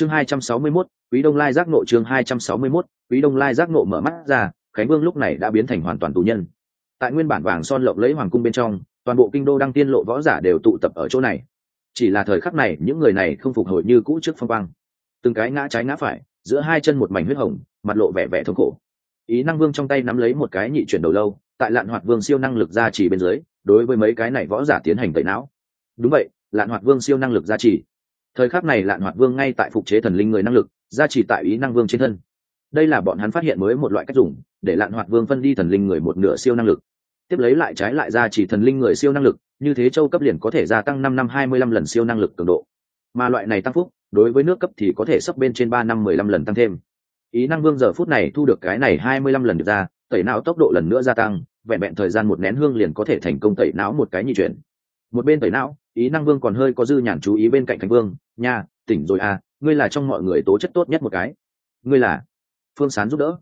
chương hai trăm sáu mươi 261, quý đông lai giác nộ chương hai trăm sáu mươi 261, quý đông lai giác nộ mở mắt ra khánh vương lúc này đã biến thành hoàn toàn tù nhân. Tại nguyên bản vàng son lộng lẫy hoàng cung bên trong toàn bộ kinh đô đang tiên lộ võ giả đều tụ tập ở chỗ này. Chỉ là thời khắc này những người này không phục hồi như cũ trước phong quang. Từng cái ngã trái ngã phải giữa hai chân một mảnh huyết hồng mặt lộ vẻ vẻ thống khổ. Ý năng vương trong tay nắm lấy một cái nhị chuyển đầu lâu tại lạn hoạt vương siêu năng lực gia trì bên dưới đối với mấy cái này võ giả tiến hành tẩy não. Đúng vậy lạn hoạt vương siêu năng lực gia trì thời khắc này lạn hoạt vương ngay tại phục chế thần linh người năng lực, gia trì tại ý năng vương trên thân. Đây là bọn hắn phát hiện mới một loại cách dùng, để lạn hoạt vương phân đi thần linh người một nửa siêu năng lực. Tiếp lấy lại trái lại ra chỉ thần linh người siêu năng lực, như thế châu cấp liền có thể gia tăng năm năm hai mươi lăm lần siêu năng lực cường độ. Mà loại này tăng phúc, đối với nước cấp thì có thể sắp bên trên ba năm mười lăm lần tăng thêm. Ý năng vương giờ phút này thu được cái này hai mươi lăm lần được ra, tẩy não tốc độ lần nữa gia tăng, vẹn vẹn thời gian một nén hương liền có thể thành công tẩy não một cái nhị chuyển một bên tẩy não, ý năng vương còn hơi có dư nhàn chú ý bên cạnh khánh vương, nha, tỉnh rồi à ngươi là trong mọi người tố chất tốt nhất một cái. Ngươi là phương sán giúp đỡ.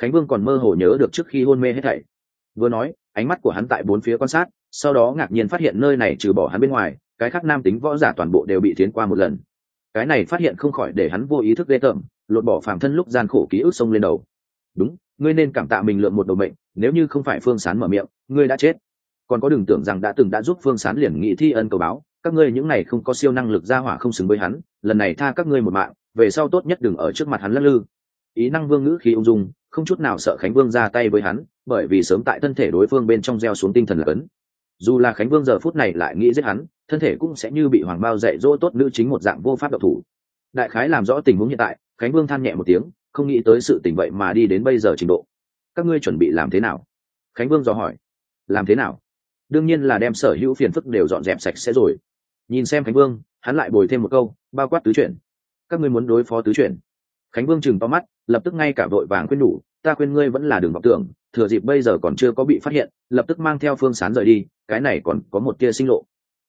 Khánh vương còn mơ hồ nhớ được trước khi hôn mê hết thảy. Vừa nói, ánh mắt của hắn tại bốn phía quan sát, sau đó ngạc nhiên phát hiện nơi này trừ bỏ hắn bên ngoài, cái khác nam tính võ giả toàn bộ đều bị tiến qua một lần. Cái này phát hiện không khỏi để hắn vô ý thức ghê tởm, lột bỏ phàm thân lúc gian khổ ký ức sông lên đầu. Đúng, ngươi nên cảm tạ mình lượm một đồ mệnh, nếu như không phải phương sán mở miệng, ngươi đã chết còn có đừng tưởng rằng đã từng đã giúp phương sán liền nghị thi ân cầu báo, các ngươi những này không có siêu năng lực ra hỏa không xứng với hắn, lần này tha các ngươi một mạng, về sau tốt nhất đừng ở trước mặt hắn lắc lư. Ý năng vương ngữ khi ung dung, không chút nào sợ khánh vương ra tay với hắn, bởi vì sớm tại thân thể đối phương bên trong gieo xuống tinh thần là cấn dù là khánh vương giờ phút này lại nghĩ giết hắn, thân thể cũng sẽ như bị hoàng bao dạy dỗ tốt nữ chính một dạng vô pháp độc thủ. Đại khái làm rõ tình huống hiện tại, khánh vương than nhẹ một tiếng, không nghĩ tới sự tình vậy mà đi đến bây giờ trình độ. Các ngươi chuẩn bị làm thế nào? Khánh vương dò hỏi. Làm thế nào? Đương nhiên là đem sở hữu phiền phức đều dọn dẹp sạch sẽ rồi. Nhìn xem khánh vương, hắn lại bồi thêm một câu, bao quát tứ chuyển. Các ngươi muốn đối phó tứ chuyển. Khánh vương chừng to mắt, lập tức ngay cả vội vàng khuyên đủ. ta khuyên ngươi vẫn là đường vọng tưởng, thừa dịp bây giờ còn chưa có bị phát hiện, lập tức mang theo phương sán rời đi, cái này còn có một tia sinh lộ.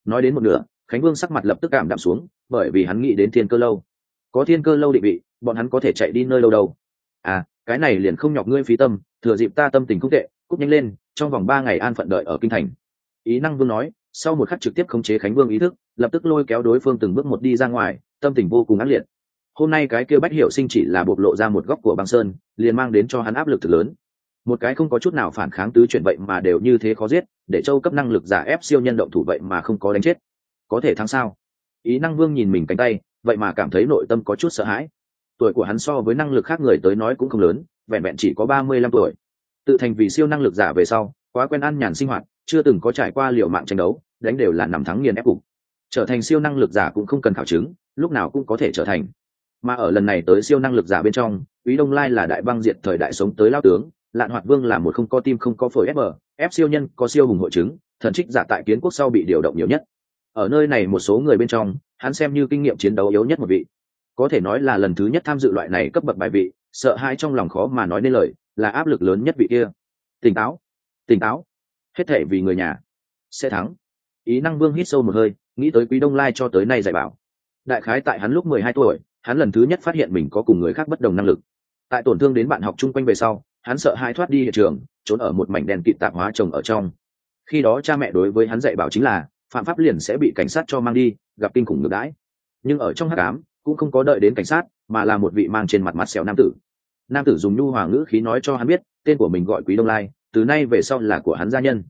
Nói đến một nửa, khánh vương sắc mặt lập tức cảm đạm xuống, bởi vì hắn nghĩ đến thiên cơ lâu. Có thiên cơ lâu định vị, bọn hắn có thể chạy đi nơi đâu đâu. À cái này liền không nhọc ngươi phí tâm, thừa dịp ta tâm tình không tệ cúp nhanh lên, trong vòng ba ngày an phận đợi ở kinh thành ý năng vương nói, sau một khắc trực tiếp khống chế khánh vương ý thức, lập tức lôi kéo đối phương từng bước một đi ra ngoài, tâm tình vô cùng ác liệt. Hôm nay cái kia bách hiểu sinh chỉ là bộc lộ ra một góc của băng sơn, liền mang đến cho hắn áp lực thật lớn. Một cái không có chút nào phản kháng tứ chuyển vậy mà đều như thế khó giết, để châu cấp năng lực giả ép siêu nhân động thủ vậy mà không có đánh chết. Có thể thắng sao? Ý năng vương nhìn mình cánh tay, vậy mà cảm thấy nội tâm có chút sợ hãi. Tuổi của hắn so với năng lực khác người tới nói cũng không lớn, vẹn vẹn chỉ có ba mươi lăm tuổi. Tự thành vì siêu năng lực giả về sau, quá quen ăn nhàn sinh hoạt chưa từng có trải qua liều mạng tranh đấu, đánh đều là nằm thắng nghiền ép cục. Trở thành siêu năng lực giả cũng không cần khảo chứng, lúc nào cũng có thể trở thành. Mà ở lần này tới siêu năng lực giả bên trong quý đông lai là đại băng diệt thời đại sống tới lao tướng, lạn hoạt vương là một không có tim không có phổi ép ép siêu nhân có siêu hùng hội chứng, thần trích giả tại kiến quốc sau bị điều động nhiều nhất. Ở nơi này một số người bên trong, hắn xem như kinh nghiệm chiến đấu yếu nhất một vị. Có thể nói là lần thứ nhất tham dự loại này cấp bậc bài vị, sợ hãi trong lòng khó mà nói nên lời, là áp lực lớn nhất vị kia. Tỉnh táo. Tỉnh táo hết thể vì người nhà. Sẽ thắng. Ý năng vương hít sâu một hơi, nghĩ tới quý đông lai cho tới nay dạy bảo. Đại khái tại hắn lúc mười hai tuổi, hắn lần thứ nhất phát hiện mình có cùng người khác bất đồng năng lực. Tại tổn thương đến bạn học chung quanh về sau, hắn sợ hai thoát đi hiện trường, trốn ở một mảnh đèn kịt tạp hóa trồng ở trong. Khi đó cha mẹ đối với hắn dạy bảo chính là, phạm pháp liền sẽ bị cảnh sát cho mang đi, gặp kinh khủng ngược đãi. Nhưng ở trong hát cám cũng không có đợi đến cảnh sát, mà là một vị mang trên mặt mặt xẻo nam tử. Nam tử dùng nhu hòa ngữ khí nói cho hắn biết, tên của mình gọi quý đông lai từ nay về sau là của hắn gia nhân.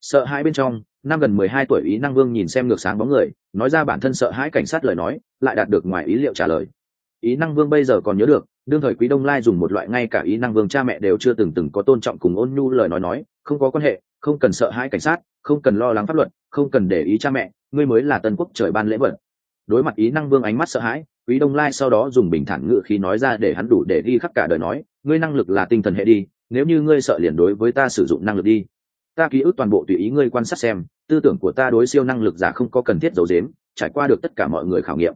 Sợ hãi bên trong, năm gần mười hai tuổi ý năng vương nhìn xem ngược sáng bóng người, nói ra bản thân sợ hãi cảnh sát lời nói, lại đạt được ngoài ý liệu trả lời. Ý năng vương bây giờ còn nhớ được, đương thời quý đông lai dùng một loại ngay cả ý năng vương cha mẹ đều chưa từng từng có tôn trọng cùng ôn nhu lời nói nói, không có quan hệ, không cần sợ hãi cảnh sát, không cần lo lắng pháp luật, không cần để ý cha mẹ, ngươi mới là tân quốc trời ban lễ vật. Đối mặt ý năng vương ánh mắt sợ hãi, quý đông lai sau đó dùng bình thản ngự khí nói ra để hắn đủ để ghi khắc cả đời nói, ngươi năng lực là tinh thần hệ đi nếu như ngươi sợ liền đối với ta sử dụng năng lực đi. Ta ký ức toàn bộ tùy ý ngươi quan sát xem, tư tưởng của ta đối siêu năng lực giả không có cần thiết giấu dếm trải qua được tất cả mọi người khảo nghiệm.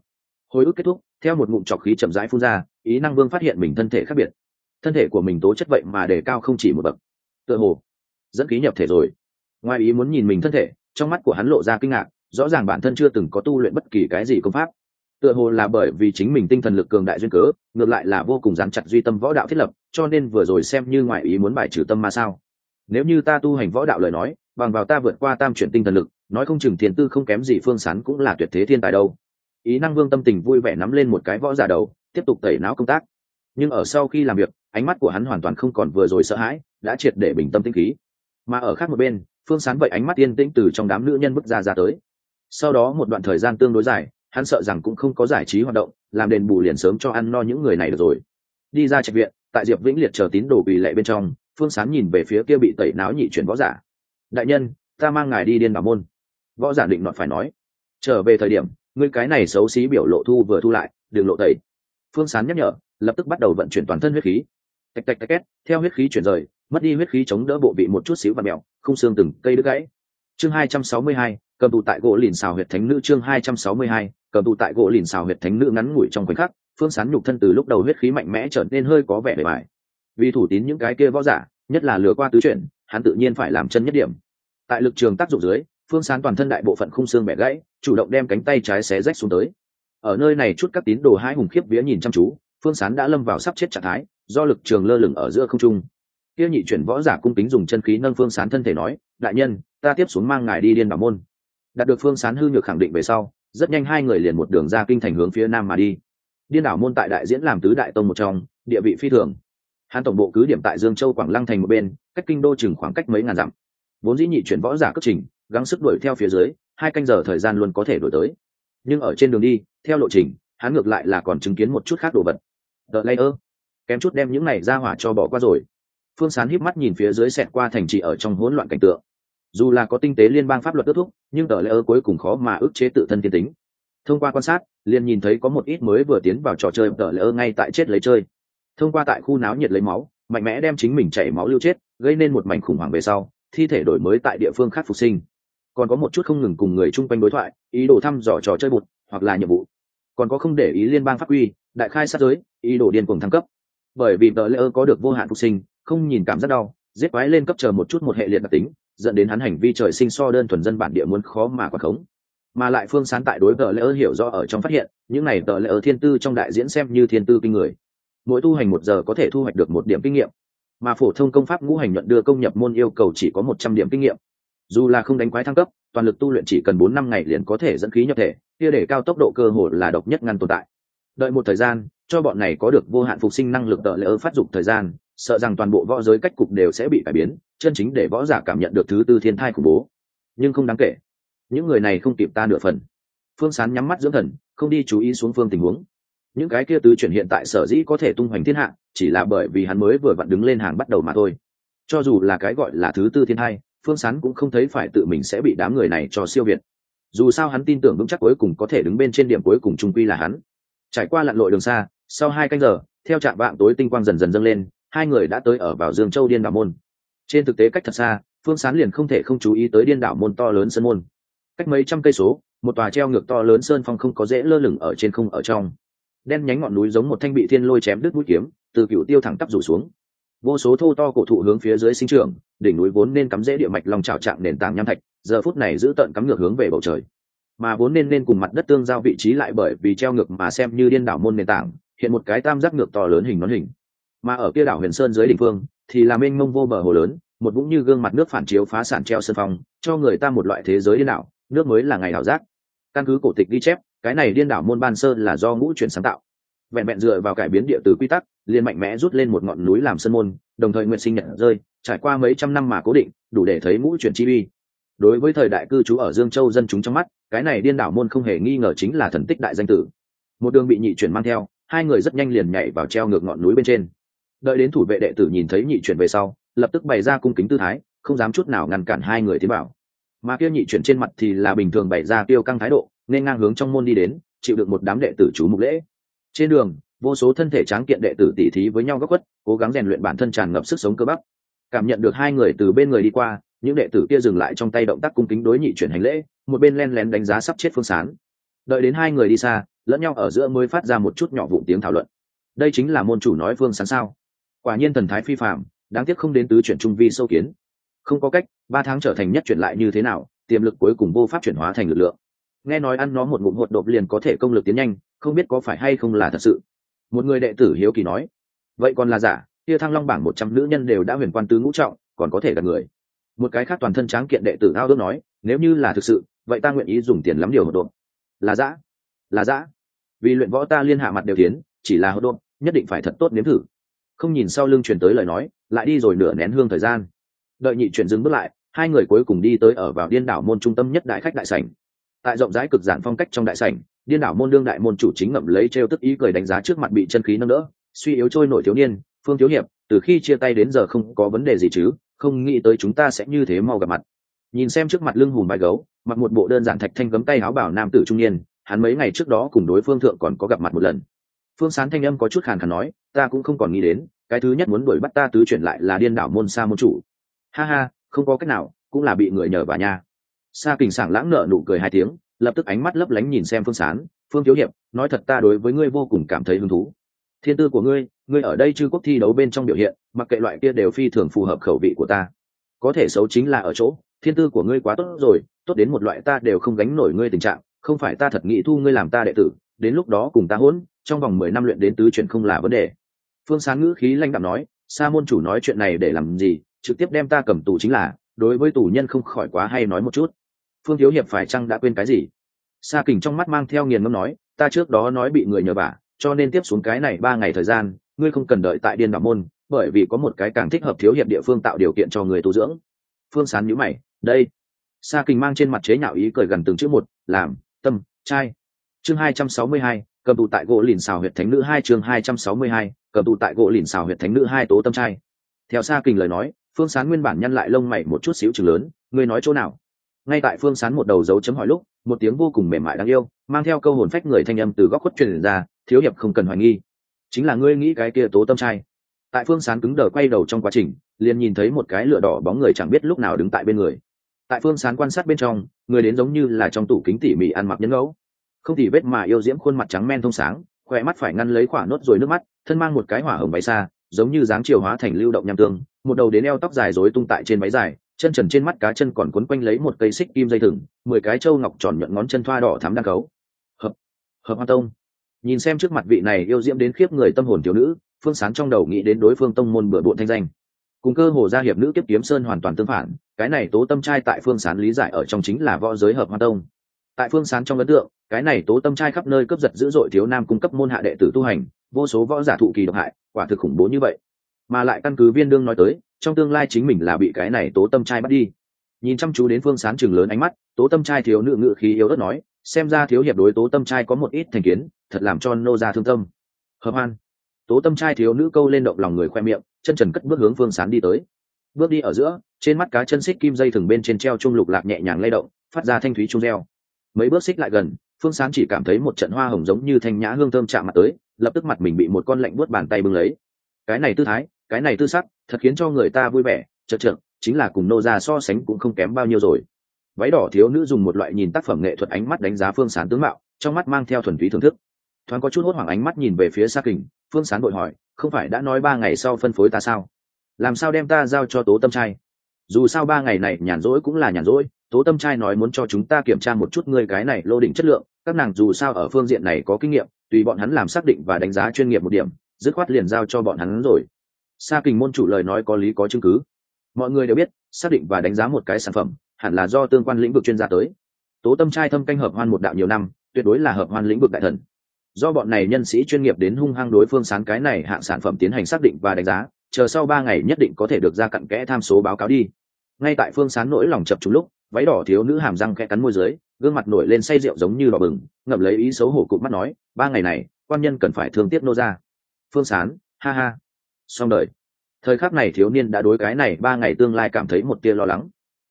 Hồi ức kết thúc, theo một ngụm trọc khí chậm rãi phun ra, ý năng vương phát hiện mình thân thể khác biệt. Thân thể của mình tố chất vậy mà đề cao không chỉ một bậc. Tựa hồ, dẫn khí nhập thể rồi. Ngoài ý muốn nhìn mình thân thể, trong mắt của hắn lộ ra kinh ngạc, rõ ràng bản thân chưa từng có tu luyện bất kỳ cái gì công pháp tựa hồ là bởi vì chính mình tinh thần lực cường đại duyên cớ, ngược lại là vô cùng dán chặt duy tâm võ đạo thiết lập, cho nên vừa rồi xem như ngoại ý muốn bài trừ tâm ma sao. Nếu như ta tu hành võ đạo lời nói, bằng vào ta vượt qua tam chuyển tinh thần lực, nói không chừng thiền tư không kém gì phương sán cũng là tuyệt thế thiên tài đâu. Ý năng vương tâm tình vui vẻ nắm lên một cái võ giả đầu, tiếp tục tẩy não công tác. Nhưng ở sau khi làm việc, ánh mắt của hắn hoàn toàn không còn vừa rồi sợ hãi, đã triệt để bình tâm tinh khí. Mà ở khác một bên, phương sán vậy ánh mắt yên tĩnh từ trong đám nữ nhân bước ra ra tới. Sau đó một đoạn thời gian tương đối dài hắn sợ rằng cũng không có giải trí hoạt động, làm đền bù liền sớm cho ăn no những người này được rồi. Đi ra trạch viện, tại diệp vĩnh liệt chờ tín đồ quỳ lệ bên trong, phương sán nhìn về phía kia bị tẩy náo nhị chuyển võ giả. Đại nhân, ta mang ngài đi điên bảo môn. Võ giả định nọt phải nói. Trở về thời điểm, ngươi cái này xấu xí biểu lộ thu vừa thu lại, đừng lộ tẩy. Phương sán nhắc nhở, lập tức bắt đầu vận chuyển toàn thân huyết khí. Tạch tạch tạch két, theo huyết khí chuyển rời, mất đi huyết khí chống đỡ bộ vị một chút xíu và mèo không xương từng cây đứt gãy. Chương hai trăm sáu mươi hai cầm tụ tại gỗ lìn xào huyệt thánh nữ chương hai trăm sáu mươi hai, cầm tụ tại gỗ lìn xào huyệt thánh nữ ngắn ngủi trong khoảnh khắc, phương sán nhục thân từ lúc đầu huyết khí mạnh mẽ trở nên hơi có vẻ bề bài vì thủ tín những cái kia võ giả, nhất là lừa qua tứ chuyển, hắn tự nhiên phải làm chân nhất điểm. Tại lực trường tác dụng dưới, phương sán toàn thân đại bộ phận khung xương bẻ gãy, chủ động đem cánh tay trái xé rách xuống tới. Ở nơi này chút các tín đồ hai hùng khiếp vía nhìn chăm chú, phương sán đã lâm vào sắp chết trạng thái, do lực trường lơ lửng ở giữa không trung. Kia nhị chuyển võ giả cung kính dùng chân khí nâng phương sán thân thể nói, đại nhân, ta tiếp xuống mang ngài đi điên bảo môn đạt được phương sán hư nhược khẳng định về sau, rất nhanh hai người liền một đường ra kinh thành hướng phía nam mà đi. Điên đảo môn tại đại diễn làm tứ đại tông một trong, địa vị phi thường. Hắn tổng bộ cứ điểm tại dương châu quảng lăng thành một bên, cách kinh đô chừng khoảng cách mấy ngàn dặm. Vốn dĩ nhị chuyển võ giả cất trình, gắng sức đuổi theo phía dưới, hai canh giờ thời gian luôn có thể đuổi tới. Nhưng ở trên đường đi, theo lộ trình hắn ngược lại là còn chứng kiến một chút khác đồ vật. Đợt lây ơ Kém chút đem những này ra hỏa cho bỏ qua rồi. Phương Sán híp mắt nhìn phía dưới xẹt qua thành trì ở trong hỗn loạn cảnh tượng. Dù là có tinh tế liên bang pháp luật kết thúc, nhưng tờ lễ ơ cuối cùng khó mà ức chế tự thân tiên tính. Thông qua quan sát, liền nhìn thấy có một ít mới vừa tiến vào trò chơi tờ lễ ơ ngay tại chết lấy chơi. Thông qua tại khu náo nhiệt lấy máu, mạnh mẽ đem chính mình chảy máu lưu chết, gây nên một mảnh khủng hoảng về sau, thi thể đổi mới tại địa phương khác phục sinh. Còn có một chút không ngừng cùng người chung quanh đối thoại, ý đồ thăm dò trò chơi bụt, hoặc là nhiệm vụ còn có không để ý liên bang pháp quy đại khai sát giới ý đồ điên cuồng thăng cấp bởi vì tờ lễ ơ có được vô hạn phục sinh không nhìn cảm giác đau giết quái lên cấp chờ một chút một hệ liệt đặc tính dẫn đến hắn hành vi trời sinh so đơn thuần dân bản địa muốn khó mà quả khống. Mà lại phương sán tại đối tờ lễ ơ hiểu rõ ở trong phát hiện, những này tờ lễ ơ thiên tư trong đại diễn xem như thiên tư kinh người. Mỗi tu hành một giờ có thể thu hoạch được một điểm kinh nghiệm. Mà phổ thông công pháp ngũ hành nhuận đưa công nhập môn yêu cầu chỉ có một trăm điểm kinh nghiệm. Dù là không đánh quái thăng cấp, toàn lực tu luyện chỉ cần bốn năm ngày liền có thể dẫn khí nhập thể, kia để cao tốc độ cơ hội là độc nhất ngăn tồn tại. Đợi một thời gian, cho bọn này có được vô hạn phục sinh năng lực tợ lỡ phát dục thời gian, sợ rằng toàn bộ võ giới cách cục đều sẽ bị cải biến chân chính để võ giả cảm nhận được thứ tư thiên thai khủng bố. Nhưng không đáng kể. Những người này không kịp ta nửa phần. Phương sán nhắm mắt dưỡng thần, không đi chú ý xuống phương tình huống. Những cái kia tứ chuyển hiện tại sở dĩ có thể tung hoành thiên hạ, chỉ là bởi vì hắn mới vừa vặn đứng lên hàng bắt đầu mà thôi. Cho dù là cái gọi là thứ tư thiên thai, phương sán cũng không thấy phải tự mình sẽ bị đám người này cho siêu việt. Dù sao hắn tin tưởng vững chắc cuối cùng có thể đứng bên trên điểm cuối cùng trung quy là hắn. Trải qua lặn lội đường xa, sau hai canh giờ, theo trạm vạng tối tinh quang dần dần dâng lên, hai người đã tới ở vào dương châu điên đảo môn trên thực tế cách thật xa, phương sán liền không thể không chú ý tới điên đảo môn to lớn sơn môn. Cách mấy trăm cây số, một tòa treo ngược to lớn sơn phong không có dễ lơ lửng ở trên không ở trong. Đen nhánh ngọn núi giống một thanh bị thiên lôi chém đứt mũi kiếm, từ cựu tiêu thẳng tắp rủ xuống. Vô số thô to cổ thụ hướng phía dưới sinh trưởng, đỉnh núi vốn nên cắm rễ địa mạch lòng trào trạng nền tảng nham thạch, giờ phút này giữ tận cắm ngược hướng về bầu trời. Mà vốn nên nên cùng mặt đất tương giao vị trí lại bởi vì treo ngược mà xem như điên đảo môn nền tảng, hiện một cái tam giác ngược to lớn hình nón hình. Mà ở kia đảo huyền sơn dưới đỉnh phương thì là mênh mông vô bờ hồ lớn, một vũng như gương mặt nước phản chiếu phá sản treo sân phong, cho người ta một loại thế giới điên đảo, nước mới là ngày đảo giác. Căn cứ cổ tịch ghi chép, cái này điên đảo môn ban sơn là do ngũ chuyển sáng tạo. Vẹn vẹn dựa vào cải biến địa từ quy tắc, liền mạnh mẽ rút lên một ngọn núi làm sân môn, đồng thời nguyện sinh nhật rơi, trải qua mấy trăm năm mà cố định, đủ để thấy ngũ chuyển chi uy. Đối với thời đại cư trú ở dương châu dân chúng trong mắt, cái này điên đảo môn không hề nghi ngờ chính là thần tích đại danh tử. Một đường bị nhị chuyển mang theo, hai người rất nhanh liền nhảy vào treo ngược ngọn núi bên trên đợi đến thủ vệ đệ tử nhìn thấy nhị chuyển về sau, lập tức bày ra cung kính tư thái, không dám chút nào ngăn cản hai người tiến bảo mà kia nhị chuyển trên mặt thì là bình thường bày ra tiêu căng thái độ, nên ngang hướng trong môn đi đến, chịu được một đám đệ tử chú mục lễ. Trên đường, vô số thân thể tráng kiện đệ tử tỉ thí với nhau góc quất cố gắng rèn luyện bản thân tràn ngập sức sống cơ bắp. Cảm nhận được hai người từ bên người đi qua, những đệ tử kia dừng lại trong tay động tác cung kính đối nhị chuyển hành lễ, một bên len lén đánh giá sắp chết phương sán đợi đến hai người đi xa, lẫn nhau ở giữa mới phát ra một chút nhỏ vụn tiếng thảo luận. Đây chính là môn chủ nói phương sán sao? Quả nhiên thần thái phi phạm đáng tiếc không đến tứ chuyển trung vi sâu kiến. Không có cách, ba tháng trở thành nhất chuyển lại như thế nào, tiềm lực cuối cùng vô pháp chuyển hóa thành lực lượng. Nghe nói ăn nó một ngụm hột đột liền có thể công lực tiến nhanh, không biết có phải hay không là thật sự. Một người đệ tử hiếu kỳ nói, vậy còn là giả, kia thăng long bảng một trăm nữ nhân đều đã huyền quan tứ ngũ trọng, còn có thể gặp người. Một cái khác toàn thân tráng kiện đệ tử ao ước nói, nếu như là thực sự, vậy ta nguyện ý dùng tiền lắm điều hột đột là giã là giả. vì luyện võ ta liên hạ mặt đều tiến, chỉ là hột đột nhất định phải thật tốt nếm thử không nhìn sau lưng truyền tới lời nói, lại đi rồi nửa nén hương thời gian. Đợi nhị chuyển dừng bước lại, hai người cuối cùng đi tới ở vào điên đảo môn trung tâm nhất đại khách đại sảnh. Tại rộng rãi cực giản phong cách trong đại sảnh, điên đảo môn đương đại môn chủ chính ngậm lấy treo tức ý cười đánh giá trước mặt bị chân khí nâng đỡ, suy yếu trôi nổi thiếu niên, phương thiếu hiệp, từ khi chia tay đến giờ không có vấn đề gì chứ, không nghĩ tới chúng ta sẽ như thế mau gặp mặt. Nhìn xem trước mặt lưng hùm bài gấu, mặc một bộ đơn giản thạch thanh gấm tay áo bảo nam tử trung niên, hắn mấy ngày trước đó cùng đối phương thượng còn có gặp mặt một lần. Phương sán thanh âm có chút khàn khàn nói ta cũng không còn nghĩ đến, cái thứ nhất muốn đuổi bắt ta tứ chuyển lại là điên đảo môn sa môn chủ. Ha ha, không có cách nào, cũng là bị người nhờ bà nha. Sa kình sảng lãng nợ nụ cười hai tiếng, lập tức ánh mắt lấp lánh nhìn xem phương sán, phương thiếu hiệp, nói thật ta đối với ngươi vô cùng cảm thấy hứng thú. Thiên tư của ngươi ngươi ở đây chư quốc thi đấu bên trong biểu hiện, mặc kệ loại kia đều phi thường phù hợp khẩu vị của ta. Có thể xấu chính là ở chỗ, thiên tư của ngươi quá tốt rồi, tốt đến một loại ta đều không gánh nổi ngươi tình trạng, không phải ta thật nghĩ thu ngươi làm ta đệ tử, đến lúc đó cùng ta hỗn, trong vòng mười năm luyện đến tứ chuyển không là vấn đề phương sán ngữ khí lanh đạm nói, sa môn chủ nói chuyện này để làm gì? Trực tiếp đem ta cầm tù chính là, đối với tù nhân không khỏi quá hay nói một chút. Phương thiếu hiệp phải chăng đã quên cái gì? Sa kình trong mắt mang theo nghiền ngâm nói, ta trước đó nói bị người nhờ vả, cho nên tiếp xuống cái này ba ngày thời gian, ngươi không cần đợi tại điên đạo môn, bởi vì có một cái càng thích hợp thiếu hiệp địa phương tạo điều kiện cho người tu dưỡng. Phương sán nhữ mày, đây. Sa kình mang trên mặt chế nhạo ý cười gần từng chữ một, làm, tâm, trai. Chương hai trăm sáu mươi hai, cầm tù tại gỗ lìn xào huyệt thánh nữ hai chương hai trăm sáu mươi hai cầm tụ tại gỗ lìn xào huyệt thánh nữ hai tố tâm trai. Theo xa kình lời nói, phương sán nguyên bản nhăn lại lông mày một chút xíu chừng lớn, ngươi nói chỗ nào? Ngay tại phương sán một đầu dấu chấm hỏi lúc, một tiếng vô cùng mềm mại đáng yêu, mang theo câu hồn phách người thanh âm từ góc khuất truyền ra, thiếu hiệp không cần hoài nghi. Chính là ngươi nghĩ cái kia tố tâm trai. Tại phương sán cứng đờ quay đầu trong quá trình, liền nhìn thấy một cái lửa đỏ bóng người chẳng biết lúc nào đứng tại bên người. Tại phương sán quan sát bên trong, người đến giống như là trong tủ kính tỉ mỉ ăn mặc nhân ngẫu. Không thì vết mà yêu diễm khuôn mặt trắng men thông sáng khỏe mắt phải ngăn lấy khỏa nốt rồi nước mắt thân mang một cái hỏa hồng váy xa, giống như dáng chiều hóa thành lưu động nham tương, một đầu đến eo tóc dài rối tung tại trên váy dài, chân trần trên mắt cá chân còn quấn quanh lấy một cây xích kim dây thừng, mười cái trâu ngọc tròn nhuận ngón chân thoa đỏ thắm đang cấu. Hợp hợp hoa tông. Nhìn xem trước mặt vị này yêu diễm đến khiếp người tâm hồn thiếu nữ, phương sán trong đầu nghĩ đến đối phương tông môn bừa bộn thanh danh. Cùng cơ hồ gia hiệp nữ kiếp kiếm sơn hoàn toàn tương phản, cái này tố tâm trai tại phương sán lý giải ở trong chính là võ giới hợp hoa tông. Tại phương sán trong ấn tượng, cái này tố tâm trai khắp nơi cướp giật dữ dội thiếu nam cung cấp môn hạ đệ tử tu hành vô số võ giả thụ kỳ độc hại, quả thực khủng bố như vậy. Mà lại căn cứ viên đương nói tới, trong tương lai chính mình là bị cái này tố tâm trai bắt đi. Nhìn chăm chú đến phương sán chừng lớn ánh mắt, tố tâm trai thiếu nữ ngự khí yếu ớt nói, xem ra thiếu hiệp đối tố tâm trai có một ít thành kiến, thật làm cho nô ra thương tâm. Hợp an. Tố tâm trai thiếu nữ câu lên động lòng người khoe miệng, chân trần cất bước hướng phương sán đi tới. Bước đi ở giữa, trên mắt cá chân xích kim dây thừng bên trên treo trung lục lạc nhẹ nhàng lay động, phát ra thanh thúy trung reo. Mấy bước xích lại gần phương sán chỉ cảm thấy một trận hoa hồng giống như thanh nhã hương thơm chạm mặt tới, lập tức mặt mình bị một con lạnh buốt bàn tay bưng lấy. Cái này tư thái, cái này tư sắc, thật khiến cho người ta vui vẻ chật chật chính là cùng nô ra so sánh cũng không kém bao nhiêu rồi. Váy đỏ thiếu nữ dùng một loại nhìn tác phẩm nghệ thuật ánh mắt đánh giá phương sán tướng mạo, trong mắt mang theo thuần túy thưởng thức. Thoáng có chút hốt hoảng ánh mắt nhìn về phía xa kình, phương sán vội hỏi, không phải đã nói ba ngày sau phân phối ta sao? Làm sao đem ta giao cho tố tâm trai? Dù sao ba ngày này nhàn rỗi cũng là nhàn rỗi, tố tâm trai nói muốn cho chúng ta kiểm tra một chút ngươi cái này lô đỉnh chất lượng các nàng dù sao ở phương diện này có kinh nghiệm, tùy bọn hắn làm xác định và đánh giá chuyên nghiệp một điểm, dứt khoát liền giao cho bọn hắn rồi. Sa kình môn chủ lời nói có lý có chứng cứ. Mọi người đều biết, xác định và đánh giá một cái sản phẩm, hẳn là do tương quan lĩnh vực chuyên gia tới. Tố tâm trai thâm canh hợp hoan một đạo nhiều năm, tuyệt đối là hợp hoan lĩnh vực đại thần. Do bọn này nhân sĩ chuyên nghiệp đến hung hăng đối phương sáng cái này hạng sản phẩm tiến hành xác định và đánh giá, chờ sau ba ngày nhất định có thể được ra cặn kẽ tham số báo cáo đi. Ngay tại phương sán nỗi lòng chập trúng lúc váy đỏ thiếu nữ hàm răng khẽ cắn môi dưới, gương mặt nổi lên say rượu giống như đỏ bừng, ngậm lấy ý xấu hổ cụm mắt nói, ba ngày này, quan nhân cần phải thương tiếc nô ra phương sán, ha ha. Xong đời. Thời khắc này thiếu niên đã đối cái này ba ngày tương lai cảm thấy một tia lo lắng.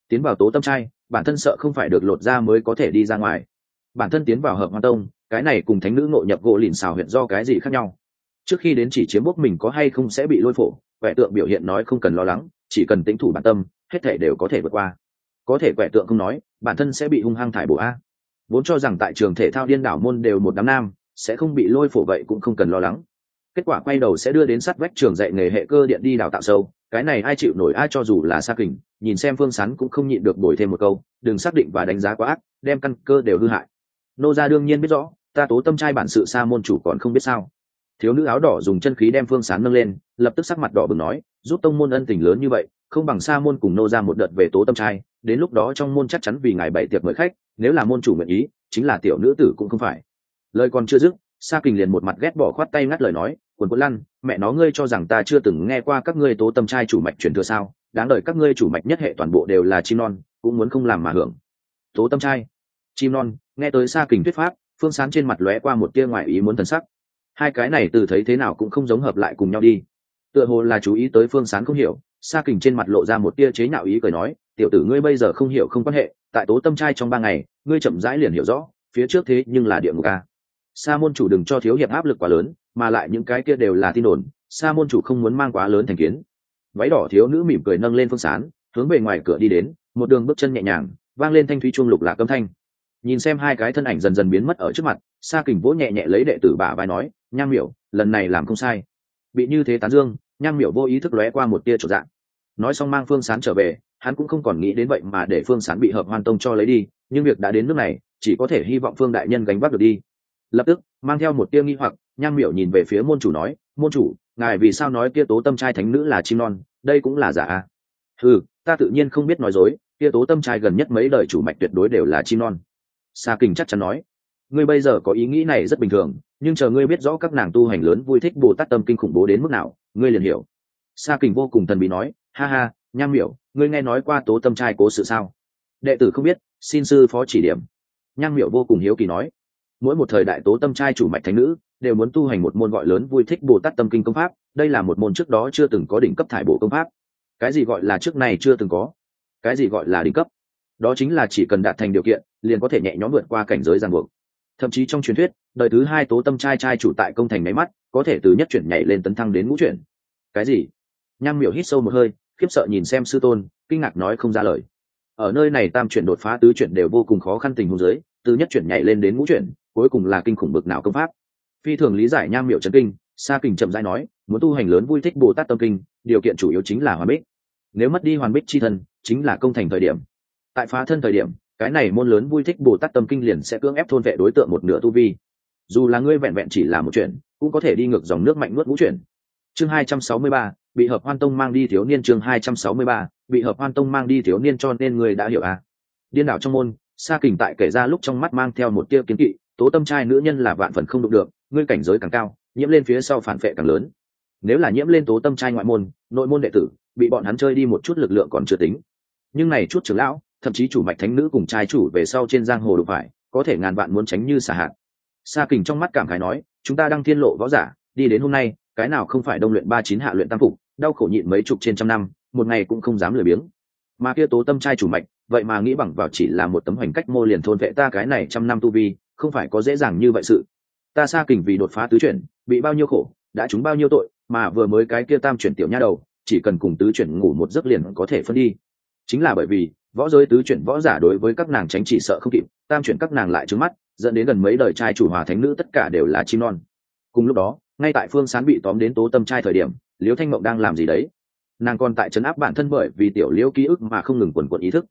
Tiến vào tố tâm trai, bản thân sợ không phải được lột ra mới có thể đi ra ngoài. Bản thân tiến vào hợp hoa tông, cái này cùng thánh nữ ngộ nhập gỗ lìn xào huyện do cái gì khác nhau? Trước khi đến chỉ chiếm bốc mình có hay không sẽ bị lôi phổ, vẻ tượng biểu hiện nói không cần lo lắng, chỉ cần tính thủ bản tâm, hết thể đều có thể vượt qua có thể quẻ tượng không nói, bản thân sẽ bị hung hăng thải bổ a. Vốn cho rằng tại trường thể thao điên đảo môn đều một đám nam, sẽ không bị lôi phổ vậy cũng không cần lo lắng. Kết quả quay đầu sẽ đưa đến sắt vách trường dạy nghề hệ cơ điện đi đào tạo sâu, cái này ai chịu nổi, ai cho dù là xa kình, nhìn xem phương sán cũng không nhịn được đổi thêm một câu, đừng xác định và đánh giá quá ác, đem căn cơ đều hư hại. Nô gia đương nhiên biết rõ, ta tố tâm trai bản sự xa môn chủ còn không biết sao. Thiếu nữ áo đỏ dùng chân khí đem phương sán nâng lên, lập tức sắc mặt đỏ bừng nói, giúp tông môn ân tình lớn như vậy, không bằng xa môn cùng nô ra một đợt về tố tâm trai đến lúc đó trong môn chắc chắn vì ngài bảy tiệc mời khách, nếu là môn chủ nguyện ý, chính là tiểu nữ tử cũng không phải. Lời còn chưa dứt, sa kình liền một mặt ghét bỏ khoát tay ngắt lời nói, quần quần lăn mẹ nó ngươi cho rằng ta chưa từng nghe qua các ngươi tố tâm trai chủ mạch truyền thừa sao? Đáng đời các ngươi chủ mạch nhất hệ toàn bộ đều là chim non, cũng muốn không làm mà hưởng. Tố tâm trai, chim non, nghe tới sa kình thuyết pháp, phương sán trên mặt lóe qua một tia ngoại ý muốn thần sắc. Hai cái này từ thấy thế nào cũng không giống hợp lại cùng nhau đi. Tựa hồ là chú ý tới phương sán không hiểu, sa kình trên mặt lộ ra một tia chế nhạo ý cười nói tiểu tử ngươi bây giờ không hiểu không quan hệ, tại tố tâm trai trong ba ngày, ngươi chậm rãi liền hiểu rõ, phía trước thế nhưng là địa ngục a. Sa môn chủ đừng cho thiếu hiệp áp lực quá lớn, mà lại những cái kia đều là tin đồn, sa môn chủ không muốn mang quá lớn thành kiến. Váy đỏ thiếu nữ mỉm cười nâng lên phương sán, hướng về ngoài cửa đi đến, một đường bước chân nhẹ nhàng, vang lên thanh thúy chuông lục lạc âm thanh. Nhìn xem hai cái thân ảnh dần dần biến mất ở trước mặt, sa kình vỗ nhẹ nhẹ lấy đệ tử bà vai nói, nham miểu, lần này làm không sai. Bị như thế tán dương, nham miểu vô ý thức lóe qua một tia trộn dạng nói xong mang phương sán trở về hắn cũng không còn nghĩ đến vậy mà để phương sán bị hợp hoan tông cho lấy đi, nhưng việc đã đến nước này, chỉ có thể hy vọng phương đại nhân gánh vác được đi. Lập tức, mang theo một tia nghi hoặc, nham miểu nhìn về phía môn chủ nói, môn chủ, ngài vì sao nói kia tố tâm trai thánh nữ là chim non? Đây cũng là giả à? Ừ ta tự nhiên không biết nói dối, kia tố tâm trai gần nhất mấy đời chủ mạch tuyệt đối đều là chim non. Sa kình chắc chắn nói, ngươi bây giờ có ý nghĩ này rất bình thường, nhưng chờ ngươi biết rõ các nàng tu hành lớn vui thích bồ tát tâm kinh khủng bố đến mức nào, ngươi liền hiểu. Sa kình vô cùng thần bí nói, ha ha, nham miểu ngươi nghe nói qua tố tâm trai cố sự sao? Đệ tử không biết, xin sư phó chỉ điểm. Nham miểu vô cùng hiếu kỳ nói. Mỗi một thời đại tố tâm trai chủ mạch thánh nữ đều muốn tu hành một môn gọi lớn vui thích bồ tát tâm kinh công pháp. Đây là một môn trước đó chưa từng có đỉnh cấp thải bộ công pháp. Cái gì gọi là trước này chưa từng có? Cái gì gọi là đỉnh cấp? Đó chính là chỉ cần đạt thành điều kiện, liền có thể nhẹ nhõm vượt qua cảnh giới ràng buộc. Thậm chí trong truyền thuyết, đời thứ hai tố tâm trai trai chủ tại công thành máy mắt, có thể từ nhất chuyển nhảy lên tấn thăng đến ngũ chuyển. Cái gì? Nham miểu hít sâu một hơi khiếp sợ nhìn xem sư tôn, kinh ngạc nói không ra lời. Ở nơi này tam chuyển đột phá tứ chuyển đều vô cùng khó khăn tình huống giới từ nhất chuyển nhảy lên đến ngũ chuyển, cuối cùng là kinh khủng bực nào công pháp. Phi thường lý giải nham miệu trấn kinh, sa kình chậm rãi nói, muốn tu hành lớn vui thích bồ tát tâm kinh, điều kiện chủ yếu chính là hoàn bích. Nếu mất đi hoàn bích chi thân, chính là công thành thời điểm. Tại phá thân thời điểm, cái này môn lớn vui thích bồ tát tâm kinh liền sẽ cưỡng ép thôn vệ đối tượng một nửa tu vi. Dù là ngươi vẹn vẹn chỉ là một chuyện, cũng có thể đi ngược dòng nước mạnh nuốt ngũ chuyển. Chương hai trăm sáu mươi ba bị hợp hoan tông mang đi thiếu niên chương hai trăm sáu mươi ba, bị hợp hoan tông mang đi thiếu niên cho nên người đã hiểu à? Điên đảo trong môn, sa kình tại kể ra lúc trong mắt mang theo một tia kiến kỵ, tố tâm trai nữ nhân là vạn phần không đụng được, ngươi cảnh giới càng cao, nhiễm lên phía sau phản vệ càng lớn. Nếu là nhiễm lên tố tâm trai ngoại môn, nội môn đệ tử, bị bọn hắn chơi đi một chút lực lượng còn chưa tính. Nhưng này chút trưởng lão, thậm chí chủ mạch thánh nữ cùng trai chủ về sau trên giang hồ đục phải, có thể ngàn vạn muốn tránh như xả hạt. Sa kình trong mắt cảm khái nói, chúng ta đang thiên lộ võ giả, đi đến hôm nay cái nào không phải đông luyện ba chín hạ luyện tam phục, đau khổ nhịn mấy chục trên trăm năm, một ngày cũng không dám lười biếng. Mà kia tố tâm trai chủ mạch, vậy mà nghĩ bằng vào chỉ là một tấm hoành cách mô liền thôn vệ ta cái này trăm năm tu vi, không phải có dễ dàng như vậy sự. Ta xa kình vì đột phá tứ chuyển, bị bao nhiêu khổ, đã trúng bao nhiêu tội, mà vừa mới cái kia tam chuyển tiểu nha đầu, chỉ cần cùng tứ chuyển ngủ một giấc liền có thể phân đi. Chính là bởi vì, võ giới tứ chuyển võ giả đối với các nàng tránh chỉ sợ không kịp, tam chuyển các nàng lại trứng mắt, dẫn đến gần mấy đời trai chủ hòa thánh nữ tất cả đều là chim non. Cùng lúc đó ngay tại phương sán bị tóm đến tố tâm trai thời điểm, liễu thanh mộng đang làm gì đấy? Nàng còn tại trấn áp bản thân bởi vì tiểu liễu ký ức mà không ngừng quần quận ý thức.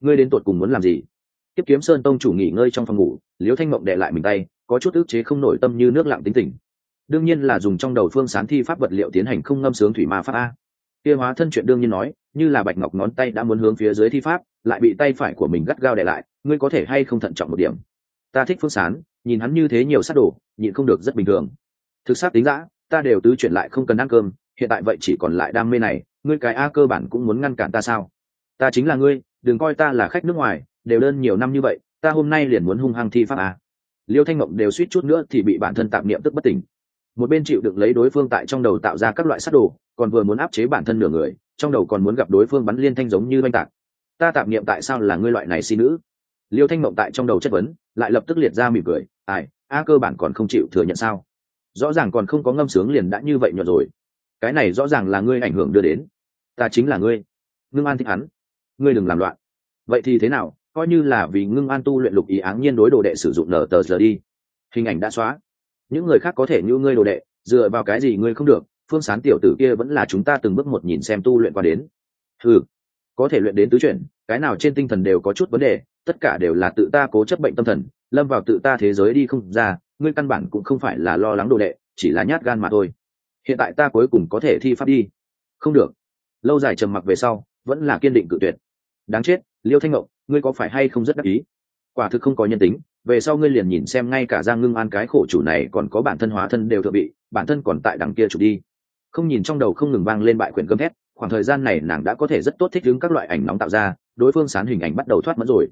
Ngươi đến tột cùng muốn làm gì? Tiếp kiếm sơn tông chủ nghỉ ngơi trong phòng ngủ, liễu thanh mộng đệ lại mình tay, có chút ức chế không nổi tâm như nước lặng tính tình. Đương nhiên là dùng trong đầu phương sán thi pháp vật liệu tiến hành không ngâm sướng thủy ma pháp a. Kia hóa thân chuyện đương nhiên nói, như là bạch ngọc ngón tay đã muốn hướng phía dưới thi pháp, lại bị tay phải của mình gắt gao đệ lại, ngươi có thể hay không thận trọng một điểm? Ta thích phương sán, nhìn hắn như thế nhiều sát đồ, nhịn không được rất bình thường thực xác tính giã ta đều tứ chuyển lại không cần ăn cơm, hiện tại vậy chỉ còn lại đam mê này, ngươi cái a cơ bản cũng muốn ngăn cản ta sao? Ta chính là ngươi, đừng coi ta là khách nước ngoài, đều đơn nhiều năm như vậy, ta hôm nay liền muốn hung hăng thi pháp a. Liêu thanh mộng đều suýt chút nữa thì bị bản thân tạm niệm tức bất tỉnh. Một bên chịu đựng lấy đối phương tại trong đầu tạo ra các loại sát đồ, còn vừa muốn áp chế bản thân nửa người, trong đầu còn muốn gặp đối phương bắn liên thanh giống như oanh tạc. Ta tạm niệm tại sao là ngươi loại này xin nữ? Liêu thanh mộng tại trong đầu chất vấn, lại lập tức liệt ra mỉm cười, ai, a cơ bản còn không chịu thừa nhận sao? Rõ ràng còn không có ngâm sướng liền đã như vậy nhỏ rồi. Cái này rõ ràng là ngươi ảnh hưởng đưa đến. Ta chính là ngươi. Ngưng an thích hắn. Ngươi đừng làm loạn. Vậy thì thế nào? Coi như là vì ngưng an tu luyện lục ý áng nhiên đối đồ đệ sử dụng nở tờ giờ đi. Hình ảnh đã xóa. Những người khác có thể như ngươi đồ đệ, dựa vào cái gì ngươi không được? Phương sán tiểu tử kia vẫn là chúng ta từng bước một nhìn xem tu luyện qua đến. Ừ có thể luyện đến tứ chuyển, cái nào trên tinh thần đều có chút vấn đề, tất cả đều là tự ta cố chấp bệnh tâm thần, lâm vào tự ta thế giới đi không ra ngươi căn bản cũng không phải là lo lắng đồ đệ, chỉ là nhát gan mà thôi. Hiện tại ta cuối cùng có thể thi pháp đi. Không được. Lâu dài trầm mặc về sau, vẫn là kiên định cự tuyệt. Đáng chết, liêu thanh ngộng ngươi có phải hay không rất đắc ý? Quả thực không có nhân tính, về sau ngươi liền nhìn xem ngay cả giang ngưng an cái khổ chủ này còn có bản thân hóa thân đều thượng bị, bản thân còn tại đằng kia chủ đi. Không nhìn trong đầu không ngừng vang lên bại quyền cơm thét, khoảng thời gian này nàng đã có thể rất tốt thích ứng các loại ảnh nóng tạo ra, đối phương sán hình ảnh bắt đầu thoát mất rồi.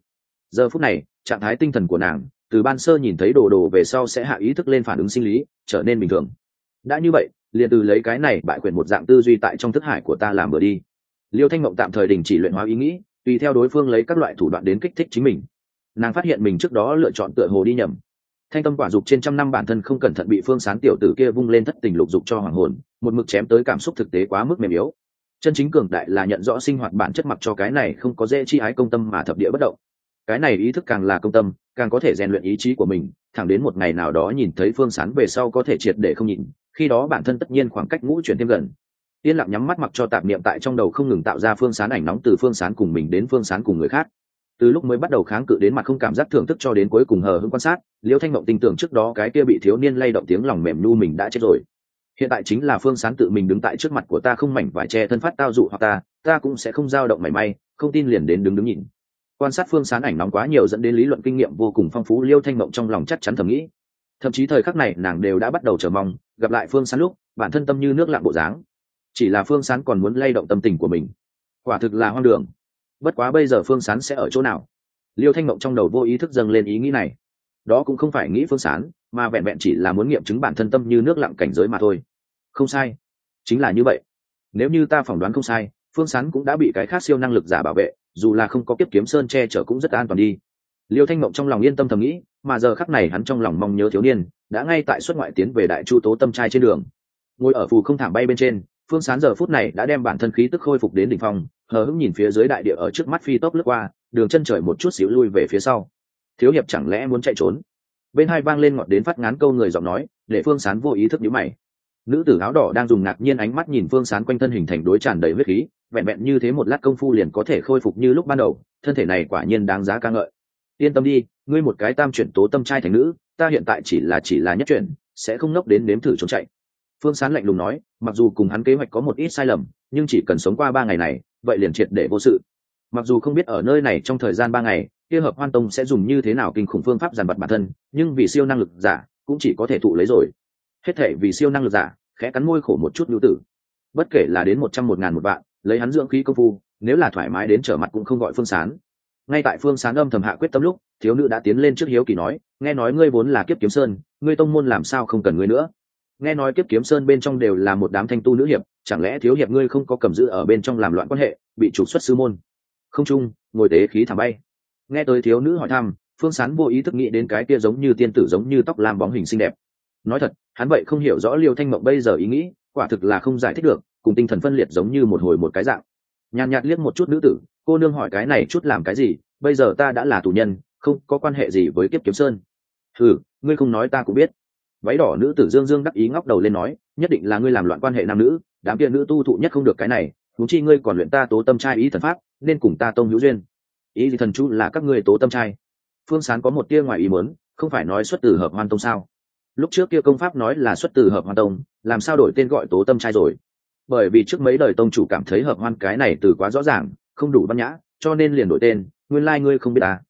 Giờ phút này, trạng thái tinh thần của nàng từ ban sơ nhìn thấy đồ đồ về sau sẽ hạ ý thức lên phản ứng sinh lý, trở nên bình thường. Đã như vậy, liền từ lấy cái này bại quyền một dạng tư duy tại trong thức hải của ta làm bừa đi. Liêu thanh mộng tạm thời đình chỉ luyện hóa ý nghĩ, tùy theo đối phương lấy các loại thủ đoạn đến kích thích chính mình. Nàng phát hiện mình trước đó lựa chọn tựa hồ đi nhầm. Thanh tâm quả dục trên trăm năm bản thân không cẩn thận bị phương sán tiểu tử kia vung lên thất tình lục dục cho hoàng hồn, một mực chém tới cảm xúc thực tế quá mức mềm yếu. Chân chính cường đại là nhận rõ sinh hoạt bản chất mặc cho cái này không có dễ chi ái công tâm mà thập địa bất động cái này ý thức càng là công tâm, càng có thể rèn luyện ý chí của mình, thẳng đến một ngày nào đó nhìn thấy phương sán về sau có thể triệt để không nhìn khi đó bản thân tất nhiên khoảng cách ngũ chuyển thêm gần. Yên lặng nhắm mắt mặc cho tạp niệm tại trong đầu không ngừng tạo ra phương sán ảnh nóng từ phương sán cùng mình đến phương sán cùng người khác. Từ lúc mới bắt đầu kháng cự đến mặt không cảm giác thưởng thức cho đến cuối cùng hờ hững quan sát liễu thanh mộng tin tưởng trước đó cái kia bị thiếu niên lay động tiếng lòng mềm nu mình đã chết rồi. Hiện tại chính là phương sán tự mình đứng tại trước mặt của ta không mảnh vải che thân phát tao dụ hoặc ta ta cũng sẽ không dao động mảy may, không tin liền đến đứng đứng nhìn quan sát phương sán ảnh nóng quá nhiều dẫn đến lý luận kinh nghiệm vô cùng phong phú, liêu thanh mộng trong lòng chắc chắn thầm nghĩ. Thậm chí thời khắc này, nàng đều đã bắt đầu chờ mong, gặp lại phương sán lúc, bản thân tâm như nước lặng bộ dáng. Chỉ là phương sán còn muốn lay động tâm tình của mình. Quả thực là hoang đường. Bất quá bây giờ phương sán sẽ ở chỗ nào? Liêu thanh mộng trong đầu vô ý thức dâng lên ý nghĩ này. Đó cũng không phải nghĩ phương sán, mà vẹn vẹn chỉ là muốn nghiệm chứng bản thân tâm như nước lặng cảnh giới mà thôi. Không sai. Chính là như vậy. Nếu như ta phỏng đoán không sai phương sán cũng đã bị cái khác siêu năng lực giả bảo vệ, dù là không có kiếp kiếm sơn che chở cũng rất an toàn đi. Liêu thanh mộng trong lòng yên tâm thầm nghĩ, mà giờ khắc này hắn trong lòng mong nhớ thiếu niên, đã ngay tại xuất ngoại tiến về đại chu tố tâm trai trên đường. Ngồi ở phù không thảm bay bên trên, phương sán giờ phút này đã đem bản thân khí tức khôi phục đến đỉnh phong, hờ hững nhìn phía dưới đại địa ở trước mắt phi tốc lướt qua, đường chân trời một chút xíu lui về phía sau. Thiếu hiệp chẳng lẽ muốn chạy trốn? Bên hai vang lên ngọt đến phát ngán câu người giọng nói, để phương sán vô ý thức nhữ mày. Nữ tử áo đỏ đang dùng ngạc nhiên ánh mắt nhìn phương sán quanh thân hình thành đối tràn đầy huyết khí vẹn vẹn như thế một lát công phu liền có thể khôi phục như lúc ban đầu, thân thể này quả nhiên đáng giá ca ngợi. Yên tâm đi, ngươi một cái tam chuyển tố tâm trai thành nữ, ta hiện tại chỉ là chỉ là nhất chuyển, sẽ không nốc đến nếm thử trốn chạy. Phương sán lạnh lùng nói, mặc dù cùng hắn kế hoạch có một ít sai lầm, nhưng chỉ cần sống qua ba ngày này, vậy liền triệt để vô sự. Mặc dù không biết ở nơi này trong thời gian ba ngày, kia hợp hoan tông sẽ dùng như thế nào kinh khủng phương pháp giàn vật bản thân, nhưng vì siêu năng lực giả, cũng chỉ có thể thụ lấy rồi. Hết thể vì siêu năng lực giả, khẽ cắn môi khổ một chút nhu tử. Bất kể là đến một trăm, một ngàn, một vạn lấy hắn dưỡng khí công phu, nếu là thoải mái đến trở mặt cũng không gọi phương sán. Ngay tại phương sán âm thầm hạ quyết tâm lúc, thiếu nữ đã tiến lên trước hiếu kỳ nói, nghe nói ngươi vốn là kiếp kiếm sơn, ngươi tông môn làm sao không cần ngươi nữa? Nghe nói kiếp kiếm sơn bên trong đều là một đám thanh tu nữ hiệp, chẳng lẽ thiếu hiệp ngươi không có cầm giữ ở bên trong làm loạn quan hệ, bị trục xuất sư môn? Không chung, ngồi tế khí thảm bay. Nghe tới thiếu nữ hỏi thăm, phương sán vô ý thức nghĩ đến cái kia giống như tiên tử giống như tóc làm bóng hình xinh đẹp. Nói thật, hắn vậy không hiểu rõ liêu thanh mộng bây giờ ý nghĩ quả thực là không giải thích được, cùng tinh thần phân liệt giống như một hồi một cái dạng. Nhàn nhạt liếc một chút nữ tử, cô nương hỏi cái này chút làm cái gì, bây giờ ta đã là tù nhân, không có quan hệ gì với kiếp kiếm sơn. Ừ ngươi không nói ta cũng biết. Váy đỏ nữ tử dương dương đắc ý ngóc đầu lên nói, nhất định là ngươi làm loạn quan hệ nam nữ, đám kia nữ tu thụ nhất không được cái này thú chi ngươi còn luyện ta tố tâm trai ý thần pháp, nên cùng ta tông hữu duyên. Ý gì thần chú là các ngươi tố tâm trai. Phương sán có một tia ngoài ý muốn, không phải nói xuất từ hợp hoan tông sao? Lúc trước kia công pháp nói là xuất từ hợp hoan tông, làm sao đổi tên gọi tố tâm trai rồi? Bởi vì trước mấy đời tông chủ cảm thấy hợp hoan cái này từ quá rõ ràng, không đủ văn nhã, cho nên liền đổi tên, nguyên lai、like、ngươi không biết à.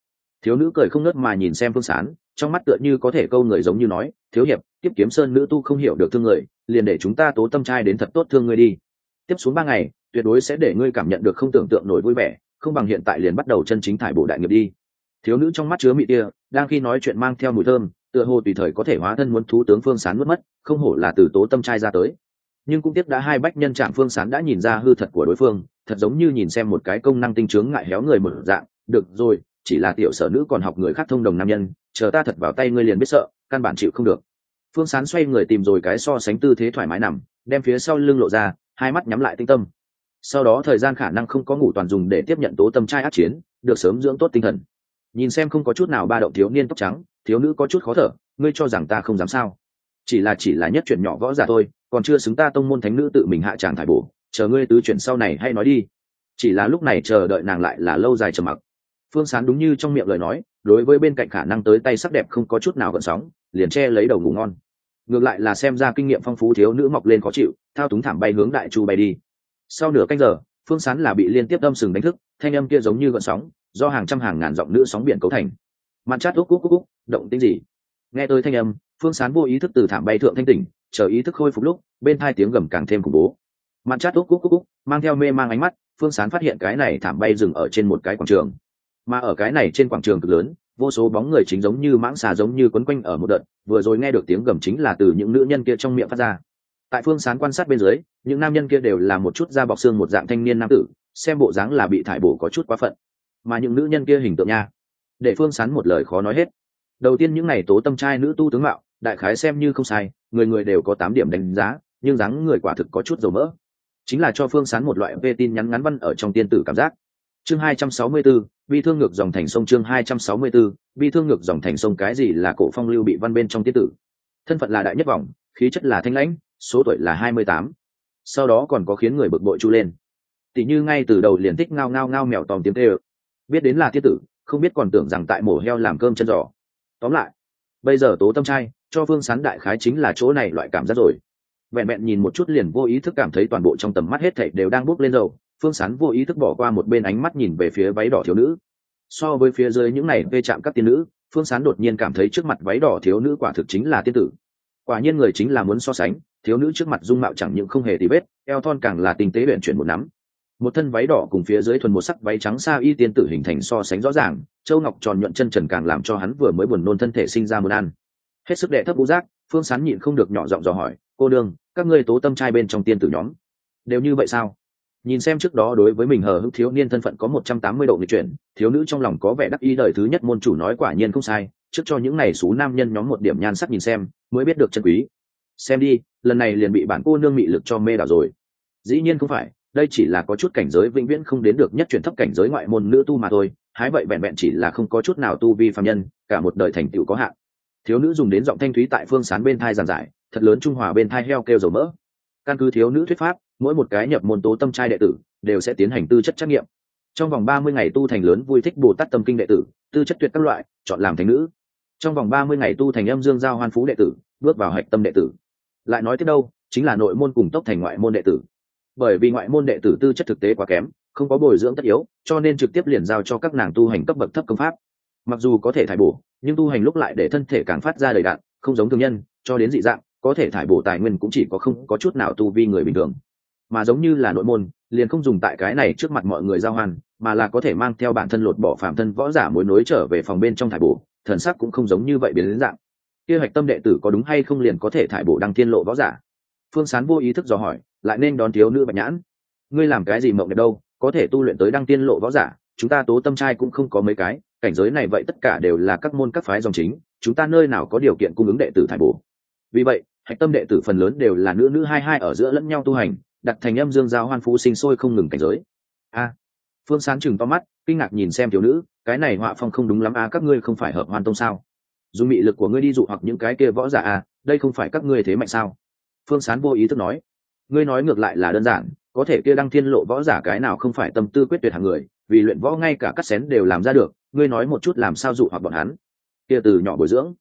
thiếu nữ cười không nớt mà nhìn xem phương sán, trong mắt tựa như có thể câu người giống như nói, thiếu hiệp tiếp kiếm sơn nữ tu không hiểu được thương người, liền để chúng ta tố tâm trai đến thật tốt thương ngươi đi. Tiếp xuống ba ngày, tuyệt đối sẽ để ngươi cảm nhận được không tưởng tượng nổi vui vẻ, không bằng hiện tại liền bắt đầu chân chính thải bộ đại nghiệp đi. Thiếu nữ trong mắt chứa mị tia, đang khi nói chuyện mang theo mùi thơm tựa hồ tùy thời có thể hóa thân muốn thú tướng phương sán mất mất, không hổ là từ tố tâm trai ra tới. Nhưng cũng tiếc đã hai bách nhân trạng phương sán đã nhìn ra hư thật của đối phương, thật giống như nhìn xem một cái công năng tinh chướng ngại héo người một dạng. Được rồi, chỉ là tiểu sở nữ còn học người khác thông đồng nam nhân, chờ ta thật vào tay ngươi liền biết sợ, căn bản chịu không được. Phương sán xoay người tìm rồi cái so sánh tư thế thoải mái nằm, đem phía sau lưng lộ ra, hai mắt nhắm lại tinh tâm. Sau đó thời gian khả năng không có ngủ toàn dùng để tiếp nhận tố tâm trai át chiến, được sớm dưỡng tốt tinh thần. Nhìn xem không có chút nào ba động thiếu niên tóc trắng thiếu nữ có chút khó thở, ngươi cho rằng ta không dám sao? Chỉ là chỉ là nhất chuyện nhỏ võ giả thôi, còn chưa xứng ta tông môn thánh nữ tự mình hạ tràng thải bổ, chờ ngươi tứ chuyện sau này hay nói đi. Chỉ là lúc này chờ đợi nàng lại là lâu dài trầm mặc. Phương sán đúng như trong miệng lời nói, đối với bên cạnh khả năng tới tay sắc đẹp không có chút nào gợn sóng, liền che lấy đầu ngủ ngon. Ngược lại là xem ra kinh nghiệm phong phú thiếu nữ mọc lên khó chịu, thao túng thảm bay hướng đại chu bay đi. Sau nửa canh giờ, phương sán là bị liên tiếp âm sừng đánh thức, thanh âm kia giống như gợn sóng, do hàng trăm hàng ngàn giọng nữ sóng biển cấu thành mặt chát úc úc úc úc, động tính gì? Nghe tôi thanh âm, phương sán vô ý thức từ thảm bay thượng thanh tỉnh, chờ ý thức khôi phục lúc, bên hai tiếng gầm càng thêm khủng bố. Mặt chát úc úc úc úc, mang theo mê mang ánh mắt, phương sán phát hiện cái này thảm bay dừng ở trên một cái quảng trường. Mà ở cái này trên quảng trường cực lớn, vô số bóng người chính giống như mãng xà giống như quấn quanh ở một đợt, vừa rồi nghe được tiếng gầm chính là từ những nữ nhân kia trong miệng phát ra. Tại phương sán quan sát bên dưới, những nam nhân kia đều là một chút da bọc xương một dạng thanh niên nam tử, xem bộ dáng là bị thải bổ có chút quá phận. Mà những nữ nhân kia hình tượng nha để phương sán một lời khó nói hết. Đầu tiên những n à y tố tâm trai nữ tu tướng mạo đại khái xem như không sai người người đều có tám điểm đánh giá nhưng dáng người quả thực có chút dầu mỡ. Chính là cho phương sán một loại vê tin nhắn ngắn văn ở trong tiên tử cảm giác. Chương hai trăm sáu mươi 264, bi thương ngược dòng thành sông chương hai trăm sáu mươi 264, bi thương ngược dòng thành sông cái gì là cổ phong lưu bị văn bên trong tiên tử. Thân phận là đại nhất vọng khí chất là thanh lãnh số tuổi là hai mươi tám. Sau đó còn có khiến người bực bội chu lên. Tỉ như ngay từ đầu liền thích ngao ngao ngao mèo tòm tiếng tê biết đến là tiết tử không biết còn tưởng rằng tại mổ heo làm cơm chân giò. Tóm lại, bây giờ tố tâm trai cho phương sán đại khái chính là chỗ này loại cảm giác rồi. Vẹn vẹn nhìn một chút liền vô ý thức cảm thấy toàn bộ trong tầm mắt hết thảy đều đang bốc lên dầu, phương sán vô ý thức bỏ qua một bên ánh mắt nhìn về phía váy đỏ thiếu nữ. So với phía dưới những này vê chạm các tiên nữ, phương sán đột nhiên cảm thấy trước mặt váy đỏ thiếu nữ quả thực chính là tiên tử. Quả nhiên người chính là muốn so sánh, thiếu nữ trước mặt dung mạo chẳng những không hề tì vết, eo thon càng là tinh tế luyện chuyển một nắm một thân váy đỏ cùng phía dưới thuần một sắc váy trắng xa y tiên tử hình thành so sánh rõ ràng, châu ngọc tròn nhuận chân trần càng làm cho hắn vừa mới buồn nôn thân thể sinh ra muốn ăn. Hết sức đệ thấp vũ giác, phương sán nhịn không được nhỏ giọng dò hỏi, cô đương các ngươi tố tâm trai bên trong tiên tử nhóm, đều như vậy sao? Nhìn xem trước đó đối với mình hờ hững thiếu niên thân phận có một trăm tám mươi độ nghịch chuyển, thiếu nữ trong lòng có vẻ đắc ý đời thứ nhất môn chủ nói quả nhiên không sai, trước cho những này xú nam nhân nhóm một điểm nhan sắc nhìn xem, mới biết được chân quý. Xem đi, lần này liền bị bản cô nương mị lực cho mê đảo rồi. Dĩ nhiên không phải đây chỉ là có chút cảnh giới vĩnh viễn không đến được nhất chuyển thấp cảnh giới ngoại môn nữ tu mà thôi, hái vậy vẹn vẹn chỉ là không có chút nào tu vi phạm nhân, cả một đời thành tựu có hạn. Thiếu nữ dùng đến giọng thanh thúy tại phương sán bên thai giàn giải, thật lớn trung hòa bên thai heo kêu dầu mỡ. Căn cứ thiếu nữ thuyết pháp, mỗi một cái nhập môn tố tâm trai đệ tử đều sẽ tiến hành tư chất trắc nghiệm. Trong vòng ba mươi ngày tu thành lớn vui thích bồ tát tâm kinh đệ tử, tư chất tuyệt các loại, chọn làm thành nữ. Trong vòng ba mươi ngày tu thành âm dương giao hoan phú đệ tử, bước vào hạch tâm đệ tử. Lại nói tiếp đâu, chính là nội môn cùng tốc thành ngoại môn đệ tử bởi vì ngoại môn đệ tử tư chất thực tế quá kém, không có bồi dưỡng tất yếu, cho nên trực tiếp liền giao cho các nàng tu hành cấp bậc thấp công pháp. Mặc dù có thể thải bổ, nhưng tu hành lúc lại để thân thể càng phát ra đầy đạn không giống thường nhân, cho đến dị dạng, có thể thải bổ tài nguyên cũng chỉ có không có chút nào tu vi người bình thường. Mà giống như là nội môn, liền không dùng tại cái này trước mặt mọi người giao hoàn, mà là có thể mang theo bản thân lột bỏ phạm thân võ giả mối nối trở về phòng bên trong thải bổ, thần sắc cũng không giống như vậy biến đến dạng. Kia hạch tâm đệ tử có đúng hay không liền có thể thải bổ đăng tiên lộ võ giả? Phương sán vô ý thức dò hỏi lại nên đón thiếu nữ bạch nhãn. Ngươi làm cái gì mộng đẹp đâu, có thể tu luyện tới đăng tiên lộ võ giả, chúng ta tố tâm trai cũng không có mấy cái, cảnh giới này vậy tất cả đều là các môn các phái dòng chính, chúng ta nơi nào có điều kiện cung ứng đệ tử thải bổ. Vì vậy, hạch tâm đệ tử phần lớn đều là nữ nữ hai hai ở giữa lẫn nhau tu hành, đặt thành âm dương giao hoan phú sinh sôi không ngừng cảnh giới. A. Phương sáng chừng to mắt, kinh ngạc nhìn xem thiếu nữ, cái này họa phong không đúng lắm a, các ngươi không phải hợp hoan tông sao? Dùng mị lực của ngươi đi dụ hoặc những cái kia võ giả a, đây không phải các ngươi thế mạnh sao? Phương sán vô ý thức nói ngươi nói ngược lại là đơn giản, có thể kia đăng thiên lộ võ giả cái nào không phải tâm tư quyết tuyệt hàng người, vì luyện võ ngay cả cắt xén đều làm ra được, ngươi nói một chút làm sao dụ hoặc bọn hắn. Kia từ nhỏ bồi dưỡng,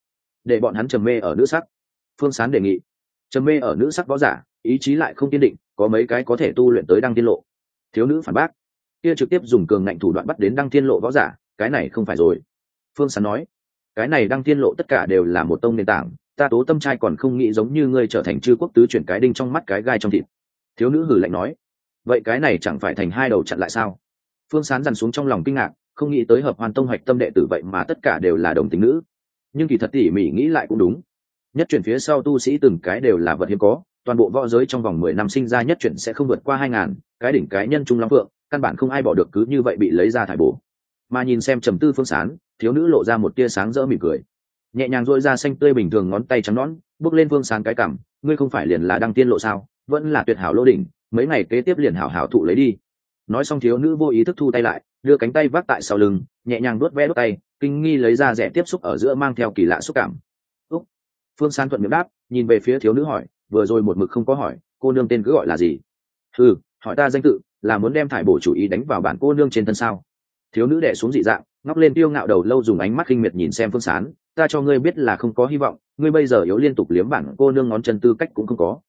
để bọn hắn trầm mê ở nữ sắc. Phương sán đề nghị, trầm mê ở nữ sắc võ giả, ý chí lại không kiên định, có mấy cái có thể tu luyện tới đăng thiên lộ. Thiếu nữ phản bác, kia trực tiếp dùng cường ngạnh thủ đoạn bắt đến đăng thiên lộ võ giả, cái này không phải rồi. Phương sán nói, cái này đăng thiên lộ tất cả đều là một tông nền tảng ta tố tâm trai còn không nghĩ giống như ngươi trở thành chư quốc tứ chuyển cái đinh trong mắt cái gai trong thịt. Thiếu nữ hử lạnh nói, vậy cái này chẳng phải thành hai đầu chặn lại sao? Phương sán dằn xuống trong lòng kinh ngạc, không nghĩ tới hợp hoàn tông hoạch tâm đệ tử vậy mà tất cả đều là đồng tính nữ. Nhưng kỳ thật tỉ mỉ nghĩ lại cũng đúng. Nhất chuyển phía sau tu sĩ từng cái đều là vật hiếm có, toàn bộ võ giới trong vòng mười năm sinh ra nhất chuyển sẽ không vượt qua hai ngàn, cái đỉnh cái nhân trung long phượng, căn bản không ai bỏ được cứ như vậy bị lấy ra thải bổ. Mà nhìn xem trầm tư phương sán, thiếu nữ lộ ra một tia sáng rỡ mỉm cười nhẹ nhàng dội ra xanh tươi bình thường ngón tay trắng nón bước lên phương sán cái cảm, ngươi không phải liền là đăng tiên lộ sao, vẫn là tuyệt hảo lô đỉnh, mấy ngày kế tiếp liền hảo hảo thụ lấy đi. Nói xong thiếu nữ vô ý thức thu tay lại, đưa cánh tay vác tại sau lưng, nhẹ nhàng đuốt ve đốt tay, kinh nghi lấy ra rẻ tiếp xúc ở giữa mang theo kỳ lạ xúc cảm. Úc. Phương san thuận miệng đáp, nhìn về phía thiếu nữ hỏi, vừa rồi một mực không có hỏi, cô nương tên cứ gọi là gì? Ừ hỏi ta danh tự, là muốn đem thải bổ chủ ý đánh vào bản cô nương trên thân sao? Thiếu nữ đẻ xuống dị dạng, ngóc lên tiêu ngạo đầu lâu dùng ánh mắt khinh miệt nhìn xem phương sán ta cho ngươi biết là không có hy vọng ngươi bây giờ yếu liên tục liếm bản cô nương ngón chân tư cách cũng không có.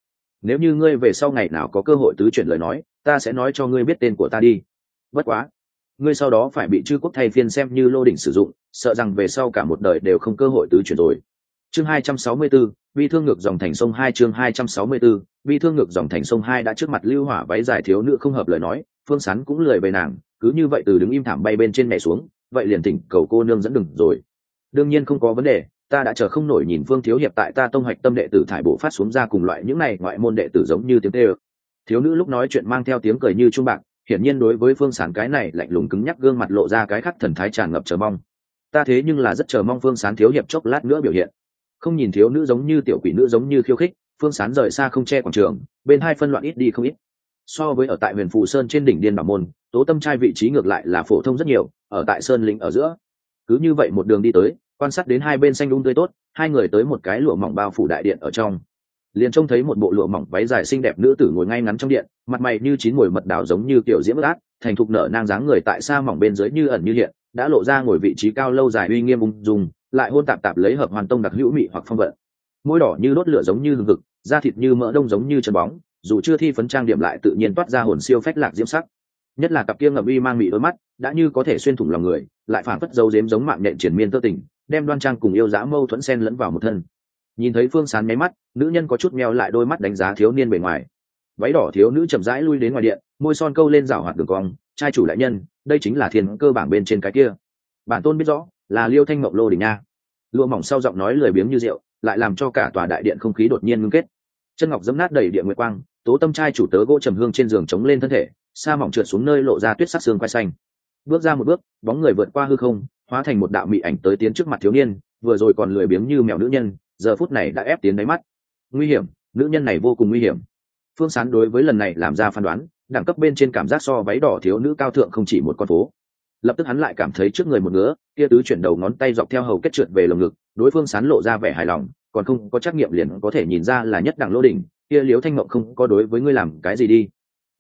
Nếu như ngươi về sau ngày nào có cơ hội tứ chuyển lời nói ta sẽ nói cho ngươi biết tên của ta đi. Bất quá ngươi sau đó phải bị chư quốc thay phiên xem như lô đỉnh sử dụng sợ rằng về sau cả một đời đều không cơ hội tứ chuyển rồi. Chương 264, vi thương ngược dòng thành sông hai chương 264, vi thương ngược dòng thành sông hai đã trước mặt lưu hỏa váy dài thiếu nữ không hợp lời nói phương sán cũng lười bề nàng cứ như vậy từ đứng im thảm bay bên trên mẹ xuống vậy liền tỉnh cầu cô nương dẫn đừng rồi đương nhiên không có vấn đề, ta đã chờ không nổi nhìn phương thiếu hiệp tại ta tông hoạch tâm đệ tử thải bộ phát xuống ra cùng loại những này ngoại môn đệ tử giống như tiếng tê thiếu nữ lúc nói chuyện mang theo tiếng cười như trung bạc, hiển nhiên đối với phương sán cái này lạnh lùng cứng nhắc gương mặt lộ ra cái khắc thần thái tràn ngập chờ mong. Ta thế nhưng là rất chờ mong phương sán thiếu hiệp chốc lát nữa biểu hiện. Không nhìn thiếu nữ giống như tiểu quỷ nữ giống như khiêu khích phương sán rời xa không che quảng trường, bên hai phân loạn ít đi không ít. So với ở tại huyền phù sơn trên đỉnh điên bảo môn, tố tâm trai vị trí ngược lại là phổ thông rất nhiều, ở tại sơn lĩnh ở giữa. Cứ như vậy một đường đi tới quan sát đến hai bên xanh đun tươi tốt, hai người tới một cái lụa mỏng bao phủ đại điện ở trong. Liền trông thấy một bộ lụa mỏng váy dài xinh đẹp nữ tử ngồi ngay ngắn trong điện, mặt mày như chín mùi mật đào giống như kiểu diễm ướt át thành thục nở nang dáng người tại xa mỏng bên dưới như ẩn như hiện, đã lộ ra ngồi vị trí cao lâu dài uy nghiêm ung dung, lại hôn tạp tạp lấy hợp hoàn tông đặc hữu mị hoặc phong vận. Môi đỏ như đốt lửa giống như hừng hực, da thịt như mỡ đông giống như chân bóng, dù chưa thi phấn trang điểm lại tự nhiên toát ra hồn siêu phách lạc diễm sắc nhất là cặp kia ngậm uy mang mị đôi mắt, đã như có thể xuyên thủng lòng người, lại phản phất dấu dếm giống mạng nhện triển miên tơ tình, đem đoan trang cùng yêu dã mâu thuẫn sen lẫn vào một thân. Nhìn thấy phương sán nháy mắt, nữ nhân có chút meo lại đôi mắt đánh giá thiếu niên bề ngoài. Váy đỏ thiếu nữ chậm rãi lui đến ngoài điện, môi son câu lên rảo hoạt đường cong, trai chủ đại nhân, đây chính là thiên cơ bảng bên trên cái kia. Bản tôn biết rõ, là liêu thanh mộng lô đình nha. Lụa mỏng sau giọng nói lười biếng như rượu, lại làm cho cả tòa đại điện không khí đột nhiên ngưng kết. Chân ngọc dẫm nát đầy điện nguyệt quang, tố tâm trai chủ tớ gỗ trầm hương trên giường chống lên thân thể sa mỏng trượt xuống nơi lộ ra tuyết sắc xương quai xanh. Bước ra một bước, bóng người vượt qua hư không, hóa thành một đạo mị ảnh tới tiến trước mặt thiếu niên, vừa rồi còn lười biếng như mèo nữ nhân, giờ phút này đã ép tiến đáy mắt. Nguy hiểm, nữ nhân này vô cùng nguy hiểm. Phương sán đối với lần này làm ra phán đoán, đẳng cấp bên trên cảm giác so váy đỏ thiếu nữ cao thượng không chỉ một con phố. Lập tức hắn lại cảm thấy trước người một ngứa, kia tứ chuyển đầu ngón tay dọc theo hầu kết trượt về lồng ngực, đối phương sán lộ ra vẻ hài lòng, còn không có trắc nghiệm liền có thể nhìn ra là nhất đẳng lô đỉnh, kia liếu thanh mộng không có đối với ngươi làm cái gì đi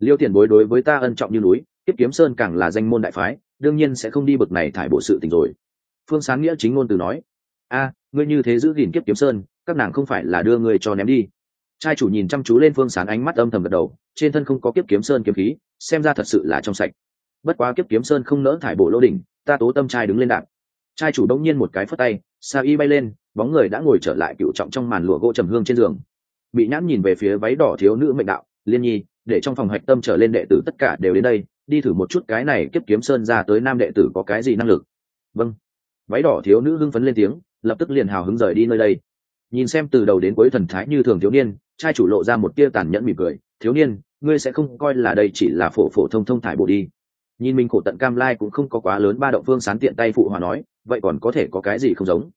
liêu tiền bối đối với ta ân trọng như núi tiếp kiếm sơn càng là danh môn đại phái, đương nhiên sẽ không đi bực này thải bộ sự tình rồi. Phương sáng nghĩa chính ngôn từ nói, a, ngươi như thế giữ gìn kiếp kiếm sơn, các nàng không phải là đưa ngươi cho ném đi. Trai chủ nhìn chăm chú lên phương sáng ánh mắt âm thầm gật đầu, trên thân không có kiếp kiếm sơn kiếm khí, xem ra thật sự là trong sạch. Bất quá kiếp kiếm sơn không nỡ thải bộ lô đỉnh, ta tố tâm trai đứng lên đạp. Trai chủ đông nhiên một cái phất tay, sa y bay lên, bóng người đã ngồi trở lại cựu trọng trong màn lụa gỗ trầm hương trên giường. Bị nhãn nhìn về phía váy đỏ thiếu nữ mệnh đạo, liên nhi để trong phòng hạch tâm trở lên đệ tử tất cả đều đến đây, đi thử một chút cái này kiếp kiếm sơn ra tới nam đệ tử có cái gì năng lực. Vâng. Váy đỏ thiếu nữ hưng phấn lên tiếng, lập tức liền hào hứng rời đi nơi đây. Nhìn xem từ đầu đến cuối thần thái như thường thiếu niên, trai chủ lộ ra một tia tàn nhẫn mỉm cười, thiếu niên, ngươi sẽ không coi là đây chỉ là phổ phổ thông thông thải bộ đi. Nhìn mình khổ tận cam lai cũng không có quá lớn ba động phương sán tiện tay phụ hòa nói, vậy còn có thể có cái gì không giống?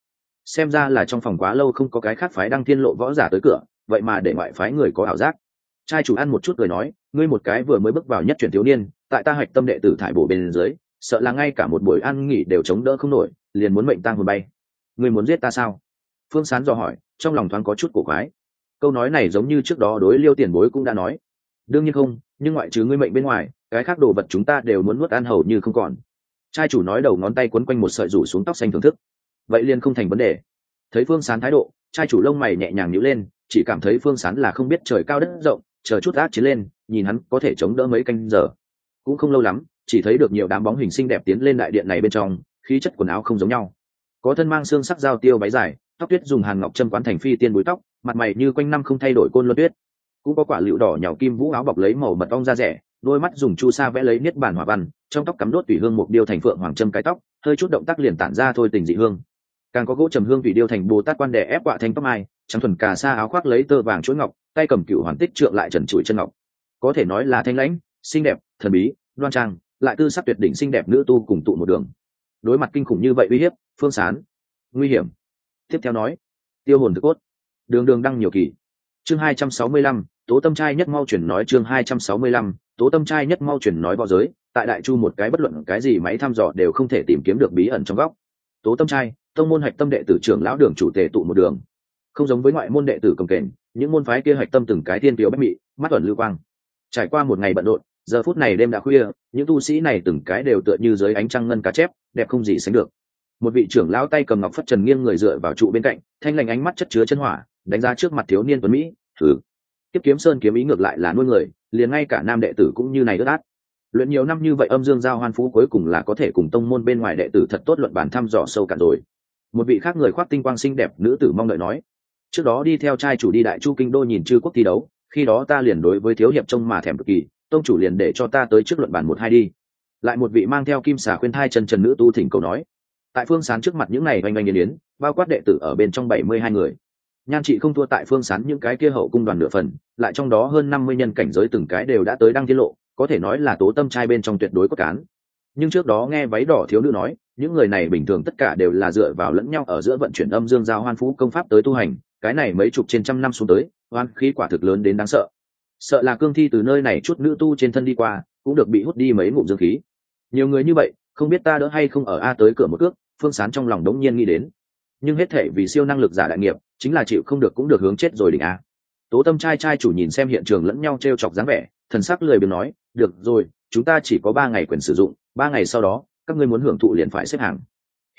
Xem ra là trong phòng quá lâu không có cái khác phái đăng thiên lộ võ giả tới cửa, vậy mà để ngoại phái người có ảo giác trai chủ ăn một chút cười nói, ngươi một cái vừa mới bước vào nhất chuyển thiếu niên, tại ta hạch tâm đệ tử thải bổ bên dưới, sợ là ngay cả một buổi ăn nghỉ đều chống đỡ không nổi, liền muốn mệnh tang hồn bay. Ngươi muốn giết ta sao? Phương sán dò hỏi, trong lòng thoáng có chút cổ quái. Câu nói này giống như trước đó đối liêu tiền bối cũng đã nói. Đương nhiên không, nhưng ngoại trừ ngươi mệnh bên ngoài, cái khác đồ vật chúng ta đều muốn nuốt ăn hầu như không còn. Trai chủ nói đầu ngón tay quấn quanh một sợi rủ xuống tóc xanh thưởng thức. Vậy liền không thành vấn đề. Thấy phương sán thái độ, trai chủ lông mày nhẹ nhàng nhữ lên, chỉ cảm thấy phương sán là không biết trời cao đất rộng chờ chút ác chiến lên, nhìn hắn có thể chống đỡ mấy canh giờ. Cũng không lâu lắm, chỉ thấy được nhiều đám bóng hình xinh đẹp tiến lên đại điện này bên trong, khí chất quần áo không giống nhau. Có thân mang xương sắc dao tiêu váy dài, tóc tuyết dùng hàng ngọc châm quán thành phi tiên búi tóc, mặt mày như quanh năm không thay đổi côn luân tuyết. Cũng có quả lựu đỏ nhào kim vũ áo bọc lấy màu mật ong da rẻ, đôi mắt dùng chu sa vẽ lấy niết bản hỏa văn, trong tóc cắm đốt tùy hương một điêu thành phượng hoàng trâm cái tóc, hơi chút động tác liền tản ra thôi tình dị hương. Càng có gỗ trầm hương tùy điêu thành bồ tát quan đẻ ép quạ thanh tóc mai, trắng thuần cà sa áo khoác lấy tơ vàng chuỗi ngọc tay cầm cựu hoàn tích trượng lại trần trụi chân ngọc. Có thể nói là thanh lãnh, xinh đẹp, thần bí, đoan trang, lại tư sắc tuyệt đỉnh xinh đẹp nữ tu cùng tụ một đường. Đối mặt kinh khủng như vậy uy hiếp, phương sán, nguy hiểm. Tiếp theo nói, tiêu hồn thực cốt, đường đường đăng nhiều kỳ. Chương hai trăm sáu mươi lăm, tố tâm trai nhất mau chuyển nói chương hai trăm sáu mươi lăm, tố tâm trai nhất mau chuyển nói võ giới, tại đại chu một cái bất luận cái gì máy thăm dò đều không thể tìm kiếm được bí ẩn trong góc. Tố tâm trai, tông môn hạch tâm đệ tử trưởng lão đường chủ tề tụ một đường không giống với ngoại môn đệ tử cầm kềnh, những môn phái kia hạch tâm từng cái thiên tiểu bách mị, mắt ẩn lưu quang. Trải qua một ngày bận rộn, giờ phút này đêm đã khuya, những tu sĩ này từng cái đều tựa như dưới ánh trăng ngân cá chép, đẹp không gì sánh được. Một vị trưởng lão tay cầm ngọc phất trần nghiêng người dựa vào trụ bên cạnh, thanh lành ánh mắt chất chứa chân hỏa, đánh ra trước mặt thiếu niên tuấn mỹ, thử. Tiếp kiếm sơn kiếm ý ngược lại là nuôi người, liền ngay cả nam đệ tử cũng như này ướt át. Luyện nhiều năm như vậy âm dương giao hoan phú cuối cùng là có thể cùng tông môn bên ngoài đệ tử thật tốt luận bản thăm dò sâu cạn rồi. Một vị khác người khoác tinh quang xinh đẹp nữ tử mong đợi nói trước đó đi theo trai chủ đi đại chu kinh đô nhìn chư quốc thi đấu, khi đó ta liền đối với thiếu hiệp trông mà thèm cực kỳ, tông chủ liền để cho ta tới trước luận bản một hai đi. Lại một vị mang theo kim xà khuyên thai chân trần nữ tu thỉnh cầu nói. Tại phương sán trước mặt những này oanh oanh yên yến, bao quát đệ tử ở bên trong bảy mươi hai người. Nhan chị không thua tại phương sán những cái kia hậu cung đoàn nửa phần, lại trong đó hơn năm mươi nhân cảnh giới từng cái đều đã tới đăng tiết lộ, có thể nói là tố tâm trai bên trong tuyệt đối có cán. Nhưng trước đó nghe váy đỏ thiếu nữ nói, những người này bình thường tất cả đều là dựa vào lẫn nhau ở giữa vận chuyển âm dương giao hoan phú công pháp tới tu hành cái này mấy chục trên trăm năm xuống tới, oan khí quả thực lớn đến đáng sợ. Sợ là cương thi từ nơi này chút nữ tu trên thân đi qua, cũng được bị hút đi mấy ngụm dương khí. Nhiều người như vậy, không biết ta đỡ hay không ở a tới cửa một cước, phương sán trong lòng đống nhiên nghĩ đến. Nhưng hết thể vì siêu năng lực giả đại nghiệp, chính là chịu không được cũng được hướng chết rồi đỉnh a. Tố tâm trai trai chủ nhìn xem hiện trường lẫn nhau t r e o chọc dáng vẻ, thần sắc lười biếng nói, được rồi, chúng ta chỉ có ba ngày quyền sử dụng, ba ngày sau đó, các ngươi muốn hưởng thụ liền phải xếp hàng.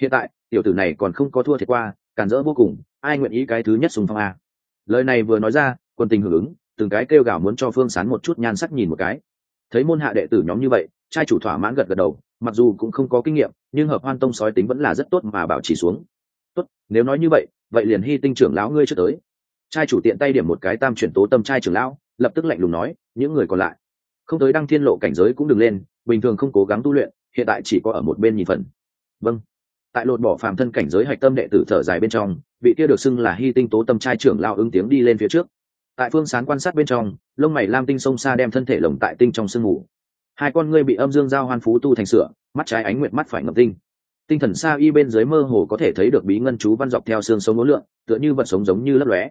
Hiện tại, tiểu tử này còn không có thua thiệt qua, càn rỡ vô cùng ai nguyện ý cái thứ nhất sùng phong a? Lời này vừa nói ra, quân tình hưởng ứng, từng cái kêu gào muốn cho phương sán một chút nhan sắc nhìn một cái. Thấy môn hạ đệ tử nhóm như vậy, trai chủ thỏa mãn gật gật đầu, mặc dù cũng không có kinh nghiệm, nhưng hợp hoan tông sói tính vẫn là rất tốt mà bảo chỉ xuống. Tốt, nếu nói như vậy vậy liền hy tinh trưởng lão ngươi trước tới. Trai chủ tiện tay điểm một cái tam chuyển tố tâm trai trưởng lão, lập tức lạnh lùng nói, những người còn lại. Không tới đăng thiên lộ cảnh giới cũng đừng lên, bình thường không cố gắng tu luyện, hiện tại chỉ có ở một bên nhìn phần. Vâng tại lột bỏ phàm thân cảnh giới hạch tâm đệ tử thở dài bên trong, vị kia được xưng là hy tinh tố tâm trai trưởng lao ứng tiếng đi lên phía trước. Tại phương sán quan sát bên trong, lông mày lam tinh sông xa đem thân thể lồng tại tinh trong sương mù. Hai con ngươi bị âm dương giao hoan phú tu thành sửa, mắt trái ánh nguyệt mắt phải ngập tinh. Tinh thần xa y bên dưới mơ hồ có thể thấy được bí ngân chú văn dọc theo xương sống ngố lượng, tựa như vật sống giống như lấp lóe.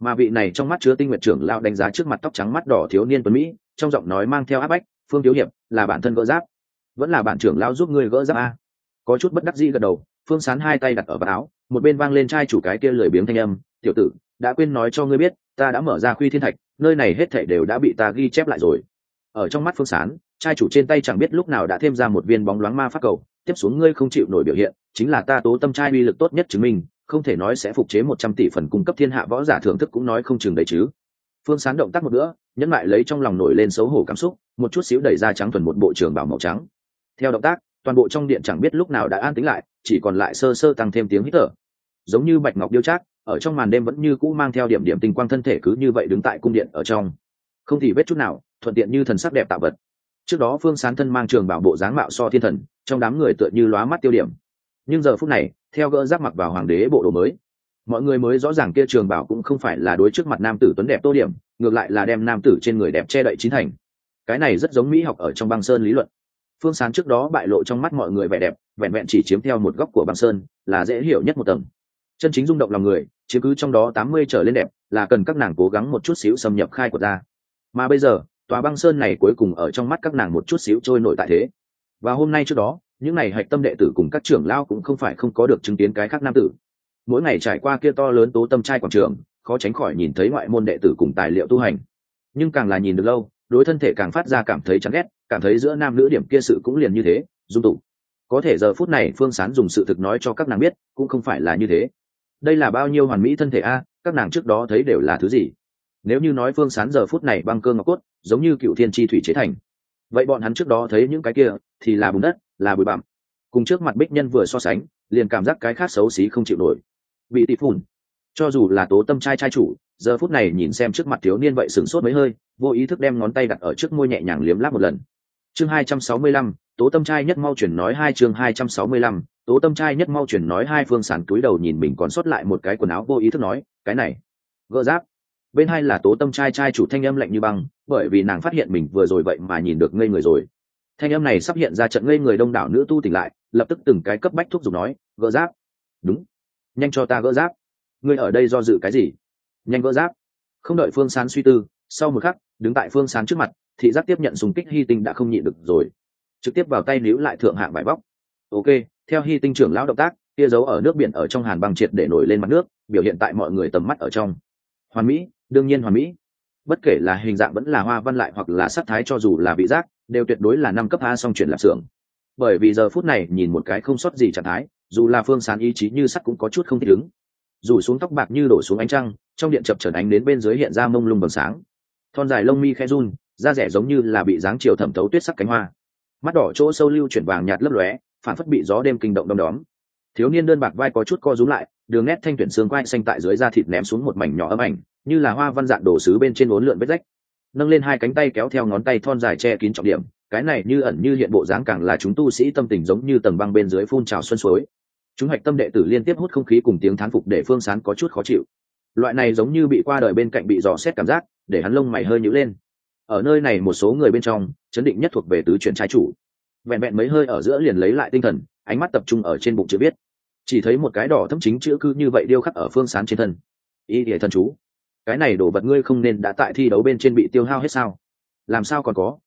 Mà vị này trong mắt chứa tinh nguyệt trưởng lao đánh giá trước mặt tóc trắng mắt đỏ thiếu niên tuấn mỹ, trong giọng nói mang theo áp bách, phương thiếu hiệp, là bản thân gỡ giáp. Vẫn là bản trưởng lao giúp ngươi gỡ giáp a có chút bất đắc dĩ gật đầu, phương sán hai tay đặt ở vạt áo, một bên vang lên trai chủ cái kia lười biếng thanh âm, tiểu tử, đã quên nói cho ngươi biết, ta đã mở ra khuy thiên thạch, nơi này hết thảy đều đã bị ta ghi chép lại rồi. Ở trong mắt phương sán trai chủ trên tay chẳng biết lúc nào đã thêm ra một viên bóng loáng ma pháp cầu, tiếp xuống ngươi không chịu nổi biểu hiện, chính là ta tố tâm trai uy lực tốt nhất chứng minh, không thể nói sẽ phục chế một trăm tỷ phần cung cấp thiên hạ võ giả thưởng thức cũng nói không chừng đấy chứ. Phương sán động tác một nữa nhẫn lại lấy trong lòng nổi lên xấu hổ cảm xúc, một chút xíu đẩy ra trắng thuần một bộ trưởng bảo màu trắng. Theo động tác toàn bộ trong điện chẳng biết lúc nào đã an tính lại, chỉ còn lại sơ sơ tăng thêm tiếng hít thở. Giống như bạch ngọc điêu trác, ở trong màn đêm vẫn như cũ mang theo điểm điểm tinh quang thân thể cứ như vậy đứng tại cung điện ở trong. Không thì vết chút nào, thuận tiện như thần sắc đẹp tạo vật. Trước đó phương sán thân mang trường bảo bộ dáng mạo so thiên thần, trong đám người tựa như lóa mắt tiêu điểm. Nhưng giờ phút này, theo gỡ giáp mặc vào hoàng đế bộ đồ mới, mọi người mới rõ ràng kia trường bảo cũng không phải là đối trước mặt nam tử tuấn đẹp tô điểm, ngược lại là đem nam tử trên người đẹp che đậy chín thành. Cái này rất giống mỹ học ở trong băng sơn lý luận phương sán trước đó bại lộ trong mắt mọi người vẻ đẹp, vẹn vẹn chỉ chiếm theo một góc của băng sơn, là dễ hiểu nhất một tầng. Chân chính rung động lòng người chứ cứ trong đó tám mươi trở lên đẹp, là cần các nàng cố gắng một chút xíu xâm nhập khai của ta mà bây giờ, tòa băng sơn này cuối cùng ở trong mắt các nàng một chút xíu trôi nổi tại thế. Và hôm nay trước đó, những ngày hạch tâm đệ tử cùng các trưởng lao cũng không phải không có được chứng kiến cái khác nam tử. Mỗi ngày trải qua kia to lớn tố tâm trai quảng trường, khó tránh khỏi nhìn thấy ngoại môn đệ tử cùng tài liệu tu hành. Nhưng càng là nhìn được lâu, đối thân thể càng phát ra cảm thấy chán ghét cảm thấy giữa nam nữ điểm kia sự cũng liền như thế, dung tụ có thể giờ phút này phương sán dùng sự thực nói cho các nàng biết, cũng không phải là như thế. Đây là bao nhiêu hoàn mỹ thân thể a, các nàng trước đó thấy đều là thứ gì? Nếu như nói phương sán giờ phút này băng cơ ngọc cốt, giống như cựu thiên tri thủy chế thành. Vậy bọn hắn trước đó thấy những cái kia, thì là bùn đất, là bụi bặm. Cùng trước mặt bích nhân vừa so sánh, liền cảm giác cái khác xấu xí không chịu nổi. Bị tị phùn. Cho dù là tố tâm trai trai chủ, giờ phút này nhìn xem trước mặt thiếu niên vậy sửng sốt mấy hơi, vô ý thức đem ngón tay đặt ở trước môi nhẹ nhàng liếm láp một lần chương hai trăm sáu mươi lăm, tố tâm trai nhất mau chuyển nói hai chương hai trăm sáu mươi lăm, tố tâm trai nhất mau chuyển nói hai phương sản túi đầu nhìn mình còn sót lại một cái quần áo vô ý thức nói, cái này, gỡ giáp. Bên hai là tố tâm trai trai chủ thanh âm lạnh như băng, bởi vì nàng phát hiện mình vừa rồi vậy mà nhìn được ngây người rồi. Thanh âm này sắp hiện ra trận ngây người đông đảo nữ tu tỉnh lại, lập tức từng cái cấp bách thúc giục nói, gỡ giáp. Đúng, nhanh cho ta gỡ giáp. Ngươi ở đây do dự cái gì? Nhanh gỡ giáp. Không đợi phương sán suy tư, sau một khắc, đứng tại phương sán trước mặt thị giác tiếp nhận súng kích hy tinh đã không nhịn được rồi. Trực tiếp vào tay níu lại thượng hạng vải vóc ok, theo hy tinh trưởng lão động tác, tia dấu ở nước biển ở trong hàn băng triệt để nổi lên mặt nước, biểu hiện tại mọi người tầm mắt ở trong. Hoàn mỹ, đương nhiên hoàn mỹ. Bất kể là hình dạng vẫn là hoa văn lại hoặc là sắc thái cho dù là vị giác, đều tuyệt đối là năm cấp a song chuyển lạp xưởng. Bởi vì giờ phút này nhìn một cái không sót gì trạng thái, dù là phương sán ý chí như sắt cũng có chút không thích ứng. Dù xuống tóc bạc như đổ xuống ánh trăng, trong điện chập trở ánh đến bên dưới hiện ra mông lung bằng sáng. Thon dài lông mi khe run da rẻ giống như là bị dáng chiều thẩm thấu tuyết sắc cánh hoa. Mắt đỏ chỗ sâu lưu chuyển vàng nhạt lấp lóe, phản phất bị gió đêm kinh động đom đóm. Thiếu niên đơn bạc vai có chút co rúm lại, đường nét thanh tuyển xương quai xanh tại dưới da thịt ném xuống một mảnh nhỏ ấm ảnh, như là hoa văn dạng đổ sứ bên trên uốn lượn vết rách. Nâng lên hai cánh tay kéo theo ngón tay thon dài che kín trọng điểm, cái này như ẩn như hiện bộ dáng càng là chúng tu sĩ tâm tình giống như tầng băng bên dưới phun trào xuân suối. Chúng hạch tâm đệ tử liên tiếp hút không khí cùng tiếng thán phục để phương sán có chút khó chịu. Loại này giống như bị qua đời bên cạnh bị dò xét cảm giác, để hắn lông mày hơi nhữ lên ở nơi này một số người bên trong, chấn định nhất thuộc về tứ chuyển trái chủ. Vẹn vẹn mấy hơi ở giữa liền lấy lại tinh thần, ánh mắt tập trung ở trên bụng chữ viết. Chỉ thấy một cái đỏ thâm chính chữ cứ như vậy điêu khắc ở phương sán trên thân. Ý địa thần chú. Cái này đổ vật ngươi không nên đã tại thi đấu bên trên bị tiêu hao hết sao? Làm sao còn có?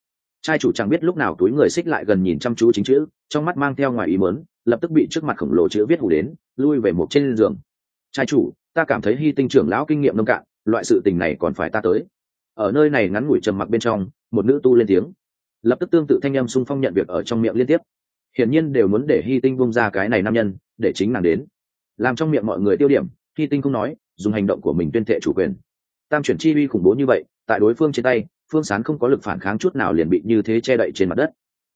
Trai chủ chẳng biết lúc nào túi người xích lại gần nhìn chăm chú chính chữ, trong mắt mang theo ngoài ý mớn lập tức bị trước mặt khổng lồ chữ viết hủ đến, lui về một trên giường. Trai chủ, ta cảm thấy hy tinh trưởng lão kinh nghiệm nông cạn, loại sự tình này còn phải ta tới ở nơi này ngắn ngủi trầm mặc bên trong, một nữ tu lên tiếng. Lập tức tương tự thanh âm xung phong nhận việc ở trong miệng liên tiếp. Hiển nhiên đều muốn để hy tinh bung ra cái này nam nhân, để chính nàng đến. Làm trong miệng mọi người tiêu điểm hy tinh không nói, dùng hành động của mình tuyên thệ chủ quyền. Tam chuyển chi uy khủng bố như vậy, tại đối phương trên tay, phương sán không có lực phản kháng chút nào liền bị như thế che đậy trên mặt đất.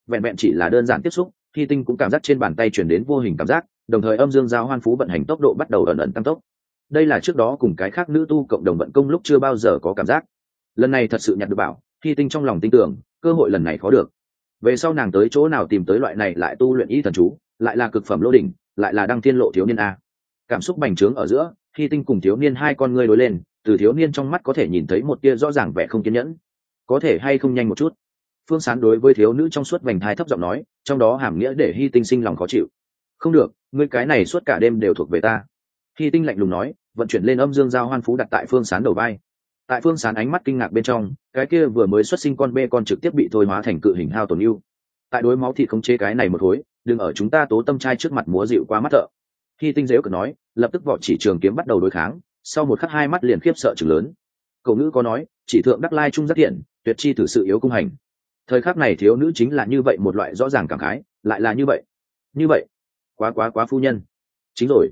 Vẹn vẹn chỉ là đơn giản tiếp xúc hy tinh cũng cảm giác trên bàn tay chuyển đến vô hình cảm giác, đồng thời âm dương giao hoan phú vận hành tốc độ bắt đầu ẩn ẩn tăng tốc. Đây là trước đó cùng cái khác nữ tu cộng đồng vận công lúc chưa bao giờ có cảm giác lần này thật sự nhặt được bảo, hy tinh trong lòng tin tưởng, cơ hội lần này khó được. Về sau nàng tới chỗ nào tìm tới loại này lại tu luyện y thần chú, lại là cực phẩm lô đỉnh, lại là đăng thiên lộ thiếu niên a. Cảm xúc bành trướng ở giữa, hy tinh cùng thiếu niên hai con ngươi đối lên, từ thiếu niên trong mắt có thể nhìn thấy một tia rõ ràng vẻ không kiên nhẫn. Có thể hay không nhanh một chút? Phương sán đối với thiếu nữ trong suốt vành thai thấp giọng nói, trong đó hàm nghĩa để hy tinh sinh lòng khó chịu. Không được, ngươi cái này suốt cả đêm đều thuộc về ta. Hy tinh lạnh lùng nói, vận chuyển lên âm dương giao hoan phú đặt tại phương sán đầu vai tại phương sán ánh mắt kinh ngạc bên trong, cái kia vừa mới xuất sinh con bê con trực tiếp bị thôi hóa thành cự hình hao tổn yêu tại đối máu thịt không chế cái này một khối đừng ở chúng ta tố tâm trai trước mặt múa dịu quá mắt thợ. Khi tinh dếu cực nói, lập tức vỏ chỉ trường kiếm bắt đầu đối kháng, sau một khắc hai mắt liền khiếp sợ chừng lớn. Cậu nữ có nói, chỉ thượng đắc lai trung rất thiện tuyệt chi thử sự yếu cung hành. Thời khắc này thiếu nữ chính là như vậy một loại rõ ràng cảm khái, lại là như vậy. Như vậy. Quá quá quá phu nhân. Chính rồi.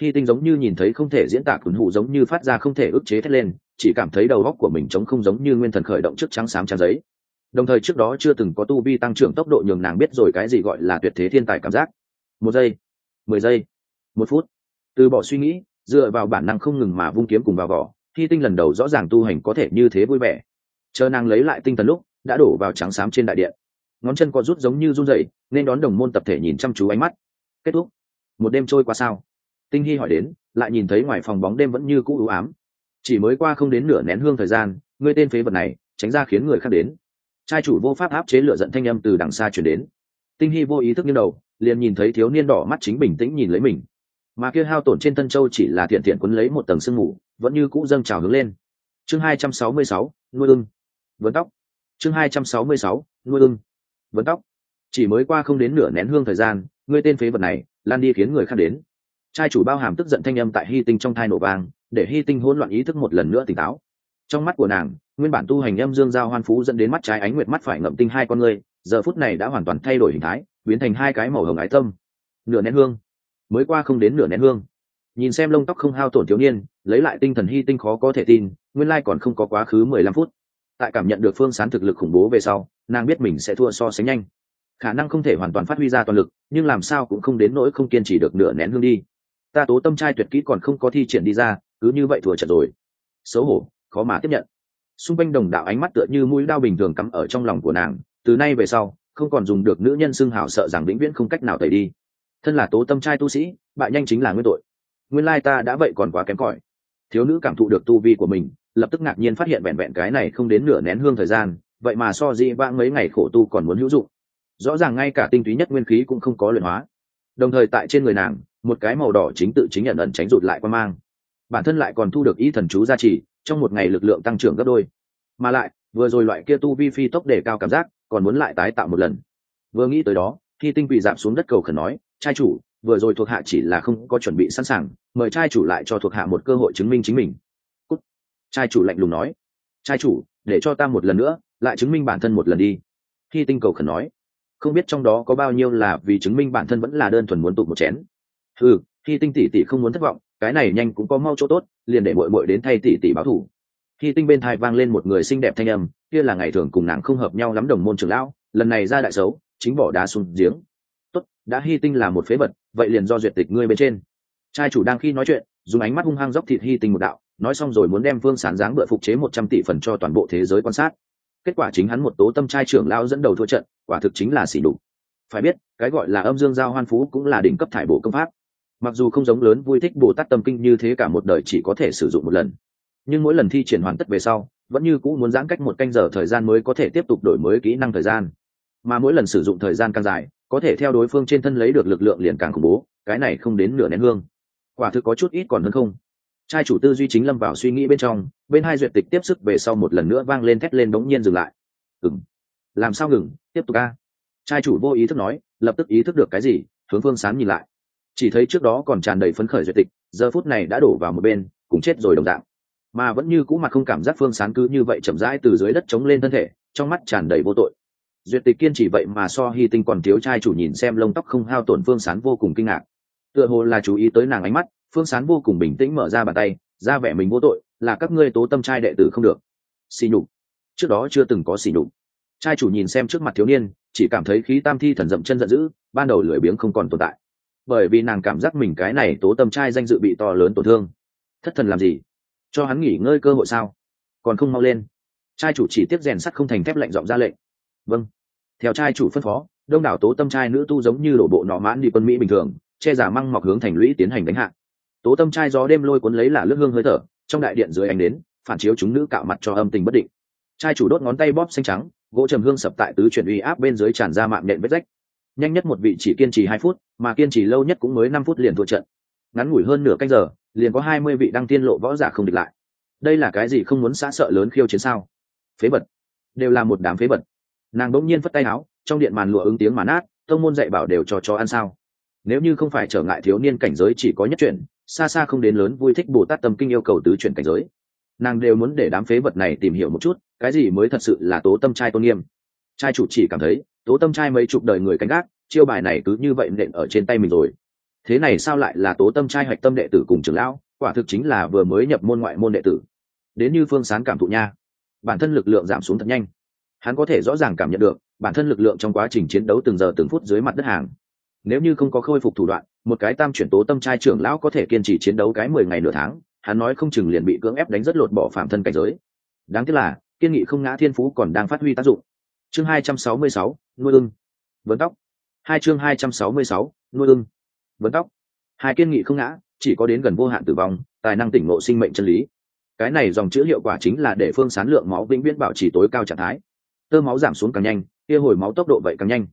Khi tinh giống như nhìn thấy không thể diễn tả thuần hụ giống như phát ra không thể ức chế thét lên chỉ cảm thấy đầu góc của mình trống không giống như nguyên thần khởi động trước trắng xám trang giấy. Đồng thời trước đó chưa từng có tu vi tăng trưởng tốc độ nhường nàng biết rồi cái gì gọi là tuyệt thế thiên tài cảm giác. Một giây, mười giây, một phút. Từ bỏ suy nghĩ, dựa vào bản năng không ngừng mà vung kiếm cùng vào vỏ khi tinh lần đầu rõ ràng tu hành có thể như thế vui vẻ. Chờ nàng lấy lại tinh thần lúc, đã đổ vào trắng xám trên đại điện. Ngón chân có rút giống như run rẩy, nên đón đồng môn tập thể nhìn chăm chú ánh mắt. Kết thúc. Một đêm trôi qua sao? Tinh hy hỏi đến, lại nhìn thấy ngoài phòng bóng đêm vẫn như cũ ưu ám chỉ mới qua không đến nửa nén hương thời gian, ngươi tên phế vật này, tránh ra khiến người khác đến. Trai chủ vô pháp áp chế lửa giận thanh âm từ đằng xa chuyển đến. Tinh hy vô ý thức như đầu, liền nhìn thấy thiếu niên đỏ mắt chính bình tĩnh nhìn lấy mình. Mà kia hao tổn trên tân châu chỉ là thiện thiện quấn lấy một tầng sương mù, vẫn như cũ dâng trào hướng lên. Chương hai trăm sáu mươi sáu, nuôi ưng. Vấn tóc. Chương hai trăm sáu mươi sáu, nuôi ưng. Vấn tóc. Chỉ mới qua không đến nửa nén hương thời gian, ngươi tên phế vật này, lan đi khiến người khác đến trai chủ bao hàm tức giận thanh âm tại hy tinh trong thai nổ vang, để hy tinh hỗn loạn ý thức một lần nữa tỉnh táo. Trong mắt của nàng, nguyên bản tu hành âm dương giao hoan phú dẫn đến mắt trái ánh nguyệt mắt phải ngậm tinh hai con người giờ phút này đã hoàn toàn thay đổi hình thái, biến thành hai cái màu hồng ái tâm. Nửa nén hương. Mới qua không đến nửa nén hương. Nhìn xem lông tóc không hao tổn thiếu niên, lấy lại tinh thần hy tinh khó có thể tin, nguyên lai còn không có quá khứ mười lăm phút. Tại cảm nhận được phương sán thực lực khủng bố về sau, nàng biết mình sẽ thua so sánh nhanh. Khả năng không thể hoàn toàn phát huy ra toàn lực, nhưng làm sao cũng không đến nỗi không kiên trì được nửa nén hương đi ta tố tâm trai tuyệt kỹ còn không có thi triển đi ra, cứ như vậy thua trận rồi. Xấu hổ, khó mà tiếp nhận. Xung quanh đồng đạo ánh mắt tựa như mũi đao bình thường cắm ở trong lòng của nàng, từ nay về sau, không còn dùng được nữ nhân xưng hảo sợ rằng vĩnh viễn không cách nào tẩy đi. Thân là tố tâm trai tu sĩ, bại nhanh chính là nguyên tội. Nguyên lai ta đã vậy còn quá kém cỏi. Thiếu nữ cảm thụ được tu vi của mình, lập tức ngạc nhiên phát hiện vẹn vẹn cái này không đến nửa nén hương thời gian, vậy mà so di vãng mấy ngày khổ tu còn muốn hữu dụng. Rõ ràng ngay cả tinh túy nhất nguyên khí cũng không có luyện hóa. Đồng thời tại trên người nàng một cái màu đỏ chính tự chính nhận ẩn tránh rụt lại qua mang. Bản thân lại còn thu được ý thần chú gia trì, trong một ngày lực lượng tăng trưởng gấp đôi. Mà lại, vừa rồi loại kia tu vi phi tốc để cao cảm giác, còn muốn lại tái tạo một lần. Vừa nghĩ tới đó, khi tinh quỷ giảm xuống đất cầu khẩn nói, trai chủ, vừa rồi thuộc hạ chỉ là không có chuẩn bị sẵn sàng, mời trai chủ lại cho thuộc hạ một cơ hội chứng minh chính mình. Cút. trai chủ lạnh lùng nói, trai chủ, để cho ta một lần nữa, lại chứng minh bản thân một lần đi. Khi tinh cầu khẩn nói, không biết trong đó có bao nhiêu là vì chứng minh bản thân vẫn là đơn thuần muốn tụ một chén ừ khi tinh tỷ tỷ không muốn thất vọng, cái này nhanh cũng có mau chỗ tốt, liền để mội mội đến thay tỷ tỷ báo thủ khi tinh bên thai vang lên một người xinh đẹp thanh âm, kia là ngày thường cùng nàng không hợp nhau lắm đồng môn trưởng lão, lần này ra đại xấu, chính bỏ đá xuống giếng. Tốt, đã hy tinh là một phế vật, vậy liền do duyệt tịch ngươi bên trên. Trai chủ đang khi nói chuyện, dùng ánh mắt hung hăng dốc thịt hy tinh một đạo, nói xong rồi muốn đem vương sán dáng bựa phục chế một trăm tỷ phần cho toàn bộ thế giới quan sát. Kết quả chính hắn một tố tâm trai trưởng lao dẫn đầu thua trận, quả thực chính là xỉ đủ phải biết, cái gọi là âm dương giao hoan phú cũng là đỉnh cấp thải bộ công pháp mặc dù không giống lớn vui thích bồ tát tâm kinh như thế cả một đời chỉ có thể sử dụng một lần, nhưng mỗi lần thi triển hoàn tất về sau, vẫn như cũ muốn giãn cách một canh giờ thời gian mới có thể tiếp tục đổi mới kỹ năng thời gian. Mà mỗi lần sử dụng thời gian càng dài, có thể theo đối phương trên thân lấy được lực lượng liền càng khủng bố, cái này không đến nửa nén hương. Quả thực có chút ít còn hơn không. Trai chủ tư duy chính lâm vào suy nghĩ bên trong, bên hai duyệt tịch tiếp sức về sau một lần nữa vang lên thét lên bỗng nhiên dừng lại. Ừng làm sao ngừng? Tiếp tục a. Trai chủ vô ý thức nói, lập tức ý thức được cái gì, hướng phương sán nhìn lại chỉ thấy trước đó còn tràn đầy phấn khởi duyệt tịch, giờ phút này đã đổ vào một bên, cùng chết rồi đồng dạng. Mà vẫn như cũ mặt không cảm giác phương sán cứ như vậy chậm rãi từ dưới đất chống lên thân thể, trong mắt tràn đầy vô tội. Duyệt tịch kiên chỉ vậy mà so hy tinh còn thiếu trai chủ nhìn xem lông tóc không hao tổn phương sán vô cùng kinh ngạc. Tựa hồ là chú ý tới nàng ánh mắt, phương sán vô cùng bình tĩnh mở ra bàn tay, ra vẻ mình vô tội, là các ngươi tố tâm trai đệ tử không được. Xì nhục. Trước đó chưa từng có xì nhục. Trai chủ nhìn xem trước mặt thiếu niên, chỉ cảm thấy khí tam thi thần dậm chân giận dữ, ban đầu lười biếng không còn tồn tại bởi vì nàng cảm giác mình cái này tố tâm trai danh dự bị to lớn tổn thương. Thất thần làm gì? Cho hắn nghỉ ngơi cơ hội sao? Còn không mau lên. Trai chủ chỉ tiếp rèn sắt không thành thép lạnh giọng ra lệnh. Vâng. Theo trai chủ phân phó, đông đảo tố tâm trai nữ tu giống như đổ bộ nọ mãn đi quân mỹ bình thường, che giả măng mọc hướng thành lũy tiến hành đánh hạ. Tố tâm trai gió đêm lôi cuốn lấy là lướt hương hơi thở, trong đại điện dưới ánh đến, phản chiếu chúng nữ cạo mặt cho âm tình bất định. Trai chủ đốt ngón tay bóp xanh trắng, gỗ trầm hương sập tại tứ chuyển uy áp bên dưới tràn ra mạng nện vết rách nhanh nhất một vị chỉ kiên trì hai phút, mà kiên trì lâu nhất cũng mới năm phút liền thua trận. Ngắn ngủi hơn nửa canh giờ, liền có hai mươi vị đăng tiên lộ võ giả không địch lại. Đây là cái gì không muốn xã sợ lớn khiêu chiến sao? Phế bật đều là một đám phế bật nàng bỗng nhiên phất tay áo, trong điện màn lụa ứng tiếng mà nát, tông môn dạy bảo đều cho chó ăn sao? Nếu như không phải trở ngại thiếu niên cảnh giới chỉ có nhất chuyển, xa xa không đến lớn vui thích bồ tát tâm kinh yêu cầu tứ chuyển cảnh giới. Nàng đều muốn để đám phế vật này tìm hiểu một chút, cái gì mới thật sự là tố tâm trai tôn nghiêm? Trai chủ chỉ cảm thấy, tố tâm trai mấy chục đời người canh gác, chiêu bài này cứ như vậy nện ở trên tay mình rồi. Thế này sao lại là tố tâm trai hoạch tâm đệ tử cùng trưởng lão, quả thực chính là vừa mới nhập môn ngoại môn đệ tử. Đến như phương sán cảm thụ nha. Bản thân lực lượng giảm xuống thật nhanh. Hắn có thể rõ ràng cảm nhận được, bản thân lực lượng trong quá trình chiến đấu từng giờ từng phút dưới mặt đất hàng. Nếu như không có khôi phục thủ đoạn, một cái tam chuyển tố tâm trai trưởng lão có thể kiên trì chiến đấu cái mười ngày nửa tháng, hắn nói không chừng liền bị cưỡng ép đánh rất lột bỏ phạm thân cảnh giới. Đáng tiếc là, kiên nghị không ngã thiên phú còn đang phát huy tác dụng chương hai trăm sáu mươi sáu, nuôi ưng. Vấn tóc. Hai chương hai trăm sáu mươi sáu, nuôi ưng. Vấn tóc. Hai kiên nghị không ngã, chỉ có đến gần vô hạn tử vong, tài năng tỉnh ngộ sinh mệnh chân lý. Cái này dòng chữ hiệu quả chính là để phương sán lượng máu vĩnh viễn bảo trì tối cao trạng thái. Tơ máu giảm xuống càng nhanh, kia hồi máu tốc độ vậy càng nhanh.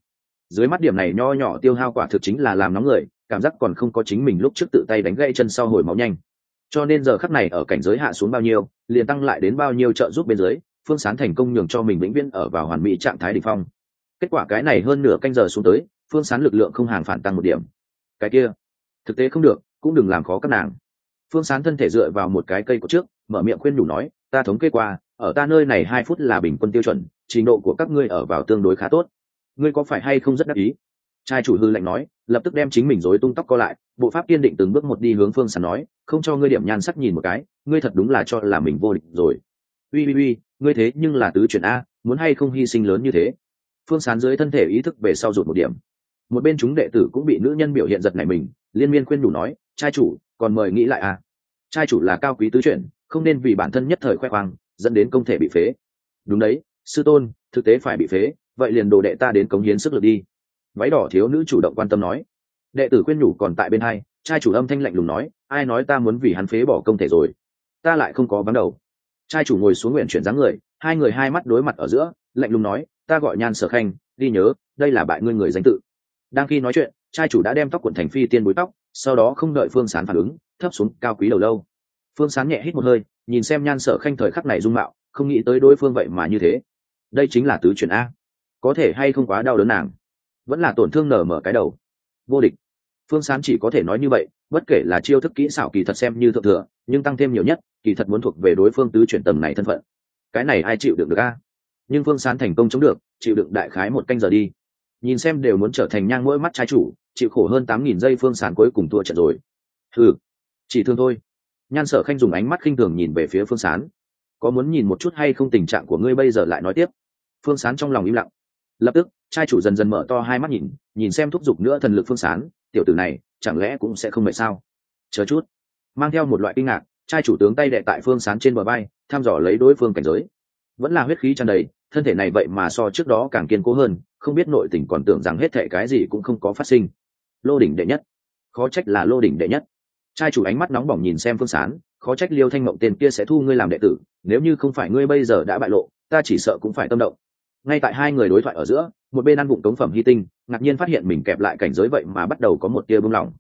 Dưới mắt điểm này nho nhỏ tiêu hao quả thực chính là làm nóng người, cảm giác còn không có chính mình lúc trước tự tay đánh gãy chân sau hồi máu nhanh. Cho nên giờ khắc này ở cảnh giới hạ xuống bao nhiêu, liền tăng lại đến bao nhiêu trợ giúp bên dưới phương sán thành công nhường cho mình vĩnh viễn ở vào hoàn mỹ trạng thái đ ỉ n h phong. Kết quả cái này hơn nửa canh giờ xuống tới, phương sán lực lượng không hàng phản tăng một điểm. Cái kia, thực tế không được, cũng đừng làm khó các nàng. Phương sán thân thể dựa vào một cái cây của trước, mở miệng khuyên nhủ nói, ta thống kê qua, ở ta nơi này hai phút là bình quân tiêu chuẩn, trình độ của các ngươi ở vào tương đối khá tốt. Ngươi có phải hay không rất đắc ý? Trai chủ hư lệnh nói, lập tức đem chính mình rối tung tóc co lại, bộ pháp kiên định từng bước một đi hướng phương sán nói, không cho ngươi điểm nhan sắc nhìn một cái, ngươi thật đúng là cho là mình vô địch rồi uy uy uy, ngươi thế nhưng là tứ chuyển a, muốn hay không hy sinh lớn như thế? Phương sán dưới thân thể ý thức về sau rụt một điểm. Một bên chúng đệ tử cũng bị nữ nhân biểu hiện giật này mình, liên miên khuyên đủ nói, trai chủ, còn mời nghĩ lại a. Trai chủ là cao quý tứ chuyển, không nên vì bản thân nhất thời khoe khoang, dẫn đến công thể bị phế. Đúng đấy, sư tôn, thực tế phải bị phế, vậy liền đồ đệ ta đến cống hiến sức lực đi. Váy đỏ thiếu nữ chủ động quan tâm nói. Đệ tử khuyên nhủ còn tại bên hai, trai chủ âm thanh lạnh lùng nói, ai nói ta muốn vì hắn phế bỏ công thể rồi? Ta lại không có vắng đầu trai chủ ngồi xuống nguyện chuyển dáng người, hai người hai mắt đối mặt ở giữa, lạnh lùng nói, ta gọi nhan sở khanh, đi nhớ, đây là bại ngươi người danh tự. Đang khi nói chuyện, trai chủ đã đem tóc quận thành phi tiên búi tóc, sau đó không đợi phương sán phản ứng, thấp xuống cao quý đầu lâu. Phương sán nhẹ hít một hơi, nhìn xem nhan sở khanh thời khắc này dung mạo, không nghĩ tới đối phương vậy mà như thế. Đây chính là tứ chuyển a. Có thể hay không quá đau đớn nàng? Vẫn là tổn thương nở mở cái đầu. Vô địch. Phương sán chỉ có thể nói như vậy, bất kể là chiêu thức kỹ xảo kỳ thật xem như thượng thừa nhưng tăng thêm nhiều nhất, kỳ thật muốn thuộc về đối phương tứ chuyển tầm này thân phận. Cái này ai chịu đựng được a? Nhưng phương sán thành công chống được, chịu đựng đại khái một canh giờ đi. Nhìn xem đều muốn trở thành nhang mỗi mắt trái chủ, chịu khổ hơn tám nghìn giây phương sán cuối cùng thua trận rồi. Ừ chỉ thương thôi. Nhan sở khanh dùng ánh mắt khinh thường nhìn về phía phương sán. Có muốn nhìn một chút hay không tình trạng của ngươi bây giờ lại nói tiếp. Phương sán trong lòng im lặng. Lập tức, trai chủ dần dần mở to hai mắt nhìn nhìn xem thúc giục nữa thần lực phương sán, tiểu tử này, chẳng lẽ cũng sẽ không mệt sao? Chờ chút mang theo một loại kinh ngạc, trai chủ tướng tay đệ tại phương sán trên bờ bay thăm dò lấy đối phương cảnh giới. Vẫn là huyết khí tràn đầy, thân thể này vậy mà so trước đó càng kiên cố hơn, không biết nội tình còn tưởng rằng hết thệ cái gì cũng không có phát sinh. Lô đỉnh đệ nhất. Khó trách là lô đỉnh đệ nhất. Trai chủ ánh mắt nóng bỏng nhìn xem phương sán, khó trách liêu thanh mộng tên kia sẽ thu ngươi làm đệ tử, nếu như không phải ngươi bây giờ đã bại lộ, ta chỉ sợ cũng phải tâm động. Ngay tại hai người đối thoại ở giữa, một bên ăn bụng cống phẩm hy tinh, ngạc nhiên phát hiện mình kẹp lại cảnh giới vậy mà bắt đầu có một tia bưng lỏng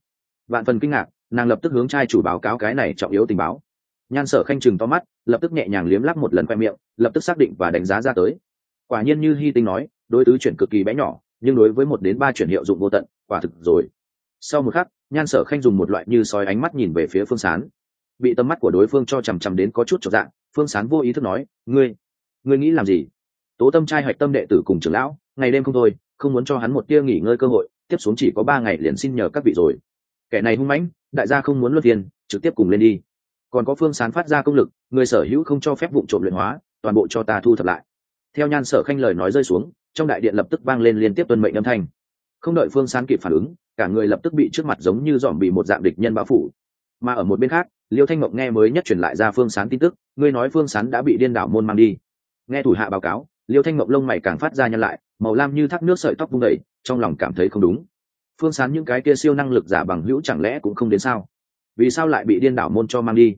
vạn phần kinh ngạc nàng lập tức hướng trai chủ báo cáo cái này trọng yếu tình báo. Nhan sở khanh chừng to mắt, lập tức nhẹ nhàng liếm lắp một lần khoe miệng, lập tức xác định và đánh giá ra tới. Quả nhiên như hy tinh nói, đối tứ chuyển cực kỳ bé nhỏ, nhưng đối với một đến ba chuyển hiệu dụng vô tận, quả thực rồi. Sau một khắc, nhan sở khanh dùng một loại như soi ánh mắt nhìn về phía phương sán. Bị tầm mắt của đối phương cho chằm chằm đến có chút trọn dạng, phương sán vô ý thức nói, ngươi ngươi nghĩ làm gì? Tố tâm trai hoạch tâm đệ tử cùng trưởng lão, ngày đêm không thôi, không muốn cho hắn một tia nghỉ ngơi cơ hội, tiếp xuống chỉ có ba ngày liền xin nhờ các vị rồi. Kẻ này hung mãnh đại gia không muốn luân phiên, trực tiếp cùng lên đi. Còn có phương sán phát ra công lực, người sở hữu không cho phép vụ trộm luyện hóa, toàn bộ cho ta thu thập lại. Theo nhan sở khanh lời nói rơi xuống, trong đại điện lập tức vang lên liên tiếp tuân mệnh âm thanh. Không đợi phương sán kịp phản ứng, cả người lập tức bị trước mặt giống như dòm bị một dạng địch nhân bao phủ. Mà ở một bên khác, liêu thanh mộng nghe mới nhất truyền lại ra phương sán tin tức, ngươi nói phương sán đã bị điên đảo môn mang đi. Nghe thủ hạ báo cáo, liêu thanh mộng lông mày càng phát ra nhân lại, màu lam như thác nước sợi tóc vung đầy trong lòng cảm thấy không đúng phương sán những cái kia siêu năng lực giả bằng hữu chẳng lẽ cũng không đến sao? Vì sao lại bị điên đảo môn cho mang đi?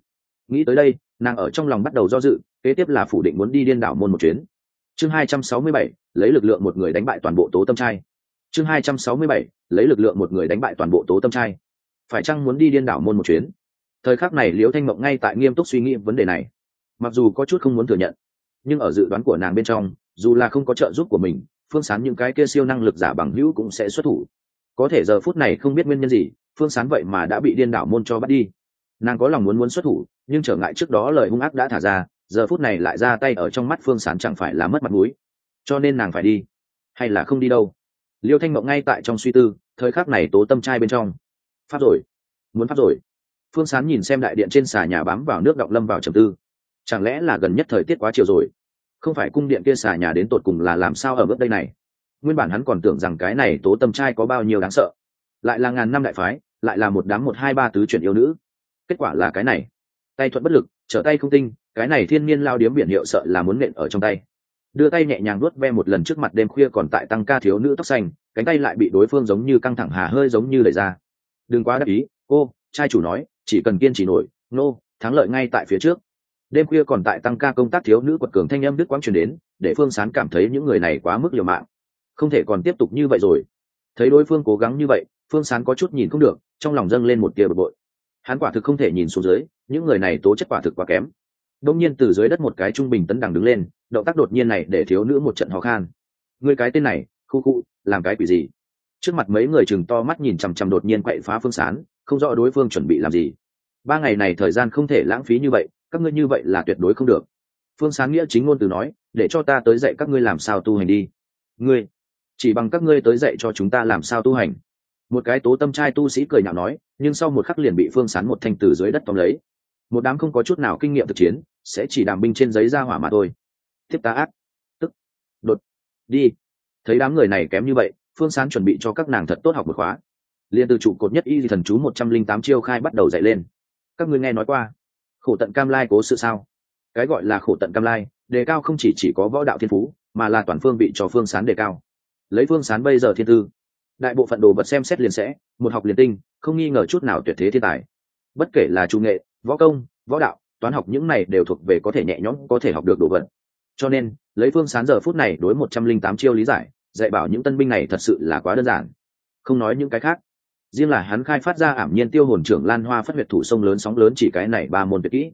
Nghĩ tới đây, nàng ở trong lòng bắt đầu do dự, kế tiếp là phủ định muốn đi điên đảo môn một chuyến. Chương hai trăm sáu mươi bảy, lấy lực lượng một người đánh bại toàn bộ tố tâm trai. Chương hai trăm sáu mươi bảy, lấy lực lượng một người đánh bại toàn bộ tố tâm trai. Phải chăng muốn đi điên đảo môn một chuyến? Thời khắc này liễu thanh mộng ngay tại nghiêm túc suy nghĩ vấn đề này. Mặc dù có chút không muốn thừa nhận, nhưng ở dự đoán của nàng bên trong, dù là không có trợ giúp của mình, phương sán những cái kia siêu năng lực giả bằng hữu cũng sẽ xuất thủ có thể giờ phút này không biết nguyên nhân gì, phương sán vậy mà đã bị điên đảo môn cho bắt đi. Nàng có lòng muốn muốn xuất thủ, nhưng trở ngại trước đó lời hung ác đã thả ra, giờ phút này lại ra tay ở trong mắt phương sán chẳng phải là mất mặt mũi. Cho nên nàng phải đi, hay là không đi đâu? Liêu thanh mộng ngay tại trong suy tư, thời khắc này tố tâm trai bên trong. Pháp rồi, muốn pháp rồi. Phương sán nhìn xem đại điện trên xà nhà bám vào nước động lâm vào trầm tư. Chẳng lẽ là gần nhất thời tiết quá chiều rồi? Không phải cung điện kia xà nhà đến tột cùng là làm sao ở bước đây này? Nguyên bản hắn còn tưởng rằng cái này tố tâm trai có bao nhiêu đáng sợ. Lại là ngàn năm đại phái, lại là một đám một hai ba tứ chuyển yêu nữ. Kết quả là cái này. Tay thuận bất lực, trở tay không tinh, cái này thiên nhiên lao điếm biển hiệu sợ là muốn nện ở trong tay. Đưa tay nhẹ nhàng nuốt ve một lần trước mặt đêm khuya còn tại tăng ca thiếu nữ tóc xanh, cánh tay lại bị đối phương giống như căng thẳng hà hơi giống như lời ra. Đừng quá đắc ý, cô, trai chủ nói, chỉ cần kiên trì nổi, nô, thắng lợi ngay tại phía trước. Đêm khuya còn tại tăng ca công tác thiếu nữ quật cường thanh âm đức quang truyền đến, để phương sán cảm thấy những người này quá mức liều mạng không thể còn tiếp tục như vậy rồi. Thấy đối phương cố gắng như vậy, phương sán có chút nhìn không được, trong lòng dâng lên một tia bực bội. Hắn quả thực không thể nhìn xuống dưới, những người này tố chất quả thực quá kém. Đông nhiên từ dưới đất một cái trung bình tấn đằng đứng lên, động tác đột nhiên này để thiếu nữ một trận ho khan. Người cái tên này, khu khu, làm cái quỷ gì? Trước mặt mấy người chừng to mắt nhìn chằm chằm đột nhiên quậy phá phương sán, không rõ đối phương chuẩn bị làm gì. Ba ngày này thời gian không thể lãng phí như vậy, các ngươi như vậy là tuyệt đối không được. Phương sán nghĩa chính ngôn từ nói, để cho ta tới dạy các ngươi làm sao tu hành đi. Ngươi chỉ bằng các ngươi tới dạy cho chúng ta làm sao tu hành. Một cái tố tâm trai tu sĩ cười nhạo nói, nhưng sau một khắc liền bị phương sán một thanh từ dưới đất tóm lấy. Một đám không có chút nào kinh nghiệm thực chiến, sẽ chỉ đàm binh trên giấy ra hỏa mà thôi. Tiếp ta ác. Tức. Đột. Đi. Thấy đám người này kém như vậy, phương sán chuẩn bị cho các nàng thật tốt học một khóa. Liền từ trụ cột nhất y thần chú một trăm linh tám chiêu khai bắt đầu dạy lên. Các ngươi nghe nói qua. Khổ tận cam lai cố sự sao? Cái gọi là khổ tận cam lai, đề cao không chỉ chỉ có võ đạo thiên phú, mà là toàn phương vị cho phương sán đề cao lấy phương sán bây giờ thiên tư. Đại bộ phận đồ vật xem xét liền sẽ, một học liền tinh, không nghi ngờ chút nào tuyệt thế thiên tài. Bất kể là trung nghệ, võ công, võ đạo, toán học những này đều thuộc về có thể nhẹ nhõm, có thể học được đồ vật. Cho nên, lấy phương sán giờ phút này đối một trăm linh tám chiêu lý giải, dạy bảo những tân binh này thật sự là quá đơn giản. Không nói những cái khác. Riêng là hắn khai phát ra ảm nhiên tiêu hồn trưởng lan hoa phát huyệt thủ sông lớn sóng lớn chỉ cái này ba môn tuyệt kỹ.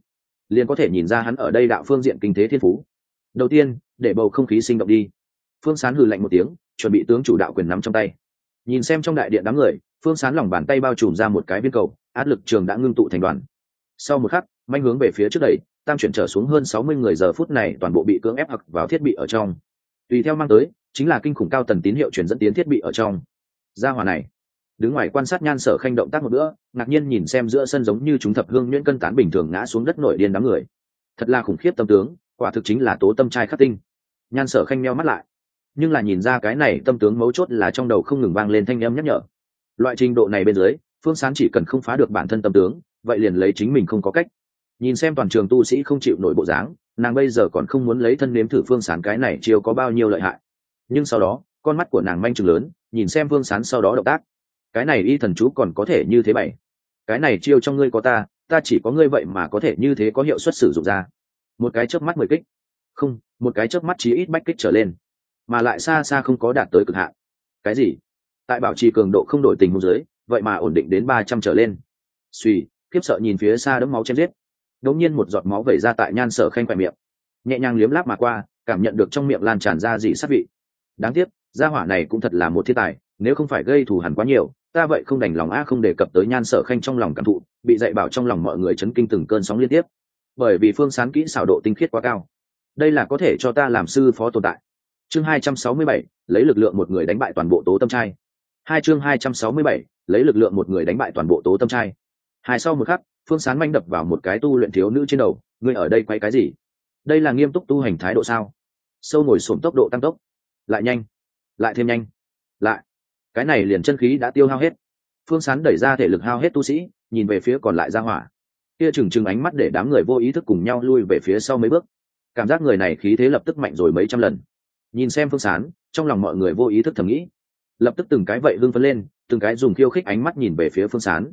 Liền có thể nhìn ra hắn ở đây đạo phương diện kinh tế thiên phú. Đầu tiên, để bầu không khí sinh động đi. Phương sán hừ lạnh một tiếng chuẩn bị tướng chủ đạo quyền nắm trong tay. Nhìn xem trong đại điện đám người, phương sán lòng bàn tay bao trùm ra một cái viên cầu, áp lực trường đã ngưng tụ thành đoàn. Sau một khắc, manh hướng về phía trước đẩy, tam chuyển trở xuống hơn sáu mươi người giờ phút này toàn bộ bị cưỡng ép hặc vào thiết bị ở trong. Tùy theo mang tới, chính là kinh khủng cao tần tín hiệu truyền dẫn tiến thiết bị ở trong. Gia hòa này, đứng ngoài quan sát nhan sở khanh động tác một bữa, ngạc nhiên nhìn xem giữa sân giống như chúng thập hương nhuyễn cân tán bình thường ngã xuống đất nổi điên đám người. Thật là khủng khiếp tâm tướng, quả thực chính là tố tâm trai khắc tinh. Nhan sở khanh meo mắt lại nhưng là nhìn ra cái này tâm tướng mấu chốt là trong đầu không ngừng vang lên thanh âm nhắc nhở. Loại trình độ này bên dưới, phương sán chỉ cần không phá được bản thân tâm tướng, vậy liền lấy chính mình không có cách. Nhìn xem toàn trường tu sĩ không chịu nổi bộ dáng, nàng bây giờ còn không muốn lấy thân nếm thử phương sán cái này chiêu có bao nhiêu lợi hại. Nhưng sau đó, con mắt của nàng manh chừng lớn, nhìn xem phương sán sau đó động tác. Cái này y thần chú còn có thể như thế bảy cái này chiêu trong ngươi có ta ta chỉ có ngươi vậy mà có thể như thế có hiệu suất sử dụng ra. Một cái chớp mắt mười kích. Không, một cái chớp mắt chí ít bách kích trở lên mà lại xa xa không có đạt tới cực hạn. Cái gì? Tại bảo trì cường độ không đổi tình huống dưới, vậy mà ổn định đến ba trăm trở lên. Suy khiếp sợ nhìn phía xa đấm máu chém giết. Đột nhiên một giọt máu vẩy ra tại nhan sở khanh khỏe miệng. Nhẹ nhàng liếm láp mà qua, cảm nhận được trong miệng lan tràn ra dị sát vị. Đáng tiếc, gia hỏa này cũng thật là một thiên tài, nếu không phải gây thù hẳn quá nhiều, ta vậy không đành lòng a không đề cập tới nhan sở khanh trong lòng cảm thụ, bị dạy bảo trong lòng mọi người chấn kinh từng cơn sóng liên tiếp. Bởi vì phương sán kỹ xảo độ tinh khiết quá cao. Đây là có thể cho ta làm sư phó tồn tại chương hai trăm sáu mươi bảy, lấy lực lượng một người đánh bại toàn bộ tố tâm trai. Hai chương hai trăm sáu mươi bảy, lấy lực lượng một người đánh bại toàn bộ tố tâm trai. Hai sau một khắc, phương sán manh đập vào một cái tu luyện thiếu nữ trên đầu. Ngươi ở đây quay cái gì? Đây là nghiêm túc tu hành thái độ sao? Sâu ngồi xổm tốc độ tăng tốc. Lại nhanh. Lại thêm nhanh. Lại. Cái này liền chân khí đã tiêu hao hết. Phương sán đẩy ra thể lực hao hết tu sĩ, nhìn về phía còn lại ra hỏa. Kia trừng trừng ánh mắt để đám người vô ý thức cùng nhau lui về phía sau mấy bước. Cảm giác người này khí thế lập tức mạnh rồi mấy trăm lần nhìn xem phương sán, trong lòng mọi người vô ý thức thầm nghĩ. Lập tức từng cái vậy hưng phấn lên, từng cái dùng khiêu khích ánh mắt nhìn về phía phương sán.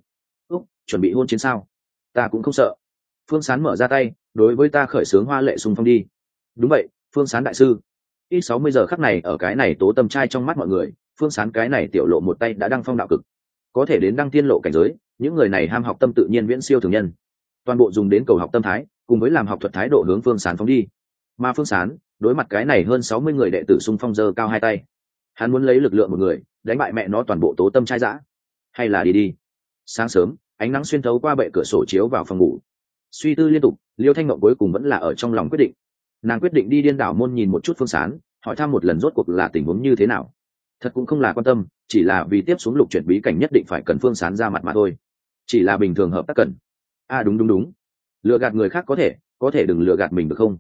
Úc, chuẩn bị hôn chiến sao? Ta cũng không sợ. Phương sán mở ra tay, đối với ta khởi xướng hoa lệ xung phong đi. Đúng vậy, phương sán đại sư. Ít sáu mươi giờ khắc này ở cái này tố tâm trai trong mắt mọi người, phương sán cái này tiểu lộ một tay đã đăng phong đạo cực. Có thể đến đăng tiên lộ cảnh giới, những người này ham học tâm tự nhiên viễn siêu thường nhân. Toàn bộ dùng đến cầu học tâm thái, cùng với làm học thuật thái độ hướng phương sán phóng đi. Mà phương sán đối mặt cái này hơn sáu mươi người đệ tử xung phong dơ cao hai tay. Hắn muốn lấy lực lượng một người, đánh bại mẹ nó toàn bộ tố tâm trai dã. Hay là đi đi. Sáng sớm, ánh nắng xuyên thấu qua bệ cửa sổ chiếu vào phòng ngủ. Suy tư liên tục, liêu thanh ngộng cuối cùng vẫn là ở trong lòng quyết định. Nàng quyết định đi điên đảo môn nhìn một chút phương sán, hỏi thăm một lần rốt cuộc là tình huống như thế nào. Thật cũng không là quan tâm, chỉ là vì tiếp xuống lục chuyển bí cảnh nhất định phải cần phương sán ra mặt mà thôi. Chỉ là bình thường hợp tác cần. À đúng đúng đúng. Lừa gạt người khác có thể có thể đừng lừa gạt mình được không?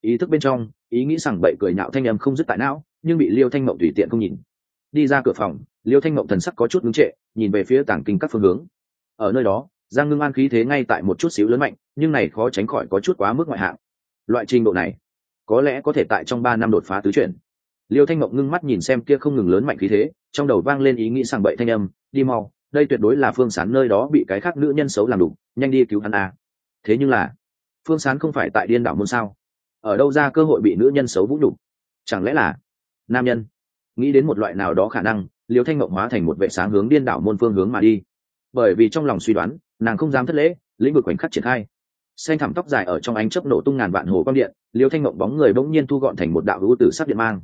Ý thức bên trong, ý nghĩ rằng bậy cười nhạo thanh âm không dứt tại não, nhưng bị liêu thanh mộng tùy tiện không nhìn. Đi ra cửa phòng, liêu thanh mộng thần sắc có chút ngưng trệ, nhìn về phía tảng kinh các phương hướng. Ở nơi đó, giang ngưng an khí thế ngay tại một chút xíu lớn mạnh, nhưng này khó tránh khỏi có chút quá mức ngoại hạng. Loại trình độ này, có lẽ có thể tại trong ba năm đột phá tứ chuyển. Liêu thanh mộng ngưng mắt nhìn xem kia không ngừng lớn mạnh khí thế, trong đầu vang lên ý nghĩ sảng bậy thanh âm, đi mau, đây tuyệt đối là phương sán nơi đó bị cái khác nữ nhân xấu làm đủ, nhanh đi cứu hắn a thế nhưng là, phương sán không phải tại điên đảo môn sao? Ở đâu ra cơ hội bị nữ nhân xấu vũ nhục? Chẳng lẽ là nam nhân? Nghĩ đến một loại nào đó khả năng liêu thanh mộng hóa thành một vệ sáng hướng điên đảo môn phương hướng mà đi. Bởi vì trong lòng suy đoán, nàng không dám thất lễ, lĩnh vực khoảnh khắc triển khai. Xanh thẳm tóc dài ở trong ánh chớp nổ tung ngàn vạn hồ quang điện liêu thanh mộng bóng người bỗng nhiên thu gọn thành một đạo hữu tử sắc điện mang.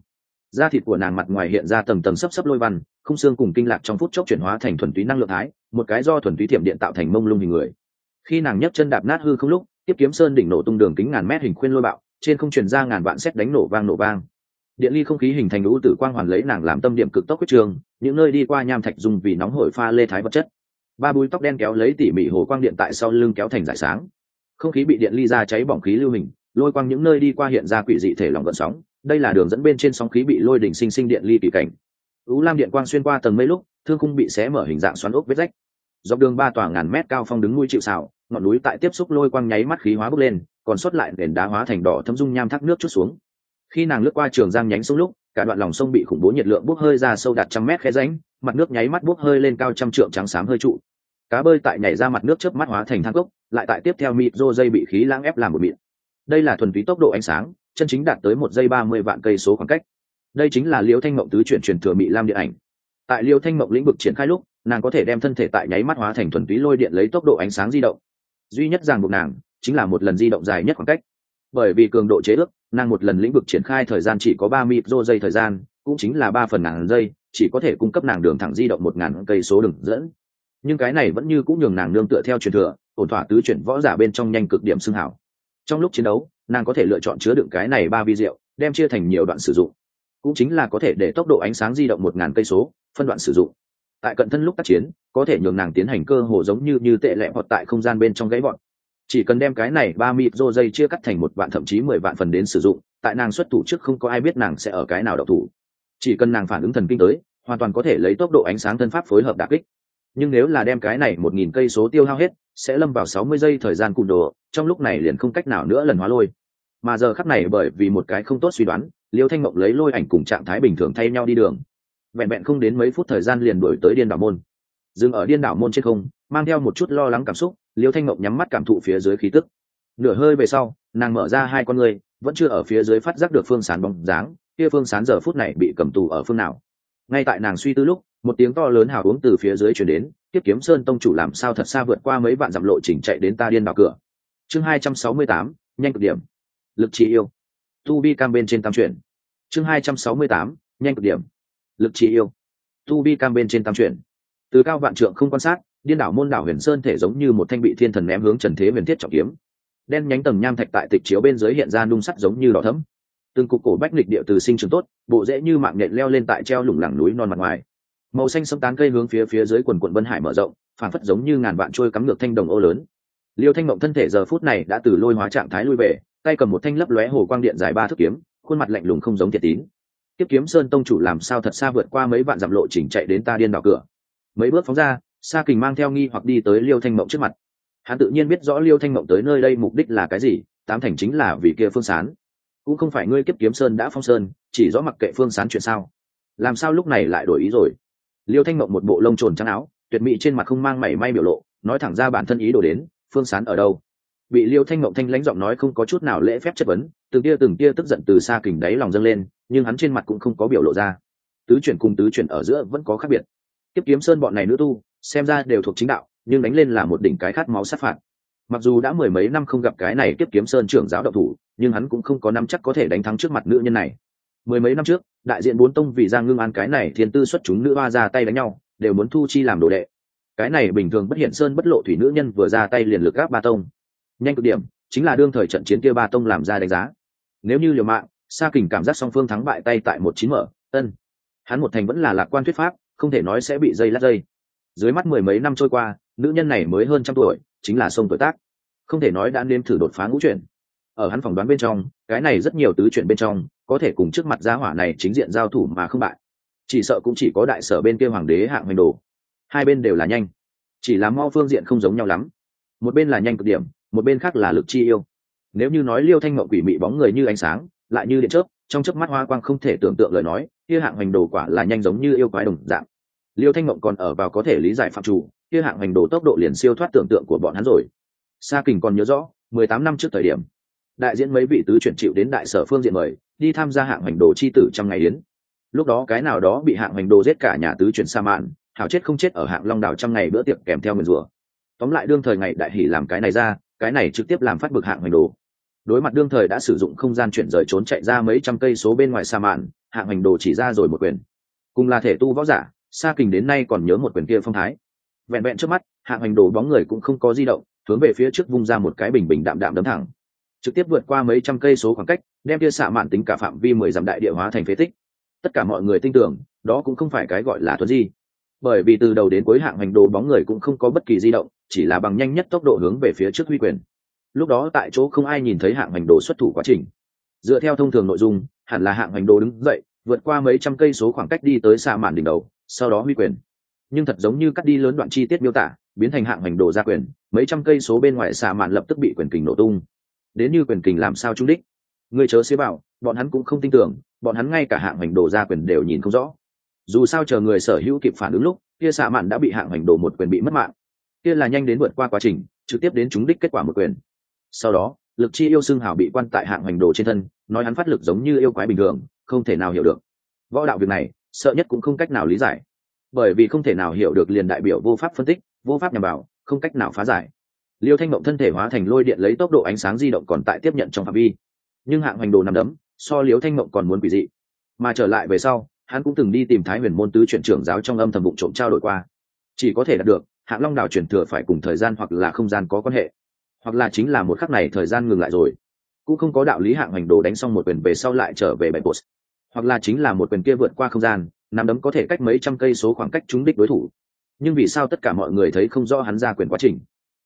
Da thịt của nàng mặt ngoài hiện ra tầng tầng sấp sấp lôi văn, không xương cùng kinh lạc trong phút chốc chuyển hóa thành thuần túy năng lượng thái, một cái do thuần túy thiểm điện tạo thành mông lung hình người. Khi nàng nhấc chân đạp nát hư không lúc, tiếp kiếm sơn đỉnh nổ tung đường kính ngàn mét hình khuyên lôi bạo trên không truyền ra ngàn vạn xét đánh nổ vang nổ vang. Điện ly không khí hình thành lũ tử quang hoàn lấy nàng làm tâm điểm cực tốc huyết trường, những nơi đi qua nham thạch dùng vì nóng hổi pha lê thái vật chất. Ba búi tóc đen kéo lấy tỉ mỉ hồ quang điện tại sau lưng kéo thành giải sáng. Không khí bị điện ly ra cháy bỏng khí lưu hình, lôi quang những nơi đi qua hiện ra quỷ dị thể lòng gợn sóng. Đây là đường dẫn bên trên sóng khí bị lôi đỉnh sinh sinh điện ly kỳ cảnh. Ú lam điện quang xuyên qua tầng mây lúc, thương khung bị xé mở hình dạng xoắn ốc vết rách. Dọc đường ba tòa ngàn mét cao phong đứng nuôi chịu xào ngọn núi tại tiếp xúc lôi quang nháy mắt khí hóa bốc lên, còn xuất lại nền đá hóa thành đỏ thấm dung nham thác nước chút xuống. Khi nàng lướt qua trường giang nhánh sông lúc, cả đoạn lòng sông bị khủng bố nhiệt lượng bốc hơi ra sâu đạt trăm mét khe ránh mặt nước nháy mắt bốc hơi lên cao trăm trượng trắng xám hơi trụ. Cá bơi tại nhảy ra mặt nước chớp mắt hóa thành thang cốc, lại tại tiếp theo mịt rô dây bị khí lãng ép làm một mịn. Đây là thuần túy tốc độ ánh sáng, chân chính đạt tới một giây ba mươi vạn cây số khoảng cách. Đây chính là liễu thanh mộng tứ chuyển truyền thừa mỹ lam điện ảnh. Tại liễu thanh mộng lĩnh vực triển khai lúc, nàng có thể đem thân thể tại nháy mắt hóa thành thuần túy lôi điện lấy tốc độ ánh sáng di động duy nhất ràng buộc nàng chính là một lần di động dài nhất khoảng cách. Bởi vì cường độ chế ước, nàng một lần lĩnh vực triển khai thời gian chỉ có ba mịp rô giây thời gian, cũng chính là ba phần ngàn giây, chỉ có thể cung cấp nàng đường thẳng di động một ngàn cây số đường dẫn. Nhưng cái này vẫn như cũng nhường nàng nương tựa theo truyền thừa, ổn thỏa tứ chuyển võ giả bên trong nhanh cực điểm xưng hảo. Trong lúc chiến đấu, nàng có thể lựa chọn chứa đựng cái này ba vi rượu đem chia thành nhiều đoạn sử dụng. Cũng chính là có thể để tốc độ ánh sáng di động một ngàn cây số, phân đoạn sử dụng. Tại cận thân lúc tác chiến có thể nhường nàng tiến hành cơ hồ giống như như tệ lẹ hoặc tại không gian bên trong gáy bọn chỉ cần đem cái này ba mịt rô dây chia cắt thành một vạn thậm chí mười vạn phần đến sử dụng, tại nàng xuất thủ trước không có ai biết nàng sẽ ở cái nào độc thủ. Chỉ cần nàng phản ứng thần kinh tới, hoàn toàn có thể lấy tốc độ ánh sáng thân pháp phối hợp đặc kích. Nhưng nếu là đem cái này một nghìn cây số tiêu hao hết, sẽ lâm vào sáu mươi giây thời gian cùn đồ, trong lúc này liền không cách nào nữa lần hóa lôi. Mà giờ khắc này bởi vì một cái không tốt suy đoán, liêu thanh mộng lấy lôi ảnh cùng trạng thái bình thường thay nhau đi đường. Vẹn vẹn không đến mấy phút thời gian liền đổi tới điên đảo môn dừng ở điên đảo môn trên không, mang theo một chút lo lắng cảm xúc, liêu thanh mộng nhắm mắt cảm thụ phía dưới khí tức. Nửa hơi về sau, nàng mở ra hai con người vẫn chưa ở phía dưới phát giác được phương sán bóng dáng, kia phương sán giờ phút này bị cầm tù ở phương nào. Ngay tại nàng suy tư lúc, một tiếng to lớn hào uống từ phía dưới chuyển đến tiếp kiếm sơn tông chủ làm sao thật xa vượt qua mấy vạn dặm lộ trình chạy đến ta điên vào cửa. Chương hai trăm sáu mươi tám, nhanh cực điểm. Lực trị yêu. Tu vi cam bên trên tam chuyển. Chương hai trăm sáu mươi tám, nhanh cực điểm. Lực trị yêu. Tu vi cam bên trên tam chuyển từ cao vạn trượng không quan sát, điên đảo môn đảo huyền sơn thể giống như một thanh bị thiên thần ném hướng trần thế huyền thiết trọng kiếm. Đen nhánh tầng nham thạch tại tịch chiếu bên dưới hiện ra nung sắt giống như đỏ thấm từng cục cổ bách lịch địa từ sinh trường tốt, bộ rễ như mạng nhện leo lên tại treo lủng lẳng núi non mặt ngoài. Màu xanh sẫm tán cây hướng phía phía dưới quần quận vân hải mở rộng phản phất giống như ngàn vạn trôi cắm ngược thanh đồng ô lớn. Liêu thanh mộng thân thể giờ phút này đã từ lôi hóa trạng thái lui về, tay cầm một thanh lấp lóe hồ quang điện dài ba thước kiếm, khuôn mặt lạnh lùng không giống thiệt tín. Tiếp kiếm sơn tông chủ làm sao thật xa vượt qua mấy vạn dặm lộ chỉnh chạy đến ta điên đảo cửa mấy bước phóng ra, sa kình mang theo nghi hoặc đi tới liêu thanh mộng trước mặt. Hắn tự nhiên biết rõ liêu thanh mộng tới nơi đây mục đích là cái gì, tám thành chính là vì kia phương sán. Cũng không phải ngươi kiếp kiếm sơn đã phong sơn, chỉ rõ mặc kệ phương sán chuyện sao. Làm sao lúc này lại đổi ý rồi? Liêu thanh mộng một bộ lông trồn trắng áo, tuyệt mỹ trên mặt không mang mảy may biểu lộ, nói thẳng ra bản thân ý đồ đến, phương sán ở đâu? Bị liêu thanh mộng thanh lãnh giọng nói không có chút nào lễ phép chất vấn, từng tia từng tia tức giận từ xa kình đáy lòng dâng lên, nhưng hắn trên mặt cũng không có biểu lộ ra. Tứ chuyển cùng tứ chuyển ở giữa vẫn có khác biệt tiếp kiếm sơn bọn này nữ tu, xem ra đều thuộc chính đạo, nhưng đánh lên là một đỉnh cái khát máu sát phạt. Mặc dù đã mười mấy năm không gặp cái này tiếp kiếm sơn trưởng giáo độc thủ, nhưng hắn cũng không có năm chắc có thể đánh thắng trước mặt nữ nhân này. Mười mấy năm trước, đại diện bốn tông vì ra ngưng an cái này thiên tư xuất chúng nữ hoa ra tay đánh nhau, đều muốn thu chi làm đồ đệ. Cái này bình thường bất hiện sơn bất lộ thủy nữ nhân vừa ra tay liền lực gáp ba tông. Nhanh cực điểm, chính là đương thời trận chiến kia ba tông làm ra đánh giá. Nếu như liều mạng, sa kình cảm giác song phương thắng bại tay tại một chín mở, ân. Hắn một thành vẫn là lạc quan thuyết pháp không thể nói sẽ bị dây lát dây. Dưới mắt mười mấy năm trôi qua, nữ nhân này mới hơn trăm tuổi, chính là sông tuổi tác. Không thể nói đã nên thử đột phá ngũ chuyển. Ở hắn phỏng đoán bên trong, cái này rất nhiều tứ chuyển bên trong, có thể cùng trước mặt gia hỏa này chính diện giao thủ mà không bại. Chỉ sợ cũng chỉ có đại sở bên kia hoàng đế hạng hoành đồ. Hai bên đều là nhanh. Chỉ là mau phương diện không giống nhau lắm. Một bên là nhanh cực điểm, một bên khác là lực chi yêu. Nếu như nói liêu thanh mộng quỷ mị bóng người như ánh sáng, lại như điện chớp trong chớp mắt hoa quang không thể tưởng tượng lời nói, kia hạng hành đồ quả là nhanh giống như yêu quái đồng dạng. Liêu thanh mộng còn ở vào có thể lý giải phạm chủ, kia hạng hành đồ tốc độ liền siêu thoát tưởng tượng của bọn hắn rồi. Sa kình còn nhớ rõ, mười tám năm trước thời điểm, đại diễn mấy vị tứ chuyển chịu đến đại sở phương diện mời, đi tham gia hạng hành đồ chi tử trong ngày yến. Lúc đó cái nào đó bị hạng hành đồ giết cả nhà tứ chuyển sa mạn, hảo chết không chết ở hạng long đảo trong ngày bữa tiệc kèm theo nguyền rủa. Tóm lại đương thời ngày đại hỷ làm cái này ra, cái này trực tiếp làm phát bực hạng hành đồ đối mặt đương thời đã sử dụng không gian chuyển rời trốn chạy ra mấy trăm cây số bên ngoài sa mạn hạng hành đồ chỉ ra rồi một quyền. Cùng là thể tu võ giả, sa kình đến nay còn nhớ một quyền kia phong thái. Vẹn vẹn trước mắt hạng hành đồ bóng người cũng không có di động, hướng về phía trước vung ra một cái bình bình đạm đạm đấm thẳng. Trực tiếp vượt qua mấy trăm cây số khoảng cách, đem kia xạ mạn tính cả phạm vi mười dặm đại địa hóa thành phế tích. Tất cả mọi người tin tưởng, đó cũng không phải cái gọi là tuấn di. Bởi vì từ đầu đến cuối hạng hành đồ bóng người cũng không có bất kỳ di động, chỉ là bằng nhanh nhất tốc độ hướng về phía trước huy quyền lúc đó tại chỗ không ai nhìn thấy hạng hành đồ xuất thủ quá trình. Dựa theo thông thường nội dung, hẳn là hạng hành đồ đứng dậy, vượt qua mấy trăm cây số khoảng cách đi tới xa mạn đỉnh đầu, sau đó huy quyền. Nhưng thật giống như cắt đi lớn đoạn chi tiết miêu tả, biến thành hạng hành đồ ra quyền, mấy trăm cây số bên ngoài xa mạn lập tức bị quyền kình nổ tung. Đến như quyền kình làm sao trung đích? Người chớ xế bảo, bọn hắn cũng không tin tưởng, bọn hắn ngay cả hạng hành đồ ra quyền đều nhìn không rõ. Dù sao chờ người sở hữu kịp phản ứng lúc, kia xạ mạn đã bị hạng hành đồ một quyền bị mất mạng. Kia là nhanh đến vượt qua quá trình, trực tiếp đến trúng đích kết quả một quyền sau đó, lực chi yêu xương hảo bị quan tại hạng hành đồ trên thân, nói hắn phát lực giống như yêu quái bình thường, không thể nào hiểu được. Võ đạo việc này, sợ nhất cũng không cách nào lý giải. Bởi vì không thể nào hiểu được liền đại biểu vô pháp phân tích, vô pháp nhằm bảo không cách nào phá giải. Liêu thanh mộng thân thể hóa thành lôi điện lấy tốc độ ánh sáng di động còn tại tiếp nhận trong phạm vi. Nhưng hạng hành đồ nằm đấm, so liêu thanh mộng còn muốn quỷ dị. Mà trở lại về sau, hắn cũng từng đi tìm thái huyền môn tứ chuyển trưởng giáo trong âm thầm vụ trộm trao đổi qua. Chỉ có thể đạt được, hạng long đảo chuyển thừa phải cùng thời gian hoặc là không gian có quan hệ hoặc là chính là một khắc này thời gian ngừng lại rồi. Cũng không có đạo lý hạng hành đồ đánh xong một quyền về sau lại trở về bảy bột. Hoặc là chính là một quyền kia vượt qua không gian, nắm đấm có thể cách mấy trăm cây số khoảng cách trúng đích đối thủ. Nhưng vì sao tất cả mọi người thấy không rõ hắn ra quyền quá trình?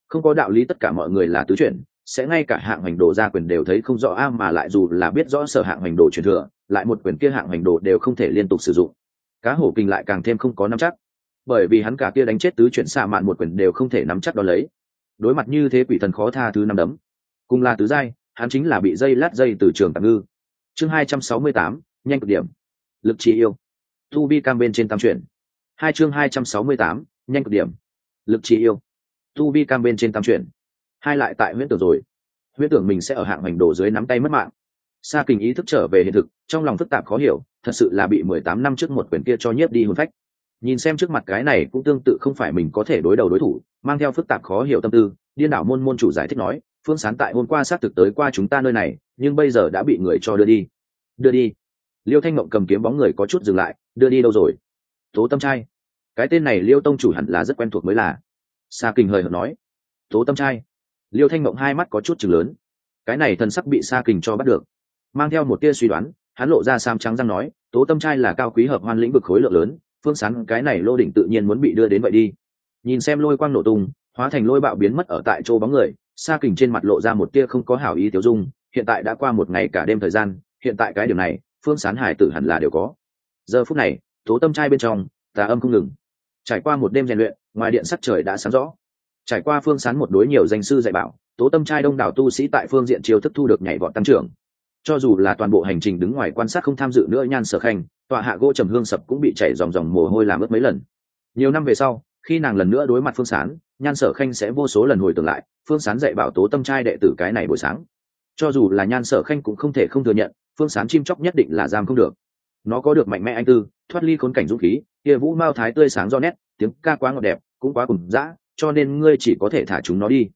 Không có đạo lý tất cả mọi người là tứ chuyển, sẽ ngay cả hạng hành đồ ra quyền đều thấy không rõ, a, mà lại dù là biết rõ sở hạng hành đồ truyền thừa, lại một quyền kia hạng hành đồ đều không thể liên tục sử dụng. Cá hổ kinh lại càng thêm không có nắm chắc. Bởi vì hắn cả kia đánh chết tứ chuyển xạ mạn một quyền đều không thể nắm chắc đo lấy đối mặt như thế quỷ thần khó tha thứ năm đấm. Cùng là tứ giai, hắn chính là bị dây lát dây từ trường tạm ngư. Chương hai trăm sáu mươi tám, nhanh cực điểm. Lực trị yêu. Tu vi cam bên trên tam chuyển. Hai chương hai trăm sáu mươi tám, nhanh cực điểm. Lực trị yêu. Tu vi cam bên trên tam chuyển. Hai lại tại huyễn tưởng rồi. Huyễn tưởng mình sẽ ở hạng hành đồ dưới nắm tay mất mạng. Sa kình ý thức trở về hiện thực, trong lòng phức tạp khó hiểu, thật sự là bị mười tám năm trước một quyển kia cho nhiếp đi hồn phách. Nhìn xem trước mặt cái này cũng tương tự không phải mình có thể đối đầu đối thủ mang theo phức tạp khó hiểu tâm tư, điên đảo môn môn chủ giải thích nói, phương sán tại hôm qua xác thực tới qua chúng ta nơi này, nhưng bây giờ đã bị người cho đưa đi. Đưa đi? Liêu thanh mộng cầm kiếm bóng người có chút dừng lại, đưa đi đâu rồi? Tố tâm trai. Cái tên này liêu tông chủ hẳn là rất quen thuộc mới là. Sa kình hời hợt nói. Tố tâm trai. Liêu thanh mộng hai mắt có chút chừng lớn. Cái này thần sắc bị sa kình cho bắt được. Mang theo một tia suy đoán, hắn lộ ra sam trắng răng nói, tố tâm trai là cao quý hợp hoan lĩnh vực khối lượng lớn, phương sán cái này lô đỉnh tự nhiên muốn bị đưa đến vậy đi nhìn xem lôi quang nổ tung, hóa thành lôi bạo biến mất ở tại chỗ bóng người, sa kình trên mặt lộ ra một tia không có hảo ý tiêu dung, hiện tại đã qua một ngày cả đêm thời gian, hiện tại cái điều này, phương sán hải tử hẳn là đều có. Giờ phút này, tố tâm trai bên trong, tà âm không ngừng. Trải qua một đêm rèn luyện, ngoài điện sắc trời đã sáng rõ. Trải qua phương sán một đối nhiều danh sư dạy bảo, tố tâm trai đông đảo tu sĩ tại phương diện chiêu thức thu được nhảy vọt tăng trưởng. Cho dù là toàn bộ hành trình đứng ngoài quan sát không tham dự nữa, nhan sở khanh, tọa hạ gỗ trầm hương sập cũng bị chảy dòng dòng mồ hôi làm ướt mấy lần. Nhiều năm về sau khi nàng lần nữa đối mặt phương sán, nhan sở khanh sẽ vô số lần hồi tưởng lại, phương sán dạy bảo tố tâm trai đệ tử cái này buổi sáng. Cho dù là nhan sở khanh cũng không thể không thừa nhận, phương sán chim chóc nhất định là giam không được. Nó có được mạnh mẽ anh tư, thoát ly khốn cảnh dũng khí, kia vũ mao thái tươi sáng do nét, tiếng ca quá ngọt đẹp, cũng quá cùng dã, cho nên ngươi chỉ có thể thả chúng nó đi.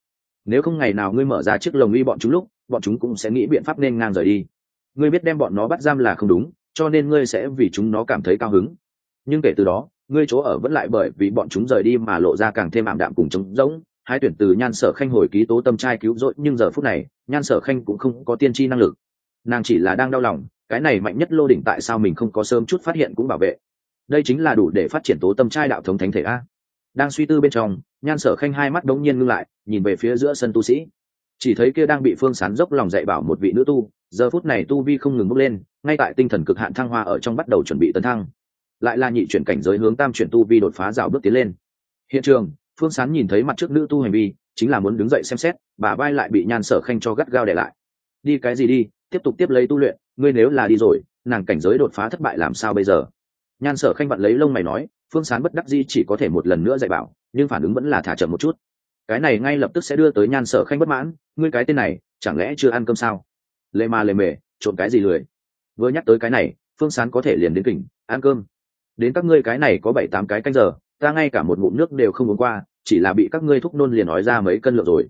Nếu không ngày nào ngươi mở ra chiếc lồng uy bọn chúng lúc, bọn chúng cũng sẽ nghĩ biện pháp nên ngang rời đi. Ngươi biết đem bọn nó bắt giam là không đúng, cho nên ngươi sẽ vì chúng nó cảm thấy cao hứng. Nhưng kể từ đó ngươi chỗ ở vẫn lại bởi vì bọn chúng rời đi mà lộ ra càng thêm ảm đạm cùng trống rỗng. Hai tuyển từ nhan sở khanh hồi ký tố tâm trai cứu rỗi, nhưng giờ phút này, nhan sở khanh cũng không có tiên tri năng lực. Nàng chỉ là đang đau lòng, cái này mạnh nhất lô đỉnh tại sao mình không có sớm chút phát hiện cũng bảo vệ. Đây chính là đủ để phát triển tố tâm trai đạo thống thánh thể a. Đang suy tư bên trong, nhan sở khanh hai mắt đống nhiên ngưng lại, nhìn về phía giữa sân tu sĩ. Chỉ thấy kia đang bị phương sán dốc lòng dạy bảo một vị nữ tu, giờ phút này tu vi không ngừng bước lên, ngay tại tinh thần cực hạn thăng hoa ở trong bắt đầu chuẩn bị tấn thăng lại là nhị chuyển cảnh giới hướng tam chuyển tu vi đột phá rào bước tiến lên. Hiện trường, phương sán nhìn thấy mặt trước nữ tu hành vi, chính là muốn đứng dậy xem xét, bà vai lại bị nhan sở khanh cho gắt gao để lại. Đi cái gì đi, tiếp tục tiếp lấy tu luyện, ngươi nếu là đi rồi, nàng cảnh giới đột phá thất bại làm sao bây giờ? Nhan sở khanh vặn lấy lông mày nói, phương sán bất đắc di chỉ có thể một lần nữa dạy bảo, nhưng phản ứng vẫn là thả chậm một chút. Cái này ngay lập tức sẽ đưa tới nhan sở khanh bất mãn, ngươi cái tên này, chẳng lẽ chưa ăn cơm sao? Lê ma lê mề trộn cái gì lười? Vừa nhắc tới cái này, phương sán có thể liền đến kỉnh ăn cơm đến các ngươi cái này có bảy tám cái canh giờ, ta ngay cả một ngụm nước đều không uống qua, chỉ là bị các ngươi thúc nôn liền nói ra mấy cân lượng rồi.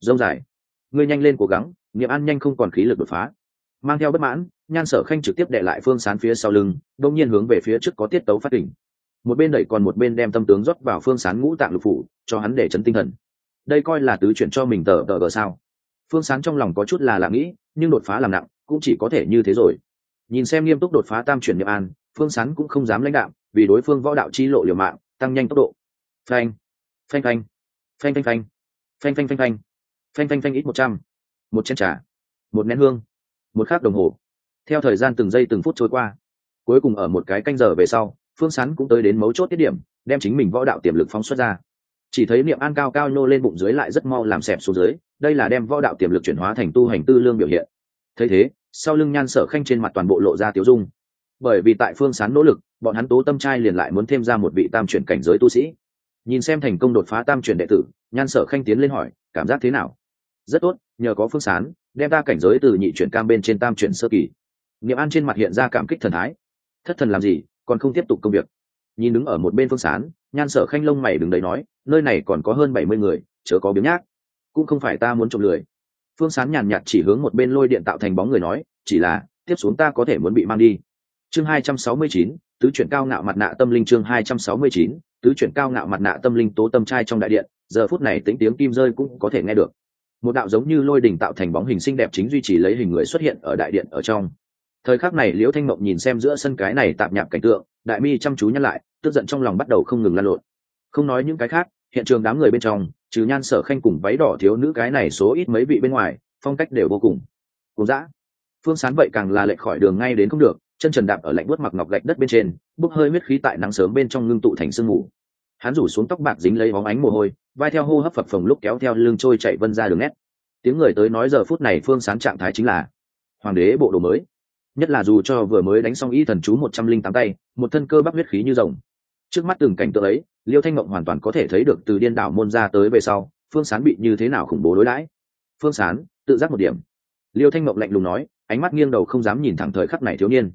Dông dài. Ngươi nhanh lên cố gắng, nghiệm ăn nhanh không còn khí lực đột phá. Mang theo bất mãn, nhan sở khanh trực tiếp đệ lại phương sán phía sau lưng, đông nhiên hướng về phía trước có tiết tấu phát đỉnh. Một bên đẩy còn một bên đem tâm tướng rót vào phương sán ngũ tạng lục phủ, cho hắn để chấn tinh thần. Đây coi là tứ chuyển cho mình tờ tờ gờ sao? Phương sán trong lòng có chút là lạ nghĩ, nhưng đột phá làm nặng, cũng chỉ có thể như thế rồi. Nhìn xem nghiêm túc đột phá tam chuyển Niệm an phương sán cũng không dám lãnh đạo, vì đối phương võ đạo chi lộ liều mạng, tăng nhanh tốc độ. Phanh phanh phanh phanh phanh phanh phanh phanh phanh phanh phanh phanh phanh ít một trăm, một chén trà, một nén hương, một khắc đồng hồ. Theo thời gian từng giây từng phút trôi qua, cuối cùng ở một cái canh giờ về sau, phương sán cũng tới đến mấu chốt tiết điểm, đem chính mình võ đạo tiềm lực phóng xuất ra. Chỉ thấy niệm an cao cao nhô lên bụng dưới lại rất mau làm xẹp xuống dưới, đây là đem võ đạo tiềm lực chuyển hóa thành tu hành tư lương biểu hiện. Thấy thế, sau lưng nhan sở khanh trên mặt toàn bộ lộ ra tiếu dung bởi vì tại phương sán nỗ lực, bọn hắn tố tâm trai liền lại muốn thêm ra một vị tam chuyển cảnh giới tu sĩ. Nhìn xem thành công đột phá tam chuyển đệ tử, nhan sở khanh tiến lên hỏi, cảm giác thế nào? Rất tốt, nhờ có phương sán, đem ta cảnh giới từ nhị chuyển cam bên trên tam chuyển sơ kỳ. Niệm an trên mặt hiện ra cảm kích thần thái. Thất thần làm gì, còn không tiếp tục công việc? Nhìn đứng ở một bên phương sán, nhan sở khanh lông mày đứng đấy nói, nơi này còn có hơn bảy mươi người, chớ có biếng nhác. Cũng không phải ta muốn trộm lười. Phương sán nhàn nhạt chỉ hướng một bên lôi điện tạo thành bóng người nói, chỉ là, tiếp xuống ta có thể muốn bị mang đi chương hai trăm sáu mươi chín, tứ chuyển cao ngạo mặt nạ tâm linh chương hai trăm sáu mươi chín, tứ chuyển cao ngạo mặt nạ tâm linh tố tâm trai trong đại điện, giờ phút này tính tiếng kim rơi cũng có thể nghe được. Một đạo giống như lôi đỉnh tạo thành bóng hình xinh đẹp chính duy trì lấy hình người xuất hiện ở đại điện ở trong. Thời khắc này liễu thanh mộng nhìn xem giữa sân cái này tạp nhạp cảnh tượng, đại mi chăm chú nhắc lại, tức giận trong lòng bắt đầu không ngừng lan lộn. Không nói những cái khác, hiện trường đám người bên trong, trừ nhan sở khanh cùng váy đỏ thiếu nữ cái này số ít mấy vị bên ngoài, phong cách đều vô cùng. Cùng dã. Phương sán vậy càng là lệch khỏi đường ngay đến không được chân trần đạp ở lạnh bớt mặc ngọc gạch đất bên trên, bốc hơi huyết khí tại nắng sớm bên trong ngưng tụ thành sương mù. Hắn rủ xuống tóc bạc dính lấy bóng ánh mồ hôi, vai theo hô hấp phập phồng lúc kéo theo lưng trôi chạy vân ra đường nét. Tiếng người tới nói giờ phút này phương sán trạng thái chính là hoàng đế bộ đồ mới. Nhất là dù cho vừa mới đánh xong y thần chú một trăm linh tám tay, một thân cơ bắp huyết khí như rồng. Trước mắt từng cảnh tượng ấy, liêu thanh mộng hoàn toàn có thể thấy được từ điên đảo môn ra tới về sau, phương sán bị như thế nào khủng bố đối đãi. Phương sán, tự giác một điểm. Liêu thanh mộng lạnh lùng nói, ánh mắt nghiêng đầu không dám nhìn thẳng thời khắc này thiếu niên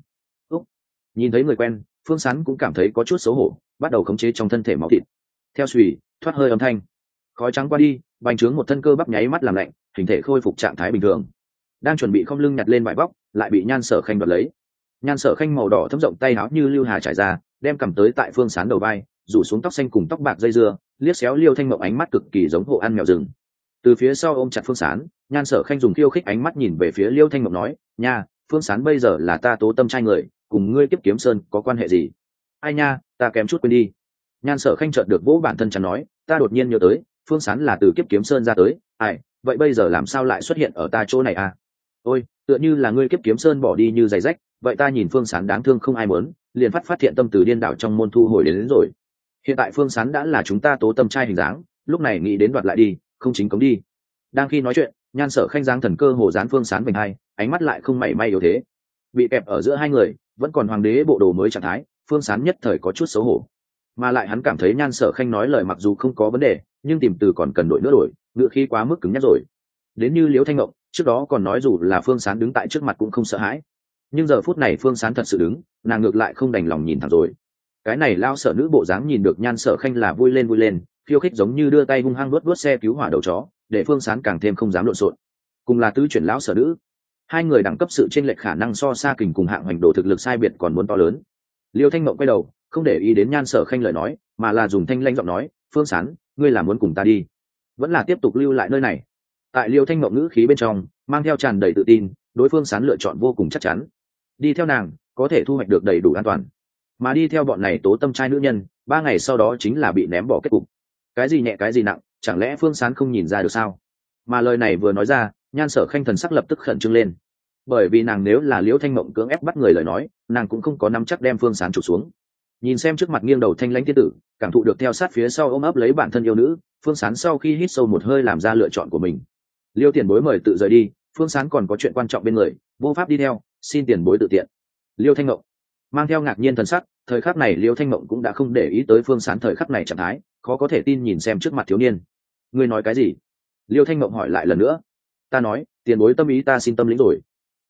nhìn thấy người quen, phương sán cũng cảm thấy có chút xấu hổ, bắt đầu khống chế trong thân thể máu thịt. Theo suy, thoát hơi âm thanh. Khói trắng qua đi, bành trướng một thân cơ bắp nháy mắt làm lạnh, hình thể khôi phục trạng thái bình thường. Đang chuẩn bị không lưng nhặt lên vải bóc, lại bị nhan sở khanh đoạt lấy. Nhan sở khanh màu đỏ thấm rộng tay áo như lưu hà trải ra, đem cầm tới tại phương sán đầu vai, rủ xuống tóc xanh cùng tóc bạc dây dưa, liếc xéo liêu thanh mộng ánh mắt cực kỳ giống hộ ăn mèo rừng. Từ phía sau ôm chặt phương sán, nhan sở khanh dùng khiêu khích ánh mắt nhìn về phía liêu thanh mộng nói, nha, phương sán bây giờ là ta tố tâm trai người cùng ngươi kiếp kiếm sơn có quan hệ gì? Ai nha ta kém chút quên đi. Nhan sở khanh chợt được vỗ bản thân chẳng nói ta đột nhiên nhớ tới phương sán là từ kiếp kiếm sơn ra tới. Ai vậy bây giờ làm sao lại xuất hiện ở ta chỗ này à? Ôi tựa như là ngươi kiếp kiếm sơn bỏ đi như giày rách vậy ta nhìn phương sán đáng thương không ai muốn liền phát phát hiện tâm từ điên đảo trong môn thu hồi đến, đến rồi. Hiện tại phương sán đã là chúng ta tố tâm trai hình dáng lúc này nghĩ đến đoạt lại đi không chính cống đi. Đang khi nói chuyện nhan sở khanh giang thần cơ hồ dán phương sán bình hai ánh mắt lại không mảy may yếu thế. Bị kẹp ở giữa hai người vẫn còn hoàng đế bộ đồ mới trạng thái, phương sán nhất thời có chút xấu hổ. Mà lại hắn cảm thấy nhan sở khanh nói lời mặc dù không có vấn đề, nhưng tìm từ còn cần đổi nữa đổi, ngựa khi quá mức cứng nhắc rồi. Đến như liễu thanh ngộng, trước đó còn nói dù là phương sán đứng tại trước mặt cũng không sợ hãi. Nhưng giờ phút này phương sán thật sự đứng, nàng ngược lại không đành lòng nhìn thẳng rồi. Cái này lao sở nữ bộ dáng nhìn được nhan sở khanh là vui lên vui lên, khiêu khích giống như đưa tay hung hăng luốt luốt xe cứu hỏa đầu chó, để phương sán càng thêm không dám lộn xộn. Cùng là tứ chuyển lão sở nữ hai người đẳng cấp sự trên lệch khả năng so xa kình cùng hạng hoành đồ thực lực sai biệt còn muốn to lớn. Liêu thanh mộng quay đầu, không để ý đến nhan sở khanh lời nói, mà là dùng thanh lanh giọng nói, phương sán, ngươi là muốn cùng ta đi, vẫn là tiếp tục lưu lại nơi này. Tại liêu thanh mộng ngữ khí bên trong, mang theo tràn đầy tự tin, đối phương sán lựa chọn vô cùng chắc chắn. Đi theo nàng, có thể thu hoạch được đầy đủ an toàn. Mà đi theo bọn này tố tâm trai nữ nhân, ba ngày sau đó chính là bị ném bỏ kết cục. Cái gì nhẹ, cái gì nặng, chẳng lẽ phương sán không nhìn ra được sao? Mà lời này vừa nói ra nhan sở khanh thần sắc lập tức khẩn trương lên. Bởi vì nàng nếu là liễu thanh mộng cưỡng ép bắt người lời nói, nàng cũng không có nắm chắc đem phương sán trục xuống. Nhìn xem trước mặt nghiêng đầu thanh lãnh thiên tử, cảm thụ được theo sát phía sau ôm ấp lấy bản thân yêu nữ, phương sán sau khi hít sâu một hơi làm ra lựa chọn của mình. Liêu tiền bối mời tự rời đi, phương sán còn có chuyện quan trọng bên người, vô pháp đi theo, xin tiền bối tự tiện. Liêu thanh mộng mang theo ngạc nhiên thần sắc, thời khắc này liêu thanh mộng cũng đã không để ý tới phương sán thời khắc này trạng thái, khó có thể tin nhìn xem trước mặt thiếu niên. Ngươi nói cái gì? Liêu thanh mộng hỏi lại lần nữa ta nói, tiền bối tâm ý ta xin tâm lĩnh rồi.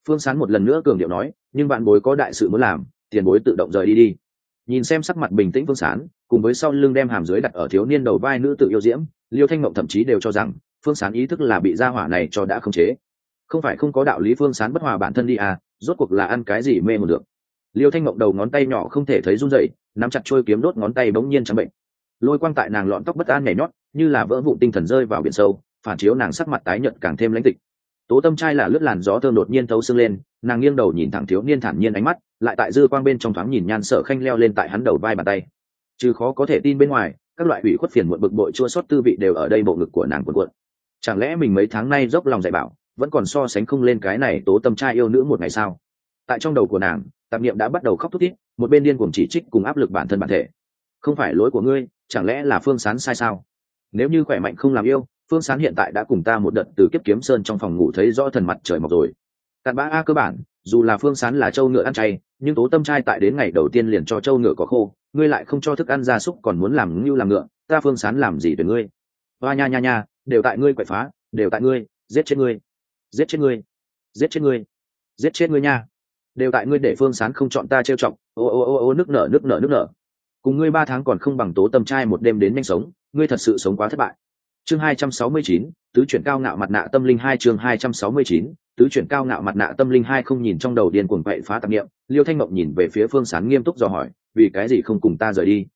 Phương sán một lần nữa cường điệu nói, nhưng bạn bối có đại sự muốn làm, tiền bối tự động rời đi đi. Nhìn xem sắc mặt bình tĩnh phương sán, cùng với sau lưng đem hàm dưới đặt ở thiếu niên đầu vai nữ tự yêu diễm, liêu thanh mộng thậm chí đều cho rằng, phương sán ý thức là bị gia hỏa này cho đã khống chế. Không phải không có đạo lý phương sán bất hòa bản thân đi à rốt cuộc là ăn cái gì mê một được. Liêu thanh mộng đầu ngón tay nhỏ không thể thấy run dậy nắm chặt trôi kiếm đốt ngón tay bỗng nhiên chẳng bệnh. Lôi quang tại nàng lọn tóc bất an nhảy nhót, như là vỡ vụ tinh thần rơi vào biển sâu phản chiếu nàng sắc mặt tái nhợt càng thêm lãnh tịch. Tố tâm trai là lướt làn gió thơm đột nhiên thấu xương lên, nàng nghiêng đầu nhìn thẳng thiếu niên thản nhiên ánh mắt, lại tại dư quang bên trong thoáng nhìn nhan sợ khanh leo lên tại hắn đầu vai bàn tay. Trừ khó có thể tin bên ngoài, các loại ủy khuất phiền muộn bực bội chua xót tư vị đều ở đây bộ ngực của nàng cuộn cuộn. Chẳng lẽ mình mấy tháng nay dốc lòng dạy bảo, vẫn còn so sánh không lên cái này tố tâm trai yêu nữ một ngày sao? Tại trong đầu của nàng, tạp niệm đã bắt đầu khóc thút thít, một bên điên cuồng chỉ trích cùng áp lực bản thân bản thể. Không phải lỗi của ngươi, chẳng lẽ là phương sán sai sao? Nếu như khỏe mạnh không làm yêu phương sán hiện tại đã cùng ta một đợt từ kiếp kiếm sơn trong phòng ngủ thấy rõ thần mặt trời mọc rồi. Cặn bã a cơ bản, dù là phương sán là trâu ngựa ăn chay, nhưng tố tâm trai tại đến ngày đầu tiên liền cho trâu ngựa có khô, ngươi lại không cho thức ăn gia súc còn muốn làm ngưu làm ngựa, ta phương sán làm gì về ngươi? Hoa nha nha nha, đều tại ngươi quậy phá, đều tại ngươi, giết chết ngươi, giết chết ngươi, giết chết ngươi, giết chết ngươi nha. Đều tại ngươi để phương sán không chọn ta trêu chọc, ô ô ô ô nước nở nước nở nước nở. Cùng ngươi ba tháng còn không bằng tố tâm trai một đêm đến nhanh sống, ngươi thật sự sống quá thất bại chương hai trăm sáu mươi chín, tứ chuyển cao ngạo mặt nạ tâm linh hai chương hai trăm sáu mươi chín, tứ chuyển cao ngạo mặt nạ tâm linh hai không nhìn trong đầu điên cuồng quậy phá tạp nghiệm liêu thanh mộng nhìn về phía phương sán nghiêm túc dò hỏi, vì cái gì không cùng ta rời đi?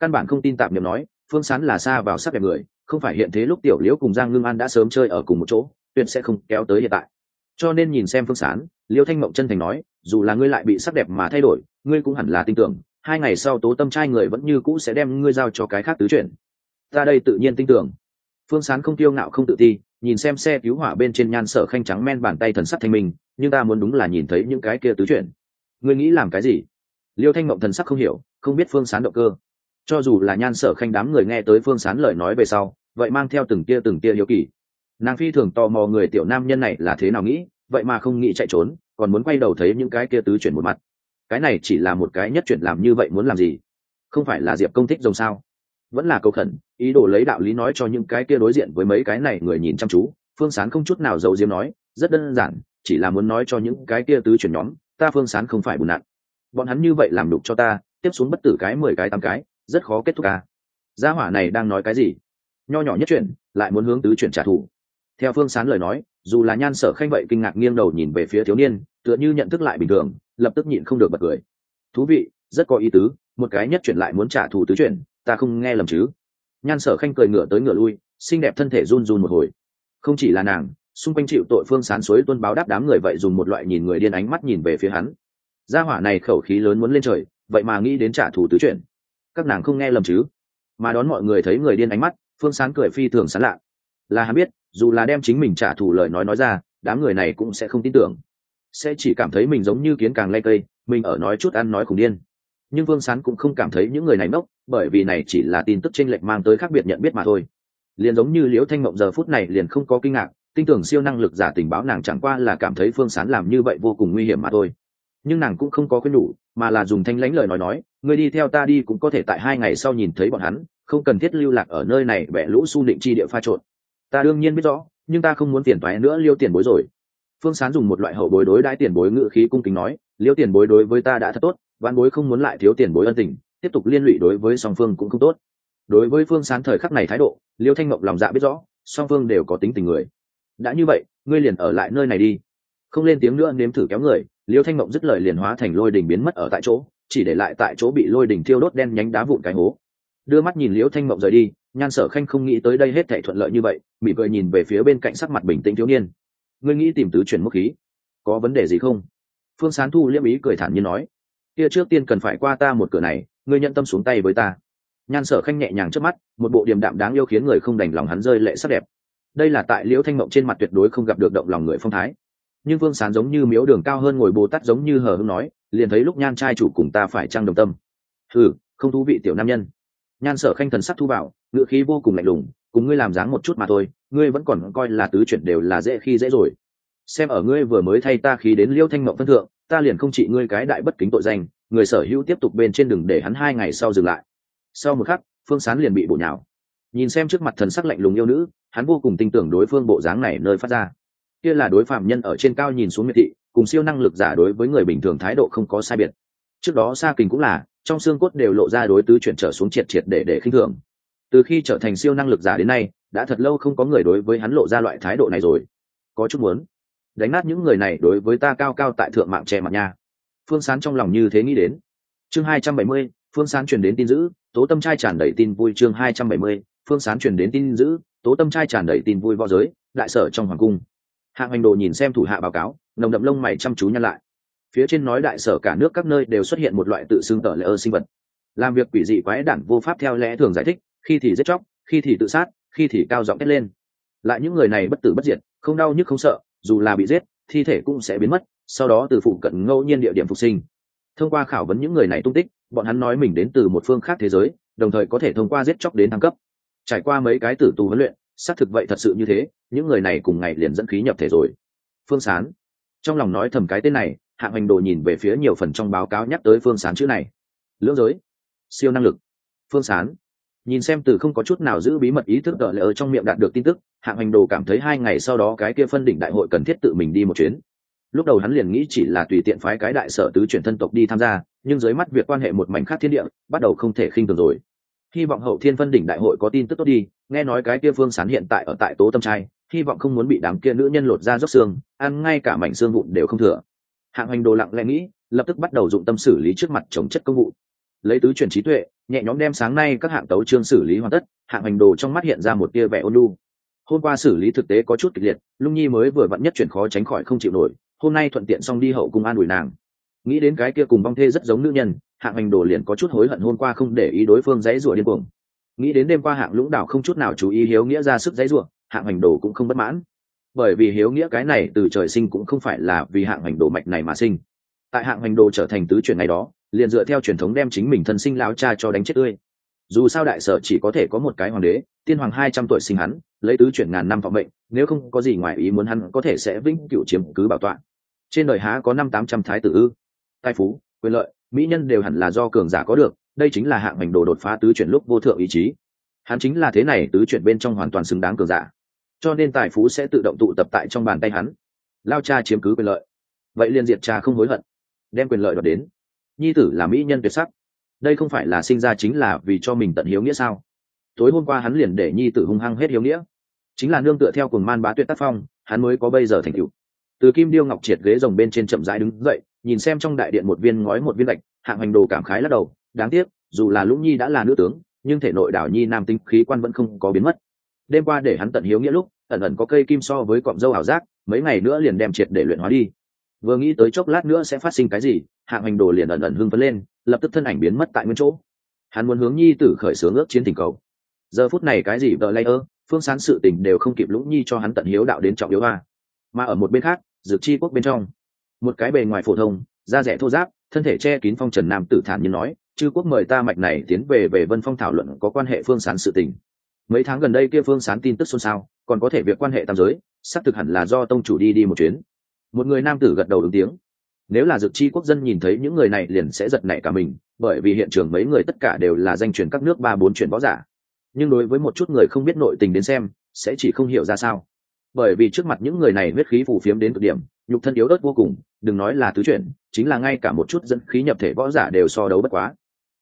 Căn bản không tin tạp nghiệm nói, phương sán là xa vào sắc đẹp người, không phải hiện thế lúc tiểu liễu cùng giang ngưng an đã sớm chơi ở cùng một chỗ, tuyệt sẽ không kéo tới hiện tại. Cho nên nhìn xem phương sán, liêu thanh mộng chân thành nói, dù là ngươi lại bị sắc đẹp mà thay đổi, ngươi cũng hẳn là tin tưởng, hai ngày sau tố tâm trai người vẫn như cũ sẽ đem ngươi giao cho cái khác tứ chuyển. Ta đây tự nhiên tin tưởng phương sán không tiêu ngạo không tự ti, nhìn xem xe cứu hỏa bên trên nhan sở khanh trắng men bàn tay thần sắc thanh minh, nhưng ta muốn đúng là nhìn thấy những cái kia tứ chuyển. Ngươi nghĩ làm cái gì? Liêu thanh mộng thần sắc không hiểu, không biết phương sán động cơ. Cho dù là nhan sở khanh đám người nghe tới phương sán lời nói về sau, vậy mang theo từng tia từng tia hiếu kỳ. Nàng phi thường tò mò người tiểu nam nhân này là thế nào nghĩ, vậy mà không nghĩ chạy trốn, còn muốn quay đầu thấy những cái kia tứ chuyển một mặt. Cái này chỉ là một cái nhất chuyển làm như vậy muốn làm gì? Không phải là diệp công thích rồng sao? Vẫn là cầu khẩn, ý đồ lấy đạo lý nói cho những cái kia đối diện với mấy cái này người nhìn chăm chú. Phương sán không chút nào giấu diếm nói, rất đơn giản, chỉ là muốn nói cho những cái kia tứ chuyển nhóm, ta phương sán không phải bùn nặn bọn hắn như vậy làm đục cho ta, tiếp xuống bất tử cái mười cái tám cái, rất khó kết thúc ca gia hỏa này đang nói cái gì? Nho nhỏ nhất chuyển lại muốn hướng tứ chuyển trả thù. Theo phương sán lời nói, dù là nhan sở khanh vậy kinh ngạc nghiêng đầu nhìn về phía thiếu niên, tựa như nhận thức lại bình thường, lập tức nhịn không được bật cười. Thú vị, rất có ý tứ, một cái nhất chuyển lại muốn trả thù tứ chuyển ta không nghe lầm chứ? Nhan sở khanh cười ngựa tới ngựa lui xinh đẹp thân thể run run một hồi. Không chỉ là nàng xung quanh chịu tội phương sán suối tuân báo đáp đám người vậy dùng một loại nhìn người điên ánh mắt nhìn về phía hắn. Gia hỏa này khẩu khí lớn muốn lên trời vậy mà nghĩ đến trả thù tứ chuyện, các nàng không nghe lầm chứ? Mà đón mọi người thấy người điên ánh mắt phương sán cười phi thường sán lạ. Là hắn biết dù là đem chính mình trả thù lời nói nói ra đám người này cũng sẽ không tin tưởng. Sẽ chỉ cảm thấy mình giống như kiến càng lay cây mình ở nói chút ăn nói khủng điên nhưng vương sán cũng không cảm thấy những người này mốc, bởi vì này chỉ là tin tức tranh lệch mang tới khác biệt nhận biết mà thôi. Liền giống như liễu thanh mộng giờ phút này liền không có kinh ngạc tin tưởng siêu năng lực giả tình báo nàng chẳng qua là cảm thấy phương sán làm như vậy vô cùng nguy hiểm mà thôi. Nhưng nàng cũng không có khuyên nhủ mà là dùng thanh lãnh lời nói nói người đi theo ta đi cũng có thể tại hai ngày sau nhìn thấy bọn hắn không cần thiết lưu lạc ở nơi này bẻ lũ su định chi địa pha trộn. Ta đương nhiên biết rõ nhưng ta không muốn tiền toái nữa liêu tiền bối rồi. Phương sán dùng một loại hậu bối đối đãi tiền bối ngự khí cung kính nói liêu tiền bối đối với ta đã thật tốt văn bối không muốn lại thiếu tiền bối ân tình, tiếp tục liên lụy đối với song phương cũng không tốt. Đối với phương sán thời khắc này thái độ, liêu thanh mộng lòng dạ biết rõ, song phương đều có tính tình người. Đã như vậy, ngươi liền ở lại nơi này đi. Không lên tiếng nữa nếm thử kéo người, liêu thanh mộng dứt lời liền hóa thành lôi đình biến mất ở tại chỗ, chỉ để lại tại chỗ bị lôi đình thiêu đốt đen nhánh đá vụn cái hố. Đưa mắt nhìn liễu thanh mộng rời đi, nhan sở khanh không nghĩ tới đây hết thể thuận lợi như vậy bị cười nhìn về phía bên cạnh sắc mặt bình tĩnh thiếu niên. Ngươi nghĩ tìm tứ chuyển mức khí, có vấn đề gì không? Phương sán thu liêm ý cười thản nhiên nói kia trước tiên cần phải qua ta một cửa này, ngươi nhận tâm xuống tay với ta. Nhan sở khanh nhẹ nhàng trước mắt, một bộ điềm đạm đáng yêu khiến người không đành lòng hắn rơi lệ sắc đẹp. Đây là tại liễu thanh mộng trên mặt tuyệt đối không gặp được động lòng người phong thái. Nhưng vương sán giống như miếu đường cao hơn ngồi bồ tát giống như hờ hưng nói, liền thấy lúc nhan trai chủ cùng ta phải trăng đồng tâm. Ừ không thú vị tiểu nam nhân. Nhan sở khanh thần sắc thu vào ngựa khí vô cùng lạnh lùng, cùng ngươi làm dáng một chút mà thôi, ngươi vẫn còn coi là tứ chuyển đều là dễ khi dễ rồi. Xem ở ngươi vừa mới thay ta khí đến liêu thanh mộng phân thượng ta liền không trị ngươi cái đại bất kính tội danh, người sở hữu tiếp tục bên trên đường để hắn hai ngày sau dừng lại. Sau một khắc, phương sán liền bị bổ nhào. Nhìn xem trước mặt thần sắc lạnh lùng yêu nữ, hắn vô cùng tin tưởng đối phương bộ dáng này nơi phát ra. Kia là đối phạm nhân ở trên cao nhìn xuống miệt thị, cùng siêu năng lực giả đối với người bình thường thái độ không có sai biệt. Trước đó xa kình cũng là, trong xương cốt đều lộ ra đối tứ chuyển trở xuống triệt triệt để để khinh thường. Từ khi trở thành siêu năng lực giả đến nay, đã thật lâu không có người đối với hắn lộ ra loại thái độ này rồi. Có chút muốn đánh nát những người này đối với ta cao cao tại thượng mạng che mặt nha. Phương sán trong lòng như thế nghĩ đến. Chương hai trăm bảy mươi, phương sán truyền đến tin dữ, tố tâm trai tràn đầy tin vui. Chương hai trăm bảy mươi, phương sán truyền đến tin dữ, tố tâm trai tràn đầy tin vui võ giới, đại sở trong hoàng cung. Hạng hành đồ nhìn xem thủ hạ báo cáo, nồng đậm lông mày chăm chú nhăn lại. Phía trên nói đại sở cả nước các nơi đều xuất hiện một loại tự xưng tờ lệ ơ sinh vật. Làm việc quỷ dị quái đản vô pháp theo lẽ thường giải thích, khi thì giết chóc, khi thì tự sát, khi thì cao giọng kết lên. Lại những người này bất tử bất diệt, không đau nhức không sợ dù là bị giết, thi thể cũng sẽ biến mất, sau đó từ phụ cận ngẫu nhiên địa điểm phục sinh. Thông qua khảo vấn những người này tung tích, bọn hắn nói mình đến từ một phương khác thế giới, đồng thời có thể thông qua giết chóc đến thăng cấp. Trải qua mấy cái tử tù huấn luyện, xác thực vậy thật sự như thế, những người này cùng ngày liền dẫn khí nhập thể rồi. Phương sán. Trong lòng nói thầm cái tên này, hạng hành đồ nhìn về phía nhiều phần trong báo cáo nhắc tới phương sán chữ này. Lưỡng giới. Siêu năng lực. Phương sán nhìn xem từ không có chút nào giữ bí mật ý thức đỡ lỡ ở trong miệng đạt được tin tức, hạng hành đồ cảm thấy hai ngày sau đó cái kia phân đỉnh đại hội cần thiết tự mình đi một chuyến. Lúc đầu hắn liền nghĩ chỉ là tùy tiện phái cái đại sở tứ chuyển thân tộc đi tham gia, nhưng dưới mắt việc quan hệ một mảnh khác thiên địa, bắt đầu không thể khinh thường rồi. Hy vọng hậu thiên phân đỉnh đại hội có tin tức tốt đi, nghe nói cái kia phương sán hiện tại ở tại tố tâm trai, hy vọng không muốn bị đám kia nữ nhân lột ra dốc xương, ăn ngay cả mảnh xương vụn đều không thừa. Hạng hành đồ lặng lẽ nghĩ, lập tức bắt đầu dụng tâm xử lý trước mặt chống chất công vụ lấy tứ chuyển trí tuệ, nhẹ nhóm đem sáng nay các hạng tấu chương xử lý hoàn tất, hạng hành đồ trong mắt hiện ra một tia vẻ ôn lu hôm qua xử lý thực tế có chút kịch liệt, lung nhi mới vừa vặn nhất chuyển khó tránh khỏi không chịu nổi, hôm nay thuận tiện xong đi hậu cùng an ủi nàng. Nghĩ đến cái kia cùng vong thê rất giống nữ nhân, hạng hành đồ liền có chút hối hận hôm qua không để ý đối phương dãy rủa điên cuồng. Nghĩ đến đêm qua hạng lũng đảo không chút nào chú ý hiếu nghĩa ra sức dãy rủa, hạng hành đồ cũng không bất mãn. Bởi vì hiếu nghĩa cái này từ trời sinh cũng không phải là vì hạng hành đồ mạch này mà sinh. Tại hạng hành đồ trở thành tứ chuyển ngày đó liền dựa theo truyền thống đem chính mình thân sinh lao cha cho đánh chết tươi. Dù sao đại sở chỉ có thể có một cái hoàng đế, tiên hoàng hai trăm tuổi sinh hắn, lấy tứ chuyển ngàn năm vọng mệnh, nếu không có gì ngoài ý muốn hắn có thể sẽ vĩnh cựu chiếm cứ bảo tọa. Trên đời há có năm tám trăm thái tử ư? Tài phú, quyền lợi, mỹ nhân đều hẳn là do cường giả có được, đây chính là hạng mảnh đồ đột phá tứ chuyển lúc vô thượng ý chí. Hắn chính là thế này tứ chuyển bên trong hoàn toàn xứng đáng cường giả. Cho nên tài phú sẽ tự động tụ tập tại trong bàn tay hắn. Lao cha chiếm cứ quyền lợi. Vậy liền diệt cha không hối hận. Đem quyền lợi đoạt đến nhi tử là mỹ nhân tuyệt sắc. Đây không phải là sinh ra chính là vì cho mình tận hiếu nghĩa sao? Tối hôm qua hắn liền để nhi tử hung hăng hết hiếu nghĩa. Chính là nương tựa theo cùng man bá tuyệt tác phong, hắn mới có bây giờ thành cựu từ kim điêu ngọc triệt ghế rồng bên trên chậm rãi đứng dậy, nhìn xem trong đại điện một viên ngói một viên lạch hạng hành đồ cảm khái lắc đầu, đáng tiếc, dù là lũng nhi đã là nữ tướng, nhưng thể nội đảo nhi nam tinh khí quan vẫn không có biến mất. Đêm qua để hắn tận hiếu nghĩa lúc, ẩn ẩn có cây kim so với cọng dâu ảo giác, mấy ngày nữa liền đem triệt để luyện hóa đi vừa nghĩ tới chốc lát nữa sẽ phát sinh cái gì hạng hành đồ liền ẩn ẩn hưng phấn lên, lập tức thân ảnh biến mất tại nguyên chỗ. Hắn muốn hướng nhi tử khởi xướng ước chiến tình cầu. Giờ phút này cái gì vợ lây ơ phương sán sự tình đều không kịp lũng nhi cho hắn tận hiếu đạo đến trọng yếu hoa. Mà ở một bên khác, dược chi quốc bên trong, một cái bề ngoài phổ thông, da rẻ thô giáp thân thể che kín phong trần nam tử thản như nói, chư quốc mời ta mạch này tiến về về vân phong thảo luận có quan hệ phương sán sự tình. Mấy tháng gần đây kia phương sán tin tức xôn xao, còn có thể việc quan hệ tam giới, xác thực hẳn là do tông chủ đi đi một chuyến một người nam tử gật đầu ứng tiếng. Nếu là dược chi quốc dân nhìn thấy những người này liền sẽ giật nảy cả mình, bởi vì hiện trường mấy người tất cả đều là danh truyền các nước ba bốn truyền võ giả. Nhưng đối với một chút người không biết nội tình đến xem, sẽ chỉ không hiểu ra sao. Bởi vì trước mặt những người này huyết khí phù phiếm đến cực điểm, nhục thân yếu ớt vô cùng, đừng nói là tứ chuyển, chính là ngay cả một chút dẫn khí nhập thể võ giả đều so đấu bất quá.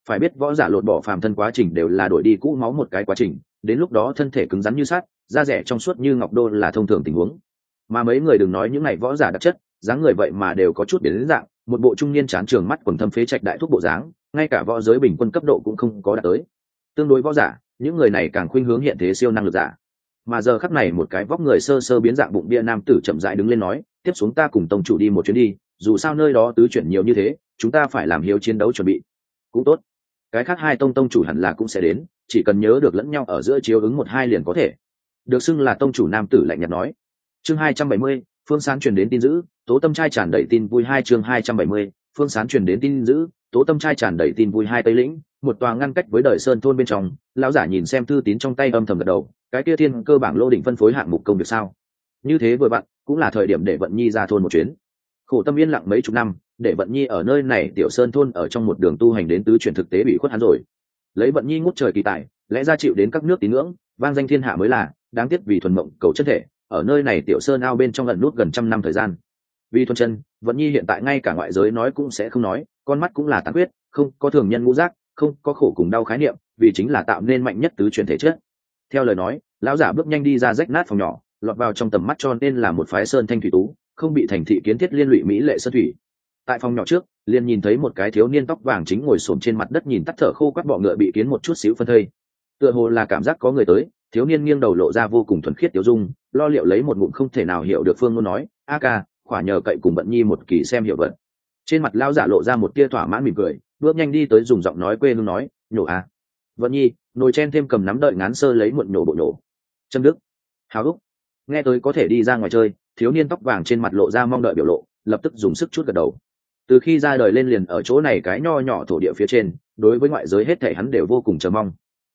Phải biết võ giả lột bỏ phàm thân quá trình đều là đổi đi cũ máu một cái quá trình, đến lúc đó thân thể cứng rắn như sắt, da rẻ trong suốt như ngọc đô là thông thường tình huống mà mấy người đừng nói những ngày võ giả đặc chất, dáng người vậy mà đều có chút biến dạng, một bộ trung niên chán trường mắt quần thâm phế trạch đại thuốc bộ dáng, ngay cả võ giới bình quân cấp độ cũng không có đạt tới. Tương đối võ giả, những người này càng khuynh hướng hiện thế siêu năng lực giả. Mà giờ khắc này một cái vóc người sơ sơ biến dạng bụng bia nam tử chậm rãi đứng lên nói, tiếp xuống ta cùng tông chủ đi một chuyến đi, dù sao nơi đó tứ chuyển nhiều như thế, chúng ta phải làm hiếu chiến đấu chuẩn bị. Cũng tốt. Cái khác hai tông tông chủ hẳn là cũng sẽ đến, chỉ cần nhớ được lẫn nhau ở giữa chiếu ứng một hai liền có thể. Được xưng là tông chủ nam tử lạnh nhạt nói chương hai trăm bảy mươi, phương sán truyền đến tin dữ, tố tâm trai tràn đầy tin vui hai chương hai trăm bảy mươi, phương sán truyền đến tin dữ, tố tâm trai tràn đầy tin vui hai tây lĩnh, một tòa ngăn cách với đời sơn thôn bên trong, lão giả nhìn xem thư tín trong tay âm thầm gật đầu, cái kia thiên cơ bảng lô định phân phối hạng mục công việc sao? Như thế vừa bạn cũng là thời điểm để vận nhi ra thôn một chuyến. Khổ tâm yên lặng mấy chục năm, để vận nhi ở nơi này tiểu sơn thôn ở trong một đường tu hành đến tứ chuyển thực tế bị khuất hắn rồi. Lấy vận nhi ngút trời kỳ tài, lẽ ra chịu đến các nước tín ngưỡng, vang danh thiên hạ mới là, đáng tiếc vì thuần mộng cầu chân thể ở nơi này tiểu sơn ao bên trong gần nút gần trăm năm thời gian. Vì thuần chân, vận nhi hiện tại ngay cả ngoại giới nói cũng sẽ không nói, con mắt cũng là tán quyết không có thường nhân ngũ giác, không có khổ cùng đau khái niệm, vì chính là tạo nên mạnh nhất tứ truyền thể chất. Theo lời nói, lão giả bước nhanh đi ra rách nát phòng nhỏ, lọt vào trong tầm mắt cho nên là một phái sơn thanh thủy tú, không bị thành thị kiến thiết liên lụy mỹ lệ sơn thủy. Tại phòng nhỏ trước, liền nhìn thấy một cái thiếu niên tóc vàng chính ngồi xổm trên mặt đất nhìn tắt thở khô quắt bọ ngựa bị kiến một chút xíu phân thây. Tựa hồ là cảm giác có người tới thiếu niên nghiêng đầu lộ ra vô cùng thuần khiết tiêu dung, lo liệu lấy một ngụm không thể nào hiểu được phương ngôn nói, a ca, khỏa nhờ cậy cùng bận nhi một kỳ xem hiểu vật. Trên mặt lao giả lộ ra một tia thỏa mãn mỉm cười, bước nhanh đi tới dùng giọng nói quê hương nói, nhổ a vận nhi, nồi chen thêm cầm nắm đợi ngán sơ lấy muộn nhổ bộ nhổ. Trâm đức. Hào úc. Nghe tới có thể đi ra ngoài chơi, thiếu niên tóc vàng trên mặt lộ ra mong đợi biểu lộ, lập tức dùng sức chút gật đầu. Từ khi ra đời lên liền ở chỗ này cái nho nhỏ thổ địa phía trên, đối với ngoại giới hết thể hắn đều vô cùng chờ mong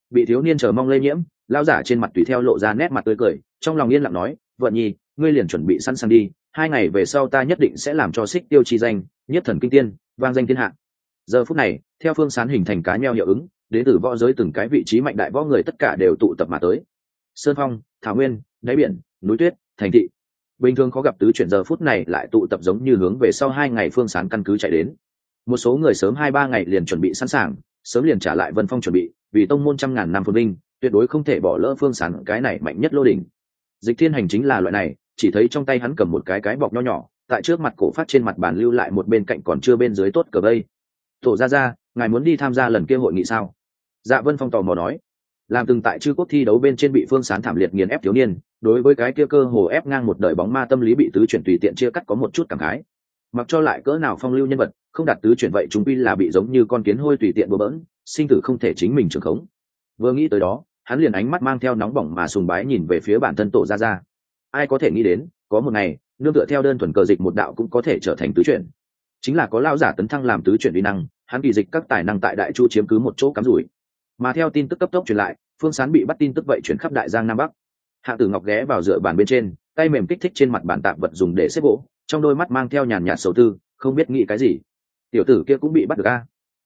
bị thiếu niên chờ mong lây nhiễm lao giả trên mặt tùy theo lộ ra nét mặt tươi cười, trong lòng yên lặng nói vợ nhi, ngươi liền chuẩn bị sẵn sàng đi, hai ngày về sau ta nhất định sẽ làm cho xích tiêu chi danh, nhất thần kinh tiên, vang danh thiên hạ. Giờ phút này, theo phương sán hình thành cá nheo hiệu ứng, đến từ võ giới từng cái vị trí mạnh đại võ người tất cả đều tụ tập mà tới. Sơn phong, thảo nguyên, đáy biển, núi tuyết, thành thị. Bình thường khó gặp tứ chuyển giờ phút này lại tụ tập giống như hướng về sau hai ngày phương sán căn cứ chạy đến. Một số người sớm hai ba ngày liền chuẩn bị sẵn sàng sớm liền trả lại vân phong chuẩn bị, vì tông môn trăm ngàn năm phồn vinh, tuyệt đối không thể bỏ lỡ phương sán cái này mạnh nhất lô đỉnh. Dịch thiên hành chính là loại này, chỉ thấy trong tay hắn cầm một cái cái bọc nho nhỏ, tại trước mặt cổ phát trên mặt bàn lưu lại một bên cạnh còn chưa bên dưới tốt cờ bây tổ ra ra ngài muốn đi tham gia lần kia hội nghị sao? Dạ vân phong tò mò nói. Làm từng tại chư quốc thi đấu bên trên bị phương sán thảm liệt nghiền ép thiếu niên, đối với cái kia cơ hồ ép ngang một đời bóng ma tâm lý bị tứ chuyển tùy tiện chia cắt có một chút cảm khái. Mặc cho lại cỡ nào phong lưu nhân vật không đạt tứ chuyển vậy chúng quy là bị giống như con kiến hôi tùy tiện bừa bỡn, sinh tử không thể chính mình trưởng khống. Vừa nghĩ tới đó, hắn liền ánh mắt mang theo nóng bỏng mà sùng bái nhìn về phía bản thân tổ ra ra ai có thể nghĩ đến, có một ngày, nương tựa theo đơn thuần cờ dịch một đạo cũng có thể trở thành tứ chuyển. Chính là có lao giả tấn thăng làm tứ chuyển uy năng, hắn kỳ dịch các tài năng tại đại chu chiếm cứ một chỗ cắm rủi. Mà theo tin tức cấp tốc truyền lại, phương sán bị bắt tin tức vậy chuyển khắp đại giang nam bắc. Hạ tử ngọc ghé vào dựa bàn bên trên, tay mềm kích thích trên mặt bản tạp vật dùng để xếp gỗ, trong đôi mắt mang theo nhàn nhạt sầu tư, không biết nghĩ cái gì tiểu tử kia cũng bị bắt được a.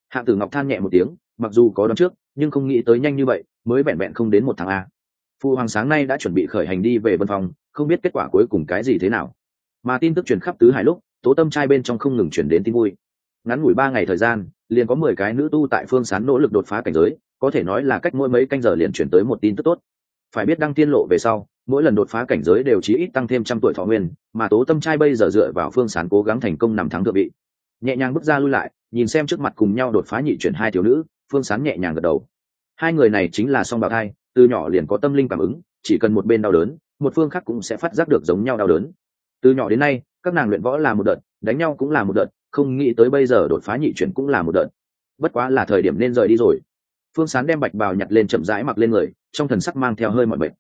Hạ tử ngọc than nhẹ một tiếng, mặc dù có đón trước, nhưng không nghĩ tới nhanh như vậy, mới vẹn vẹn không đến một tháng a. Phu hoàng sáng nay đã chuẩn bị khởi hành đi về vân phòng, không biết kết quả cuối cùng cái gì thế nào. Mà tin tức truyền khắp tứ hải lúc, tố tâm trai bên trong không ngừng chuyển đến tin vui. Ngắn ngủi ba ngày thời gian, liền có mười cái nữ tu tại phương sán nỗ lực đột phá cảnh giới, có thể nói là cách mỗi mấy canh giờ liền chuyển tới một tin tức tốt. Phải biết đăng tiên lộ về sau, mỗi lần đột phá cảnh giới đều chí ít tăng thêm trăm tuổi thọ nguyên, mà tố tâm trai bây giờ dựa vào phương sán cố gắng thành công nằm thắng thượng vị nhẹ nhàng bước ra lui lại, nhìn xem trước mặt cùng nhau đột phá nhị chuyển hai thiếu nữ, phương sán nhẹ nhàng gật đầu. Hai người này chính là song bào thai, từ nhỏ liền có tâm linh cảm ứng, chỉ cần một bên đau đớn, một phương khác cũng sẽ phát giác được giống nhau đau đớn. Từ nhỏ đến nay, các nàng luyện võ là một đợt, đánh nhau cũng là một đợt, không nghĩ tới bây giờ đột phá nhị chuyển cũng là một đợt. Bất quá là thời điểm nên rời đi rồi. Phương sán đem bạch bào nhặt lên chậm rãi mặc lên người, trong thần sắc mang theo hơi mọi bệnh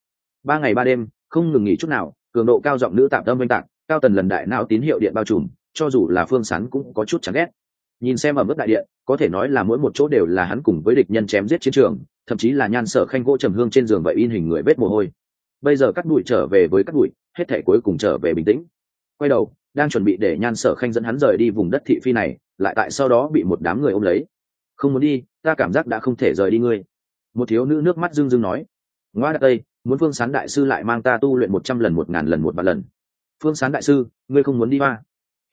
ba ngày ba đêm, không ngừng nghỉ chút nào, cường độ cao giọng nữ tạm tâm oanh tạc, cao tần lần đại não tín hiệu điện bao trùm cho dù là phương sán cũng có chút chán ghét. Nhìn xem ở mức đại điện, có thể nói là mỗi một chỗ đều là hắn cùng với địch nhân chém giết chiến trường, thậm chí là nhan sở khanh gỗ trầm hương trên giường vậy in hình người vết mồ hôi. Bây giờ cắt đùi trở về với cắt đùi hết thể cuối cùng trở về bình tĩnh. Quay đầu, đang chuẩn bị để nhan sở khanh dẫn hắn rời đi vùng đất thị phi này, lại tại sau đó bị một đám người ôm lấy. Không muốn đi, ta cảm giác đã không thể rời đi ngươi. Một thiếu nữ nước mắt rưng rưng nói. Ngoa đất đây muốn phương sán đại sư lại mang ta tu luyện một trăm lần, một ngàn lần, một vạn lần. Phương sán đại sư, ngươi không muốn đi hoa?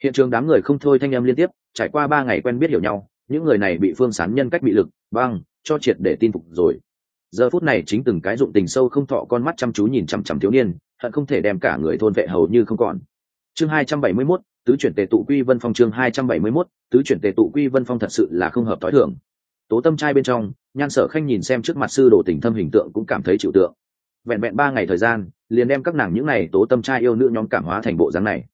Hiện trường đám người không thôi thanh em liên tiếp trải qua ba ngày quen biết hiểu nhau những người này bị phương sán nhân cách bị lực băng cho triệt để tin phục rồi. Giờ phút này chính từng cái dụng tình sâu không thọ con mắt chăm chú nhìn chằm chằm thiếu niên hận không thể đem cả người thôn vệ hầu như không còn. Chương hai trăm bảy mươi 271, tứ chuyển tề tụ quy vân phong chương hai trăm bảy mươi 271, tứ chuyển tề tụ quy vân phong thật sự là không hợp tối thường. tố tâm trai bên trong nhan sở khanh nhìn xem trước mặt sư đồ tình thâm hình tượng cũng cảm thấy chịu tượng. Vẹn vẹn ba ngày thời gian liền đem các nàng những này tố tâm trai yêu nữ nhóm cảm hóa thành bộ dáng này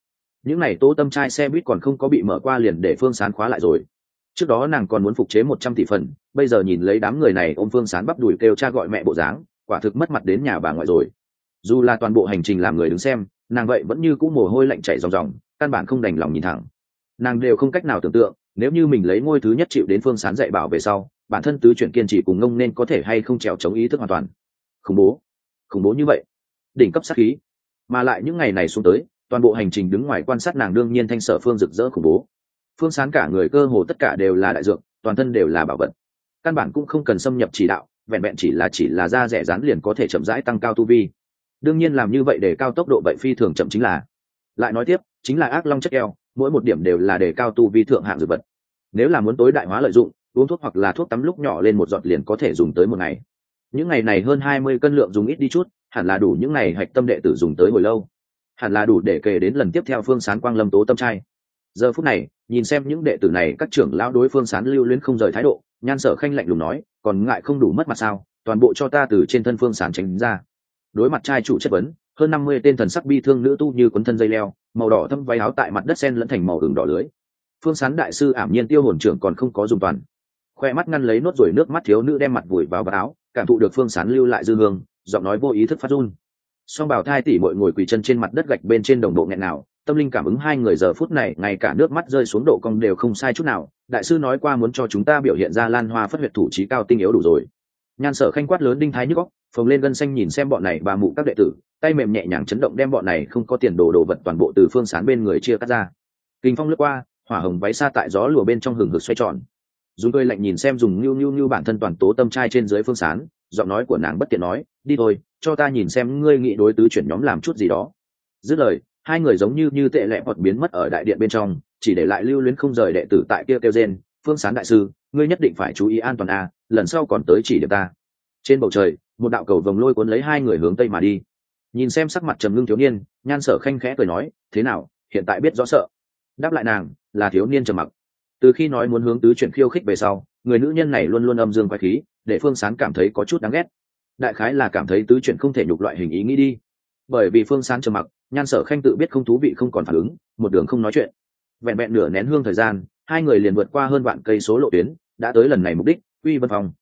những này tố tâm trai xe buýt còn không có bị mở qua liền để phương sán khóa lại rồi. Trước đó nàng còn muốn phục chế một trăm tỷ phần, bây giờ nhìn lấy đám người này ôm phương sán bắp đùi kêu cha gọi mẹ bộ dáng, quả thực mất mặt đến nhà bà ngoại rồi. Dù là toàn bộ hành trình làm người đứng xem, nàng vậy vẫn như cũ mồ hôi lạnh chảy ròng ròng, căn bản không đành lòng nhìn thẳng. Nàng đều không cách nào tưởng tượng, nếu như mình lấy ngôi thứ nhất chịu đến phương sán dạy bảo về sau, bản thân tứ chuyển kiên trì cùng ngông nên có thể hay không trèo chống ý thức hoàn toàn. Khủng bố. Khủng bố như vậy. Đỉnh cấp sát khí. Mà lại những ngày này xuống tới toàn bộ hành trình đứng ngoài quan sát nàng đương nhiên thanh sở phương rực rỡ khủng bố. Phương sán cả người cơ hồ tất cả đều là đại dược, toàn thân đều là bảo vật. Căn bản cũng không cần xâm nhập chỉ đạo, vẹn vẹn chỉ là chỉ là da rẻ rán liền có thể chậm rãi tăng cao tu vi. Đương nhiên làm như vậy để cao tốc độ vậy phi thường chậm chính là. Lại nói tiếp, chính là ác long chất eo mỗi một điểm đều là để cao tu vi thượng hạng dược vật. Nếu là muốn tối đại hóa lợi dụng, uống thuốc hoặc là thuốc tắm lúc nhỏ lên một giọt liền có thể dùng tới một ngày. Những ngày này hơn hai mươi cân lượng dùng ít đi chút, hẳn là đủ những ngày hạch tâm đệ tử dùng tới hồi lâu hẳn là đủ để kể đến lần tiếp theo phương sán quang lâm tố tâm trai. Giờ phút này, nhìn xem những đệ tử này, các trưởng lão đối phương sán lưu luyến không rời thái độ, nhan sở khanh lạnh lùng nói, còn ngại không đủ mất mặt sao? Toàn bộ cho ta từ trên thân phương sán tránh ra. Đối mặt trai chủ chất vấn, hơn năm mươi tên thần sắc bi thương nữ tu như quấn thân dây leo, màu đỏ thâm váy áo tại mặt đất sen lẫn thành màu hừng đỏ lưới. Phương sán đại sư ảm nhiên tiêu hồn trưởng còn không có dùng toàn. Khoe mắt ngăn lấy nốt rồi nước mắt thiếu nữ đem mặt vùi vào vào áo, cảm thụ được phương sán lưu lại dư hương, giọng nói vô ý thức phát run song bảo thai tỉ mọi ngồi quỳ chân trên mặt đất gạch bên trên đồng bộ nghẹn nào, tâm linh cảm ứng hai người giờ phút này, ngay cả nước mắt rơi xuống độ cong đều không sai chút nào. Đại sư nói qua muốn cho chúng ta biểu hiện ra lan hoa phất huyệt thủ trí cao tinh yếu đủ rồi. Nhan sở khanh quát lớn đinh thái nhức góc phồng lên gân xanh nhìn xem bọn này và mụ các đệ tử, tay mềm nhẹ nhàng chấn động đem bọn này không có tiền đồ đồ vật toàn bộ từ phương sán bên người chia cắt ra. Kinh phong lướt qua, hỏa hồng váy xa tại gió lùa bên trong hừng hực xoay tròn. Dùng tôi lạnh nhìn xem dùng nhu nhu nhu bản thân toàn tố tâm trai trên dưới phương sán giọng nói của nàng bất tiện nói, đi thôi, cho ta nhìn xem ngươi nghị đối tứ chuyển nhóm làm chút gì đó. Dứt lời, hai người giống như như tệ lẹ hoặc biến mất ở đại điện bên trong, chỉ để lại lưu luyến không rời đệ tử tại kia kêu gen phương sán đại sư, ngươi nhất định phải chú ý an toàn a lần sau còn tới chỉ được ta. Trên bầu trời, một đạo cầu vồng lôi cuốn lấy hai người hướng tây mà đi. Nhìn xem sắc mặt trầm ngưng thiếu niên, nhan sở khanh khẽ cười nói, thế nào, hiện tại biết rõ sợ? Đáp lại nàng, là thiếu niên trầm mặc. Từ khi nói muốn hướng tứ chuyển khiêu khích về sau, người nữ nhân này luôn luôn âm dương quay khí để phương sán cảm thấy có chút đáng ghét đại khái là cảm thấy tứ chuyển không thể nhục loại hình ý nghĩ đi bởi vì phương sán trầm mặc nhan sở khanh tự biết không thú vị không còn phản ứng một đường không nói chuyện vẹn vẹn nửa nén hương thời gian hai người liền vượt qua hơn vạn cây số lộ tuyến đã tới lần này mục đích uy vân phong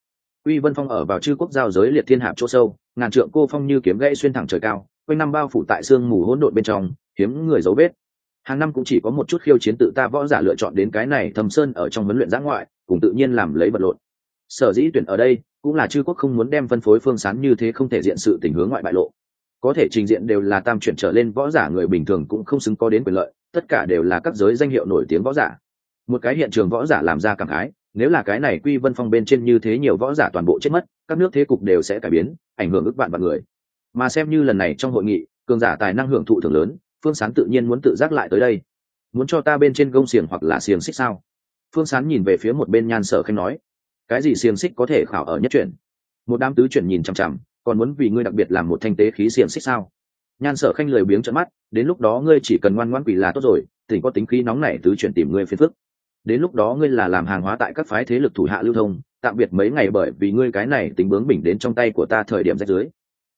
Uy Vân Phong ở vào chư quốc giao giới liệt thiên hạp chỗ sâu, ngàn trượng cô phong như kiếm gãy xuyên thẳng trời cao, quanh năm bao phủ tại sương mù hỗn độn bên trong, hiếm người dấu vết. Hàng năm cũng chỉ có một chút khiêu chiến tự ta võ giả lựa chọn đến cái này thâm sơn ở trong huấn luyện giã ngoại, cùng tự nhiên làm lấy vật lộn. Sở dĩ tuyển ở đây, cũng là chư quốc không muốn đem phân phối phương sán như thế không thể diện sự tình hướng ngoại bại lộ. Có thể trình diện đều là tam chuyển trở lên võ giả người bình thường cũng không xứng có đến quyền lợi, tất cả đều là các giới danh hiệu nổi tiếng võ giả. Một cái hiện trường võ giả làm ra cảm khái, nếu là cái này quy vân phong bên trên như thế nhiều võ giả toàn bộ chết mất các nước thế cục đều sẽ cải biến ảnh hưởng ức vạn vạn người mà xem như lần này trong hội nghị cường giả tài năng hưởng thụ thường lớn phương sán tự nhiên muốn tự giác lại tới đây muốn cho ta bên trên gông xiềng hoặc là xiềng xích sao phương sán nhìn về phía một bên nhan sở khanh nói cái gì xiềng xích có thể khảo ở nhất chuyển? Một đám tứ chuyển nhìn chằm chằm, còn muốn vì ngươi đặc biệt làm một thanh tế khí xiềng xích sao? Nhan sở khanh lười biếng trận mắt, đến lúc đó ngươi chỉ cần ngoan ngoan quỷ là tốt rồi tỉnh có tính khí nóng này tứ chuyển tìm ngươi phiền phức. Đến lúc đó ngươi là làm hàng hóa tại các phái thế lực thủ hạ lưu thông, tạm biệt mấy ngày bởi vì ngươi cái này tính bướng bỉnh đến trong tay của ta thời điểm rách dưới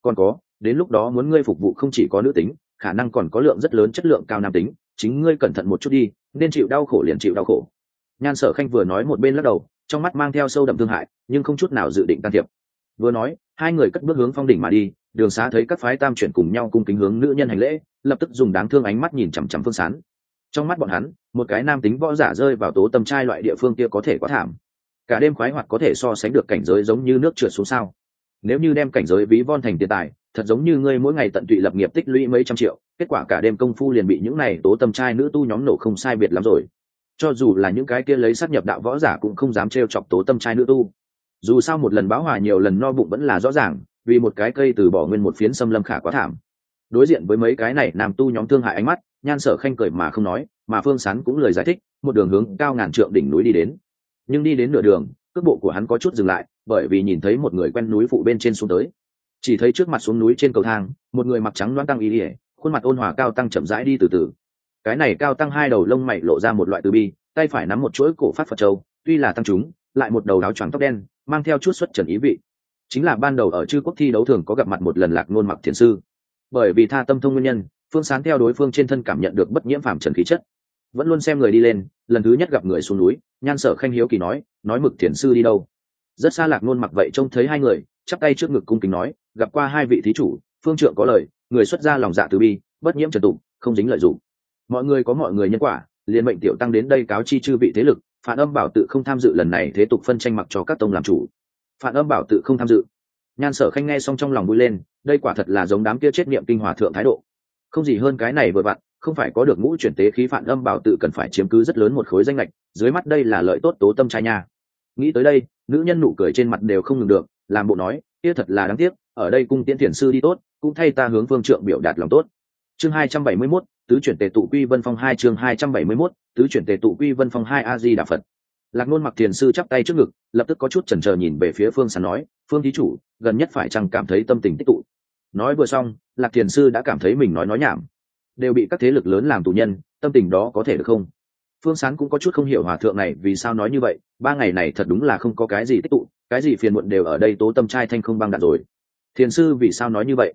còn có, đến lúc đó muốn ngươi phục vụ không chỉ có nữ tính, khả năng còn có lượng rất lớn chất lượng cao nam tính, chính ngươi cẩn thận một chút đi, nên chịu đau khổ liền chịu đau khổ. Nhan sở khanh vừa nói một bên lắc đầu trong mắt mang theo sâu đậm thương hại, nhưng không chút nào dự định can thiệp. Vừa nói, hai người cất bước hướng phong đỉnh mà đi, đường xá thấy các phái tam chuyển cùng nhau cung kính hướng nữ nhân hành lễ, lập tức dùng đáng thương ánh mắt nhìn chằm chằm phương sán. Trong mắt bọn hắn, một cái nam tính võ giả rơi vào tố tâm trai loại địa phương kia có thể quá thảm. Cả đêm khoái hoạt có thể so sánh được cảnh giới giống như nước trượt xuống sao. Nếu như đem cảnh giới ví von thành tiền tài, thật giống như ngươi mỗi ngày tận tụy lập nghiệp tích lũy mấy trăm triệu, kết quả cả đêm công phu liền bị những này tố tâm trai nữ tu nhóm nổ không sai biệt lắm rồi cho dù là những cái kia lấy sát nhập đạo võ giả cũng không dám trêu chọc tố tâm trai nữ tu. Dù sao một lần báo hòa nhiều lần no bụng vẫn là rõ ràng, vì một cái cây từ bỏ nguyên một phiến xâm lâm khả quá thảm. Đối diện với mấy cái này nam tu nhóm thương hại ánh mắt, nhan sở khanh cười mà không nói, mà phương sán cũng lời giải thích, một đường hướng cao ngàn trượng đỉnh núi đi đến. Nhưng đi đến nửa đường, cước bộ của hắn có chút dừng lại, bởi vì nhìn thấy một người quen núi phụ bên trên xuống tới. Chỉ thấy trước mặt xuống núi trên cầu thang, một người mặc trắng loan tăng y ỉa khuôn mặt ôn hòa cao tăng chậm rãi đi từ từ cái này cao tăng hai đầu lông mày lộ ra một loại từ bi, tay phải nắm một chuỗi cổ phát phật châu, tuy là tăng chúng, lại một đầu áo choàng tóc đen, mang theo chút xuất trần ý vị. Chính là ban đầu ở chư quốc thi đấu thường có gặp mặt một lần lạc nôn mặc thiền sư. Bởi vì tha tâm thông nguyên nhân, phương sán theo đối phương trên thân cảm nhận được bất nhiễm phàm trần khí chất. Vẫn luôn xem người đi lên, lần thứ nhất gặp người xuống núi, nhan sở khanh hiếu kỳ nói nói mực thiền sư đi đâu? Rất xa lạc nôn mặc vậy trông thấy hai người, chắp tay trước ngực cung kính nói, gặp qua hai vị thí chủ, phương trượng có lời, người xuất ra lòng dạ từ bi, bất nhiễm trần tục không dính lợi dụng mọi người có mọi người nhân quả liên mệnh tiểu tăng đến đây cáo chi chư vị thế lực phản âm bảo tự không tham dự lần này thế tục phân tranh mặc cho các tông làm chủ. Phản âm bảo tự không tham dự. Nhan sở khanh nghe xong trong lòng vui lên đây quả thật là giống đám kia chết niệm kinh hòa thượng thái độ. Không gì hơn cái này vừa vặn không phải có được ngũ chuyển tế khí phản âm bảo tự cần phải chiếm cứ rất lớn một khối danh lệch dưới mắt đây là lợi tốt tố tâm trai nha. Nghĩ tới đây nữ nhân nụ cười trên mặt đều không ngừng được làm bộ nói kia thật là đáng tiếc ở đây cung tiễn thiền sư đi tốt cũng thay ta hướng phương trượng biểu đạt lòng tốt. Chương hai trăm bảy mươi 271, tứ chuyển tề tụ quy vân phong hai chương hai trăm bảy mươi mốt, tứ chuyển tề tụ quy vân phong hai a di đà phật. Lạc nôn mặc thiền sư chắp tay trước ngực, lập tức có chút chần chờ nhìn về phía phương sán nói, phương thí chủ, gần nhất phải chăng cảm thấy tâm tình tích tụ? Nói vừa xong, lạc thiền sư đã cảm thấy mình nói nói nhảm. Đều bị các thế lực lớn làm tù nhân, tâm tình đó có thể được không? Phương sán cũng có chút không hiểu hòa thượng này vì sao nói như vậy, ba ngày này thật đúng là không có cái gì tích tụ, cái gì phiền muộn đều ở đây tố tâm trai thanh không băng đạn rồi. Thiền sư vì sao nói như vậy?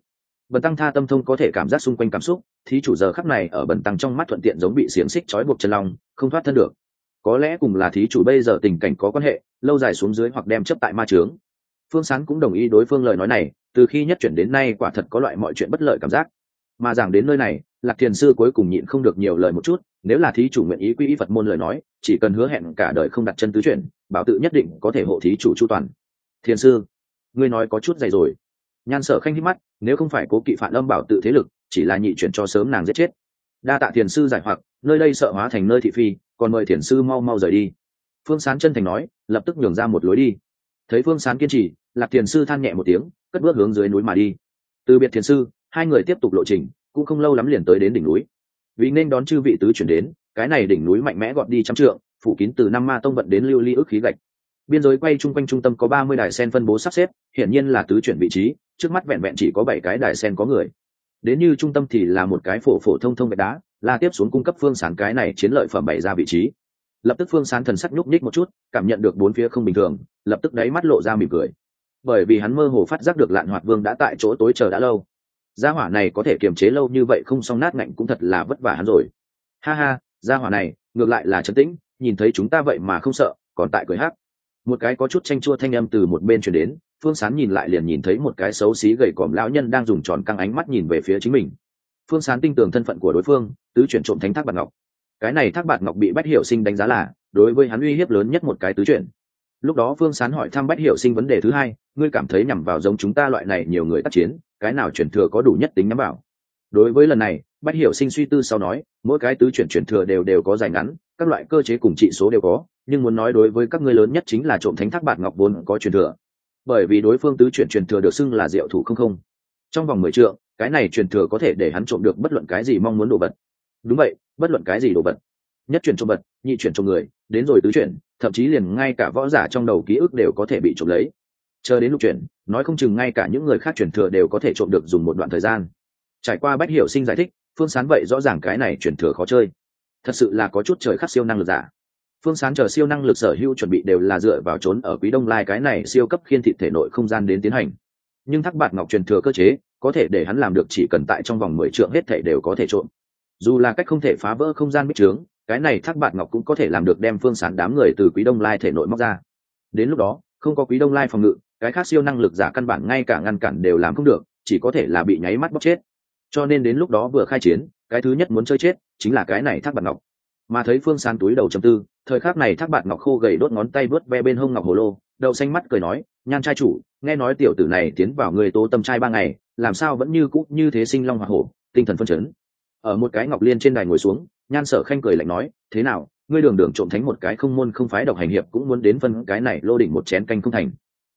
Bần tăng tha tâm thông có thể cảm giác xung quanh cảm xúc, thí chủ giờ khắc này ở bần tăng trong mắt thuận tiện giống bị xiềng xích trói buộc chân lòng không thoát thân được. Có lẽ cùng là thí chủ bây giờ tình cảnh có quan hệ, lâu dài xuống dưới hoặc đem chấp tại ma trướng phương sán cũng đồng ý đối phương lời nói này, từ khi nhất chuyển đến nay quả thật có loại mọi chuyện bất lợi cảm giác. Mà giảng đến nơi này, lạc thiền sư cuối cùng nhịn không được nhiều lời một chút, nếu là thí chủ nguyện ý quy y phật môn lời nói, chỉ cần hứa hẹn cả đời không đặt chân tứ chuyển, bảo tự nhất định có thể hộ thí chủ chu toàn. Thiền sư, ngươi nói có chút dày rồi. Nhan sở khanh hít mắt nếu không phải cố kỵ phản âm bảo tự thế lực, chỉ là nhị chuyển cho sớm nàng giết chết. Đa tạ thiền sư giải hoặc, nơi đây sợ hóa thành nơi thị phi, còn mời thiền sư mau mau rời đi. Phương sán chân thành nói, lập tức nhường ra một lối đi. Thấy phương sán kiên trì, lạc thiền sư than nhẹ một tiếng, cất bước hướng dưới núi mà đi. Từ biệt thiền sư, hai người tiếp tục lộ trình, cũng không lâu lắm liền tới đến đỉnh núi. Vì nên đón chư vị tứ chuyển đến, cái này đỉnh núi mạnh mẽ gọn đi trăm trượng, phủ kín từ năm ma tông vận đến lưu ly ức khí gạch biên giới quay chung quanh trung tâm có ba mươi đài sen phân bố sắp xếp, hiển nhiên là tứ chuyển vị trí, trước mắt vẹn vẹn chỉ có bảy cái đài sen có người. Đến như trung tâm thì là một cái phổ phổ thông thông gạch đá là tiếp xuống cung cấp phương sán cái này chiến lợi phẩm bày ra vị trí. Lập tức phương sán thần sắc nhúc nhích một chút, cảm nhận được bốn phía không bình thường, lập tức đáy mắt lộ ra mỉm cười. Bởi vì hắn mơ hồ phát giác được lạn hoạt vương đã tại chỗ tối chờ đã lâu. Gia hỏa này có thể kiềm chế lâu như vậy không xong nát ngạnh cũng thật là vất vả hắn rồi. Ha ha, gia hỏa này, ngược lại là trấn tĩnh, nhìn thấy chúng ta vậy mà không sợ, còn tại cười hát một cái có chút tranh chua thanh âm từ một bên chuyển đến, phương sán nhìn lại liền nhìn thấy một cái xấu xí gầy còm lão nhân đang dùng tròn căng ánh mắt nhìn về phía chính mình. Phương sán tin tưởng thân phận của đối phương, tứ chuyển trộm thánh thác bạc ngọc. Cái này thác bạc ngọc bị bách hiểu sinh đánh giá là, đối với hắn uy hiếp lớn nhất một cái tứ chuyển. Lúc đó phương sán hỏi thăm bách hiểu sinh vấn đề thứ hai, ngươi cảm thấy nhằm vào giống chúng ta loại này nhiều người tác chiến, cái nào chuyển thừa có đủ nhất tính nhắm vào? Đối với lần này, bách hiểu sinh suy tư sau nói, mỗi cái tứ chuyển chuyển thừa đều đều có dài ngắn, các loại cơ chế cùng trị số đều có nhưng muốn nói đối với các ngươi lớn nhất chính là trộm thánh thác bạc ngọc vốn có truyền thừa. Bởi vì đối phương tứ chuyển truyền thừa được xưng là diệu thủ không không. Trong vòng mười trượng, cái này truyền thừa có thể để hắn trộm được bất luận cái gì mong muốn đồ vật. Đúng vậy, bất luận cái gì đồ vật. Nhất chuyển trộm vật, nhị chuyển trộm người, đến rồi tứ chuyển, thậm chí liền ngay cả võ giả trong đầu ký ức đều có thể bị trộm lấy. Chờ đến lục chuyển, nói không chừng ngay cả những người khác truyền thừa đều có thể trộm được dùng một đoạn thời gian. Trải qua bách hiểu sinh giải thích, phương sán vậy rõ ràng cái này truyền thừa khó chơi. Thật sự là có chút trời khắc siêu năng lực giả phương sán chờ siêu năng lực sở hữu chuẩn bị đều là dựa vào trốn ở quý đông lai, cái này siêu cấp khiên thị thể nội không gian đến tiến hành. Nhưng thắc bạt ngọc truyền thừa cơ chế, có thể để hắn làm được chỉ cần tại trong vòng mười trượng hết thể đều có thể trộn dù là cách không thể phá vỡ không gian bích trướng, cái này thác bạt ngọc cũng có thể làm được đem phương sán đám người từ quý đông lai thể nội móc ra. Đến lúc đó, không có quý đông lai phòng ngự, cái khác siêu năng lực giả căn bản ngay cả ngăn cản đều làm không được, chỉ có thể là bị nháy mắt bóc chết. Cho nên đến lúc đó vừa khai chiến, cái thứ nhất muốn chơi chết chính là cái này thác bạt ngọc mà thấy phương sán túi đầu chầm tư, thời khắc này thác bạt ngọc khô gầy đốt ngón tay vớt ve bên hông ngọc hồ lô, đậu xanh mắt cười nói, nhan trai chủ, nghe nói tiểu tử này tiến vào người tố tâm trai ba ngày, làm sao vẫn như cũ như thế sinh long hoa hổ, tinh thần phân chấn. Ở một cái ngọc liên trên đài ngồi xuống, nhan sở khanh cười lạnh nói, thế nào, ngươi đường đường trộm thánh một cái không môn không phái độc hành hiệp cũng muốn đến phân cái này lô đỉnh một chén canh không thành.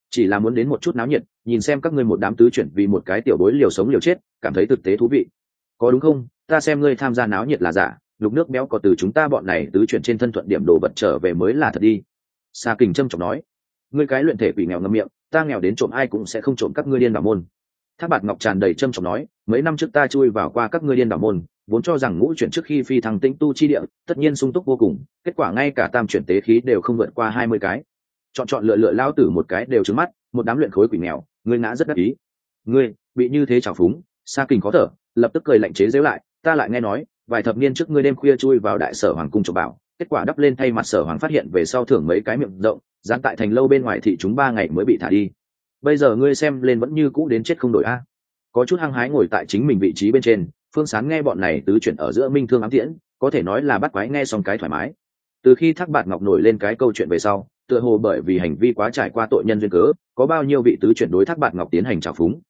Chỉ là muốn đến một chút náo nhiệt, nhìn xem các ngươi một đám tứ chuyển vì một cái tiểu bối liều sống liều chết, cảm thấy thực tế thú vị. Có đúng không? Ta xem ngươi tham gia náo nhiệt là giả lục nước béo có từ chúng ta bọn này tứ chuyển trên thân thuận điểm đồ vật trở về mới là thật đi. Sa kình trâm trọng nói. Ngươi cái luyện thể quỷ nghèo ngâm miệng, ta nghèo đến trộm ai cũng sẽ không trộm các ngươi điên bảo môn. Tháp bạt ngọc tràn đầy trâm trọng nói, mấy năm trước ta chui vào qua các ngươi điên bảo môn, vốn cho rằng ngũ chuyển trước khi phi thăng tĩnh tu chi địa, tất nhiên sung túc vô cùng, kết quả ngay cả tam chuyển tế khí đều không vượt qua hai mươi cái. Chọn chọn lựa lựa lao tử một cái đều trứng mắt, một đám luyện khối quỷ nghèo, ngươi ngã rất đắc ý. Ngươi, bị như thế trào phúng, sa kình khó thở, lập tức cười lạnh chế dễu lại, ta lại nghe nói vài thập niên trước ngươi đêm khuya chui vào đại sở hoàng cung trộm bảo, kết quả đắp lên thay mặt sở hoàng phát hiện về sau thưởng mấy cái miệng rộng, dán tại thành lâu bên ngoài thị chúng ba ngày mới bị thả đi. Bây giờ ngươi xem lên vẫn như cũ đến chết không đổi a. Có chút hăng hái ngồi tại chính mình vị trí bên trên, phương sán nghe bọn này tứ chuyển ở giữa minh thương ám tiễn, có thể nói là bắt quái nghe xong cái thoải mái. Từ khi thác bạt ngọc nổi lên cái câu chuyện về sau, tựa hồ bởi vì hành vi quá trải qua tội nhân duyên cớ, có bao nhiêu vị tứ chuyển đối thác bạt ngọc tiến hành trào phúng.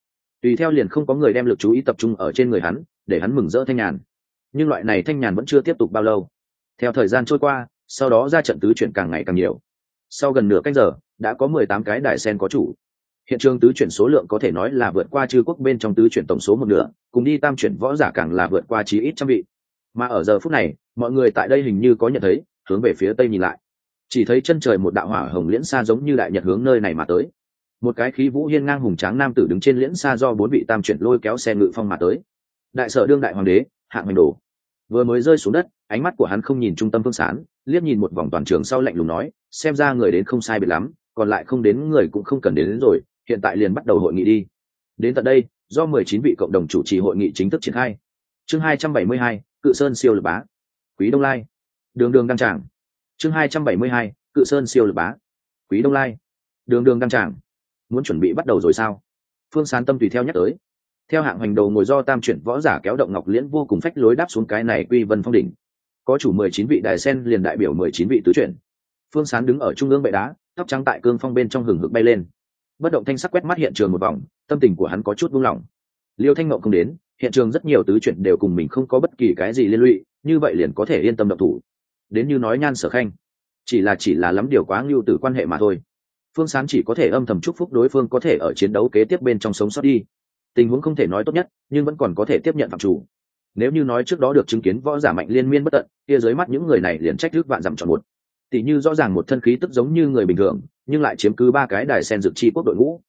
Tùy theo liền không có người đem lực chú ý tập trung ở trên người hắn, để hắn mừng rỡ thanh nhàn nhưng loại này thanh nhàn vẫn chưa tiếp tục bao lâu. Theo thời gian trôi qua, sau đó ra trận tứ chuyển càng ngày càng nhiều. Sau gần nửa canh giờ, đã có mười tám cái đại sen có chủ. Hiện trường tứ chuyển số lượng có thể nói là vượt qua chư quốc bên trong tứ chuyển tổng số một nửa, cùng đi tam chuyển võ giả càng là vượt qua chí ít trăm vị. Mà ở giờ phút này, mọi người tại đây hình như có nhận thấy, hướng về phía tây nhìn lại. Chỉ thấy chân trời một đạo hỏa hồng liễn xa giống như đại nhật hướng nơi này mà tới. Một cái khí vũ hiên ngang hùng tráng nam tử đứng trên liễn xa do bốn vị tam chuyển lôi kéo xe ngự phong mà tới. Đại sở đương đại hoàng đế hạng hành đồ. Vừa mới rơi xuống đất ánh mắt của hắn không nhìn trung tâm phương sán liếc nhìn một vòng toàn trường sau lạnh lùng nói xem ra người đến không sai biệt lắm còn lại không đến người cũng không cần đến, đến rồi hiện tại liền bắt đầu hội nghị đi. Đến tận đây do mười chín vị cộng đồng chủ trì hội nghị chính thức triển khai. Chương hai trăm bảy mươi hai cự sơn siêu lập bá. Quý đông lai. Đường đường đăng tràng. Chương hai trăm bảy mươi hai cự sơn siêu lập bá. Quý đông lai. Đường đường đăng tràng. Muốn chuẩn bị bắt đầu rồi sao? Phương sán tâm tùy theo nhắc tới theo hạng hành đầu ngồi do tam chuyển võ giả kéo động ngọc liễn vô cùng phách lối đáp xuống cái này quy vân phong đỉnh. Có chủ mười chín vị đài sen liền đại biểu mười chín vị tứ chuyển. Phương sán đứng ở trung ương bệ đá, tóc trắng tại cương phong bên trong hừng hực bay lên. Bất động thanh sắc quét mắt hiện trường một vòng, tâm tình của hắn có chút buông lỏng. Liêu thanh ngậu không đến, hiện trường rất nhiều tứ chuyện đều cùng mình không có bất kỳ cái gì liên lụy, như vậy liền có thể yên tâm độc thủ. Đến như nói nhan sở khanh, chỉ là chỉ là lắm điều quá ngưu từ quan hệ mà thôi. Phương sán chỉ có thể âm thầm chúc phúc đối phương có thể ở chiến đấu kế tiếp bên trong sống sót đi tình huống không thể nói tốt nhất, nhưng vẫn còn có thể tiếp nhận phạm chủ. Nếu như nói trước đó được chứng kiến võ giả mạnh liên miên bất tận, kia dưới mắt những người này liền trách thức vạn dặm chọn một. Tỷ như rõ ràng một thân khí tức giống như người bình thường, nhưng lại chiếm cứ ba cái đài sen dược chi quốc đội ngũ.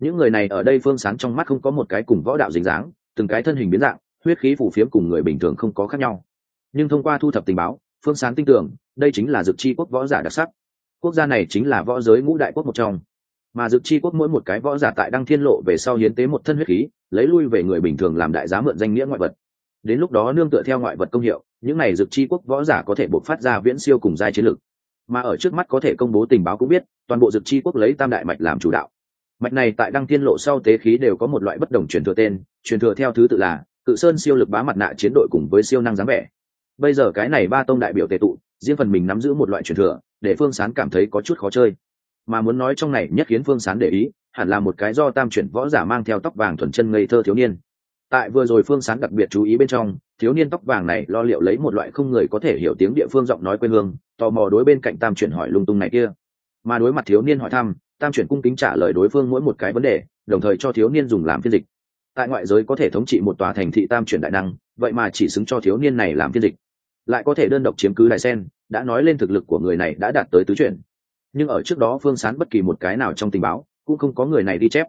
Những người này ở đây phương sáng trong mắt không có một cái cùng võ đạo dính dáng, từng cái thân hình biến dạng, huyết khí phủ phiếm cùng người bình thường không có khác nhau. Nhưng thông qua thu thập tình báo, phương sáng tin tưởng, đây chính là dược chi quốc võ giả đặc sắc. Quốc gia này chính là võ giới ngũ đại quốc một trong mà dược chi quốc mỗi một cái võ giả tại đăng thiên lộ về sau hiến tế một thân huyết khí, lấy lui về người bình thường làm đại giá mượn danh nghĩa ngoại vật. Đến lúc đó nương tựa theo ngoại vật công hiệu, những này dược chi quốc võ giả có thể buộc phát ra viễn siêu cùng giai chiến lược mà ở trước mắt có thể công bố tình báo cũng biết, toàn bộ dực chi quốc lấy tam đại mạch làm chủ đạo. Mạch này tại đăng Thiên lộ sau tế khí đều có một loại bất đồng truyền thừa tên, truyền thừa theo thứ tự là cự sơn siêu lực bá mặt nạ chiến đội cùng với siêu năng dáng vẻ. Bây giờ cái này ba tông đại biểu tệ tụ, riêng phần mình nắm giữ một loại truyền thừa, để phương sán cảm thấy có chút khó chơi mà muốn nói trong này nhất khiến phương sán để ý, hẳn là một cái do tam chuyển võ giả mang theo tóc vàng thuần chân ngây thơ thiếu niên. Tại vừa rồi phương sán đặc biệt chú ý bên trong, thiếu niên tóc vàng này lo liệu lấy một loại không người có thể hiểu tiếng địa phương giọng nói quê hương, tò mò đối bên cạnh tam chuyển hỏi lung tung này kia. Mà đối mặt thiếu niên hỏi thăm, tam chuyển cung kính trả lời đối phương mỗi một cái vấn đề, đồng thời cho thiếu niên dùng làm phiên dịch. Tại ngoại giới có thể thống trị một tòa thành thị tam chuyển đại năng, vậy mà chỉ xứng cho thiếu niên này làm phiên dịch. Lại có thể đơn độc chiếm cứ đại sen, đã nói lên thực lực của người này đã đạt tới tứ chuyển nhưng ở trước đó phương sán bất kỳ một cái nào trong tình báo cũng không có người này đi chép.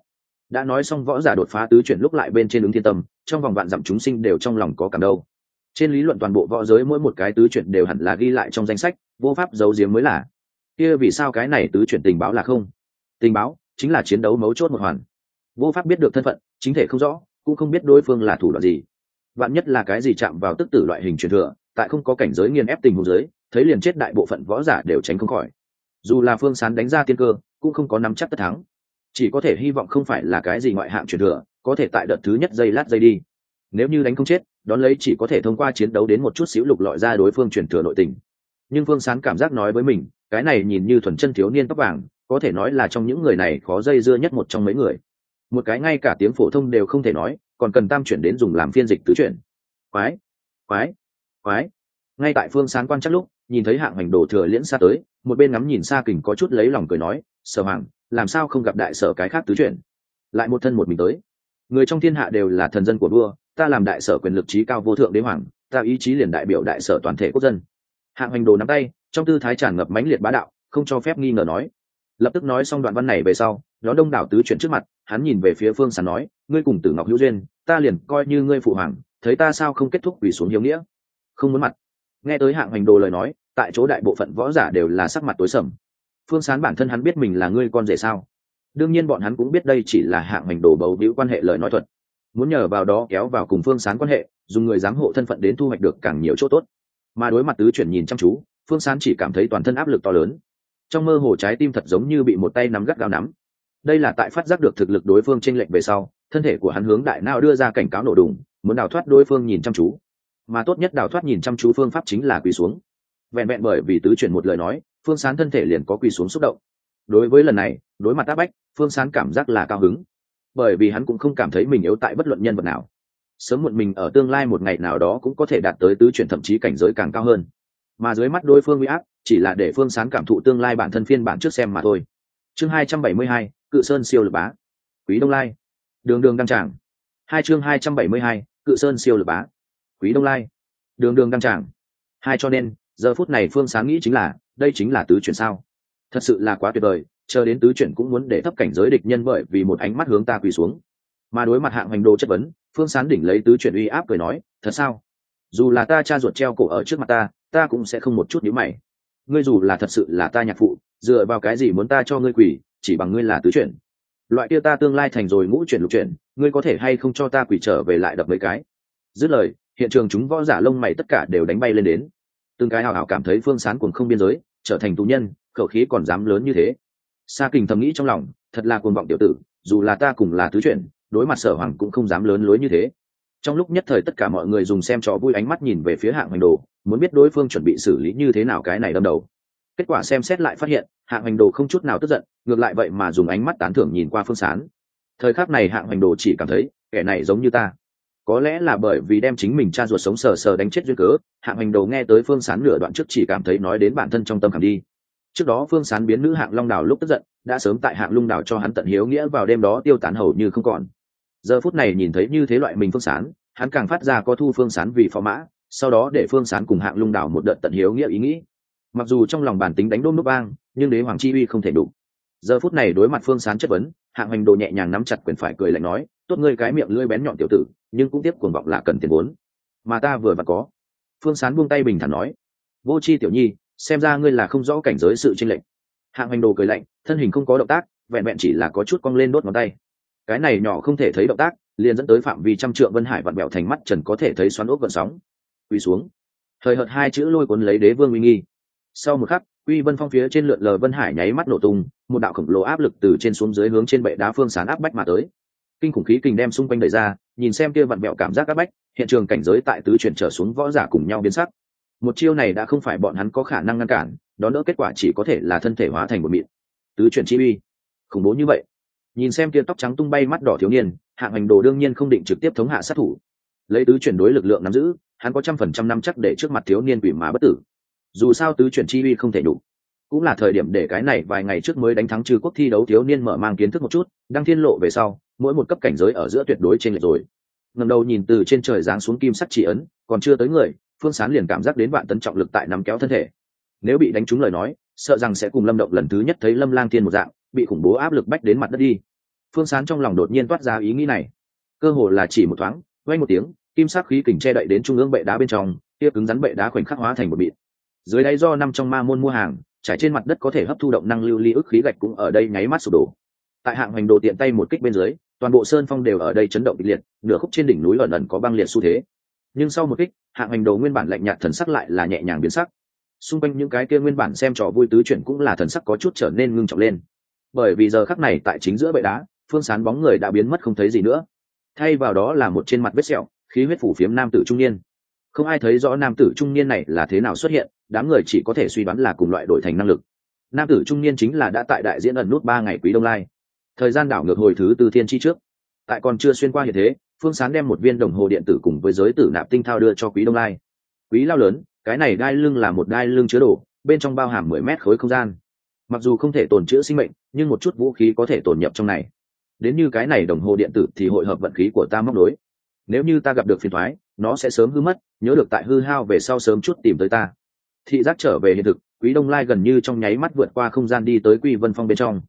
Đã nói xong võ giả đột phá tứ chuyển lúc lại bên trên ứng thiên tâm, trong vòng vạn dặm chúng sinh đều trong lòng có cảm đâu. Trên lý luận toàn bộ võ giới mỗi một cái tứ chuyển đều hẳn là ghi lại trong danh sách, vô pháp giấu giếm mới là. Kia vì sao cái này tứ chuyển tình báo là không? Tình báo chính là chiến đấu mấu chốt một hoàn. Vô pháp biết được thân phận, chính thể không rõ, cũng không biết đối phương là thủ đoạn gì. Vạn nhất là cái gì chạm vào tức tử loại hình truyền thừa, tại không có cảnh giới nghiền ép tình huống giới, thấy liền chết đại bộ phận võ giả đều tránh không khỏi dù là phương sán đánh ra tiên cơ, cũng không có nắm chắc tất thắng. Chỉ có thể hy vọng không phải là cái gì ngoại hạng truyền thừa, có thể tại đợt thứ nhất giây lát giây đi. Nếu như đánh không chết, đón lấy chỉ có thể thông qua chiến đấu đến một chút xíu lục lọi ra đối phương truyền thừa nội tình. Nhưng phương sán cảm giác nói với mình, cái này nhìn như thuần chân thiếu niên tóc vàng, có thể nói là trong những người này khó dây dưa nhất một trong mấy người. Một cái ngay cả tiếng phổ thông đều không thể nói, còn cần tam chuyển đến dùng làm phiên dịch tứ chuyển. Quái quái quái. Ngay tại phương sán quan chắc lúc nhìn thấy hạng hành đồ thừa liễn xa tới, một bên ngắm nhìn xa kình có chút lấy lòng cười nói, sở hoàng, làm sao không gặp đại sở cái khác tứ chuyển? Lại một thân một mình tới. Người trong thiên hạ đều là thần dân của vua, ta làm đại sở quyền lực trí cao vô thượng đế hoàng, ta ý chí liền đại biểu đại sở toàn thể quốc dân. Hạng hành đồ nắm tay, trong tư thái tràn ngập mãnh liệt bá đạo, không cho phép nghi ngờ nói. Lập tức nói xong đoạn văn này về sau, nhóm đông đảo tứ chuyển trước mặt, hắn nhìn về phía phương sán nói, ngươi cùng tử ngọc hữu duyên, ta liền coi như ngươi phụ hoàng, thấy ta sao không kết thúc vì xuống hiếu nghĩa? Không muốn mặt. Nghe tới hạng hành đồ lời nói tại chỗ đại bộ phận võ giả đều là sắc mặt tối sầm. Phương sán bản thân hắn biết mình là ngươi con rể sao? Đương nhiên bọn hắn cũng biết đây chỉ là hạng hành đồ bầu víu quan hệ lời nói thuật. Muốn nhờ vào đó kéo vào cùng phương sán quan hệ, dùng người giám hộ thân phận đến thu hoạch được càng nhiều chỗ tốt. Mà đối mặt tứ chuyển nhìn chăm chú, phương sán chỉ cảm thấy toàn thân áp lực to lớn. Trong mơ hồ trái tim thật giống như bị một tay nắm gắt gao nắm. Đây là tại phát giác được thực lực đối phương t r ê n lệch về sau, thân thể của hắn hướng đại nao đưa ra cảnh cáo nổ đùng, muốn đào thoát đối phương nhìn chăm chú. Mà tốt nhất đào thoát nhìn chăm chú phương pháp chính là quỳ xuống vẹn vẹn bởi vì tứ chuyển một lời nói, phương sán thân thể liền có quỳ xuống xúc động. Đối với lần này, đối mặt áp bách, phương sán cảm giác là cao hứng. Bởi vì hắn cũng không cảm thấy mình yếu tại bất luận nhân vật nào. Sớm muộn mình ở tương lai một ngày nào đó cũng có thể đạt tới tứ chuyển thậm chí cảnh giới càng cao hơn. Mà dưới mắt đối phương huy áp, chỉ là để phương sán cảm thụ tương lai bản thân phiên bản trước xem mà thôi. Chương hai trăm bảy mươi hai, cự sơn siêu lập bá. Quý đông lai. Đường đường đăng tràng. Hai chương hai trăm bảy mươi hai, cự sơn siêu lập bá. Quý đông lai. Đường đường đăng tràng. Hai cho nên giờ phút này phương sáng nghĩ chính là, đây chính là tứ chuyển sao? Thật sự là quá tuyệt vời, chờ đến tứ chuyển cũng muốn để thấp cảnh giới địch nhân bởi vì một ánh mắt hướng ta quỳ xuống. Mà đối mặt hạng hành đồ chất vấn, phương sán đỉnh lấy tứ chuyển uy áp cười nói, thật sao? Dù là ta cha ruột treo cổ ở trước mặt ta ta cũng sẽ không một chút nhữ mày. Ngươi dù là thật sự là ta nhạc phụ, dựa vào cái gì muốn ta cho ngươi quỳ? chỉ bằng ngươi là tứ chuyển? Loại kia ta tương lai thành rồi ngũ chuyển lục chuyển, ngươi có thể hay không cho ta quỳ trở về lại đập mấy cái? Dứt lời, hiện trường chúng võ giả lông mày tất cả đều đánh bay lên đến từng cái hào hào cảm thấy phương sán cuồng không biên giới, trở thành tù nhân, khẩu khí còn dám lớn như thế. Sa kình thầm nghĩ trong lòng, thật là cuồng vọng tiểu tử, dù là ta cùng là tứ chuyện đối mặt sở hoàng cũng không dám lớn lối như thế. Trong lúc nhất thời tất cả mọi người dùng xem trò vui ánh mắt nhìn về phía hạng hành đồ, muốn biết đối phương chuẩn bị xử lý như thế nào cái này đâm đầu. Kết quả xem xét lại phát hiện, hạng hành đồ không chút nào tức giận, ngược lại vậy mà dùng ánh mắt tán thưởng nhìn qua phương sán. Thời khắc này hạng hành đồ chỉ cảm thấy, kẻ này giống như ta có lẽ là bởi vì đem chính mình cha ruột sống sờ sờ đánh chết duyên cớ, hạng hành đầu nghe tới phương sán nửa đoạn trước chỉ cảm thấy nói đến bản thân trong tâm khảm đi. Trước đó phương sán biến nữ hạng long đào lúc tức giận, đã sớm tại hạng lung đào cho hắn tận hiếu nghĩa vào đêm đó tiêu tán hầu như không còn. Giờ phút này nhìn thấy như thế loại mình phương sán, hắn càng phát ra có thu phương sán vì phó mã, sau đó để phương sán cùng hạng lung đảo một đợt tận hiếu nghĩa ý nghĩ. Mặc dù trong lòng bản tính đánh đôm nút bang nhưng đế hoàng chi uy không thể đủ giờ phút này đối mặt phương sán chất vấn hạng hành đồ nhẹ nhàng nắm chặt quyền phải cười lạnh nói, tốt ngươi cái miệng lưỡi bén nhọn tiểu tử, nhưng cũng tiếp cuồng vọng là cần tiền vốn. Mà ta vừa và có. Phương sán buông tay bình thản nói, vô c h i tiểu nhi, xem ra ngươi là không rõ cảnh giới sự tranh lệch. Hạng hành đồ cười lạnh, thân hình không có động tác, vẹn vẹn chỉ là có chút cong lên đốt ngón tay. Cái này nhỏ không thể thấy động tác, liền dẫn tới phạm vi trăm trượng vân hải vặn bẹo thành mắt trần có thể thấy xoắn ốc vận sóng. Quỳ xuống. Thời hợt hai chữ lôi cuốn lấy đế vương uy nghi. Sau một khắc Quy Vân Phong phía trên lượn lờ Vân Hải nháy mắt nổ tung, một đạo khổng lồ áp lực từ trên xuống dưới hướng trên bệ đá phương sán áp bách mà tới. Kinh khủng khí kình đem xung quanh đẩy ra, nhìn xem kia vặn vẹo cảm giác áp bách, hiện trường cảnh giới tại tứ chuyển trở xuống võ giả cùng nhau biến sắc. Một chiêu này đã không phải bọn hắn có khả năng ngăn cản, đó đỡ kết quả chỉ có thể là thân thể hóa thành một mịn. Tứ chuyển chi uy, khủng bố như vậy. Nhìn xem kia tóc trắng tung bay mắt đỏ thiếu niên, hạng hành đồ đương nhiên không định trực tiếp thống hạ sát thủ. Lấy tứ chuyển đối lực lượng nắm giữ, hắn có trăm phần trăm năm chắc để trước mặt thiếu niên quỷ mà bất tử dù sao tứ chuyển chi uy không thể đủ. Cũng là thời điểm để cái này vài ngày trước mới đánh thắng trừ quốc thi đấu thiếu niên mở mang kiến thức một chút đang thiên lộ về sau, mỗi một cấp cảnh giới ở giữa tuyệt đối trên lệch rồi. Ngầm đầu nhìn từ trên trời giáng xuống kim sắc chỉ ấn, còn chưa tới người, phương sán liền cảm giác đến vạn tấn trọng lực tại nắm kéo thân thể. Nếu bị đánh trúng lời nói, sợ rằng sẽ cùng lâm động lần thứ nhất thấy lâm lang thiên một dạng, bị khủng bố áp lực bách đến mặt đất đi. Phương sán trong lòng đột nhiên toát ra ý nghĩ này. Cơ hồ là chỉ một thoáng quay một tiếng, kim sắc khí kình che đậy đến trung ương bệ đá bên trong, kia cứng rắn bệ đá khoảnh khắc hóa thành một bịt dưới đáy do năm trong ma môn mua hàng, trải trên mặt đất có thể hấp thu động năng lưu ly ức khí gạch cũng ở đây nháy mắt sụp đổ. Tại hạng hành đồ tiện tay một kích bên dưới, toàn bộ sơn phong đều ở đây chấn động kịch liệt, nửa khúc trên đỉnh núi ẩn ẩn có băng liệt xu thế. Nhưng sau một kích, hạng hành đồ nguyên bản lạnh nhạt thần sắc lại là nhẹ nhàng biến sắc. Xung quanh những cái kia nguyên bản xem trò vui tứ chuyển cũng là thần sắc có chút trở nên ngưng trọng lên. Bởi vì giờ khắc này tại chính giữa bệ đá, phương sán bóng người đã biến mất không thấy gì nữa. Thay vào đó là một trên mặt vết sẹo, khí huyết phủ phiếm nam tử trung niên không ai thấy rõ nam tử trung niên này là thế nào xuất hiện, đám người chỉ có thể suy đoán là cùng loại đổi thành năng lực. Nam tử trung niên chính là đã tại đại diễn ẩn nút ba ngày quý đông lai. Thời gian đảo ngược hồi thứ từ thiên chi trước. Tại còn chưa xuyên qua hiện thế, phương sán đem một viên đồng hồ điện tử cùng với giới tử nạp tinh thao đưa cho quý đông lai. Quý lao lớn, cái này đai lưng là một đai lưng chứa đồ, bên trong bao hàm mười mét khối không gian. Mặc dù không thể tồn chữa sinh mệnh, nhưng một chút vũ khí có thể tồn nhập trong này. Đến như cái này đồng hồ điện tử thì hội hợp vận khí của ta móc đối nếu như ta gặp được phiền thoái, nó sẽ sớm hư mất nhớ được tại hư hao về sau sớm chút tìm tới ta. Thị giác trở về hiện thực, quý đông lai gần như trong nháy mắt vượt qua không gian đi tới quy vân phong bên trong.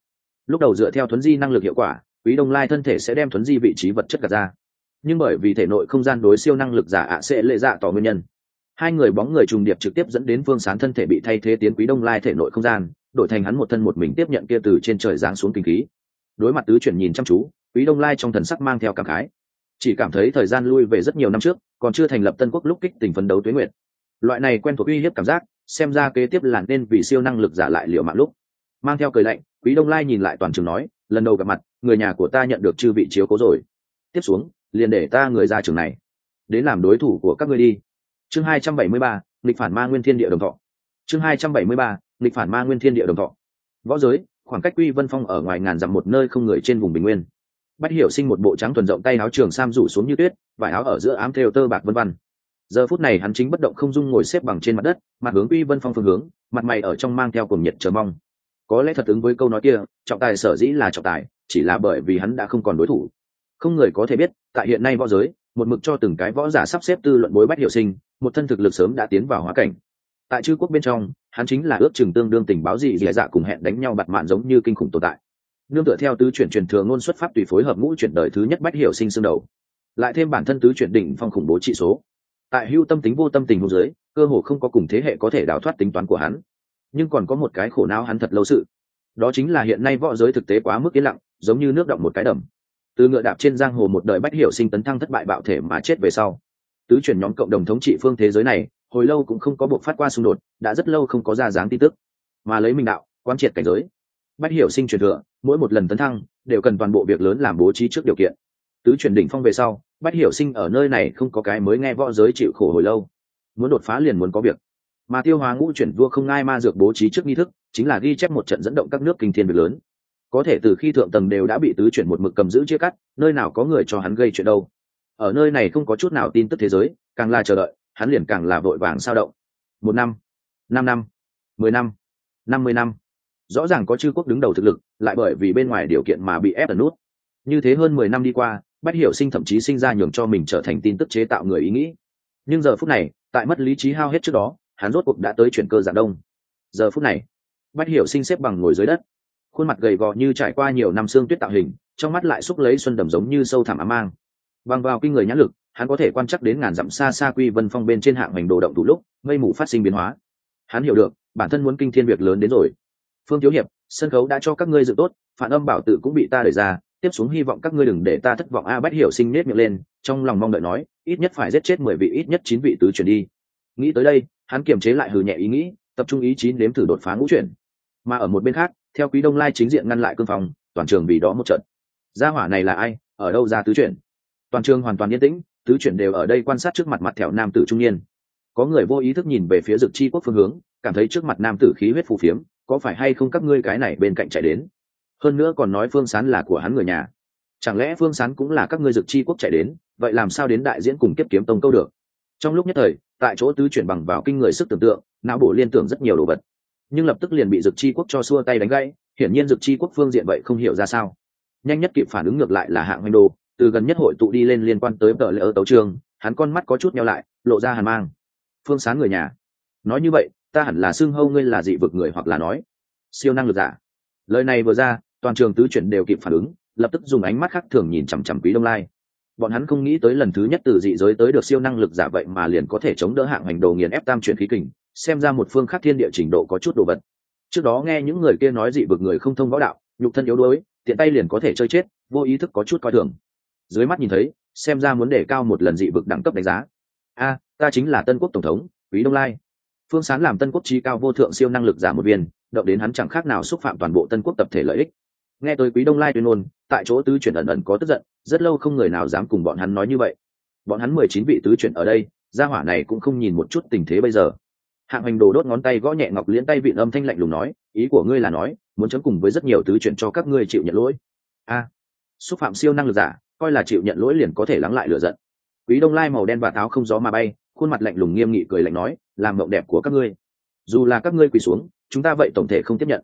Lúc đầu dựa theo thuấn di năng lực hiệu quả, quý đông lai thân thể sẽ đem thuấn di vị trí vật chất gạt ra. Nhưng bởi vì thể nội không gian đối siêu năng lực giả ạ sẽ lệ dạ tỏ nguyên nhân. Hai người bóng người trùng điệp trực tiếp dẫn đến phương sán thân thể bị thay thế tiến quý đông lai thể nội không gian, đổi thành hắn một thân một mình tiếp nhận kia từ trên trời giáng xuống kinh khí. Đối mặt tứ chuyển nhìn chăm chú, quý đông lai trong thần sắc mang theo cảm khái. Chỉ cảm thấy thời gian lui về rất nhiều năm trước còn chưa thành lập tân quốc lúc kích tình phấn đấu tuyến nguyện loại này quen thuộc uy hiếp cảm giác, xem ra kế tiếp là nên vì siêu năng lực giả lại liệu mạng lúc. Mang theo cười lạnh, quý đông lai nhìn lại toàn trường nói, lần đầu gặp mặt, người nhà của ta nhận được chư vị chiếu cố rồi. Tiếp xuống, liền để ta người ra trường này. Đến làm đối thủ của các ngươi đi. Chương hai trăm bảy mươi ba, nghịch phản ma nguyên thiên địa đồng thọ. Chương hai trăm bảy mươi ba, nghịch phản ma nguyên thiên địa đồng thọ. Võ giới, khoảng cách quy vân phong ở ngoài ngàn dặm một nơi không người trên vùng bình nguyên bách hiểu sinh một bộ trắng thuần rộng tay áo trường sam rủ xuống như tuyết, vải áo ở giữa ám theo tơ bạc vân vân. Giờ phút này hắn chính bất động không dung ngồi xếp bằng trên mặt đất, mặt hướng uy vân phong phương hướng, mặt mày ở trong mang theo cùng nhiệt chờ mong. Có lẽ thật ứng với câu nói kia, trọng tài sở dĩ là trọng tài, chỉ là bởi vì hắn đã không còn đối thủ. Không người có thể biết, tại hiện nay võ giới, một mực cho từng cái võ giả sắp xếp tư luận bối bách hiệu sinh, một thân thực lực sớm đã tiến vào hóa cảnh. Tại chư quốc bên trong, hắn chính là ước chừng tương đương tình báo gì dì dạ cùng hẹn đánh nhau bặt mạn giống như kinh khủng tồn tại nương tựa theo tứ chuyển truyền thừa ngôn xuất pháp tùy phối hợp ngũ chuyển đời thứ nhất bách hiểu sinh xương đầu. Lại thêm bản thân tứ chuyển đỉnh phong khủng bố trị số. Tại hưu tâm tính vô tâm tình hô giới, cơ hồ không có cùng thế hệ có thể đào thoát tính toán của hắn. Nhưng còn có một cái khổ não hắn thật lâu sự. Đó chính là hiện nay võ giới thực tế quá mức yên lặng, giống như nước động một cái đầm. Từ ngựa đạp trên giang hồ một đời bách hiểu sinh tấn thăng thất bại bạo thể mà chết về sau. Tứ chuyển nhóm cộng đồng thống trị phương thế giới này, hồi lâu cũng không có buộc phát qua xung đột, đã rất lâu không có ra dáng tin tức. Mà lấy mình đạo quan triệt cảnh giới. Bách hiểu sinh truyền thừa mỗi một lần tấn thăng, đều cần toàn bộ việc lớn làm bố trí trước điều kiện. Tứ chuyển đỉnh phong về sau, bách hiểu sinh ở nơi này không có cái mới nghe võ giới chịu khổ hồi lâu. Muốn đột phá liền muốn có việc. Mà tiêu hóa ngũ chuyển vua không ngai ma dược bố trí trước nghi thức, chính là ghi chép một trận dẫn động các nước kinh thiên việc lớn. Có thể từ khi thượng tầng đều đã bị tứ chuyển một mực cầm giữ chia cắt, nơi nào có người cho hắn gây chuyện đâu. Ở nơi này không có chút nào tin tức thế giới, càng là chờ đợi, hắn liền càng là vội vàng sao động. Một năm năm năm, mười năm năm mươi năm rõ ràng có chư quốc đứng đầu thực lực, lại bởi vì bên ngoài điều kiện mà bị ép ẩn nút. Như thế hơn mười năm đi qua, bách hiểu sinh thậm chí sinh ra nhường cho mình trở thành tin tức chế tạo người ý nghĩ. Nhưng giờ phút này, tại mất lý trí hao hết trước đó, hắn rốt cuộc đã tới chuyển cơ giảng đông. Giờ phút này, bách hiểu sinh xếp bằng ngồi dưới đất. Khuôn mặt gầy gò như trải qua nhiều năm xương tuyết tạo hình, trong mắt lại xúc lấy xuân đầm giống như sâu thẳm ám mang. Bằng vào kinh người nhãn lực, hắn có thể quan chắc đến ngàn dặm xa xa quy vân phong bên trên hạng hành đồ động thủ lúc, mây mù phát sinh biến hóa. Hắn hiểu được, bản thân muốn kinh thiên việc lớn đến rồi phương thiếu hiệp, sân khấu đã cho các ngươi dự tốt, phản âm bảo tự cũng bị ta đẩy ra, tiếp xuống hy vọng các ngươi đừng để ta thất vọng. A bách hiểu sinh nết miệng lên, trong lòng mong đợi nói, ít nhất phải giết chết mười vị, ít nhất chín vị tứ chuyển đi. Nghĩ tới đây, hắn kiềm chế lại hừ nhẹ ý nghĩ, tập trung ý chí nếm thử đột phá ngũ chuyển. Mà ở một bên khác, theo quý đông lai chính diện ngăn lại cương phòng, toàn trường vì đó một trận. Gia hỏa này là ai, ở đâu ra tứ chuyển? Toàn trường hoàn toàn yên tĩnh, tứ chuyển đều ở đây quan sát trước mặt mặt thẹo nam tử trung niên có người vô ý thức nhìn về phía dực chi quốc phương hướng, cảm thấy trước mặt nam tử khí huyết phù phiếm, có phải hay không các ngươi cái này bên cạnh chạy đến? Hơn nữa còn nói phương sán là của hắn người nhà. Chẳng lẽ phương sán cũng là các ngươi dực chi quốc chạy đến, vậy làm sao đến đại diễn cùng kiếp kiếm tông câu được? Trong lúc nhất thời, tại chỗ tứ chuyển bằng vào kinh người sức tưởng tượng, não bộ liên tưởng rất nhiều đồ vật. Nhưng lập tức liền bị dực chi quốc cho xua tay đánh gãy, hiển nhiên dực chi quốc phương diện vậy không hiểu ra sao. Nhanh nhất kịp phản ứng ngược lại là hạng hoành đồ, từ gần nhất hội tụ đi lên liên quan tới tờ lễ ở tấu trường, hắn con mắt có chút nhau lại, lộ ra hàn mang phương sán người nhà. Nói như vậy, ta hẳn là xưng hâu ngươi là dị vực người hoặc là nói. Siêu năng lực giả. Lời này vừa ra, toàn trường tứ chuyển đều kịp phản ứng, lập tức dùng ánh mắt khác thường nhìn chằm chằm quý đông lai. Bọn hắn không nghĩ tới lần thứ nhất từ dị giới tới được siêu năng lực giả vậy mà liền có thể chống đỡ hạng hành đồ nghiền ép tam chuyển khí kình, xem ra một phương khác thiên địa trình độ có chút đồ vật. Trước đó nghe những người kia nói dị vực người không thông võ đạo, nhục thân yếu đuối, tiện tay liền có thể chơi chết, vô ý thức có chút coi thường. Dưới mắt nhìn thấy, xem ra muốn để cao một lần dị vực đẳng cấp đánh giá a, ta chính là tân quốc tổng thống, quý đông lai. Phương sán làm tân quốc trí cao vô thượng siêu năng lực giả một viên, động đến hắn chẳng khác nào xúc phạm toàn bộ tân quốc tập thể lợi ích. Nghe tới quý đông lai tuyên ngôn, tại chỗ tứ chuyển ẩn ẩn có tức giận, rất lâu không người nào dám cùng bọn hắn nói như vậy. Bọn hắn mười chín vị tứ chuyển ở đây, gia hỏa này cũng không nhìn một chút tình thế bây giờ. Hạng hành đồ đốt ngón tay gõ nhẹ ngọc liễn tay vịn âm thanh lạnh lùng nói, ý của ngươi là nói, muốn chấm cùng với rất nhiều tứ chuyển cho các ngươi chịu nhận lỗi. A, xúc phạm siêu năng lực giả, coi là chịu nhận lỗi liền có thể lắng lại lựa giận quý đông lai màu đen và táo không gió mà bay, khuôn mặt lạnh lùng nghiêm nghị cười lạnh nói, làm mộng đẹp của các ngươi. Dù là các ngươi quỳ xuống, chúng ta vậy tổng thể không tiếp nhận.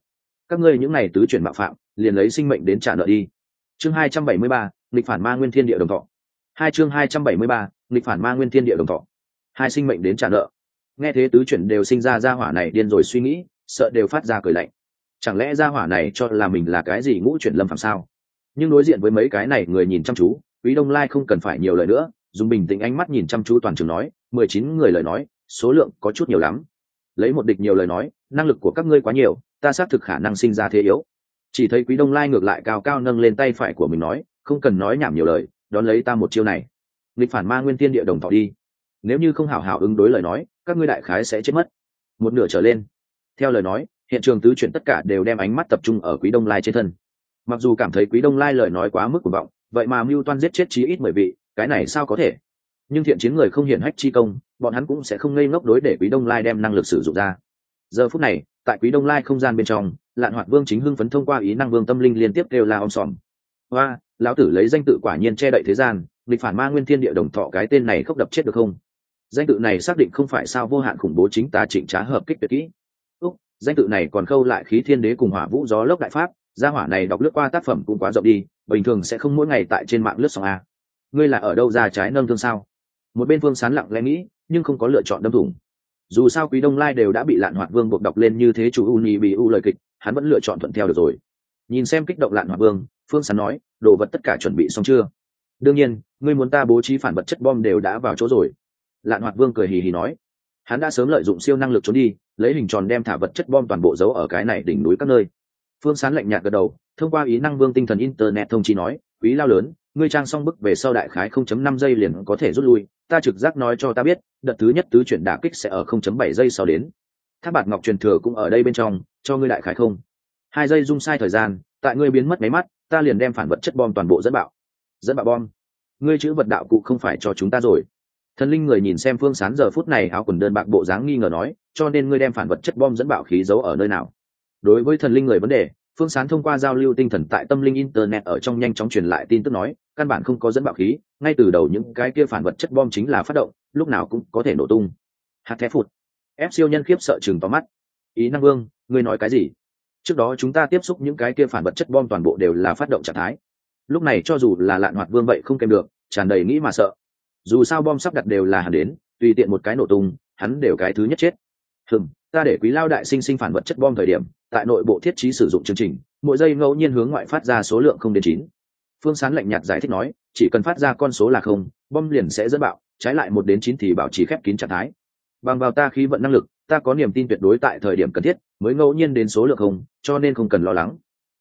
Các ngươi những ngày tứ chuyển mạo phạm, liền lấy sinh mệnh đến trả nợ đi. Chương hai trăm bảy mươi ba, nghịch phản ma nguyên thiên địa đồng thọ. Hai chương hai trăm bảy mươi ba, nghịch phản ma nguyên thiên địa đồng thọ. Hai sinh mệnh đến trả nợ. Nghe thế tứ chuyển đều sinh ra ra hỏa này điên rồi suy nghĩ, sợ đều phát ra cười lạnh. Chẳng lẽ ra hỏa này cho là mình là cái gì ngũ chuyển lâm phạm sao? Nhưng đối diện với mấy cái này người nhìn chăm chú, quý đông lai không cần phải nhiều lời nữa dùng bình tĩnh ánh mắt nhìn chăm chú toàn trường nói, mười chín người lời nói, số lượng có chút nhiều lắm. Lấy một địch nhiều lời nói, năng lực của các ngươi quá nhiều, ta xác thực khả năng sinh ra thế yếu. Chỉ thấy quý đông lai ngược lại cao cao nâng lên tay phải của mình nói, không cần nói nhảm nhiều lời, đón lấy ta một chiêu này. Nghịch phản ma nguyên tiên địa đồng thọ đi. Nếu như không hảo hảo ứng đối lời nói, các ngươi đại khái sẽ chết mất. Một nửa trở lên. Theo lời nói, hiện trường tứ chuyển tất cả đều đem ánh mắt tập trung ở quý đông lai trên thân. Mặc dù cảm thấy quý đông lai lời nói quá mức của vọng, vậy mà mưu toan giết chết chí ít mười vị cái này sao có thể? Nhưng thiện chiến người không hiển hách chi công, bọn hắn cũng sẽ không ngây ngốc đối để quý đông lai đem năng lực sử dụng ra. Giờ phút này, tại quý đông lai không gian bên trong, lạn hoạt vương chính hưng phấn thông qua ý năng vương tâm linh liên tiếp kêu la om sòm. Hoa lão tử lấy danh tự quả nhiên che đậy thế gian lịch phản ma nguyên thiên địa đồng thọ cái tên này khốc đập chết được không? Danh tự này xác định không phải sao vô hạn khủng bố chính ta trịnh trá hợp kích tuyệt kỹ. Úc, danh tự này còn khâu lại khí thiên đế cùng hỏa vũ gió lốc đại pháp, gia hỏa này đọc lướt qua tác phẩm cũng quá rộng đi, bình thường sẽ không mỗi ngày tại trên mạng lướt sóng a ngươi là ở đâu ra trái nâng thương sao? Một bên vương sán lặng lẽ nghĩ, nhưng không có lựa chọn đâm thủng. Dù sao quý đông lai đều đã bị lạn hoạt vương buộc đọc lên như thế chủ u nhì bị u lời kịch, hắn vẫn lựa chọn thuận theo được rồi. Nhìn xem kích động lạn hoạt vương, phương sán nói, đồ vật tất cả chuẩn bị xong chưa? Đương nhiên, ngươi muốn ta bố trí phản vật chất bom đều đã vào chỗ rồi. Lạn hoạt vương cười hì hì nói, hắn đã sớm lợi dụng siêu năng lực trốn đi, lấy hình tròn đem thả vật chất bom toàn bộ giấu ở cái này đỉnh núi các nơi. Phương sán lạnh nhạt gật đầu, thông qua ý năng vương tinh thần internet thông chi nói, quý lao lớn ngươi trang xong bức về sau đại khái 0.5 giây liền có thể rút lui, ta trực giác nói cho ta biết, đợt thứ nhất tứ chuyển đả kích sẽ ở 0.7 giây sau đến. Tháp bạt ngọc truyền thừa cũng ở đây bên trong, cho ngươi đại khái không. Hai giây dung sai thời gian, tại ngươi biến mất mấy mắt, ta liền đem phản vật chất bom toàn bộ dẫn bạo. Dẫn bạo bom. Ngươi chữ vật đạo cụ không phải cho chúng ta rồi. Thần linh người nhìn xem phương sán giờ phút này áo quần đơn bạc bộ dáng nghi ngờ nói, cho nên ngươi đem phản vật chất bom dẫn bạo khí giấu ở nơi nào? Đối với thần linh người vấn đề phương sán thông qua giao lưu tinh thần tại tâm linh internet ở trong nhanh chóng truyền lại tin tức nói, căn bản không có dẫn bạo khí, ngay từ đầu những cái kia phản vật chất bom chính là phát động, lúc nào cũng có thể nổ tung. Hạt thép phụt. Ép siêu nhân khiếp sợ chừng to mắt. Ý năng vương, ngươi nói cái gì? Trước đó chúng ta tiếp xúc những cái kia phản vật chất bom toàn bộ đều là phát động trạng thái. Lúc này cho dù là lạn hoạt vương vậy không kèm được, tràn đầy nghĩ mà sợ. Dù sao bom sắp đặt đều là hẳn đến, tùy tiện một cái nổ tung, hắn đều cái thứ nhất chết. Hừm ta để quý lao đại sinh sinh phản vật chất bom thời điểm, tại nội bộ thiết trí sử dụng chương trình, mỗi giây ngẫu nhiên hướng ngoại phát ra số lượng không đến chín. Phương sán lạnh nhạt giải thích nói, chỉ cần phát ra con số là không, bom liền sẽ dẫn bạo, trái lại một đến chín thì bảo trì khép kín trạng thái. Bằng vào ta khí vận năng lực, ta có niềm tin tuyệt đối tại thời điểm cần thiết, mới ngẫu nhiên đến số lượng không, cho nên không cần lo lắng.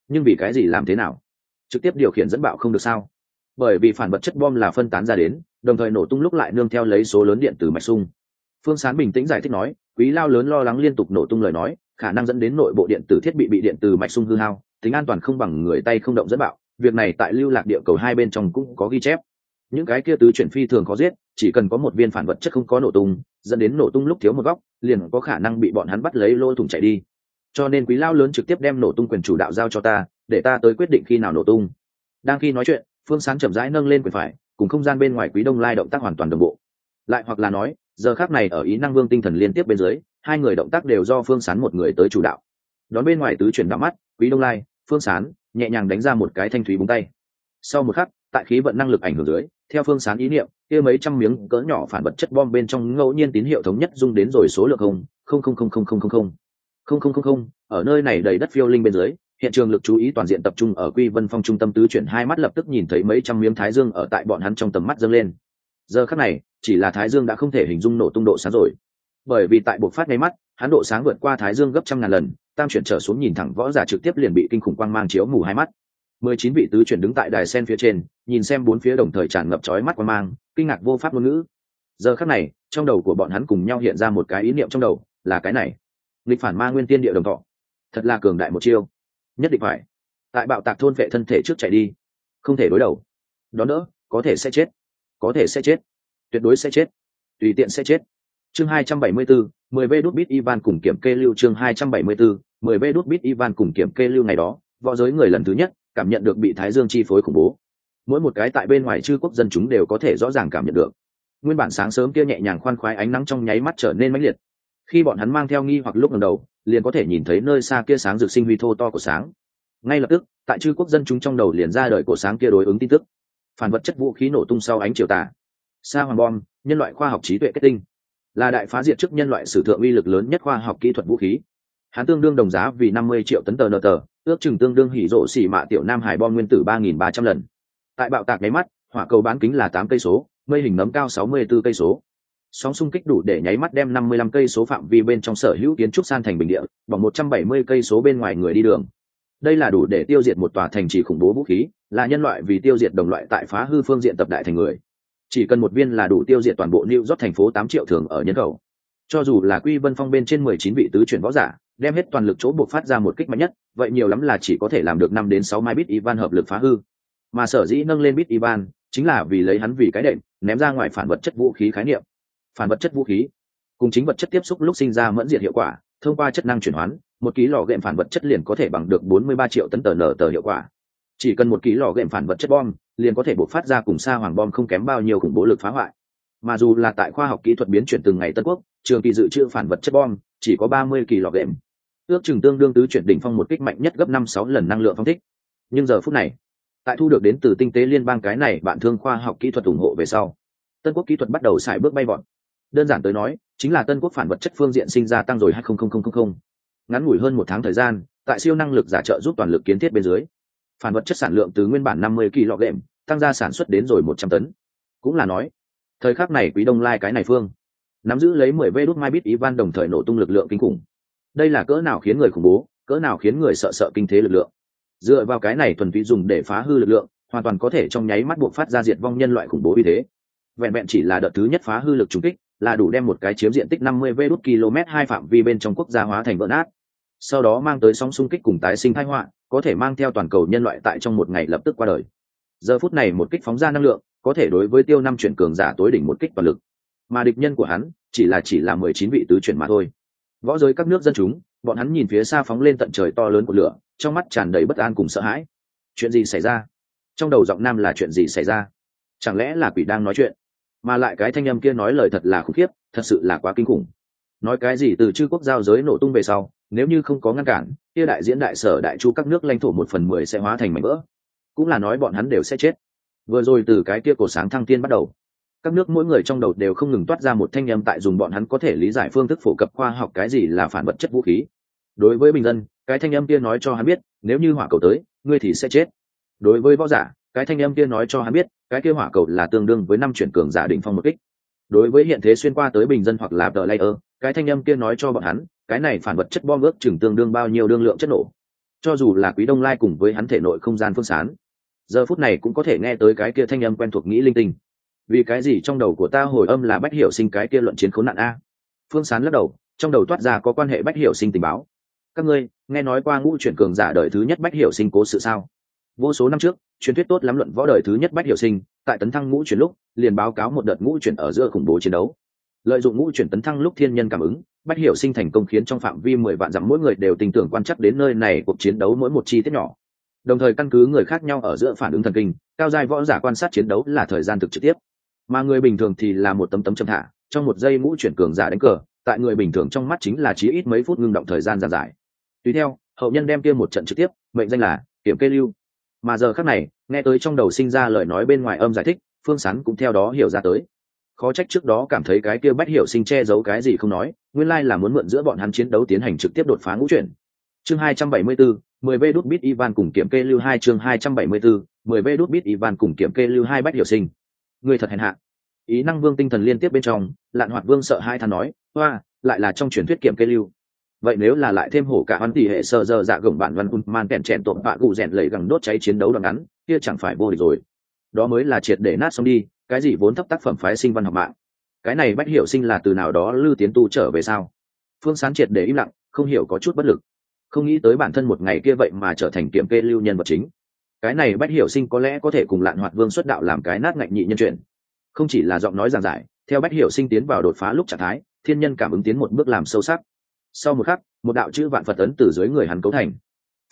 Nhưng vì cái gì làm thế nào? Trực tiếp điều khiển dẫn bạo không được sao? Bởi vì phản vật chất bom là phân tán ra đến, đồng thời nổ tung lúc lại nương theo lấy số lớn điện từ mạch sung phương sán bình tĩnh giải thích nói quý lao lớn lo lắng liên tục nổ tung lời nói, khả năng dẫn đến nội bộ điện tử thiết bị bị điện từ mạch sung hư hao, tính an toàn không bằng người tay không động dẫn bạo, việc này tại lưu lạc địa cầu hai bên trong cũng có ghi chép. Những cái kia tứ chuyển phi thường có giết, chỉ cần có một viên phản vật chất không có nổ tung, dẫn đến nổ tung lúc thiếu một góc, liền có khả năng bị bọn hắn bắt lấy lôi thủng chạy đi. Cho nên quý lao lớn trực tiếp đem nổ tung quyền chủ đạo giao cho ta, để ta tới quyết định khi nào nổ tung. Đang khi nói chuyện, phương sáng chậm rãi nâng lên quyền phải, cùng không gian bên ngoài quý đông lai động tác hoàn toàn đồng bộ. Lại hoặc là nói giờ khác này ở ý năng vương tinh thần liên tiếp bên dưới, hai người động tác đều do phương sán một người tới chủ đạo. Đón bên ngoài tứ chuyển đạo mắt, quý đông lai, phương sán, nhẹ nhàng đánh ra một cái thanh thúy búng tay. Sau một khắc, tại khí vận năng lực ảnh hưởng dưới, theo phương sán ý niệm, kia mấy trăm miếng cỡ nhỏ phản vật chất bom bên trong ngẫu nhiên tín hiệu thống nhất dung đến rồi số lượng không không không không không không không không. Không không không không, ở nơi này đầy đất phiêu linh bên dưới, hiện trường lực chú ý toàn diện tập trung ở quy vân phong trung tâm tứ chuyển hai mắt lập tức nhìn thấy mấy trăm miếng thái dương ở tại bọn hắn trong tầm mắt dâng lên giờ khắc này, chỉ là thái dương đã không thể hình dung nổ tung độ sáng rồi. Bởi vì tại buộc phát ngay mắt, hắn độ sáng vượt qua thái dương gấp trăm ngàn lần, tam chuyển trở xuống nhìn thẳng võ giả trực tiếp liền bị kinh khủng quang mang chiếu mù hai mắt. Mười chín vị tứ chuyển đứng tại đài sen phía trên, nhìn xem bốn phía đồng thời tràn ngập chói mắt quang mang, kinh ngạc vô pháp ngôn ngữ. Giờ khắc này, trong đầu của bọn hắn cùng nhau hiện ra một cái ý niệm trong đầu, là cái này. Nghịch phản ma nguyên tiên địa đồng thọ. Thật là cường đại một chiêu. Nhất định phải. Tại bạo tạc thôn vệ thân thể trước chạy đi. Không thể đối đầu. Đó nữa có thể sẽ chết có thể sẽ chết. Tuyệt đối sẽ chết. Tùy tiện sẽ chết. Chương hai trăm bảy mươi bốn, mười v đút bit ivan cùng kiểm kê lưu chương hai trăm bảy mươi bốn, mười v đút bit ivan cùng kiểm kê lưu ngày đó, võ giới người lần thứ nhất cảm nhận được bị thái dương chi phối khủng bố. Mỗi một cái tại bên ngoài chư quốc dân chúng đều có thể rõ ràng cảm nhận được. Nguyên bản sáng sớm kia nhẹ nhàng khoan khoái ánh nắng trong nháy mắt trở nên mãnh liệt. Khi bọn hắn mang theo nghi hoặc lúc lần đầu, liền có thể nhìn thấy nơi xa kia sáng rực sinh huy thô to của sáng. Ngay lập tức, tại chư quốc dân chúng trong đầu liền ra đời của sáng kia đối ứng tin tức phản vật chất vũ khí nổ tung sau ánh chiều tà. Sa hoàng bom, nhân loại khoa học trí tuệ kết tinh. Là đại phá diệt trước nhân loại sử thượng uy lực lớn nhất khoa học kỹ thuật vũ khí. Hắn tương đương đồng giá vì năm mươi triệu tấn tờ nờ tờ, ước chừng tương đương hỉ rộ xỉ mạ tiểu nam hải bom nguyên tử ba nghìn ba trăm lần. Tại bạo tạc nháy mắt, hỏa cầu bán kính là tám cây số, mây hình nấm cao sáu mươi 64 cây số. Sóng xung kích đủ để nháy mắt đem năm mươi lăm cây số phạm vi bên trong sở hữu kiến trúc san thành bình địa, bằng một trăm bảy mươi cây số bên ngoài người đi đường đây là đủ để tiêu diệt một tòa thành trì khủng bố vũ khí là nhân loại vì tiêu diệt đồng loại tại phá hư phương diện tập đại thành người chỉ cần một viên là đủ tiêu diệt toàn bộ New York thành phố tám triệu thường ở nhân khẩu. Cho dù là Quy Vân Phong bên trên mười chín vị tứ chuyển võ giả, đem hết toàn lực chỗ buộc phát ra một kích mạnh nhất, vậy nhiều lắm là chỉ có thể làm được năm đến sáu mai bit Ivan hợp lực phá hư. Mà sở dĩ nâng lên bit Ivan, chính là vì lấy hắn vì cái đệm, ném ra ngoài phản vật chất vũ khí khái niệm. Phản vật chất vũ khí, cùng chính vật chất tiếp xúc lúc sinh ra mẫn diệt hiệu quả, thông qua chất năng chuyển hóa, một ký lò gệm phản vật chất liền có thể bằng được bốn mươi ba triệu tấn tờ nở tờ hiệu quả. Chỉ cần một ký lò gệm phản vật chất bom, liền có thể bộc phát ra cùng xa hoàng bom không kém bao nhiêu khủng bố lực phá hoại. Mà dù là tại khoa học kỹ thuật biến chuyển từng ngày tân quốc, trường kỳ dự trữ phản vật chất bom, chỉ có ba mươi kỳ lò gệm ước chừng tương đương tứ chuyển đỉnh phong một kích mạnh nhất gấp năm sáu lần năng lượng phong thích. Nhưng giờ phút này, tại thu được đến từ tinh tế liên bang cái này bạn thương khoa học kỹ thuật ủng hộ về sau, tân quốc kỹ thuật bắt đầu xài bước bay bọn đơn giản tới nói, chính là tân quốc phản vật chất phương diện sinh ra tăng rồi hai ngắn ngủi hơn một tháng thời gian, tại siêu năng lực giả trợ giúp toàn lực kiến thiết bên dưới. Phản vật chất sản lượng từ nguyên bản năm mươi kỳ lọ đệm, tăng ra sản xuất đến rồi một trăm tấn. Cũng là nói, thời khắc này quý đông lai cái này phương, nắm giữ lấy mười vê đốt mai bit ivan đồng thời nổ tung lực lượng kinh khủng. Đây là cỡ nào khiến người khủng bố, cỡ nào khiến người sợ sợ kinh thế lực lượng. Dựa vào cái này thuần túy dùng để phá hư lực lượng, hoàn toàn có thể trong nháy mắt buộc phát ra diệt vong nhân loại khủng bố như thế. Vẹn vẹn chỉ là đợt thứ nhất phá hư lực trùng kích, là đủ đem một cái chiếm diện tích năm mươi vê đốt km hai phạm vi bên trong quốc gia hóa thành vỡ nát sau đó mang tới sóng xung kích cùng tái sinh thái họa, có thể mang theo toàn cầu nhân loại tại trong một ngày lập tức qua đời. Giờ phút này một kích phóng ra năng lượng, có thể đối với tiêu năm chuyển cường giả tối đỉnh một kích toàn lực. Mà địch nhân của hắn, chỉ là chỉ là mười chín vị tứ chuyển mà thôi. Võ giới các nước dân chúng, bọn hắn nhìn phía xa phóng lên tận trời to lớn của lửa, trong mắt tràn đầy bất an cùng sợ hãi. Chuyện gì xảy ra? Trong đầu giọng nam là chuyện gì xảy ra? Chẳng lẽ là quỷ đang nói chuyện? Mà lại cái thanh âm kia nói lời thật là khủng khiếp, thật sự là quá kinh khủng. Nói cái gì từ chư quốc giao giới nổ tung về sau nếu như không có ngăn cản, kia đại diễn đại sở đại chu các nước lãnh thổ một phần mười sẽ hóa thành mảnh vỡ. Cũng là nói bọn hắn đều sẽ chết. Vừa rồi từ cái kia cổ sáng thăng tiên bắt đầu, các nước mỗi người trong đầu đều không ngừng toát ra một thanh âm tại dùng bọn hắn có thể lý giải phương thức phổ cập khoa học cái gì là phản vật chất vũ khí. Đối với bình dân, cái thanh âm kia nói cho hắn biết, nếu như hỏa cầu tới, ngươi thì sẽ chết. Đối với võ giả, cái thanh âm kia nói cho hắn biết, cái kia hỏa cầu là tương đương với năm chuyển cường giả đỉnh phong một kích. Đối với hiện thế xuyên qua tới bình dân hoặc là tờ layer cái thanh âm kia nói cho bọn hắn, cái này phản vật chất bom ước chừng tương đương bao nhiêu đương lượng chất nổ. Cho dù là quý đông lai cùng với hắn thể nội không gian phương sán, giờ phút này cũng có thể nghe tới cái kia thanh âm quen thuộc nghĩ linh tinh. Vì cái gì trong đầu của ta hồi âm là bách hiểu sinh cái kia luận chiến khốn nạn a? Phương sán lắc đầu, trong đầu toát ra có quan hệ bách hiểu sinh tình báo. Các ngươi, nghe nói qua ngũ chuyển cường giả đời thứ nhất bách hiểu sinh cố sự sao? Vô số năm trước, truyền thuyết tốt lắm luận võ đời thứ nhất bách hiểu sinh, tại tấn thăng ngũ chuyển lúc, liền báo cáo một đợt ngũ chuyển ở giữa khủng bố chiến đấu lợi dụng ngũ chuyển tấn thăng lúc thiên nhân cảm ứng, bách hiểu sinh thành công khiến trong phạm vi mười vạn dặm mỗi người đều tin tưởng quan chắc đến nơi này cuộc chiến đấu mỗi một chi tiết nhỏ. Đồng thời căn cứ người khác nhau ở giữa phản ứng thần kinh, cao giai võ giả quan sát chiến đấu là thời gian thực trực tiếp. Mà người bình thường thì là một tấm tấm châm thả, trong một giây ngũ chuyển cường giả đánh cờ, tại người bình thường trong mắt chính là chí ít mấy phút ngưng động thời gian dài dài tùy theo, hậu nhân đem kia một trận trực tiếp, mệnh danh là kiểm kê lưu. Mà giờ khác này, nghe tới trong đầu sinh ra lời nói bên ngoài âm giải thích, phương sán cũng theo đó hiểu ra tới khó trách trước đó cảm thấy cái kia bách hiểu sinh che giấu cái gì không nói, nguyên lai là muốn mượn giữa bọn hắn chiến đấu tiến hành trực tiếp đột phá ngũ chuyển. Chương hai trăm bảy mươi bốn, mười v đút bit ivan cùng kiểm kê lưu hai, chương hai trăm bảy mươi bốn, mười v đút bit ivan cùng kiểm kê lưu hai bách hiểu sinh. Người thật hèn hạ. Ý năng vương tinh thần liên tiếp bên trong, lạn hoạt vương sợ hai thằng nói hoa lại là trong truyền thuyết kiểm kê lưu. Vậy nếu là lại thêm hổ cả hoan tỷ hệ sơ dơ dạ gồng bản văn un man kèn chèn tộn bạ cụ rèn lầy gẳng đốt cháy chiến đấu đoạn ngắn, kia chẳng phải vô địch rồi. Đó mới là triệt để nát xong đi cái gì vốn thấp tác phẩm phái sinh văn học mạng? Cái này bách hiểu sinh là từ nào đó lưu tiến tu trở về sao? Phương sán triệt để im lặng, không hiểu có chút bất lực. Không nghĩ tới bản thân một ngày kia vậy mà trở thành kiểm kê lưu nhân vật chính. Cái này bách hiểu sinh có lẽ có thể cùng lạn hoạt vương xuất đạo làm cái nát ngạnh nhị nhân chuyện. Không chỉ là giọng nói giảng giải, theo bách hiểu sinh tiến vào đột phá lúc trạng thái, thiên nhân cảm ứng tiến một bước làm sâu sắc. Sau một khắc, một đạo chữ vạn phật ấn từ dưới người hắn cấu thành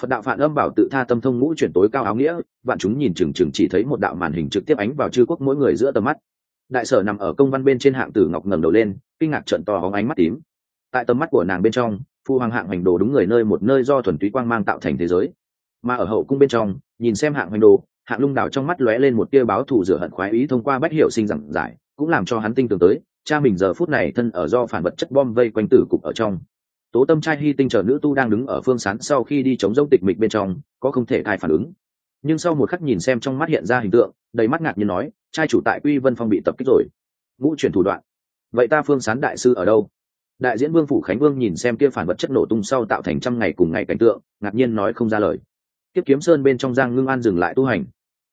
phật đạo phản âm bảo tự tha tâm thông ngũ chuyển tối cao áo nghĩa, vạn chúng nhìn chừng chừng chỉ thấy một đạo màn hình trực tiếp ánh vào chư quốc mỗi người giữa tầm mắt. Đại sở nằm ở công văn bên trên hạng tử ngọc ngẩng đầu lên, kinh ngạc trận to hóng ánh mắt tím. Tại tầm mắt của nàng bên trong, phu hoàng hạng hành đồ đúng người nơi một nơi do thuần túy quang mang tạo thành thế giới. Mà ở hậu cung bên trong, nhìn xem hạng hành đồ, hạng lung đảo trong mắt lóe lên một tia báo thù rửa hận khoái ý thông qua bách hiệu sinh giảng giải, cũng làm cho hắn tinh tường tới, cha mình giờ phút này thân ở do phản vật chất bom vây quanh tử cục ở trong tố tâm trai hy tinh chờ nữ tu đang đứng ở phương sán sau khi đi chống dông tịch mịch bên trong, có không thể thai phản ứng. Nhưng sau một khắc nhìn xem trong mắt hiện ra hình tượng, đầy mắt ngạc nhiên nói, trai chủ tại quy vân phong bị tập kích rồi. Ngũ chuyển thủ đoạn. Vậy ta phương sán đại sư ở đâu? Đại diễn vương phủ khánh vương nhìn xem kia phản vật chất nổ tung sau tạo thành trăm ngày cùng ngày cảnh tượng, ngạc nhiên nói không ra lời. Tiếp kiếm sơn bên trong giang ngưng an dừng lại tu hành.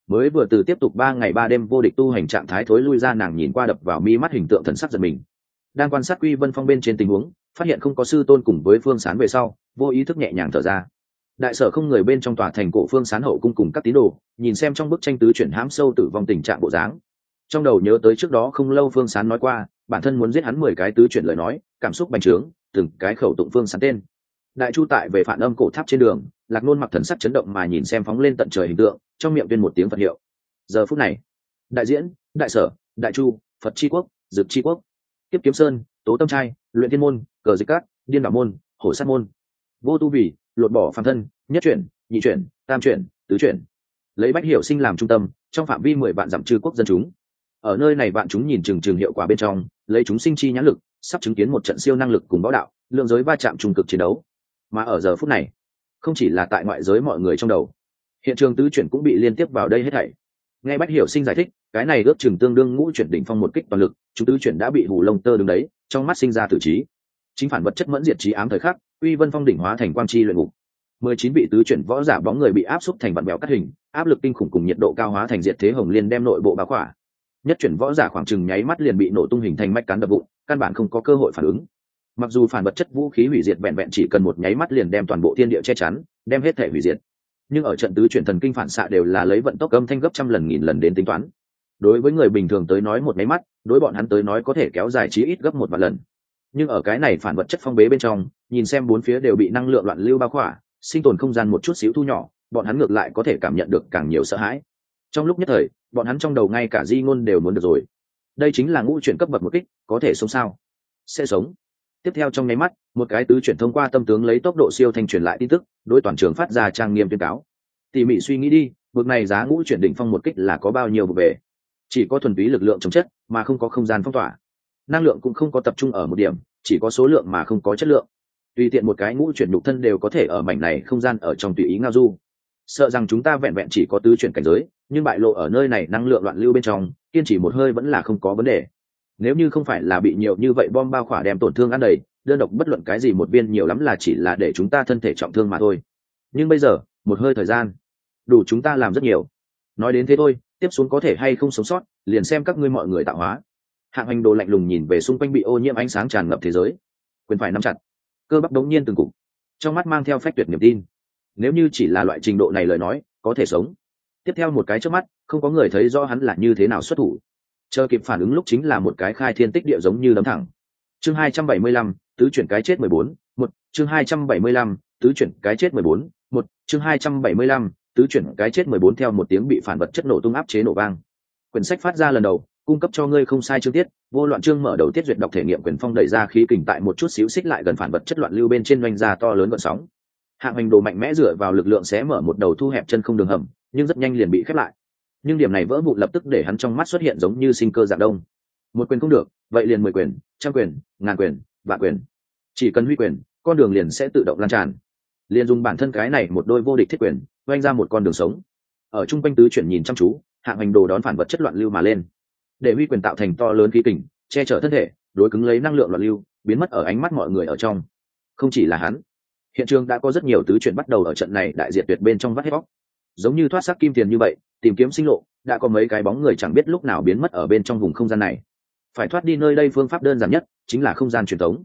Mới vừa từ tiếp tục ba ngày ba đêm vô địch tu hành trạng thái thối lui ra, nàng nhìn qua đập vào mi mắt hình tượng thần sắc giật mình. Đang quan sát quy vân phong bên trên tình huống phát hiện không có sư tôn cùng với phương sán về sau, vô ý thức nhẹ nhàng thở ra. Đại sở không người bên trong tòa thành cổ phương sán hậu cung cùng các tín đồ, nhìn xem trong bức tranh tứ chuyển hãm sâu tử vong tình trạng bộ dáng. Trong đầu nhớ tới trước đó không lâu phương sán nói qua, bản thân muốn giết hắn mười cái tứ chuyển lời nói, cảm xúc bành trướng, từng cái khẩu tụng phương sán tên. Đại chu tại về phản âm cổ tháp trên đường, lạc nôn mặc thần sắc chấn động mà nhìn xem phóng lên tận trời hình tượng, trong miệng tuyên một tiếng phật hiệu. Giờ phút này, đại diễn, đại sở, đại chu, phật tri quốc dực tri quốc. Tiếp kiếm sơn, tố tâm trai luyện thiên môn, cờ dịch cát, điên đảo môn, hổ sát môn. Vô tu vì, lột bỏ phàm thân, nhất chuyển, nhị chuyển, tam chuyển, tứ chuyển. Lấy bách hiểu sinh làm trung tâm, trong phạm vi mười vạn dặm trừ quốc dân chúng. Ở nơi này bạn chúng nhìn chừng chừng hiệu quả bên trong, lấy chúng sinh chi nhãn lực, sắp chứng kiến một trận siêu năng lực cùng báo đạo, lượng giới va chạm trung cực chiến đấu. Mà ở giờ phút này, không chỉ là tại ngoại giới mọi người trong đầu, hiện trường tứ chuyển cũng bị liên tiếp vào đây hết thảy. Nghe bách hiểu sinh giải thích cái này ước chừng tương đương ngũ chuyển đỉnh phong một kích toàn lực, chúng tứ chuyển đã bị hủ lông tơ đứng đấy, trong mắt sinh ra tử trí. Chính phản vật chất mẫn diệt trí ám thời khắc, uy vân phong đỉnh hóa thành quang chi luyện ngục. Mười chín vị tứ chuyển võ giả bóng người bị áp xúc thành vạn bèo cắt hình, áp lực kinh khủng cùng nhiệt độ cao hóa thành diệt thế hồng liên đem nội bộ báo khỏa. Nhất chuyển võ giả khoảng chừng nháy mắt liền bị nổ tung hình thành mách cán đập bụng căn bản không có cơ hội phản ứng. Mặc dù phản vật chất vũ khí hủy diệt vẹn vẹn chỉ cần một nháy mắt liền đem toàn bộ thiên địa che chắn, đem hết thể hủy diệt. Nhưng ở trận tứ chuyển thần kinh phản xạ đều là lấy vận tốc âm thanh gấp trăm lần nghìn lần đến tính toán đối với người bình thường tới nói một máy mắt, đối bọn hắn tới nói có thể kéo dài chí ít gấp một vài lần. Nhưng ở cái này phản vật chất phong bế bên trong, nhìn xem bốn phía đều bị năng lượng loạn lưu bao khỏa, sinh tồn không gian một chút xíu thu nhỏ, bọn hắn ngược lại có thể cảm nhận được càng nhiều sợ hãi. Trong lúc nhất thời, bọn hắn trong đầu ngay cả di ngôn đều muốn được rồi. Đây chính là ngũ chuyển cấp bậc một kích, có thể sống sao? Sẽ sống. Tiếp theo trong nháy mắt, một cái tứ chuyển thông qua tâm tướng lấy tốc độ siêu thanh truyền lại tin tức, đối toàn trường phát ra trang nghiêm tuyên cáo. Tỉ mỉ suy nghĩ đi vực này giá ngũ chuyển đỉnh phong một kích là có bao nhiêu vụ về? Chỉ có thuần túy lực lượng chống chất, mà không có không gian phong tỏa. Năng lượng cũng không có tập trung ở một điểm, chỉ có số lượng mà không có chất lượng. Tùy tiện một cái ngũ chuyển nhục thân đều có thể ở mảnh này không gian ở trong tùy ý ngao du. Sợ rằng chúng ta vẹn vẹn chỉ có tứ chuyển cảnh giới, nhưng bại lộ ở nơi này năng lượng loạn lưu bên trong, kiên trì một hơi vẫn là không có vấn đề. Nếu như không phải là bị nhiều như vậy bom bao khỏa đem tổn thương ăn đầy, đơn độc bất luận cái gì một viên nhiều lắm là chỉ là để chúng ta thân thể trọng thương mà thôi. Nhưng bây giờ, một hơi thời gian, đủ chúng ta làm rất nhiều. Nói đến thế thôi tiếp xuống có thể hay không sống sót, liền xem các ngươi mọi người tạo hóa. Hạng hành đồ lạnh lùng nhìn về xung quanh bị ô nhiễm ánh sáng tràn ngập thế giới. Quyền phải nắm chặt. Cơ bắp đống nhiên từng cục. Trong mắt mang theo phách tuyệt niềm tin. Nếu như chỉ là loại trình độ này lời nói, có thể sống. Tiếp theo một cái trước mắt, không có người thấy rõ hắn là như thế nào xuất thủ. Chờ kịp phản ứng lúc chính là một cái khai thiên tích địa giống như đấm thẳng. Chương hai trăm bảy mươi lăm, tứ chuyển cái chết mười bốn, một. Chương hai trăm bảy mươi lăm, tứ chuyển cái chết mười bốn, một. Chương hai trăm bảy mươi lăm tứ chuyển cái chết mười bốn theo một tiếng bị phản vật chất nổ tung áp chế nổ vang. Quyển sách phát ra lần đầu, cung cấp cho ngươi không sai chương tiết, vô loạn chương mở đầu tiết duyệt đọc thể nghiệm quyền phong đẩy ra khí kình tại một chút xíu xích lại gần phản vật chất loạn lưu bên trên doanh ra to lớn vận sóng. Hạng hành đồ mạnh mẽ dựa vào lực lượng sẽ mở một đầu thu hẹp chân không đường hầm, nhưng rất nhanh liền bị khép lại. Nhưng điểm này vỡ vụ lập tức để hắn trong mắt xuất hiện giống như sinh cơ dạng đông. Một quyền không được, vậy liền mười quyền, trăm quyền, ngàn quyền, vạn quyền. Chỉ cần huy quyền, con đường liền sẽ tự động lan tràn. Liền dùng bản thân cái này một đôi vô địch thiết quyền oanh ra một con đường sống. Ở chung quanh tứ chuyển nhìn chăm chú, hạng hành đồ đón phản vật chất loạn lưu mà lên. Để huy quyền tạo thành to lớn khí kình, che chở thân thể, đối cứng lấy năng lượng loạn lưu, biến mất ở ánh mắt mọi người ở trong. Không chỉ là hắn, hiện trường đã có rất nhiều tứ chuyển bắt đầu ở trận này đại diệt tuyệt bên trong vắt hết bóc. Giống như thoát xác kim tiền như vậy, tìm kiếm sinh lộ, đã có mấy cái bóng người chẳng biết lúc nào biến mất ở bên trong vùng không gian này. Phải thoát đi nơi đây phương pháp đơn giản nhất, chính là không gian truyền thống.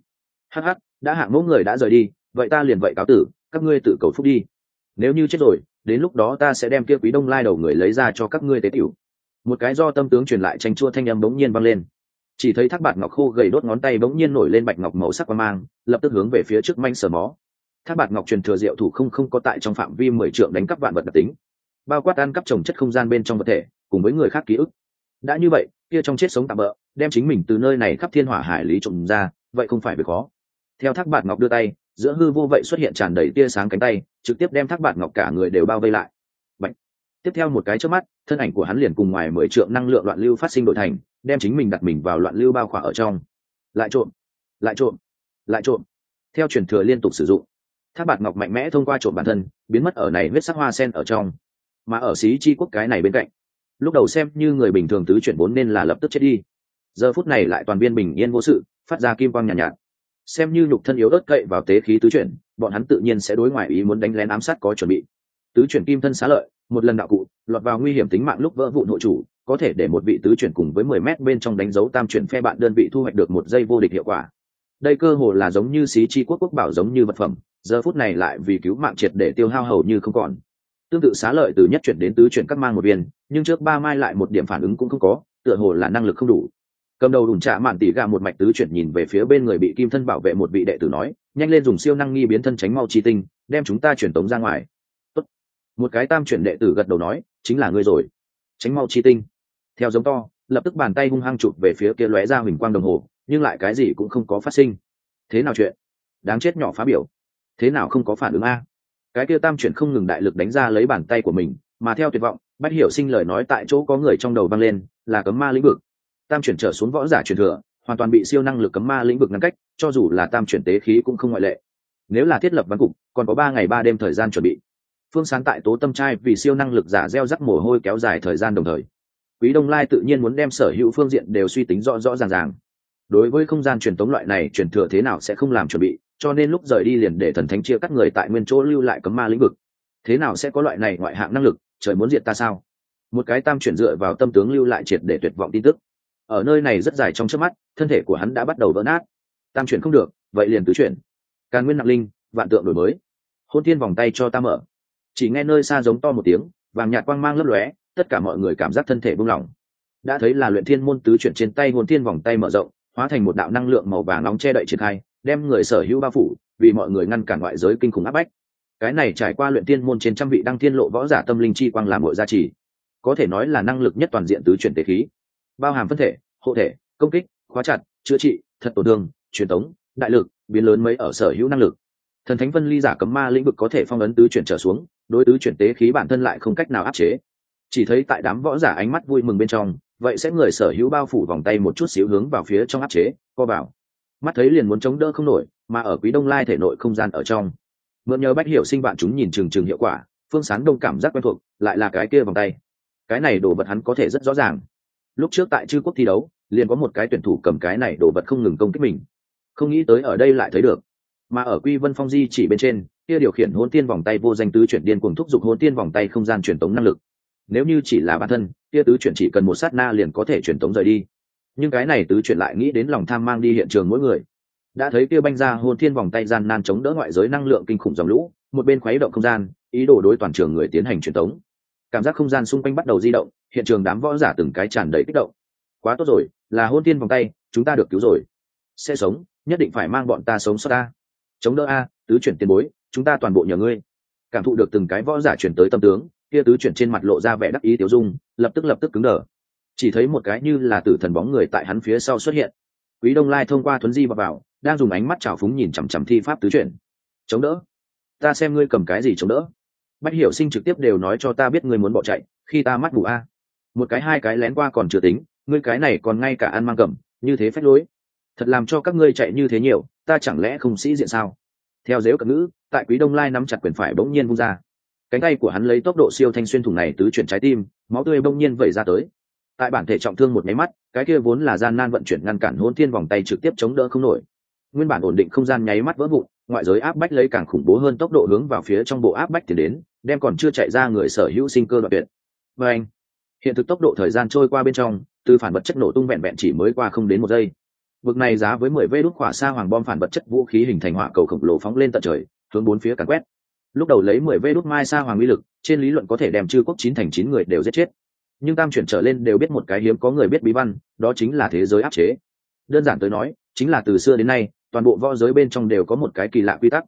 Hh đã hạng mẫu người đã rời đi, vậy ta liền vậy cáo tử, các ngươi tự cầu phúc đi nếu như chết rồi, đến lúc đó ta sẽ đem kia quý đông lai đầu người lấy ra cho các ngươi tế tiểu. Một cái do tâm tướng truyền lại tranh chua thanh âm bỗng nhiên vang lên. Chỉ thấy thác bạt ngọc khô gầy đốt ngón tay bỗng nhiên nổi lên bạch ngọc màu sắc quang mang, lập tức hướng về phía trước manh sờ mó. Thác bạt ngọc truyền thừa diệu thủ không không có tại trong phạm vi mười trượng đánh cắp vạn vật đặc tính, bao quát ăn cắp trồng chất không gian bên trong vật thể, cùng với người khác ký ức. Đã như vậy, kia trong chết sống tạm bỡ đem chính mình từ nơi này khắp thiên hỏa hải lý trộm ra, vậy không phải việc khó. Theo thác bạt ngọc đưa tay giữa hư vô vậy xuất hiện tràn đầy tia sáng cánh tay trực tiếp đem thác bạt ngọc cả người đều bao vây lại. Bạch. tiếp theo một cái trước mắt thân ảnh của hắn liền cùng ngoài mười trượng năng lượng loạn lưu phát sinh đổi thành đem chính mình đặt mình vào loạn lưu bao khỏa ở trong. Lại trộm. Lại trộm. Lại trộm. Theo truyền thừa liên tục sử dụng thác bạt ngọc mạnh mẽ thông qua trộm bản thân biến mất ở này huyết sắc hoa sen ở trong. Mà ở xí chi quốc cái này bên cạnh lúc đầu xem như người bình thường tứ chuyển bốn nên là lập tức chết đi. Giờ phút này lại toàn viên bình yên vô sự phát ra kim quang nhàn nhạt, nhạt xem như nhục thân yếu ớt cậy vào tế khí tứ chuyển, bọn hắn tự nhiên sẽ đối ngoại ý muốn đánh lén ám sát có chuẩn bị. Tứ chuyển kim thân xá lợi, một lần đạo cụ, lọt vào nguy hiểm tính mạng lúc vỡ vụn hộ chủ, có thể để một vị tứ chuyển cùng với mười mét bên trong đánh dấu tam chuyển phe bạn đơn vị thu hoạch được một giây vô địch hiệu quả. Đây cơ hồ là giống như xí chi quốc quốc bảo giống như vật phẩm, giờ phút này lại vì cứu mạng triệt để tiêu hao hầu như không còn. Tương tự xá lợi từ nhất chuyển đến tứ chuyển cắt mang một viên, nhưng trước ba mai lại một điểm phản ứng cũng không có, tựa hồ là năng lực không đủ cầm đầu đùn trạ mạn tỉ gà một mạch tứ chuyển nhìn về phía bên người bị kim thân bảo vệ một vị đệ tử nói, nhanh lên dùng siêu năng nghi biến thân tránh mau chi tinh, đem chúng ta chuyển tống ra ngoài. Tốt. một cái tam chuyển đệ tử gật đầu nói, chính là ngươi rồi. Tránh mau chi tinh. Theo giống to, lập tức bàn tay hung hăng chụp về phía kia lóe ra huỳnh quang đồng hồ, nhưng lại cái gì cũng không có phát sinh. Thế nào chuyện? Đáng chết nhỏ phá biểu. Thế nào không có phản ứng a? Cái kia tam chuyển không ngừng đại lực đánh ra lấy bàn tay của mình, mà theo tuyệt vọng bắt hiểu sinh lời nói tại chỗ có người trong đầu vang lên, là cấm ma lĩnh vực tam chuyển trở xuống võ giả truyền thừa, hoàn toàn bị siêu năng lực cấm ma lĩnh vực ngăn cách, cho dù là tam chuyển tế khí cũng không ngoại lệ. Nếu là thiết lập văn cục, còn có ba ngày ba đêm thời gian chuẩn bị. Phương sáng tại tố tâm trai vì siêu năng lực giả gieo rắc mồ hôi kéo dài thời gian đồng thời, quý đông lai tự nhiên muốn đem sở hữu phương diện đều suy tính rõ rõ ràng ràng. Đối với không gian truyền tống loại này truyền thừa thế nào sẽ không làm chuẩn bị, cho nên lúc rời đi liền để thần thánh chia cắt người tại nguyên chỗ lưu lại cấm ma lĩnh vực. Thế nào sẽ có loại này ngoại hạng năng lực, trời muốn diệt ta sao? Một cái tam chuyển dựa vào tâm tướng lưu lại triệt để tuyệt vọng tin tức ở nơi này rất dài trong trước mắt, thân thể của hắn đã bắt đầu vỡ nát. Tam chuyển không được, vậy liền tứ chuyển. Càn nguyên nặng linh, vạn tượng đổi mới. Hôn thiên vòng tay cho ta mở. Chỉ nghe nơi xa giống to một tiếng, vàng nhạt quang mang lấp lóe, tất cả mọi người cảm giác thân thể buông lỏng. Đã thấy là luyện thiên môn tứ chuyển trên tay hôn thiên vòng tay mở rộng, hóa thành một đạo năng lượng màu vàng nóng che đậy triển khai, đem người sở hữu bao phủ, vì mọi người ngăn cản ngoại giới kinh khủng áp bách. Cái này trải qua luyện thiên môn trên trăm vị đăng thiên lộ võ giả tâm linh chi quang làm hội gia trì. Có thể nói là năng lực nhất toàn diện tứ chuyển tế khí bao hàm phân thể, hộ thể, công kích, khóa chặt, chữa trị, thật tổn thương, truyền tống, đại lực, biến lớn mấy ở sở hữu năng lực. Thần thánh phân ly giả cấm ma lĩnh vực có thể phong ấn tứ chuyển trở xuống, đối tứ chuyển tế khí bản thân lại không cách nào áp chế. Chỉ thấy tại đám võ giả ánh mắt vui mừng bên trong, vậy sẽ người sở hữu bao phủ vòng tay một chút xíu hướng vào phía trong áp chế, co bảo mắt thấy liền muốn chống đỡ không nổi, mà ở quý đông lai thể nội không gian ở trong. Mượn nhờ bách hiểu sinh bạn chúng nhìn chừng chừng hiệu quả, phương sán đông cảm giác quen thuộc, lại là cái kia vòng tay. Cái này đồ vật hắn có thể rất rõ ràng lúc trước tại chư quốc thi đấu, liền có một cái tuyển thủ cầm cái này đồ vật không ngừng công kích mình. Không nghĩ tới ở đây lại thấy được. Mà ở quy vân phong di chỉ bên trên, kia điều khiển hôn tiên vòng tay vô danh tứ chuyển điên cùng thúc giục hôn tiên vòng tay không gian truyền tống năng lực. Nếu như chỉ là bản thân, kia tứ chuyển chỉ cần một sát na liền có thể truyền tống rời đi. Nhưng cái này tứ chuyển lại nghĩ đến lòng tham mang đi hiện trường mỗi người. Đã thấy kia banh ra hồn thiên vòng tay gian nan chống đỡ ngoại giới năng lượng kinh khủng dòng lũ, một bên khuấy động không gian, ý đồ đối toàn trường người tiến hành truyền tống. Cảm giác không gian xung quanh bắt đầu di động hiện trường đám võ giả từng cái tràn đầy kích động. Quá tốt rồi, là hôn tiên vòng tay, chúng ta được cứu rồi. Sẽ sống, nhất định phải mang bọn ta sống sót ta. Chống đỡ a, tứ chuyển tiền bối, chúng ta toàn bộ nhờ ngươi. Cảm thụ được từng cái võ giả chuyển tới tâm tướng, kia tứ chuyển trên mặt lộ ra vẻ đắc ý tiểu dung, lập tức lập tức cứng đờ. Chỉ thấy một cái như là tử thần bóng người tại hắn phía sau xuất hiện. Quý đông lai thông qua thuấn di và vào, đang dùng ánh mắt trào phúng nhìn chằm chằm thi pháp tứ chuyển. Chống đỡ. Ta xem ngươi cầm cái gì chống đỡ. Bách hiểu sinh trực tiếp đều nói cho ta biết ngươi muốn bỏ chạy, khi ta mắt bù a một cái hai cái lén qua còn chưa tính, ngươi cái này còn ngay cả ăn mang cầm, như thế phép lối. Thật làm cho các ngươi chạy như thế nhiều, ta chẳng lẽ không sĩ diện sao? Theo dếu cận ngữ, tại quý đông lai nắm chặt quyền phải bỗng nhiên vung ra. Cánh tay của hắn lấy tốc độ siêu thanh xuyên thủng này tứ chuyển trái tim, máu tươi bỗng nhiên vẩy ra tới. Tại bản thể trọng thương một máy mắt, cái kia vốn là gian nan vận chuyển ngăn cản hôn thiên vòng tay trực tiếp chống đỡ không nổi. Nguyên bản ổn định không gian nháy mắt vỡ vụn, ngoại giới áp bách lấy càng khủng bố hơn tốc độ hướng vào phía trong bộ áp bách tiến đến, đem còn chưa chạy ra người sở hữu sinh cơ đoạn tuyệt. Và anh hiện thực tốc độ thời gian trôi qua bên trong, từ phản vật chất nổ tung vẹn vẹn chỉ mới qua không đến một giây. Vực này giá với mười vê đốt khỏa xa hoàng bom phản vật chất vũ khí hình thành hỏa cầu khổng lồ phóng lên tận trời, hướng bốn phía càn quét. Lúc đầu lấy mười vê đốt mai xa hoàng uy lực, trên lý luận có thể đem chư quốc chín thành chín người đều giết chết. Nhưng tam chuyển trở lên đều biết một cái hiếm có người biết bí văn, đó chính là thế giới áp chế. Đơn giản tới nói, chính là từ xưa đến nay, toàn bộ võ giới bên trong đều có một cái kỳ lạ quy tắc.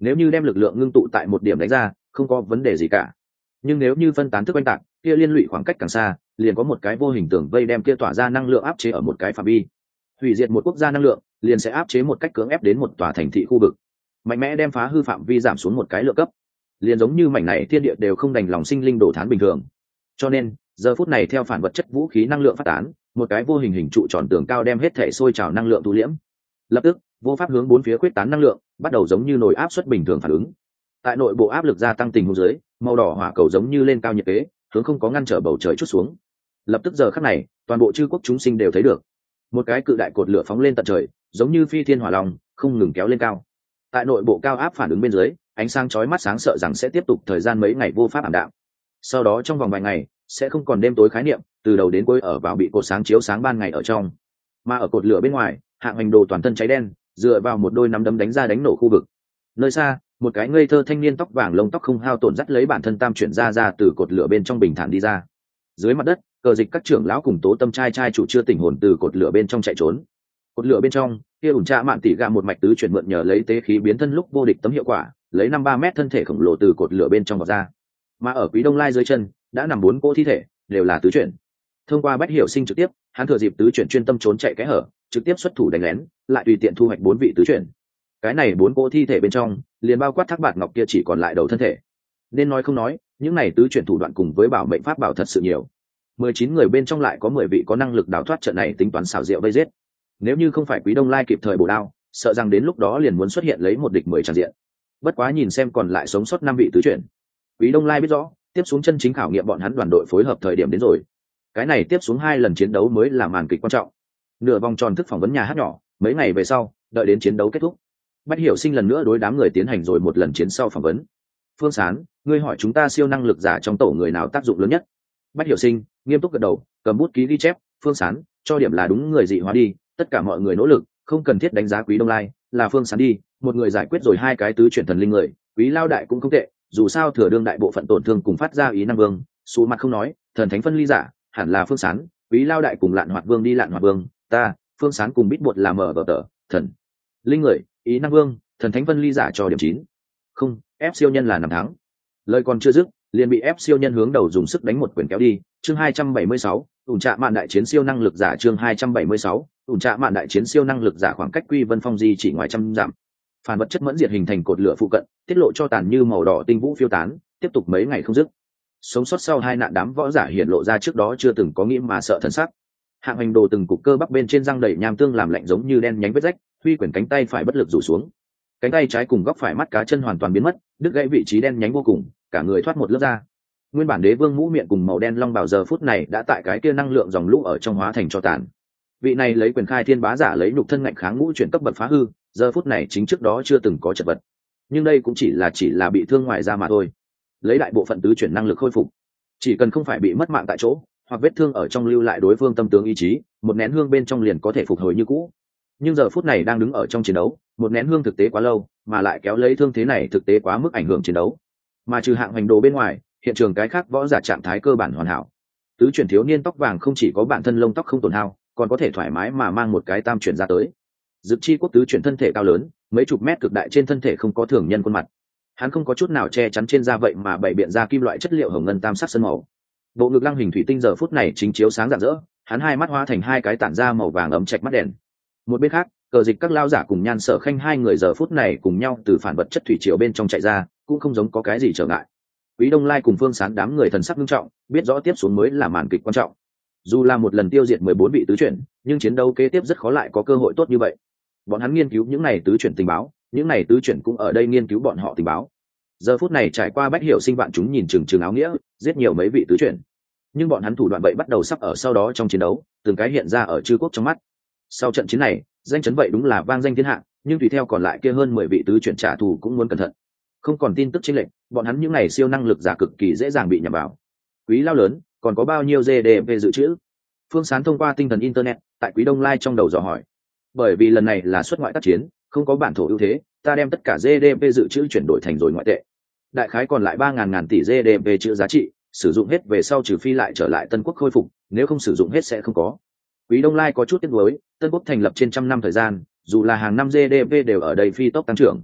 Nếu như đem lực lượng ngưng tụ tại một điểm đánh ra, không có vấn đề gì cả. Nhưng nếu như phân tán thức oanh tạc kia liên lụy khoảng cách càng xa, liền có một cái vô hình tưởng vây đem kia tỏa ra năng lượng áp chế ở một cái phạm vi. Hủy diệt một quốc gia năng lượng, liền sẽ áp chế một cách cưỡng ép đến một tòa thành thị khu vực. Mạnh mẽ đem phá hư phạm vi giảm xuống một cái lượng cấp. Liền giống như mảnh này thiên địa đều không đành lòng sinh linh đổ thán bình thường. Cho nên, giờ phút này theo phản vật chất vũ khí năng lượng phát tán, một cái vô hình hình trụ tròn tường cao đem hết thể sôi trào năng lượng thu liễm. Lập tức, vô pháp hướng bốn phía quyết tán năng lượng, bắt đầu giống như nồi áp suất bình thường phản ứng. Tại nội bộ áp lực gia tăng tình huống dưới, màu đỏ hỏa cầu giống như lên cao nhiệt kế hướng không có ngăn trở bầu trời chút xuống. Lập tức giờ khắc này, toàn bộ chư quốc chúng sinh đều thấy được. Một cái cự đại cột lửa phóng lên tận trời, giống như phi thiên hỏa long, không ngừng kéo lên cao. Tại nội bộ cao áp phản ứng bên dưới, ánh sáng chói mắt sáng sợ rằng sẽ tiếp tục thời gian mấy ngày vô pháp ảm đạm. Sau đó trong vòng vài ngày, sẽ không còn đêm tối khái niệm, từ đầu đến cuối ở vào bị cột sáng chiếu sáng ban ngày ở trong. Mà ở cột lửa bên ngoài, hạng hành đồ toàn thân cháy đen, dựa vào một đôi nắm đấm đánh ra đánh nổ khu vực. Nơi xa một cái ngây thơ thanh niên tóc vàng lông tóc không hao tổn dắt lấy bản thân tam chuyển ra ra từ cột lửa bên trong bình thản đi ra. Dưới mặt đất, cờ dịch các trưởng lão cùng tố tâm trai trai chủ chưa tỉnh hồn từ cột lửa bên trong chạy trốn. Cột lửa bên trong, kia ủn trạ mạn tỷ gạ một mạch tứ chuyển mượn nhờ lấy tế khí biến thân lúc vô địch tấm hiệu quả, lấy năm ba mét thân thể khổng lồ từ cột lửa bên trong vào ra. Mà ở quý đông lai dưới chân, đã nằm bốn cỗ thi thể, đều là tứ chuyển. Thông qua bách hiểu sinh trực tiếp, hắn thừa dịp tứ chuyển chuyên tâm trốn chạy kẽ hở, trực tiếp xuất thủ đánh lén, lại tùy tiện thu hoạch bốn vị tứ chuyển cái này bốn cỗ thi thể bên trong, liền bao quát thác bạt ngọc kia chỉ còn lại đầu thân thể. Nên nói không nói, những này tứ chuyển thủ đoạn cùng với bảo mệnh pháp bảo thật sự nhiều. Mười chín người bên trong lại có mười vị có năng lực đào thoát trận này tính toán xảo diệu vây giết. Nếu như không phải quý đông lai kịp thời bổ đao, sợ rằng đến lúc đó liền muốn xuất hiện lấy một địch mười tràn diện. Bất quá nhìn xem còn lại sống sót năm vị tứ chuyển. Quý đông lai biết rõ, tiếp xuống chân chính khảo nghiệm bọn hắn đoàn đội phối hợp thời điểm đến rồi. Cái này tiếp xuống hai lần chiến đấu mới là màn kịch quan trọng. Nửa vòng tròn thức phỏng vấn nhà hát nhỏ, mấy ngày về sau, đợi đến chiến đấu kết thúc bách hiểu sinh lần nữa đối đám người tiến hành rồi một lần chiến sau phỏng vấn. Phương sán, ngươi hỏi chúng ta siêu năng lực giả trong tổ người nào tác dụng lớn nhất? Bách hiểu sinh nghiêm túc gật đầu, cầm bút ký ghi chép, phương sán, cho điểm là đúng người dị hóa đi, tất cả mọi người nỗ lực, không cần thiết đánh giá quý đông lai, là phương sán đi, một người giải quyết rồi hai cái tứ chuyển thần linh người, quý lao đại cũng không tệ, dù sao thừa đương đại bộ phận tổn thương cùng phát ra ý năng vương, số mặt không nói, thần thánh phân ly giả, hẳn là phương sán, quý lao đại cùng lạn hoạt vương đi lạn hoạt vương, ta, phương sán cùng bít bột làm mở tờ tờ, thần, linh người ý năng vương, thần thánh vân ly giả cho điểm chín. Không, ép siêu nhân là năm tháng lời còn chưa dứt, liền bị ép siêu nhân hướng đầu dùng sức đánh một quyền kéo đi. Chương hai trăm bảy mươi sáu, ủn trạ mạn đại chiến siêu năng lực giả chương hai trăm bảy mươi sáu, ủn trạ mạn đại chiến siêu năng lực giả khoảng cách quy vân phong di chỉ ngoài trăm dặm. Phản vật chất mẫn diệt hình thành cột lửa phụ cận, tiết lộ cho tàn như màu đỏ tinh vũ phiêu tán, tiếp tục mấy ngày không dứt. Sống sót sau hai nạn đám võ giả hiện lộ ra trước đó chưa từng có nghĩ mà sợ thần sắc. Hạng hành đồ từng cục cơ bắp bên trên răng đầy nham tương làm lạnh giống như đen nhánh vết rách huy quyển cánh tay phải bất lực rủ xuống. Cánh tay trái cùng góc phải mắt cá chân hoàn toàn biến mất, đứt gãy vị trí đen nhánh vô cùng, cả người thoát một lớp ra. nguyên bản đế vương mũ miệng cùng màu đen long bảo giờ phút này đã tại cái kia năng lượng dòng lũ ở trong hóa thành cho tàn. Vị này lấy quyền khai thiên bá giả lấy nhục thân ngạnh kháng ngũ chuyển cấp bậc phá hư, giờ phút này chính trước đó chưa từng có chật vật. Nhưng đây cũng chỉ là chỉ là bị thương ngoài ra mà thôi. Lấy đại bộ phận tứ chuyển năng lực khôi phục. Chỉ cần không phải bị mất mạng tại chỗ, hoặc vết thương ở trong lưu lại đối phương tâm tướng ý chí, một nén hương bên trong liền có thể phục hồi như cũ nhưng giờ phút này đang đứng ở trong chiến đấu, một nén hương thực tế quá lâu, mà lại kéo lấy thương thế này thực tế quá mức ảnh hưởng chiến đấu. Mà trừ hạng hành đồ bên ngoài, hiện trường cái khác võ giả trạng thái cơ bản hoàn hảo. Tứ chuyển thiếu niên tóc vàng không chỉ có bản thân lông tóc không tổn hao, còn có thể thoải mái mà mang một cái tam chuyển ra tới. Dực chi quốc tứ chuyển thân thể cao lớn, mấy chục mét cực đại trên thân thể không có thường nhân khuôn mặt. Hắn không có chút nào che chắn trên da vậy mà bày biện ra kim loại chất liệu hồng ngân tam sắc sân màu. Bộ ngực lăng hình thủy tinh giờ phút này chính chiếu sáng rạng rỡ, hắn hai mắt hóa thành hai cái tản ra màu vàng ấm chạch mắt đèn một bên khác, cờ dịch các lao giả cùng nhan sở khanh hai người giờ phút này cùng nhau từ phản vật chất thủy triều bên trong chạy ra, cũng không giống có cái gì trở ngại. Quý đông lai cùng phương sán đám người thần sắc nghiêm trọng, biết rõ tiếp xuống mới là màn kịch quan trọng. Dù là một lần tiêu diệt mười bốn vị tứ chuyển, nhưng chiến đấu kế tiếp rất khó lại có cơ hội tốt như vậy. Bọn hắn nghiên cứu những này tứ chuyển tình báo, những này tứ chuyển cũng ở đây nghiên cứu bọn họ tình báo. Giờ phút này trải qua bách hiểu sinh vạn chúng nhìn chừng chừng áo nghĩa, giết nhiều mấy vị tứ chuyển. Nhưng bọn hắn thủ đoạn vậy bắt đầu sắp ở sau đó trong chiến đấu, từng cái hiện ra ở chư quốc trong mắt sau trận chiến này, danh chấn vậy đúng là vang danh thiên hạ, nhưng tùy theo còn lại kia hơn mười vị tứ chuyển trả thù cũng muốn cẩn thận. Không còn tin tức chính lệnh bọn hắn những n à y siêu năng lực giả cực kỳ dễ dàng bị nhầm vào. Quý lao lớn, còn có bao nhiêu gdp dự trữ? Phương sán thông qua tinh thần internet, tại quý đông lai trong đầu dò hỏi. Bởi vì lần này là xuất ngoại tác chiến, không có bản thổ ưu thế, ta đem tất cả gdp dự trữ chuyển đổi thành rồi ngoại tệ. Đại khái còn lại ba ngàn ngàn tỷ gdp chữ giá trị, sử dụng hết về sau trừ phi lại trở lại tân quốc khôi phục, nếu không sử dụng hết sẽ không có quý đông lai có chút tiếc nuối, tân quốc thành lập trên trăm năm thời gian, dù là hàng năm gdp đều ở đây phi tốc tăng trưởng.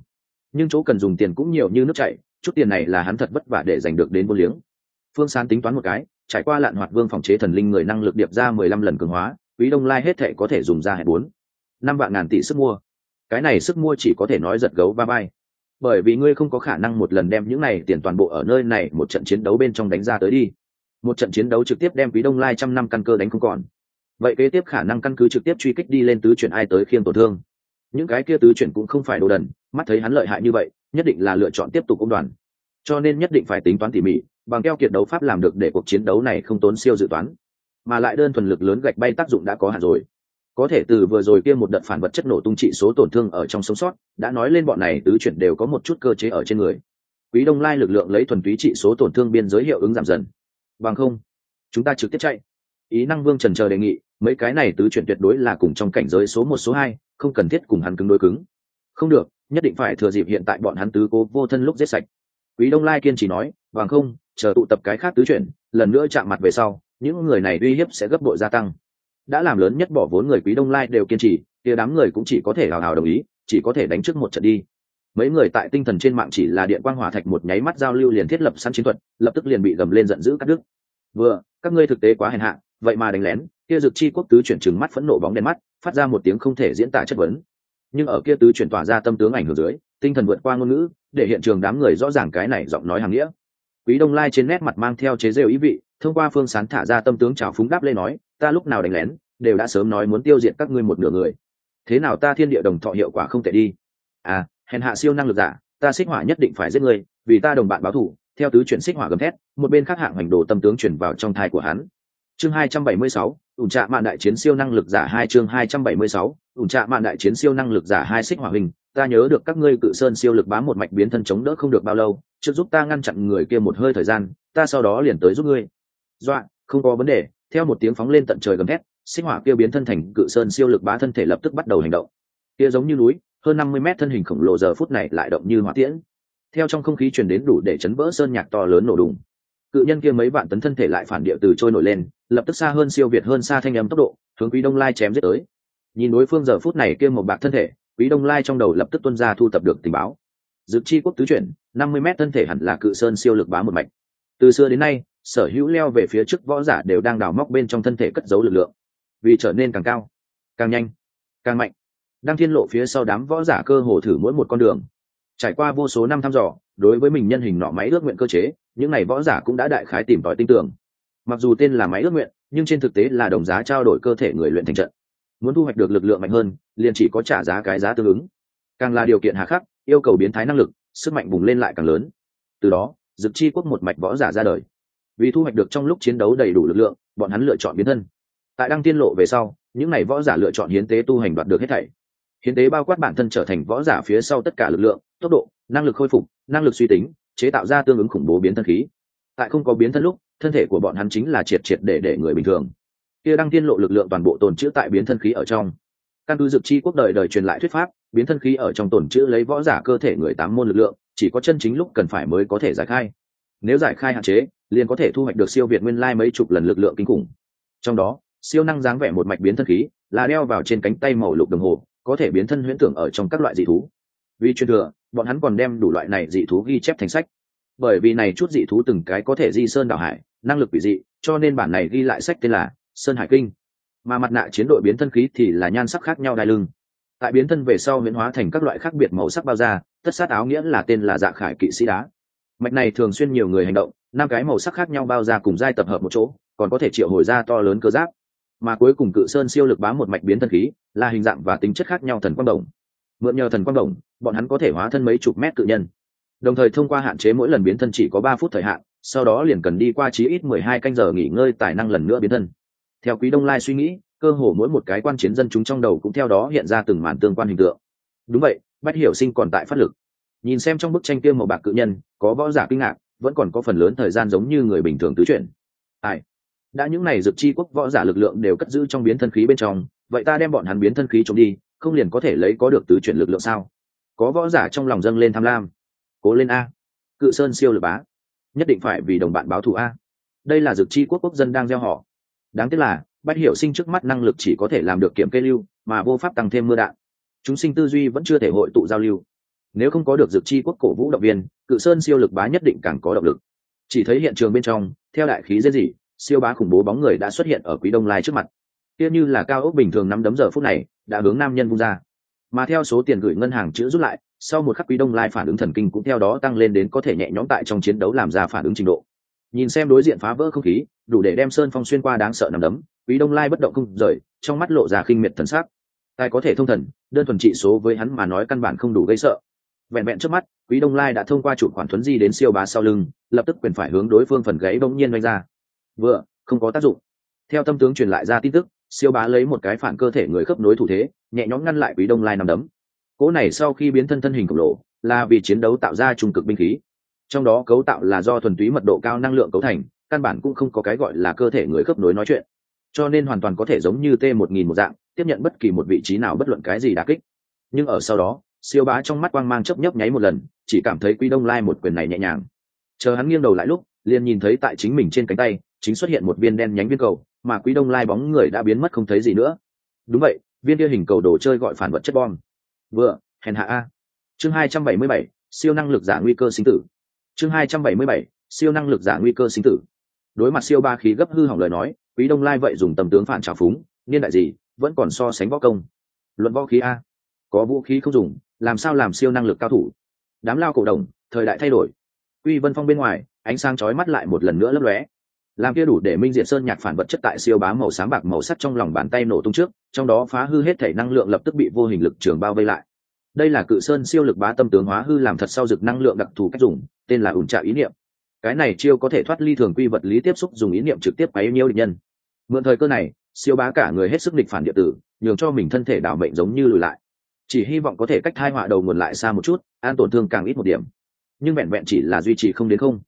Nhưng chỗ cần dùng tiền cũng nhiều như nước chảy, chút tiền này là hắn thật vất vả để giành được đến vô liếng. Phương sán tính toán một cái, trải qua lạn hoạt vương phòng chế thần linh người năng lực điệp ra mười lăm lần cường hóa, quý đông lai hết thệ có thể dùng ra hẹn bốn. Năm vạn ngàn tỷ sức mua. Cái này sức mua chỉ có thể nói giật gấu ba bay. Bởi vì ngươi không có khả năng một lần đem những này tiền toàn bộ ở nơi này một trận chiến đấu bên trong đánh ra tới đi. Một trận chiến đấu trực tiếp đem quý đông lai trăm năm căn cơ đánh không còn vậy kế tiếp khả năng căn cứ trực tiếp truy kích đi lên tứ chuyển ai tới khiêng tổn thương. Những cái kia tứ chuyển cũng không phải đồ đần, mắt thấy hắn lợi hại như vậy, nhất định là lựa chọn tiếp tục công đoàn. Cho nên nhất định phải tính toán tỉ mỉ, bằng keo kiệt đấu pháp làm được để cuộc chiến đấu này không tốn siêu dự toán. Mà lại đơn thuần lực lớn gạch bay tác dụng đã có hạn rồi. Có thể từ vừa rồi kia một đợt phản vật chất nổ tung trị số tổn thương ở trong sống sót, đã nói lên bọn này tứ chuyển đều có một chút cơ chế ở trên người. Quý đông lai lực lượng lấy thuần túy trị số tổn thương biên giới hiệu ứng giảm dần. Bằng không, chúng ta trực tiếp chạy. Ý năng vương trần chờ đề nghị mấy cái này tứ chuyển tuyệt đối là cùng trong cảnh giới số một, số hai, không cần thiết cùng hắn cứng đối cứng. Không được, nhất định phải thừa dịp hiện tại bọn hắn tứ cố vô thân lúc giết sạch. Quý đông lai kiên trì nói, bằng không, chờ tụ tập cái khác tứ chuyển, lần nữa chạm mặt về sau, những người này uy hiếp sẽ gấp bội gia tăng. Đã làm lớn nhất bỏ vốn người quý đông lai đều kiên trì, kia đám người cũng chỉ có thể hào hào đồng ý, chỉ có thể đánh trước một trận đi. Mấy người tại tinh thần trên mạng chỉ là điện quang hỏa thạch một nháy mắt giao lưu liền thiết lập sẵn chiến thuật, lập tức liền bị gầm lên giận dữ cắt đứt. Vừa, các ngươi thực tế quá hèn hạ vậy mà đánh lén, kia dực chi quốc tứ chuyển trừng mắt phẫn nộ bóng đen mắt, phát ra một tiếng không thể diễn tả chất vấn. Nhưng ở kia tứ chuyển tỏa ra tâm tướng ảnh hưởng dưới, tinh thần vượt qua ngôn ngữ, để hiện trường đám người rõ ràng cái này giọng nói hàng nghĩa. Quý đông lai trên nét mặt mang theo chế rêu ý vị, thông qua phương sán thả ra tâm tướng trào phúng đáp lên nói, ta lúc nào đánh lén, đều đã sớm nói muốn tiêu diệt các ngươi một nửa người. Thế nào ta thiên địa đồng thọ hiệu quả không thể đi? À hèn hạ siêu năng lực giả, ta xích hỏa nhất định phải giết ngươi, vì ta đồng bạn báo thủ theo tứ chuyển xích hỏa gầm thét, một bên khác hạng hành đồ tâm tướng chuyển vào trong thai của hắn chương 276, ủn trạ mạn đại chiến siêu năng lực giả hai chương 276, ủn trạ mạn đại chiến siêu năng lực giả hai xích hỏa hình ta nhớ được các ngươi cự sơn siêu lực bám một mạch biến thân chống đỡ không được bao lâu trước giúp ta ngăn chặn người kia một hơi thời gian ta sau đó liền tới giúp ngươi. Dọa không có vấn đề theo một tiếng phóng lên tận trời gầm thét xích hỏa kia biến thân thành cự sơn siêu lực bá thân thể lập tức bắt đầu hành động. Kia giống như núi hơn năm mươi mét thân hình khổng lồ giờ phút này lại động như hỏa tiễn. Theo trong không khí truyền đến đủ để chấn vỡ sơn nhạc to lớn nổ đùng cự nhân kia mấy vạn tấn thân thể lại phản địa từ trôi nổi lên, lập tức xa hơn siêu việt hơn xa thanh âm tốc độ, hướng quý đông lai chém giết tới. Nhìn đối phương giờ phút này kia một bạc thân thể, quý đông lai trong đầu lập tức tuân ra thu thập được tình báo. Dự chi quốc tứ chuyển, năm mươi mét thân thể hẳn là cự sơn siêu lực bá một mạch. Từ xưa đến nay, sở hữu leo về phía trước võ giả đều đang đào móc bên trong thân thể cất giấu lực lượng. Vì trở nên càng cao, càng nhanh, càng mạnh, đang thiên lộ phía sau đám võ giả cơ hồ thử mỗi một con đường. Trải qua vô số năm thăm dò đối với mình nhân hình nọ máy ước nguyện cơ chế, những n à y võ giả cũng đã đại khái tìm tòi tin tưởng mặc dù tên là máy ước nguyện, nhưng trên thực tế là đồng giá trao đổi cơ thể người luyện thành trận. Muốn thu hoạch được lực lượng mạnh hơn, liền chỉ có trả giá cái giá tương ứng. Càng là điều kiện hà khắc, yêu cầu biến thái năng lực, sức mạnh bùng lên lại càng lớn. Từ đó, dực chi quốc một mạch võ giả ra đời. Vì thu hoạch được trong lúc chiến đấu đầy đủ lực lượng, bọn hắn lựa chọn biến thân. Tại đăng tiên lộ về sau, những n à y võ giả lựa chọn hiến tế tu hành đoạt được hết thảy. Hiến tế bao quát bản thân trở thành võ giả phía sau tất cả lực lượng, tốc độ, năng lực khôi phục năng lực suy tính, chế tạo ra tương ứng khủng bố biến thân khí. Tại không có biến thân lúc, thân thể của bọn hắn chính là triệt triệt để để người bình thường. Kia đăng tiên lộ lực lượng toàn bộ tồn chữ tại biến thân khí ở trong. Căn cứ dược chi quốc đời đời truyền lại thuyết pháp, biến thân khí ở trong tồn chữ lấy võ giả cơ thể người tám môn lực lượng, chỉ có chân chính lúc cần phải mới có thể giải khai. Nếu giải khai hạn chế, liền có thể thu hoạch được siêu việt nguyên lai mấy chục lần lực lượng kinh khủng. Trong đó, siêu năng dáng vẻ một mạch biến thân khí là đeo vào trên cánh tay màu lục đồng hồ, có thể biến thân huyễn tưởng ở trong các loại dị thú vì truyền thừa, bọn hắn còn đem đủ loại này dị thú ghi chép thành sách. Bởi vì này chút dị thú từng cái có thể di sơn đảo hải, năng lực quỷ dị, cho nên bản này ghi lại sách tên là sơn hải kinh. Mà mặt nạ chiến đội biến thân khí thì là nhan sắc khác nhau đai lưng. Tại biến thân về sau biến hóa thành các loại khác biệt màu sắc bao da, tất sát áo nghĩa là tên là dạ khải kỵ sĩ đá. Mạch này thường xuyên nhiều người hành động, năm cái màu sắc khác nhau bao da cùng dai tập hợp một chỗ, còn có thể triệu hồi ra to lớn cơ giáp. Mà cuối cùng cự sơn siêu lực bám một mạch biến thân khí, là hình dạng và tính chất khác nhau thần quang đồng mượn nhờ thần quang đồng, bọn hắn có thể hóa thân mấy chục mét cự nhân. Đồng thời thông qua hạn chế mỗi lần biến thân chỉ có ba phút thời hạn, sau đó liền cần đi qua chí ít mười hai canh giờ nghỉ ngơi tài năng lần nữa biến thân. Theo quý đông lai suy nghĩ, cơ hồ mỗi một cái quan chiến dân chúng trong đầu cũng theo đó hiện ra từng màn tương quan hình tượng. Đúng vậy, bách hiểu sinh còn tại phát lực. Nhìn xem trong bức tranh kia màu bạc cự nhân, có võ giả kinh ngạc, vẫn còn có phần lớn thời gian giống như người bình thường tứ chuyển. Ai? Đã những này dược chi quốc võ giả lực lượng đều cất giữ trong biến thân khí bên trong, vậy ta đem bọn hắn biến thân khí trộm đi không liền có thể lấy có được tứ chuyển lực lượng sao? Có võ giả trong lòng dâng lên tham lam. Cố lên a. Cự sơn siêu lực bá. Nhất định phải vì đồng bạn báo thù a. Đây là dược chi quốc quốc dân đang gieo họ. Đáng tiếc là, bách hiểu sinh trước mắt năng lực chỉ có thể làm được kiểm kê lưu, mà vô pháp tăng thêm mưa đạn. Chúng sinh tư duy vẫn chưa thể hội tụ giao lưu. Nếu không có được dược chi quốc cổ vũ động viên, cự sơn siêu lực bá nhất định càng có động lực. Chỉ thấy hiện trường bên trong, theo đại khí dễ gì, siêu bá khủng bố bóng người đã xuất hiện ở quý đông lai trước mặt kia như là cao ốc bình thường nắm đấm giờ phút này, đã hướng nam nhân vung ra. Mà theo số tiền gửi ngân hàng chữ rút lại, sau một khắc quý đông lai phản ứng thần kinh cũng theo đó tăng lên đến có thể nhẹ nhõm tại trong chiến đấu làm ra phản ứng trình độ. Nhìn xem đối diện phá vỡ không khí, đủ để đem sơn phong xuyên qua đáng sợ nằm đấm, quý đông lai bất động không rời, trong mắt lộ ra khinh miệt thần sắc. Tài có thể thông thần, đơn thuần trị số với hắn mà nói căn bản không đủ gây sợ. Vẹn vẹn trước mắt, quý đông lai đã thông qua chủ khoản thuấn di đến siêu bá sau lưng, lập tức quyền phải hướng đối phương phần gáy bỗng nhiên đánh ra. Vừa, không có tác dụng. Theo tâm tướng truyền lại ra tin tức siêu bá lấy một cái phản cơ thể người khớp nối thủ thế, nhẹ nhõm ngăn lại quý đông lai nằm đấm. Cỗ này sau khi biến thân thân hình khổng lồ, là vì chiến đấu tạo ra trung cực binh khí. Trong đó cấu tạo là do thuần túy mật độ cao năng lượng cấu thành, căn bản cũng không có cái gọi là cơ thể người khớp nối nói chuyện. Cho nên hoàn toàn có thể giống như t một nghìn một dạng, tiếp nhận bất kỳ một vị trí nào bất luận cái gì đà kích. Nhưng ở sau đó, siêu bá trong mắt quang mang chấp nhấp nháy một lần, chỉ cảm thấy quý đông lai một quyền này nhẹ nhàng. Chờ hắn nghiêng đầu lại lúc, liền nhìn thấy tại chính mình trên cánh tay chính xuất hiện một viên đen nhánh viên cầu, mà quý đông lai bóng người đã biến mất không thấy gì nữa. Đúng vậy, viên kia hình cầu đồ chơi gọi phản vật chất bom. Vừa, hèn hạ a. Chương hai trăm bảy mươi bảy, siêu năng lực giả nguy cơ sinh tử. Chương hai trăm bảy mươi bảy, siêu năng lực giả nguy cơ sinh tử. Đối mặt siêu ba khí gấp hư hỏng lời nói, quý đông lai vậy dùng tầm tướng phản trào phúng, niên đại gì, vẫn còn so sánh võ công. Luận võ khí a. Có vũ khí không dùng, làm sao làm siêu năng lực cao thủ? Đám lao cổ đồng thời đại thay đổi. Uy vân phong bên ngoài, ánh sáng chói mắt lại một lần nữa lấp lóe làm kia đủ để minh diện sơn nhạc phản vật chất tại siêu bá màu sáng bạc màu sắc trong lòng bàn tay nổ tung trước, trong đó phá hư hết thể năng lượng lập tức bị vô hình lực trường bao vây lại. Đây là cự sơn siêu lực bá tâm tướng hóa hư làm thật sau dực năng lượng đặc thù cách dùng, tên là ủn trạ ý niệm. Cái này chiêu có thể thoát ly thường quy vật lý tiếp xúc dùng ý niệm trực tiếp bấy nhiêu địch nhân. Mượn thời cơ này, siêu bá cả người hết sức địch phản địa tử, nhường cho mình thân thể đảo mệnh giống như lùi lại. Chỉ hy vọng có thể cách thai họa đầu nguồn lại xa một chút, an tổn thương càng ít một điểm. Nhưng vẹn vẹn chỉ là duy trì không đến không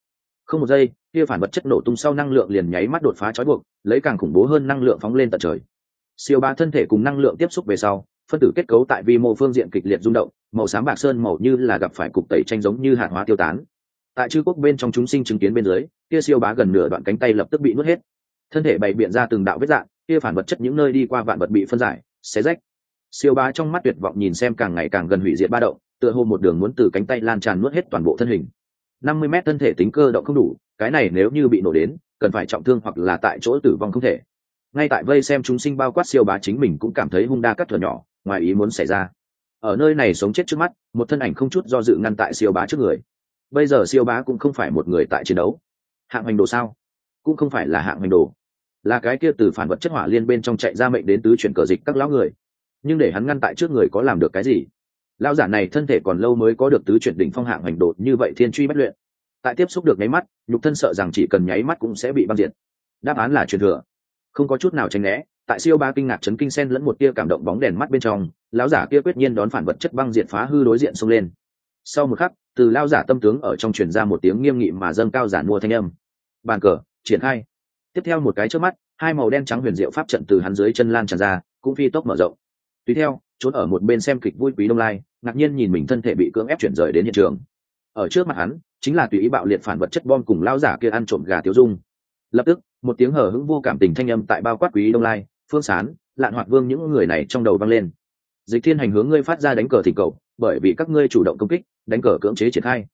không một giây, kia phản vật chất nổ tung sau năng lượng liền nháy mắt đột phá trói buộc, lấy càng khủng bố hơn năng lượng phóng lên tận trời. Siêu ba thân thể cùng năng lượng tiếp xúc về sau, phân tử kết cấu tại vi mô phương diện kịch liệt rung động, màu xám bạc sơn màu như là gặp phải cục tẩy tranh giống như hạt hóa tiêu tán. Tại chư quốc bên trong chúng sinh chứng kiến bên dưới, kia siêu bá gần nửa đoạn cánh tay lập tức bị nuốt hết. Thân thể bày biện ra từng đạo vết dạng, kia phản vật chất những nơi đi qua vạn vật bị phân giải, xé rách. Siêu bá trong mắt tuyệt vọng nhìn xem càng ngày càng gần hủy diệt ba động, tựa hồ một đường muốn từ cánh tay lan tràn nuốt hết toàn bộ thân hình năm mươi mét thân thể tính cơ động không đủ, cái này nếu như bị nổ đến, cần phải trọng thương hoặc là tại chỗ tử vong không thể. Ngay tại vây xem chúng sinh bao quát siêu bá chính mình cũng cảm thấy hung đa cắt thở nhỏ, ngoài ý muốn xảy ra. Ở nơi này sống chết trước mắt, một thân ảnh không chút do dự ngăn tại siêu bá trước người. Bây giờ siêu bá cũng không phải một người tại chiến đấu. Hạng hành đồ sao? Cũng không phải là hạng hành đồ. Là cái kia từ phản vật chất hỏa liên bên trong chạy ra mệnh đến tứ chuyển cờ dịch các lão người. Nhưng để hắn ngăn tại trước người có làm được cái gì? Lão giả này thân thể còn lâu mới có được tứ chuyển đỉnh phong hạng hành đột như vậy thiên truy bất luyện. Tại tiếp xúc được nháy mắt, nhục thân sợ rằng chỉ cần nháy mắt cũng sẽ bị băng diệt. Đáp án là truyền thừa. Không có chút nào tránh né, tại siêu ba kinh ngạc chấn kinh sen lẫn một tia cảm động bóng đèn mắt bên trong, lão giả kia quyết nhiên đón phản vật chất băng diệt phá hư đối diện xông lên. Sau một khắc, từ lao giả tâm tướng ở trong truyền ra một tiếng nghiêm nghị mà dâng cao giản mua thanh âm. Bàn cờ, triển khai. Tiếp theo một cái trước mắt, hai màu đen trắng huyền diệu pháp trận từ hắn dưới chân lan tràn ra, cũng phi tốc mở rộng. Tùy theo, trốn ở một bên xem kịch vui quý đông lai ngạc nhiên nhìn mình thân thể bị cưỡng ép chuyển rời đến hiện trường. Ở trước mặt hắn, chính là tùy ý bạo liệt phản vật chất bom cùng lao giả kia ăn trộm gà tiêu dung. Lập tức, một tiếng hở hững vô cảm tình thanh âm tại bao quát quý đông lai, phương sán, lạn hoạt vương những người này trong đầu vang lên. Dịch thiên hành hướng ngươi phát ra đánh cờ thỉnh cầu bởi vì các ngươi chủ động công kích, đánh cờ cưỡng chế triển khai.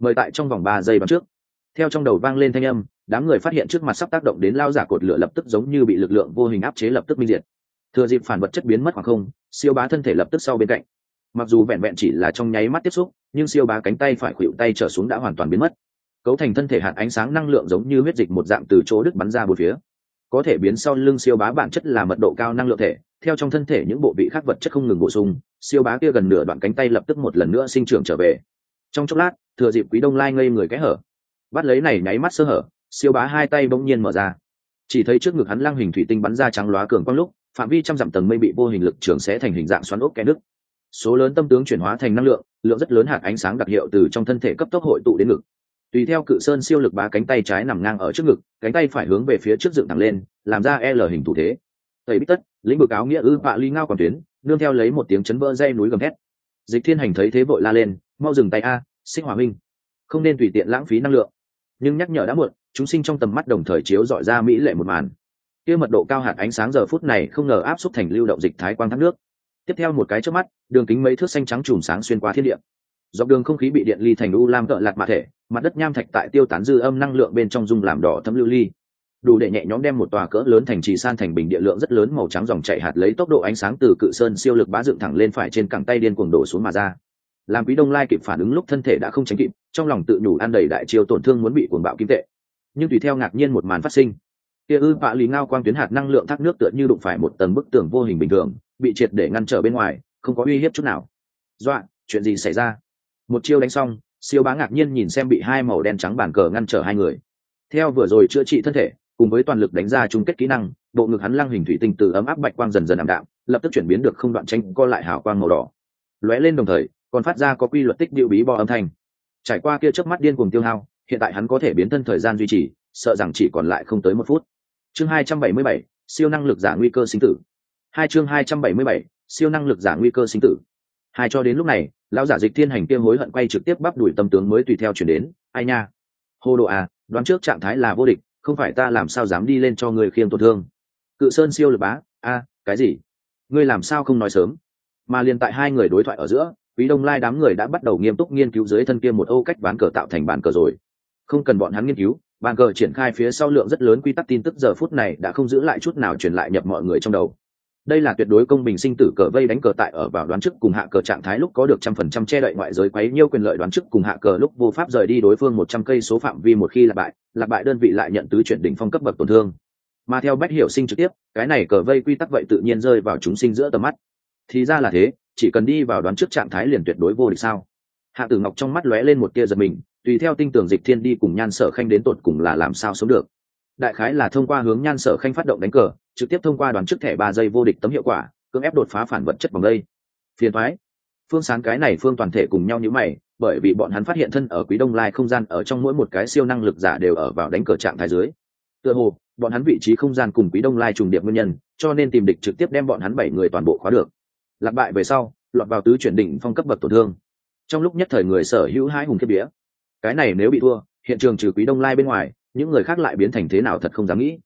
Mời tại trong vòng ba giây bắn trước. Theo trong đầu vang lên thanh âm, đám người phát hiện trước mặt sắp tác động đến lao giả cột lửa lập tức giống như bị lực lượng vô hình áp chế lập tức minh diệt. Thừa dịp phản vật chất biến mất hoặc không, siêu bá thân thể lập tức sau bên cạnh mặc dù vẹn vẹn chỉ là trong nháy mắt tiếp xúc, nhưng siêu bá cánh tay phải khuỵu tay trở xuống đã hoàn toàn biến mất. Cấu thành thân thể hạt ánh sáng năng lượng giống như huyết dịch một dạng từ chỗ đứt bắn ra bốn phía. Có thể biến sau lưng siêu bá bản chất là mật độ cao năng lượng thể, theo trong thân thể những bộ vị khác vật chất không ngừng bổ sung, siêu bá kia gần nửa đoạn cánh tay lập tức một lần nữa sinh trưởng trở về. Trong chốc lát, thừa dịp quý đông lai ngây người kẽ hở. Bắt lấy này nháy mắt sơ hở, siêu bá hai tay bỗng nhiên mở ra. Chỉ thấy trước ngực hắn lăng hình thủy tinh bắn ra trắng loá cường quang lúc, phạm vi trăm dặm tầng mây bị vô hình lực trường sẽ thành hình dạng xoắn ốc kẽ nước số lớn tâm tướng chuyển hóa thành năng lượng lượng rất lớn hạt ánh sáng đặc hiệu từ trong thân thể cấp tốc hội tụ đến ngực. Tùy theo cự sơn siêu lực ba cánh tay trái nằm ngang ở trước ngực, cánh tay phải hướng về phía trước dựng thẳng lên, làm ra l hình thủ thế. Tây bít tất, lĩnh vực áo nghĩa ư vạ ly ngao còn tuyến, nương theo lấy một tiếng chấn vỡ dây núi gầm thét. Dịch thiên hành thấy thế vội la lên, mau dừng tay a, sinh hòa minh. Không nên tùy tiện lãng phí năng lượng. Nhưng nhắc nhở đã muộn, chúng sinh trong tầm mắt đồng thời chiếu dọi ra mỹ lệ một màn. Kia mật độ cao hạt ánh sáng giờ phút này không ngờ áp xúc thành lưu động dịch thái quang thác nước tiếp theo một cái trước mắt, đường kính mấy thước xanh trắng chùm sáng xuyên qua thiên địa. Dọc đường không khí bị điện ly thành u lam cỡ lạt mạ thể, mặt đất nham thạch tại tiêu tán dư âm năng lượng bên trong dung làm đỏ thấm lưu ly. Đủ để nhẹ nhõm đem một tòa cỡ lớn thành trì san thành bình địa lượng rất lớn màu trắng dòng chảy hạt lấy tốc độ ánh sáng từ cự sơn siêu lực bá dựng thẳng lên phải trên cẳng tay điên cuồng đổ xuống mà ra. Làm quý đông lai kịp phản ứng lúc thân thể đã không tránh kịp, trong lòng tự nhủ ăn đầy đại chiêu tổn thương muốn bị cuồng bạo kim tệ. Nhưng tùy theo ngạc nhiên một màn phát sinh, kia ư bạ lì ngao quang tuyến hạt năng lượng thác nước tựa như đụng phải một tầng bức tường vô hình bình thường bị triệt để ngăn trở bên ngoài không có uy hiếp chút nào. Dọa chuyện gì xảy ra? Một chiêu đánh xong siêu bá ngạc nhiên nhìn xem bị hai màu đen trắng bàn cờ ngăn trở hai người. Theo vừa rồi chữa trị thân thể cùng với toàn lực đánh ra chung kết kỹ năng bộ ngực hắn lăng hình thủy tinh từ ấm áp bạch quang dần dần ảm đạm lập tức chuyển biến được không đoạn tranh co lại hào quang màu đỏ. Lóe lên đồng thời còn phát ra có quy luật tích điệu bí bò âm thanh. Trải qua kia trước mắt điên cuồng tiêu hao hiện tại hắn có thể biến thân thời gian duy trì sợ rằng chỉ còn lại không tới một phút. Chương 277, siêu năng lực giả nguy cơ sinh tử hai chương 277, siêu năng lực giả nguy cơ sinh tử. Hai cho đến lúc này lão giả dịch thiên hành kia hối hận quay trực tiếp bắp đuổi tâm tướng mới tùy theo chuyển đến ai nha? Hô độ à đoán trước trạng thái là vô địch không phải ta làm sao dám đi lên cho người khiêng tổn thương. Cự sơn siêu lực bá a cái gì? Ngươi làm sao không nói sớm? Mà liền tại hai người đối thoại ở giữa quý đông lai đám người đã bắt đầu nghiêm túc nghiên cứu dưới thân kia một ô cách bán cờ tạo thành bàn cờ rồi. Không cần bọn hắn nghiên cứu bàn cờ triển khai phía sau lượng rất lớn quy tắc tin tức giờ phút này đã không giữ lại chút nào truyền lại nhập mọi người trong đầu đây là tuyệt đối công bình sinh tử cờ vây đánh cờ tại ở vào đoán chức cùng hạ cờ trạng thái lúc có được trăm phần trăm che đậy ngoại giới quấy nhiêu quyền lợi đoán chức cùng hạ cờ lúc vô pháp rời đi đối phương một trăm cây số phạm vi một khi là bại là bại đơn vị lại nhận tứ chuyển đỉnh phong cấp bậc tổn thương. Mà theo bách hiểu sinh trực tiếp, cái này cờ vây quy tắc vậy tự nhiên rơi vào chúng sinh giữa tầm mắt. Thì ra là thế, chỉ cần đi vào đoán trước trạng thái liền tuyệt đối vô địch sao? Hạ tử ngọc trong mắt lóe lên một tia giật mình, tùy theo tinh tường dịch thiên đi cùng nhan sở khanh đến tột cùng là làm sao sống được? Đại khái là thông qua hướng nhan sở khanh phát động đánh cờ trực tiếp thông qua đoàn trước thẻ ba giây vô địch tấm hiệu quả, cưỡng ép đột phá phản vật chất bằng đây. Phiền thoái phương sáng cái này phương toàn thể cùng nhau như mày, bởi vì bọn hắn phát hiện thân ở quý đông lai không gian ở trong mỗi một cái siêu năng lực giả đều ở vào đánh cờ trạng thái dưới. Tựa hồ, bọn hắn vị trí không gian cùng quý đông lai trùng điệp nguyên nhân, cho nên tìm địch trực tiếp đem bọn hắn bảy người toàn bộ khóa được. Lạc bại về sau, lọt vào tứ chuyển đỉnh phong cấp bậc tổn thương. Trong lúc nhất thời người sở hữu hai hùng kiếp bía cái này nếu bị thua, hiện trường trừ quý đông lai bên ngoài, những người khác lại biến thành thế nào thật không dám nghĩ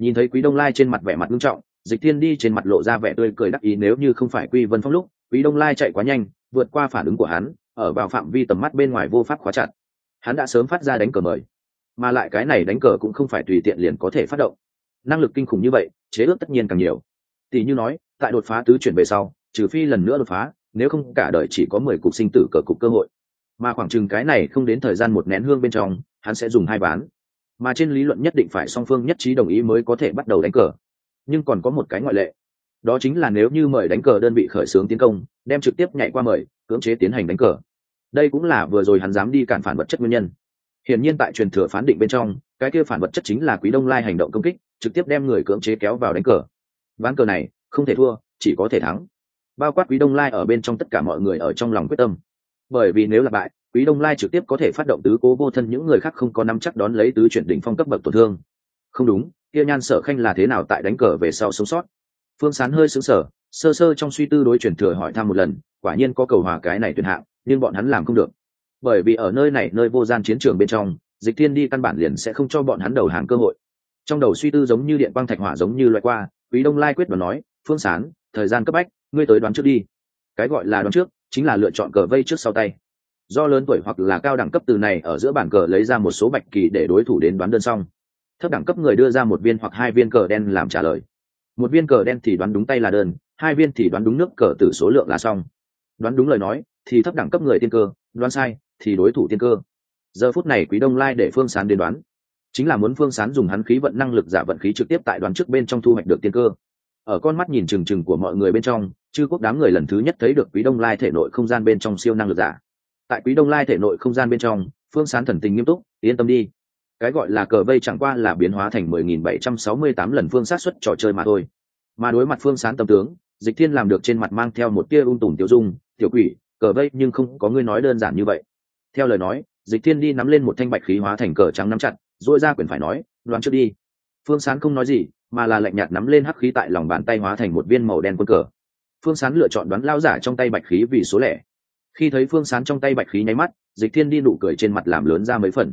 nhìn thấy quý đông lai trên mặt vẻ mặt nghiêm trọng, dịch thiên đi trên mặt lộ ra vẻ tươi cười đắc ý nếu như không phải quy vân phong lúc, quý đông lai chạy quá nhanh, vượt qua phản ứng của hắn, ở vào phạm vi tầm mắt bên ngoài vô pháp khóa chặt. Hắn đã sớm phát ra đánh cờ mời, mà lại cái này đánh cờ cũng không phải tùy tiện liền có thể phát động. Năng lực kinh khủng như vậy, chế ước tất nhiên càng nhiều. Tỷ như nói, tại đột phá tứ chuyển về sau, trừ phi lần nữa đột phá, nếu không cả đời chỉ có mười cục sinh tử cờ cục cơ hội. Mà khoảng chừng cái này không đến thời gian một nén hương bên trong, hắn sẽ dùng hai bán mà trên lý luận nhất định phải song phương nhất trí đồng ý mới có thể bắt đầu đánh cờ. Nhưng còn có một cái ngoại lệ. Đó chính là nếu như mời đánh cờ đơn vị khởi xướng tiến công, đem trực tiếp nhảy qua mời, cưỡng chế tiến hành đánh cờ. Đây cũng là vừa rồi hắn dám đi cản phản vật chất nguyên nhân. Hiển nhiên tại truyền thừa phán định bên trong, cái kia phản vật chất chính là quý đông lai hành động công kích, trực tiếp đem người cưỡng chế kéo vào đánh cờ. Ván cờ này, không thể thua, chỉ có thể thắng. Bao quát quý đông lai ở bên trong tất cả mọi người ở trong lòng quyết tâm. Bởi vì nếu là bại quý đông lai trực tiếp có thể phát động tứ cố vô thân, những người khác không có nắm chắc đón lấy tứ chuyển đỉnh phong cấp bậc tổn thương. Không đúng, kia nhan sở khanh là thế nào tại đánh cờ về sau sống sót? Phương sán hơi xứng sở sơ sơ trong suy tư đối chuyển thừa hỏi thăm một lần, quả nhiên có cầu hòa cái này tuyệt hạng, nhưng bọn hắn làm không được. Bởi vì ở nơi này, nơi vô gian chiến trường bên trong, dịch thiên đi căn bản liền sẽ không cho bọn hắn đầu hàng cơ hội. Trong đầu suy tư giống như điện quang thạch hỏa giống như loại qua, quý đông lai quyết và nói, phương sán, thời gian cấp bách, ngươi tới đoán trước đi. Cái gọi là đoán trước, chính là lựa chọn cờ vây trước sau tay do lớn tuổi hoặc là cao đẳng cấp từ này ở giữa bản cờ lấy ra một số bạch kỳ để đối thủ đến đoán đơn xong. Thấp đẳng cấp người đưa ra một viên hoặc hai viên cờ đen làm trả lời. Một viên cờ đen thì đoán đúng tay là đơn, hai viên thì đoán đúng nước cờ từ số lượng là xong. Đoán đúng lời nói, thì thấp đẳng cấp người tiên cơ, đoán sai, thì đối thủ tiên cơ. Giờ phút này quý đông lai để phương sán đến đoán. Chính là muốn phương sán dùng hắn khí vận năng lực giả vận khí trực tiếp tại đoán trước bên trong thu hoạch được tiên cơ. Ở con mắt nhìn trừng trừng của mọi người bên trong, chư quốc đám người lần thứ nhất thấy được quý đông lai thể nội không gian bên trong siêu năng lực giả tại quý đông lai thể nội không gian bên trong, phương sán thần tình nghiêm túc, yên tâm đi. Cái gọi là cờ vây chẳng qua là biến hóa thành mười nghìn bảy trăm sáu mươi tám lần phương sát xuất trò chơi mà thôi. Mà đối mặt phương sán tâm tướng, dịch thiên làm được trên mặt mang theo một tia ung tùm tiêu dung, tiểu quỷ, cờ vây nhưng không có ngươi nói đơn giản như vậy. Theo lời nói, dịch thiên đi nắm lên một thanh bạch khí hóa thành cờ trắng nắm chặt dội ra quyền phải nói, đoán trước đi. Phương sán không nói gì, mà là lạnh nhạt nắm lên hắc khí tại lòng bàn tay hóa thành một viên màu đen quân cờ. Phương sán lựa chọn đoán lao giả trong tay bạch khí vì số lẻ khi thấy phương sán trong tay bạch khí nháy mắt dịch thiên đi nụ cười trên mặt làm lớn ra mấy phần.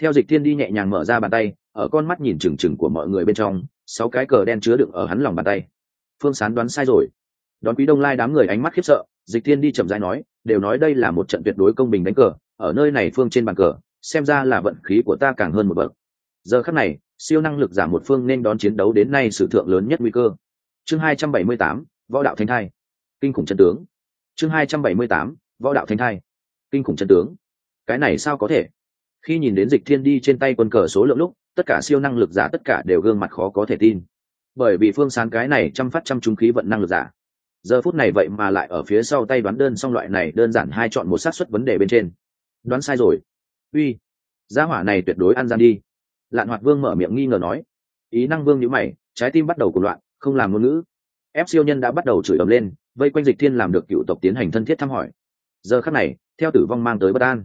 Theo dịch thiên đi nhẹ nhàng mở ra bàn tay ở con mắt nhìn trừng trừng của mọi người bên trong sáu cái cờ đen chứa đựng ở hắn lòng bàn tay. Phương sán đoán sai rồi. Đón quý đông lai đám người ánh mắt khiếp sợ dịch thiên đi chậm rãi nói đều nói đây là một trận tuyệt đối công bình đánh cờ ở nơi này phương trên bàn cờ xem ra là vận khí của ta càng hơn một bậc. Giờ khắc này siêu năng lực giảm một phương nên đón chiến đấu đến nay sử thượng lớn nhất nguy cơ. Chương 278, võ đạo thánh thai. Kinh khủng chân tướng. Chương 278, võ đạo thánh thai, kinh khủng chân tướng. Cái này sao có thể? Khi nhìn đến dịch thiên đi trên tay quân cờ số lượng lúc, tất cả siêu năng lực giả tất cả đều gương mặt khó có thể tin. Bởi vì phương sáng cái này chăm phát trăm trung khí vận năng lực giả. Giờ phút này vậy mà lại ở phía sau tay đoán đơn xong loại này đơn giản hai chọn một xác suất vấn đề bên trên. Đoán sai rồi. Uy, gia hỏa này tuyệt đối ăn gian đi. Lạn hoạt vương mở miệng nghi ngờ nói. Ý năng vương nhữ mày, trái tim bắt đầu cuộc loạn, không làm ngôn ngữ. Ép siêu nhân đã bắt đầu chửi ầm lên, vây quanh dịch thiên làm được cựu tộc tiến hành thân thiết thăm hỏi giờ khắc này, theo tử vong mang tới bất an.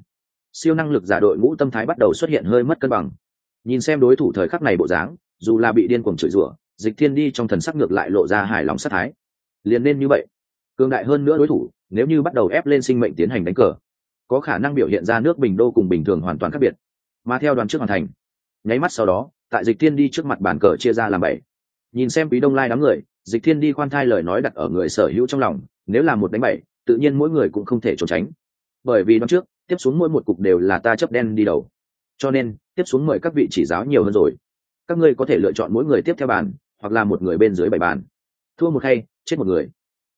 Siêu năng lực giả đội ngũ tâm thái bắt đầu xuất hiện hơi mất cân bằng. Nhìn xem đối thủ thời khắc này bộ dáng, dù là bị điên cuồng chửi rủa, dịch thiên đi trong thần sắc ngược lại lộ ra hài lòng sát thái. Liền nên như vậy. Cường đại hơn nữa đối thủ, nếu như bắt đầu ép lên sinh mệnh tiến hành đánh cờ, có khả năng biểu hiện ra nước bình đô cùng bình thường hoàn toàn khác biệt. Mà theo đoàn trước hoàn thành, nháy mắt sau đó, tại dịch thiên đi trước mặt bàn cờ chia ra làm bảy. Nhìn xem quý đông lai đám người, dịch thiên đi khoan thai lời nói đặt ở người sở hữu trong lòng, nếu là một đánh bảy tự nhiên mỗi người cũng không thể trốn tránh. Bởi vì năm trước, tiếp xuống mỗi một cục đều là ta chấp đen đi đầu. Cho nên, tiếp xuống mời các vị chỉ giáo nhiều hơn rồi. Các ngươi có thể lựa chọn mỗi người tiếp theo bàn, hoặc là một người bên dưới bảy bàn. Thua một hay, chết một người.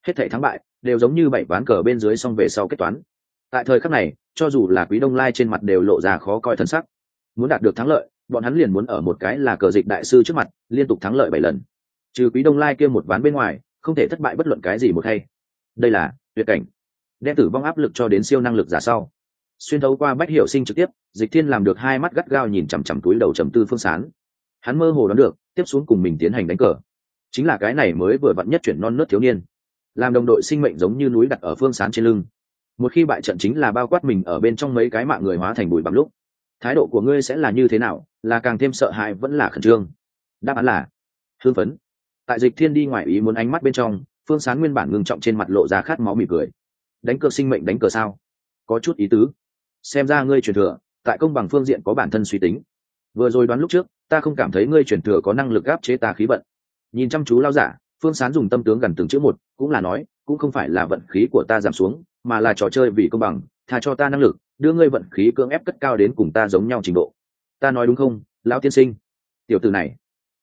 Hết thể thắng bại, đều giống như bảy ván cờ bên dưới xong về sau kết toán. Tại thời khắc này, cho dù là quý đông lai trên mặt đều lộ ra khó coi thân sắc. Muốn đạt được thắng lợi, bọn hắn liền muốn ở một cái là cờ dịch đại sư trước mặt, liên tục thắng lợi bảy lần. Trừ quý đông lai kia một ván bên ngoài, không thể thất bại bất luận cái gì một hay. Đây là tuyệt cảnh. Đem tử vong áp lực cho đến siêu năng lực giả sau. Xuyên thấu qua bách hiểu sinh trực tiếp, dịch thiên làm được hai mắt gắt gao nhìn chằm chằm túi đầu trầm tư phương sán. Hắn mơ hồ đoán được, tiếp xuống cùng mình tiến hành đánh cờ. Chính là cái này mới vừa vặn nhất chuyển non nớt thiếu niên. Làm đồng đội sinh mệnh giống như núi đặt ở phương sán trên lưng. Một khi bại trận chính là bao quát mình ở bên trong mấy cái mạng người hóa thành bụi bằng lúc. Thái độ của ngươi sẽ là như thế nào, là càng thêm sợ hãi vẫn là khẩn trương? Đáp án là hương phấn. Tại dịch thiên đi ngoài ý muốn ánh mắt bên trong phương sán nguyên bản ngưng trọng trên mặt lộ ra khát máu mỉm cười. Đánh cờ sinh mệnh đánh cờ sao? Có chút ý tứ. Xem ra ngươi truyền thừa, tại công bằng phương diện có bản thân suy tính. Vừa rồi đoán lúc trước, ta không cảm thấy ngươi truyền thừa có năng lực gáp chế ta khí vận. Nhìn chăm chú lao giả, phương sán dùng tâm tướng gần từng chữ một, cũng là nói, cũng không phải là vận khí của ta giảm xuống, mà là trò chơi vì công bằng thà cho ta năng lực, đưa ngươi vận khí cưỡng ép cất cao đến cùng ta giống nhau trình độ. Ta nói đúng không, lão tiên sinh? Tiểu từ này.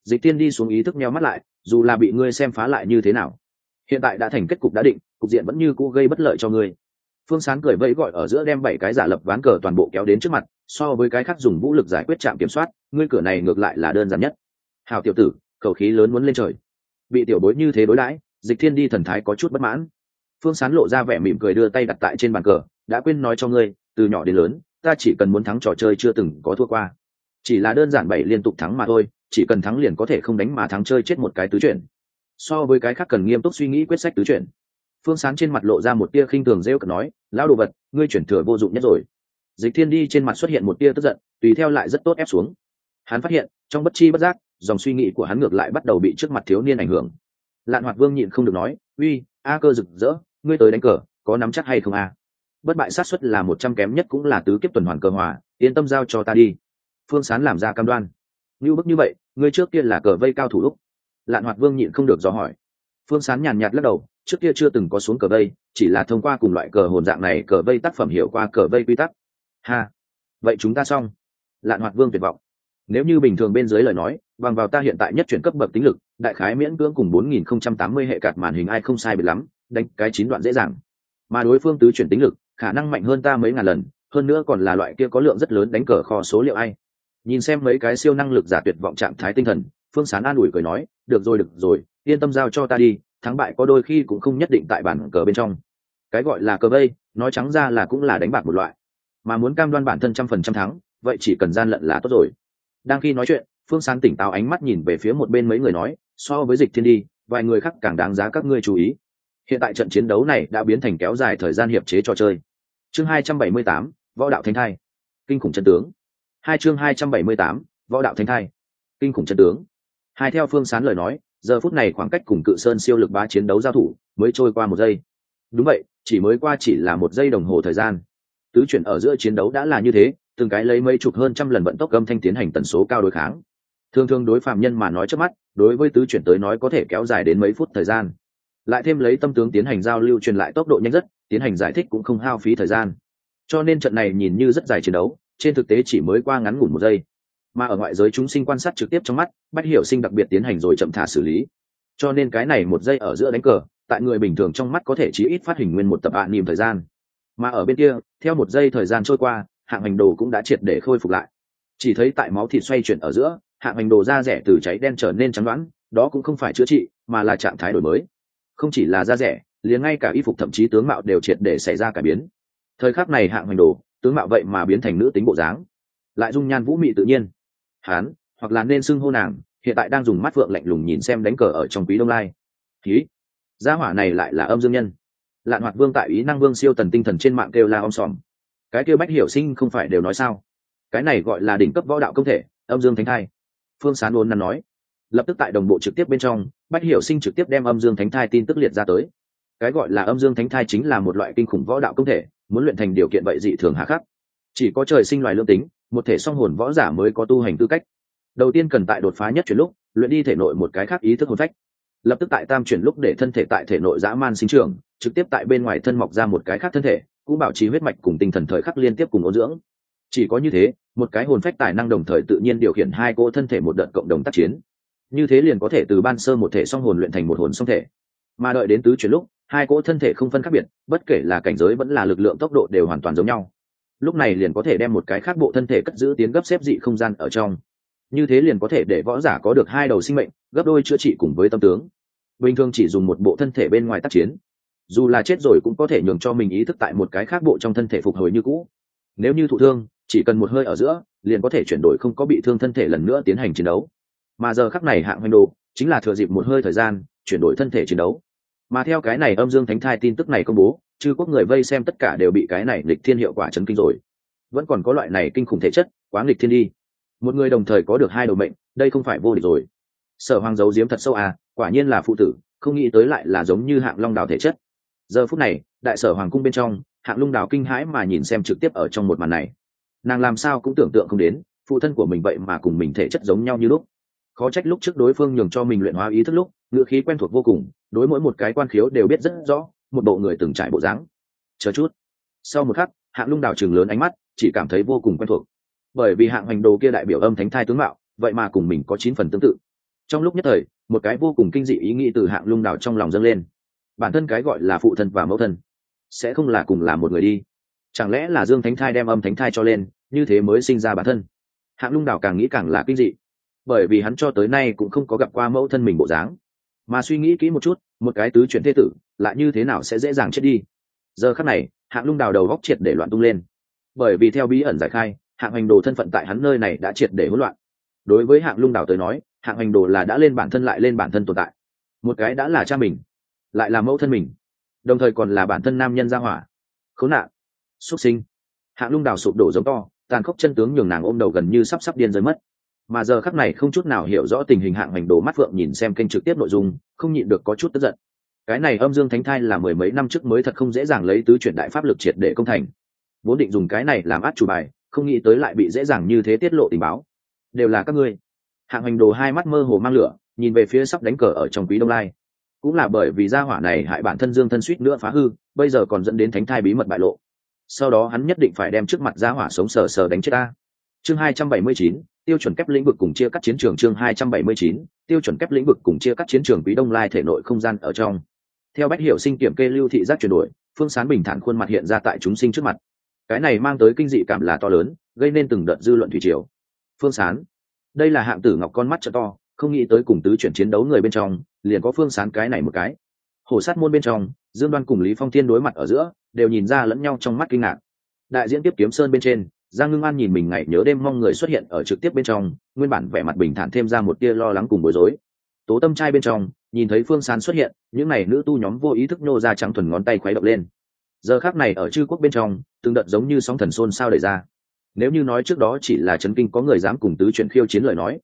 Dịch tiên đi xuống ý thức meo mắt lại, dù là bị ngươi xem phá lại như thế nào hiện tại đã thành kết cục đã định, cục diện vẫn như cũ gây bất lợi cho ngươi. Phương sán cười vẫy gọi ở giữa đem bảy cái giả lập ván cờ toàn bộ kéo đến trước mặt, so với cái khác dùng vũ lực giải quyết trạm kiểm soát, ngươi cửa này ngược lại là đơn giản nhất. Hào tiểu tử, khẩu khí lớn muốn lên trời. Bị tiểu bối như thế đối đãi, dịch thiên đi thần thái có chút bất mãn. Phương sán lộ ra vẻ mỉm cười đưa tay đặt tại trên bàn cờ, đã quên nói cho ngươi, từ nhỏ đến lớn, ta chỉ cần muốn thắng trò chơi chưa từng có thua qua. Chỉ là đơn giản bảy liên tục thắng mà thôi, chỉ cần thắng liền có thể không đánh mà thắng chơi chết một cái tứ chuyển so với cái khác cần nghiêm túc suy nghĩ quyết sách tứ chuyển. Phương sán trên mặt lộ ra một tia khinh thường rêu cận nói, lão đồ vật, ngươi chuyển thừa vô dụng nhất rồi. Dịch thiên đi trên mặt xuất hiện một tia tức giận, tùy theo lại rất tốt ép xuống. Hắn phát hiện, trong bất chi bất giác, dòng suy nghĩ của hắn ngược lại bắt đầu bị trước mặt thiếu niên ảnh hưởng. Lạn hoạt vương nhịn không được nói, uy, a cơ rực rỡ, ngươi tới đánh cờ, có nắm chắc hay không a? Bất bại sát xuất là một trăm kém nhất cũng là tứ kiếp tuần hoàn cờ hòa, yên tâm giao cho ta đi. Phương sán làm ra cam đoan. Như bức như vậy, ngươi trước kia là cờ vây cao thủ lúc lạn hoạt vương nhịn không được dò hỏi. Phương sán nhàn nhạt lắc đầu, trước kia chưa từng có xuống cờ vây, chỉ là thông qua cùng loại cờ hồn dạng này cờ vây tác phẩm hiểu qua cờ vây quy tắc. Ha! Vậy chúng ta xong. Lạn hoạt vương tuyệt vọng. Nếu như bình thường bên dưới lời nói, bằng vào ta hiện tại nhất chuyển cấp bậc tính lực, đại khái miễn cưỡng cùng 4080 hệ cạt màn hình ai không sai biệt lắm, đánh cái chín đoạn dễ dàng. Mà đối phương tứ chuyển tính lực, khả năng mạnh hơn ta mấy ngàn lần, hơn nữa còn là loại kia có lượng rất lớn đánh cờ kho số liệu ai. Nhìn xem mấy cái siêu năng lực giả tuyệt vọng trạng thái tinh thần phương sán an ủi cười nói được rồi được rồi yên tâm giao cho ta đi thắng bại có đôi khi cũng không nhất định tại bản cờ bên trong. Cái gọi là cờ vây nói trắng ra là cũng là đánh bạc một loại. Mà muốn cam đoan bản thân trăm phần trăm thắng vậy chỉ cần gian lận là tốt rồi. Đang khi nói chuyện phương Sán tỉnh táo ánh mắt nhìn về phía một bên mấy người nói so với dịch thiên đi vài người khác càng đáng giá các ngươi chú ý. Hiện tại trận chiến đấu này đã biến thành kéo dài thời gian hiệp chế trò chơi. Chương 278, võ đạo thánh thai. Kinh khủng chân tướng. Hai chương 278, võ đạo thánh thai. Kinh khủng chân tướng hai theo phương sán lời nói, giờ phút này khoảng cách cùng cự sơn siêu lực bá chiến đấu giao thủ mới trôi qua một giây. Đúng vậy, chỉ mới qua chỉ là một giây đồng hồ thời gian. Tứ chuyển ở giữa chiến đấu đã là như thế, từng cái lấy mấy chục hơn trăm lần vận tốc âm thanh tiến hành tần số cao đối kháng. Thường thường đối phạm nhân mà nói trước mắt, đối với tứ chuyển tới nói có thể kéo dài đến mấy phút thời gian. Lại thêm lấy tâm tướng tiến hành giao lưu truyền lại tốc độ nhanh rất, tiến hành giải thích cũng không hao phí thời gian. Cho nên trận này nhìn như rất dài chiến đấu, trên thực tế chỉ mới qua ngắn ngủn một giây mà ở ngoại giới chúng sinh quan sát trực tiếp trong mắt, bách hiểu sinh đặc biệt tiến hành rồi chậm thả xử lý. Cho nên cái này một giây ở giữa đánh cờ, tại người bình thường trong mắt có thể chỉ ít phát hình nguyên một tập ạ niềm thời gian. Mà ở bên kia, theo một giây thời gian trôi qua, hạng hành đồ cũng đã triệt để khôi phục lại. Chỉ thấy tại máu thịt xoay chuyển ở giữa, hạng hành đồ da rẻ từ cháy đen trở nên trắng đoán, đó cũng không phải chữa trị, mà là trạng thái đổi mới. Không chỉ là da rẻ, liền ngay cả y phục thậm chí tướng mạo đều triệt để xảy ra cải biến. Thời khắc này hạng hành đồ, tướng mạo vậy mà biến thành nữ tính bộ dáng. Lại dung nhan vũ mị tự nhiên hán, hoặc là nên xưng hô nàng, hiện tại đang dùng mắt phượng lạnh lùng nhìn xem đánh cờ ở trong quý đông lai. Ký gia hỏa này lại là âm dương nhân. Lạn hoạt vương tại ý năng vương siêu tần tinh thần trên mạng kêu là om sòm. Cái kêu bách hiểu sinh không phải đều nói sao? Cái này gọi là đỉnh cấp võ đạo công thể, âm dương thánh thai. Phương sán ôn năn nói. Lập tức tại đồng bộ trực tiếp bên trong, bách hiểu sinh trực tiếp đem âm dương thánh thai tin tức liệt ra tới. Cái gọi là âm dương thánh thai chính là một loại kinh khủng võ đạo công thể, muốn luyện thành điều kiện vậy dị thường hạ khắc. Chỉ có trời sinh loài lương tính một thể song hồn võ giả mới có tu hành tư cách. Đầu tiên cần tại đột phá nhất chuyển lúc, luyện đi thể nội một cái khác ý thức hồn phách. Lập tức tại tam chuyển lúc để thân thể tại thể nội dã man sinh trưởng, trực tiếp tại bên ngoài thân mọc ra một cái khác thân thể, cũng bảo trì huyết mạch cùng tinh thần thời khắc liên tiếp cùng ô dưỡng. Chỉ có như thế, một cái hồn phách tài năng đồng thời tự nhiên điều khiển hai cỗ thân thể một đợt cộng đồng tác chiến. Như thế liền có thể từ ban sơ một thể song hồn luyện thành một hồn song thể. Mà đợi đến tứ chuyển lúc, hai cỗ thân thể không phân khác biệt, bất kể là cảnh giới vẫn là lực lượng tốc độ đều hoàn toàn giống nhau lúc này liền có thể đem một cái khác bộ thân thể cất giữ tiến gấp xếp dị không gian ở trong. Như thế liền có thể để võ giả có được hai đầu sinh mệnh, gấp đôi chữa trị cùng với tâm tướng. Bình thường chỉ dùng một bộ thân thể bên ngoài tác chiến. Dù là chết rồi cũng có thể nhường cho mình ý thức tại một cái khác bộ trong thân thể phục hồi như cũ. Nếu như thụ thương, chỉ cần một hơi ở giữa, liền có thể chuyển đổi không có bị thương thân thể lần nữa tiến hành chiến đấu. Mà giờ khắc này hạng hoành đồ, chính là thừa dịp một hơi thời gian, chuyển đổi thân thể chiến đấu mà theo cái này âm dương thánh thai tin tức này công bố, chư quốc người vây xem tất cả đều bị cái này lịch thiên hiệu quả chấn kinh rồi. Vẫn còn có loại này kinh khủng thể chất, quá nghịch thiên đi. Một người đồng thời có được hai đầu mệnh, đây không phải vô địch rồi. Sở hoàng giấu diếm thật sâu à quả nhiên là phụ tử, không nghĩ tới lại là giống như hạng long đào thể chất. Giờ phút này, đại sở hoàng cung bên trong, hạng lung đào kinh hãi mà nhìn xem trực tiếp ở trong một màn này. Nàng làm sao cũng tưởng tượng không đến, phụ thân của mình vậy mà cùng mình thể chất giống nhau như lúc. Khó trách lúc trước đối phương nhường cho mình luyện hóa ý thức lúc, ngữ khí quen thuộc vô cùng đối mỗi một cái quan khiếu đều biết rất rõ, một bộ người từng trải bộ dáng. Chờ chút. Sau một khắc, hạng lung đào chừng lớn ánh mắt chỉ cảm thấy vô cùng quen thuộc. Bởi vì hạng hành đồ kia đại biểu âm thánh thai tướng mạo, vậy mà cùng mình có chín phần tương tự. Trong lúc nhất thời, một cái vô cùng kinh dị ý nghĩ từ hạng lung đào trong lòng dâng lên. Bản thân cái gọi là phụ thân và mẫu thân, sẽ không là cùng là một người đi. Chẳng lẽ là dương thánh thai đem âm thánh thai cho lên, như thế mới sinh ra bản thân? Hạng lung đào càng nghĩ càng là kinh dị. Bởi vì hắn cho tới nay cũng không có gặp qua mẫu thân mình bộ dáng mà suy nghĩ kỹ một chút, một cái tứ chuyển thế tử lại như thế nào sẽ dễ dàng chết đi. Giờ khắc này, hạng lung đào đầu góc triệt để loạn tung lên. Bởi vì theo bí ẩn giải khai, hạng hành đồ thân phận tại hắn nơi này đã triệt để hỗn loạn. Đối với hạng lung đào tới nói, hạng hành đồ là đã lên bản thân lại lên bản thân tồn tại. Một cái đã là cha mình, lại là mẫu thân mình, đồng thời còn là bản thân nam nhân gia hỏa. Khốn nạn. Xuất sinh. Hạng lung đào sụp đổ giống to, tàn khốc chân tướng nhường nàng ôm đầu gần như sắp sắp điên rơi mất mà giờ khắc này không chút nào hiểu rõ tình hình hạng hành đồ mắt phượng nhìn xem kênh trực tiếp nội dung, không nhịn được có chút tức giận. Cái này âm dương thánh thai là mười mấy năm trước mới thật không dễ dàng lấy tứ chuyển đại pháp lực triệt để công thành. Vốn định dùng cái này làm át chủ bài, không nghĩ tới lại bị dễ dàng như thế tiết lộ tình báo. Đều là các ngươi. Hạng hành đồ hai mắt mơ hồ mang lửa, nhìn về phía sắp đánh cờ ở trong quý đông lai. Cũng là bởi vì gia hỏa này hại bản thân dương thân suýt nữa phá hư, bây giờ còn dẫn đến thánh thai bí mật bại lộ. Sau đó hắn nhất định phải đem trước mặt gia hỏa sống sờ sờ đánh chết ta. Chương hai trăm bảy mươi chín tiêu chuẩn kép lĩnh vực cùng chia cắt chiến trường chương hai trăm bảy mươi chín, tiêu chuẩn kép lĩnh vực cùng chia cắt chiến trường quý đông lai thể nội không gian ở trong. Theo bách hiểu sinh kiểm kê lưu thị giác chuyển đổi, phương sán bình thản khuôn mặt hiện ra tại chúng sinh trước mặt. Cái này mang tới kinh dị cảm là to lớn, gây nên từng đợt dư luận thủy triều. Phương sán. Đây là hạng tử ngọc con mắt trợ to, không nghĩ tới cùng tứ chuyển chiến đấu người bên trong, liền có phương sán cái này một cái. Hổ sát môn bên trong, dương đoan cùng lý phong thiên đối mặt ở giữa, đều nhìn ra lẫn nhau trong mắt kinh ngạc. Đại diễn tiếp kiếm sơn bên trên giang ngưng an nhìn mình ngày nhớ đêm mong người xuất hiện ở trực tiếp bên trong, nguyên bản vẻ mặt bình thản thêm ra một tia lo lắng cùng bối rối. Tố tâm trai bên trong, nhìn thấy phương sán xuất hiện, những n à y nữ tu nhóm vô ý thức nô ra trắng thuần ngón tay khuấy động lên. Giờ khác này ở chư quốc bên trong, từng đợt giống như sóng thần xôn sao đẩy ra. Nếu như nói trước đó chỉ là chấn kinh có người dám cùng tứ chuyện khiêu chiến lời nói,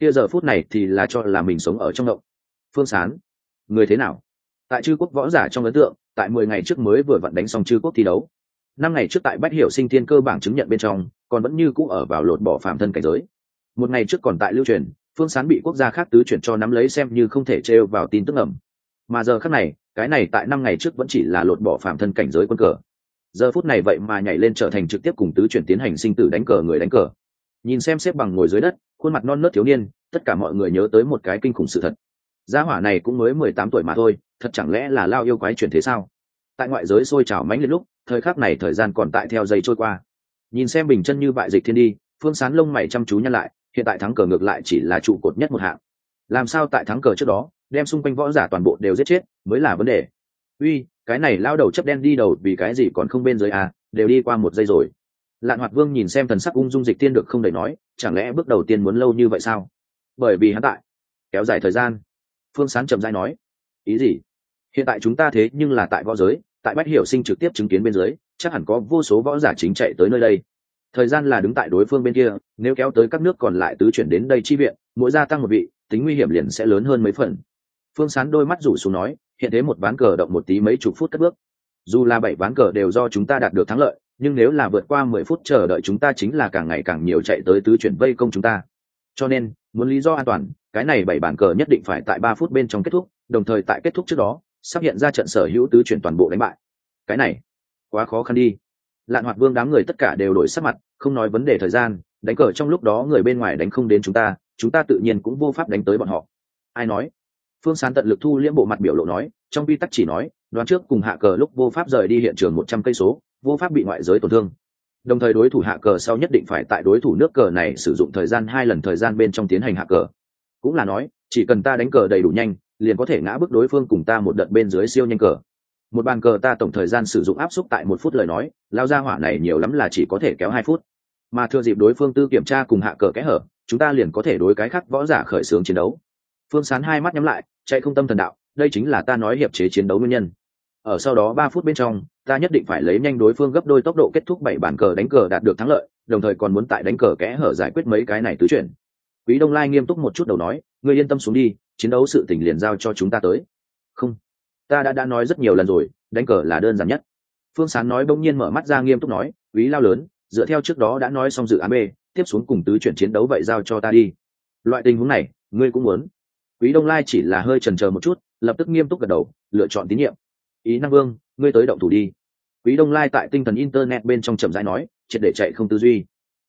kia giờ phút này thì là cho là mình sống ở trong động. Phương sán, người thế nào? Tại chư quốc võ giả trong ấn tượng, tại mười ngày trước mới vừa vặn đánh xong chư quốc thi đấu năm ngày trước tại bách hiểu sinh thiên cơ bảng chứng nhận bên trong, còn vẫn như cũ ở vào lột bỏ phạm thân cảnh giới. Một ngày trước còn tại lưu truyền, phương sán bị quốc gia khác tứ chuyển cho nắm lấy xem như không thể trêu vào tin tức ẩm. Mà giờ khác này, cái này tại năm ngày trước vẫn chỉ là lột bỏ phạm thân cảnh giới quân cờ. Giờ phút này vậy mà nhảy lên trở thành trực tiếp cùng tứ chuyển tiến hành sinh tử đánh cờ người đánh cờ. Nhìn xem xếp bằng ngồi dưới đất, khuôn mặt non nớt thiếu niên, tất cả mọi người nhớ tới một cái kinh khủng sự thật. Gia hỏa này cũng mới mười tám tuổi mà thôi, thật chẳng lẽ là lao yêu quái chuyển thế sao? Tại ngoại giới sôi trào mánh lên lúc thời khắc này thời gian còn tại theo giây trôi qua. Nhìn xem bình chân như bại dịch thiên đi, phương sán lông mày chăm chú nhăn lại, hiện tại thắng cờ ngược lại chỉ là trụ cột nhất một hạng. Làm sao tại thắng cờ trước đó, đem xung quanh võ giả toàn bộ đều giết chết, mới là vấn đề. Uy, cái này lao đầu chấp đen đi đầu vì cái gì còn không bên dưới à đều đi qua một giây rồi. Lạn hoạt vương nhìn xem thần sắc ung dung dịch tiên được không đầy nói, chẳng lẽ bước đầu tiên muốn lâu như vậy sao? Bởi vì hắn tại kéo dài thời gian. Phương sán chậm dai nói, ý gì? Hiện tại chúng ta thế nhưng là tại võ giới tại bách hiểu sinh trực tiếp chứng kiến bên dưới, chắc hẳn có vô số võ giả chính chạy tới nơi đây. Thời gian là đứng tại đối phương bên kia, nếu kéo tới các nước còn lại tứ chuyển đến đây chi viện, mỗi gia tăng một vị, tính nguy hiểm liền sẽ lớn hơn mấy phần. Phương sán đôi mắt rủ xuống nói, hiện thế một ván cờ động một tí mấy chục phút cất bước. Dù là bảy ván cờ đều do chúng ta đạt được thắng lợi, nhưng nếu là vượt qua mười phút chờ đợi chúng ta chính là càng ngày càng nhiều chạy tới tứ chuyển vây công chúng ta. Cho nên, muốn lý do an toàn, cái này bảy bản cờ nhất định phải tại ba phút bên trong kết thúc, đồng thời tại kết thúc trước đó sắp hiện ra trận sở hữu tứ chuyển toàn bộ đánh bại. Cái này, quá khó khăn đi. Lạn hoạt vương đám người tất cả đều đổi sắc mặt, không nói vấn đề thời gian, đánh cờ trong lúc đó người bên ngoài đánh không đến chúng ta chúng ta tự nhiên cũng vô pháp đánh tới bọn họ. Ai nói? Phương sán tận lực thu liễm bộ mặt biểu lộ nói, trong quy tắc chỉ nói, đoán trước cùng hạ cờ lúc vô pháp rời đi hiện trường một trăm cây số, vô pháp bị ngoại giới tổn thương. Đồng thời đối thủ hạ cờ sau nhất định phải tại đối thủ nước cờ này sử dụng thời gian hai lần thời gian bên trong tiến hành hạ cờ. Cũng là nói, chỉ cần ta đánh cờ đầy đủ nhanh liền có thể ngã bước đối phương cùng ta một đợt bên dưới siêu nhanh cờ. Một bàn cờ ta tổng thời gian sử dụng áp suất tại một phút lời nói, lao ra hỏa này nhiều lắm là chỉ có thể kéo hai phút. Mà thừa dịp đối phương tư kiểm tra cùng hạ cờ kẽ hở, chúng ta liền có thể đối cái khác võ giả khởi xướng chiến đấu. Phương sán hai mắt nhắm lại, chạy không tâm thần đạo, đây chính là ta nói hiệp chế chiến đấu nguyên nhân. Ở sau đó ba phút bên trong, ta nhất định phải lấy nhanh đối phương gấp đôi tốc độ kết thúc bảy bản cờ đánh cờ đạt được thắng lợi, đồng thời còn muốn tại đánh cờ kẽ hở giải quyết mấy cái này tứ chuyển. Quý đông lai nghiêm túc một chút đầu nói, ngươi yên tâm xuống đi chiến đấu sự tình liền giao cho chúng ta tới. Không, ta đã đã nói rất nhiều lần rồi, đánh cờ là đơn giản nhất. Phương sán nói bỗng nhiên mở mắt ra nghiêm túc nói, quý lao lớn, dựa theo trước đó đã nói xong dự án b, tiếp xuống cùng tứ chuyển chiến đấu vậy giao cho ta đi. Loại tình huống này, ngươi cũng muốn. Quý đông lai chỉ là hơi trần c một chút, lập tức nghiêm túc gật đầu, lựa chọn tín nhiệm. Ý năng vương, ngươi tới động thủ đi. Quý đông lai tại tinh thần internet bên trong chậm rãi nói, triệt để chạy không tư duy.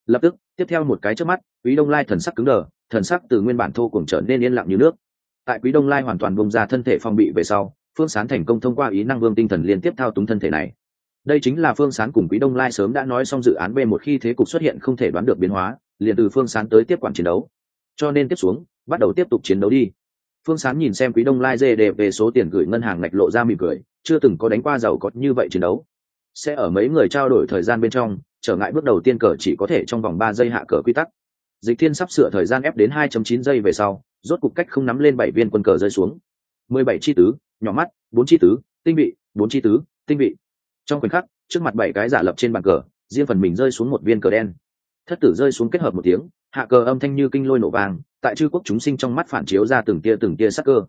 Lập tức, tiếp theo một cái trước mắt, quý đông lai thần sắc cứng đờ, thần sắc từ nguyên bản thô cùng trở nên yên lặng như nước tại quý đông lai hoàn toàn bông ra thân thể phong bị về sau, phương sán thành công thông qua ý năng vương tinh thần liên tiếp thao túng thân thể này. Đây chính là phương sán cùng quý đông lai sớm đã nói xong dự án b một khi thế cục xuất hiện không thể đoán được biến hóa, liền từ phương sán tới tiếp quản chiến đấu. Cho nên tiếp xuống, bắt đầu tiếp tục chiến đấu đi. Phương sán nhìn xem quý đông lai dê đề về số tiền gửi ngân hàng ngạch lộ ra mỉm cười, chưa từng có đánh qua giàu có như vậy chiến đấu. Sẽ ở mấy người trao đổi thời gian bên trong, trở ngại bước đầu tiên cờ chỉ có thể trong vòng ba giây hạ cờ quy tắc dịch thiên sắp sửa thời gian ép đến 2.9 giây về sau, rốt cục cách không nắm lên bảy viên quân cờ rơi xuống. 17 chi tứ, nhỏ mắt, bốn chi tứ, tinh vị, bốn chi tứ, tinh vị. Trong khoảnh khắc, trước mặt bảy cái giả lập trên bàn cờ, riêng phần mình rơi xuống một viên cờ đen. Thất tử rơi xuống kết hợp một tiếng, hạ cờ âm thanh như kinh lôi nổ vàng, tại chư quốc chúng sinh trong mắt phản chiếu ra từng tia từng tia sắc cơ.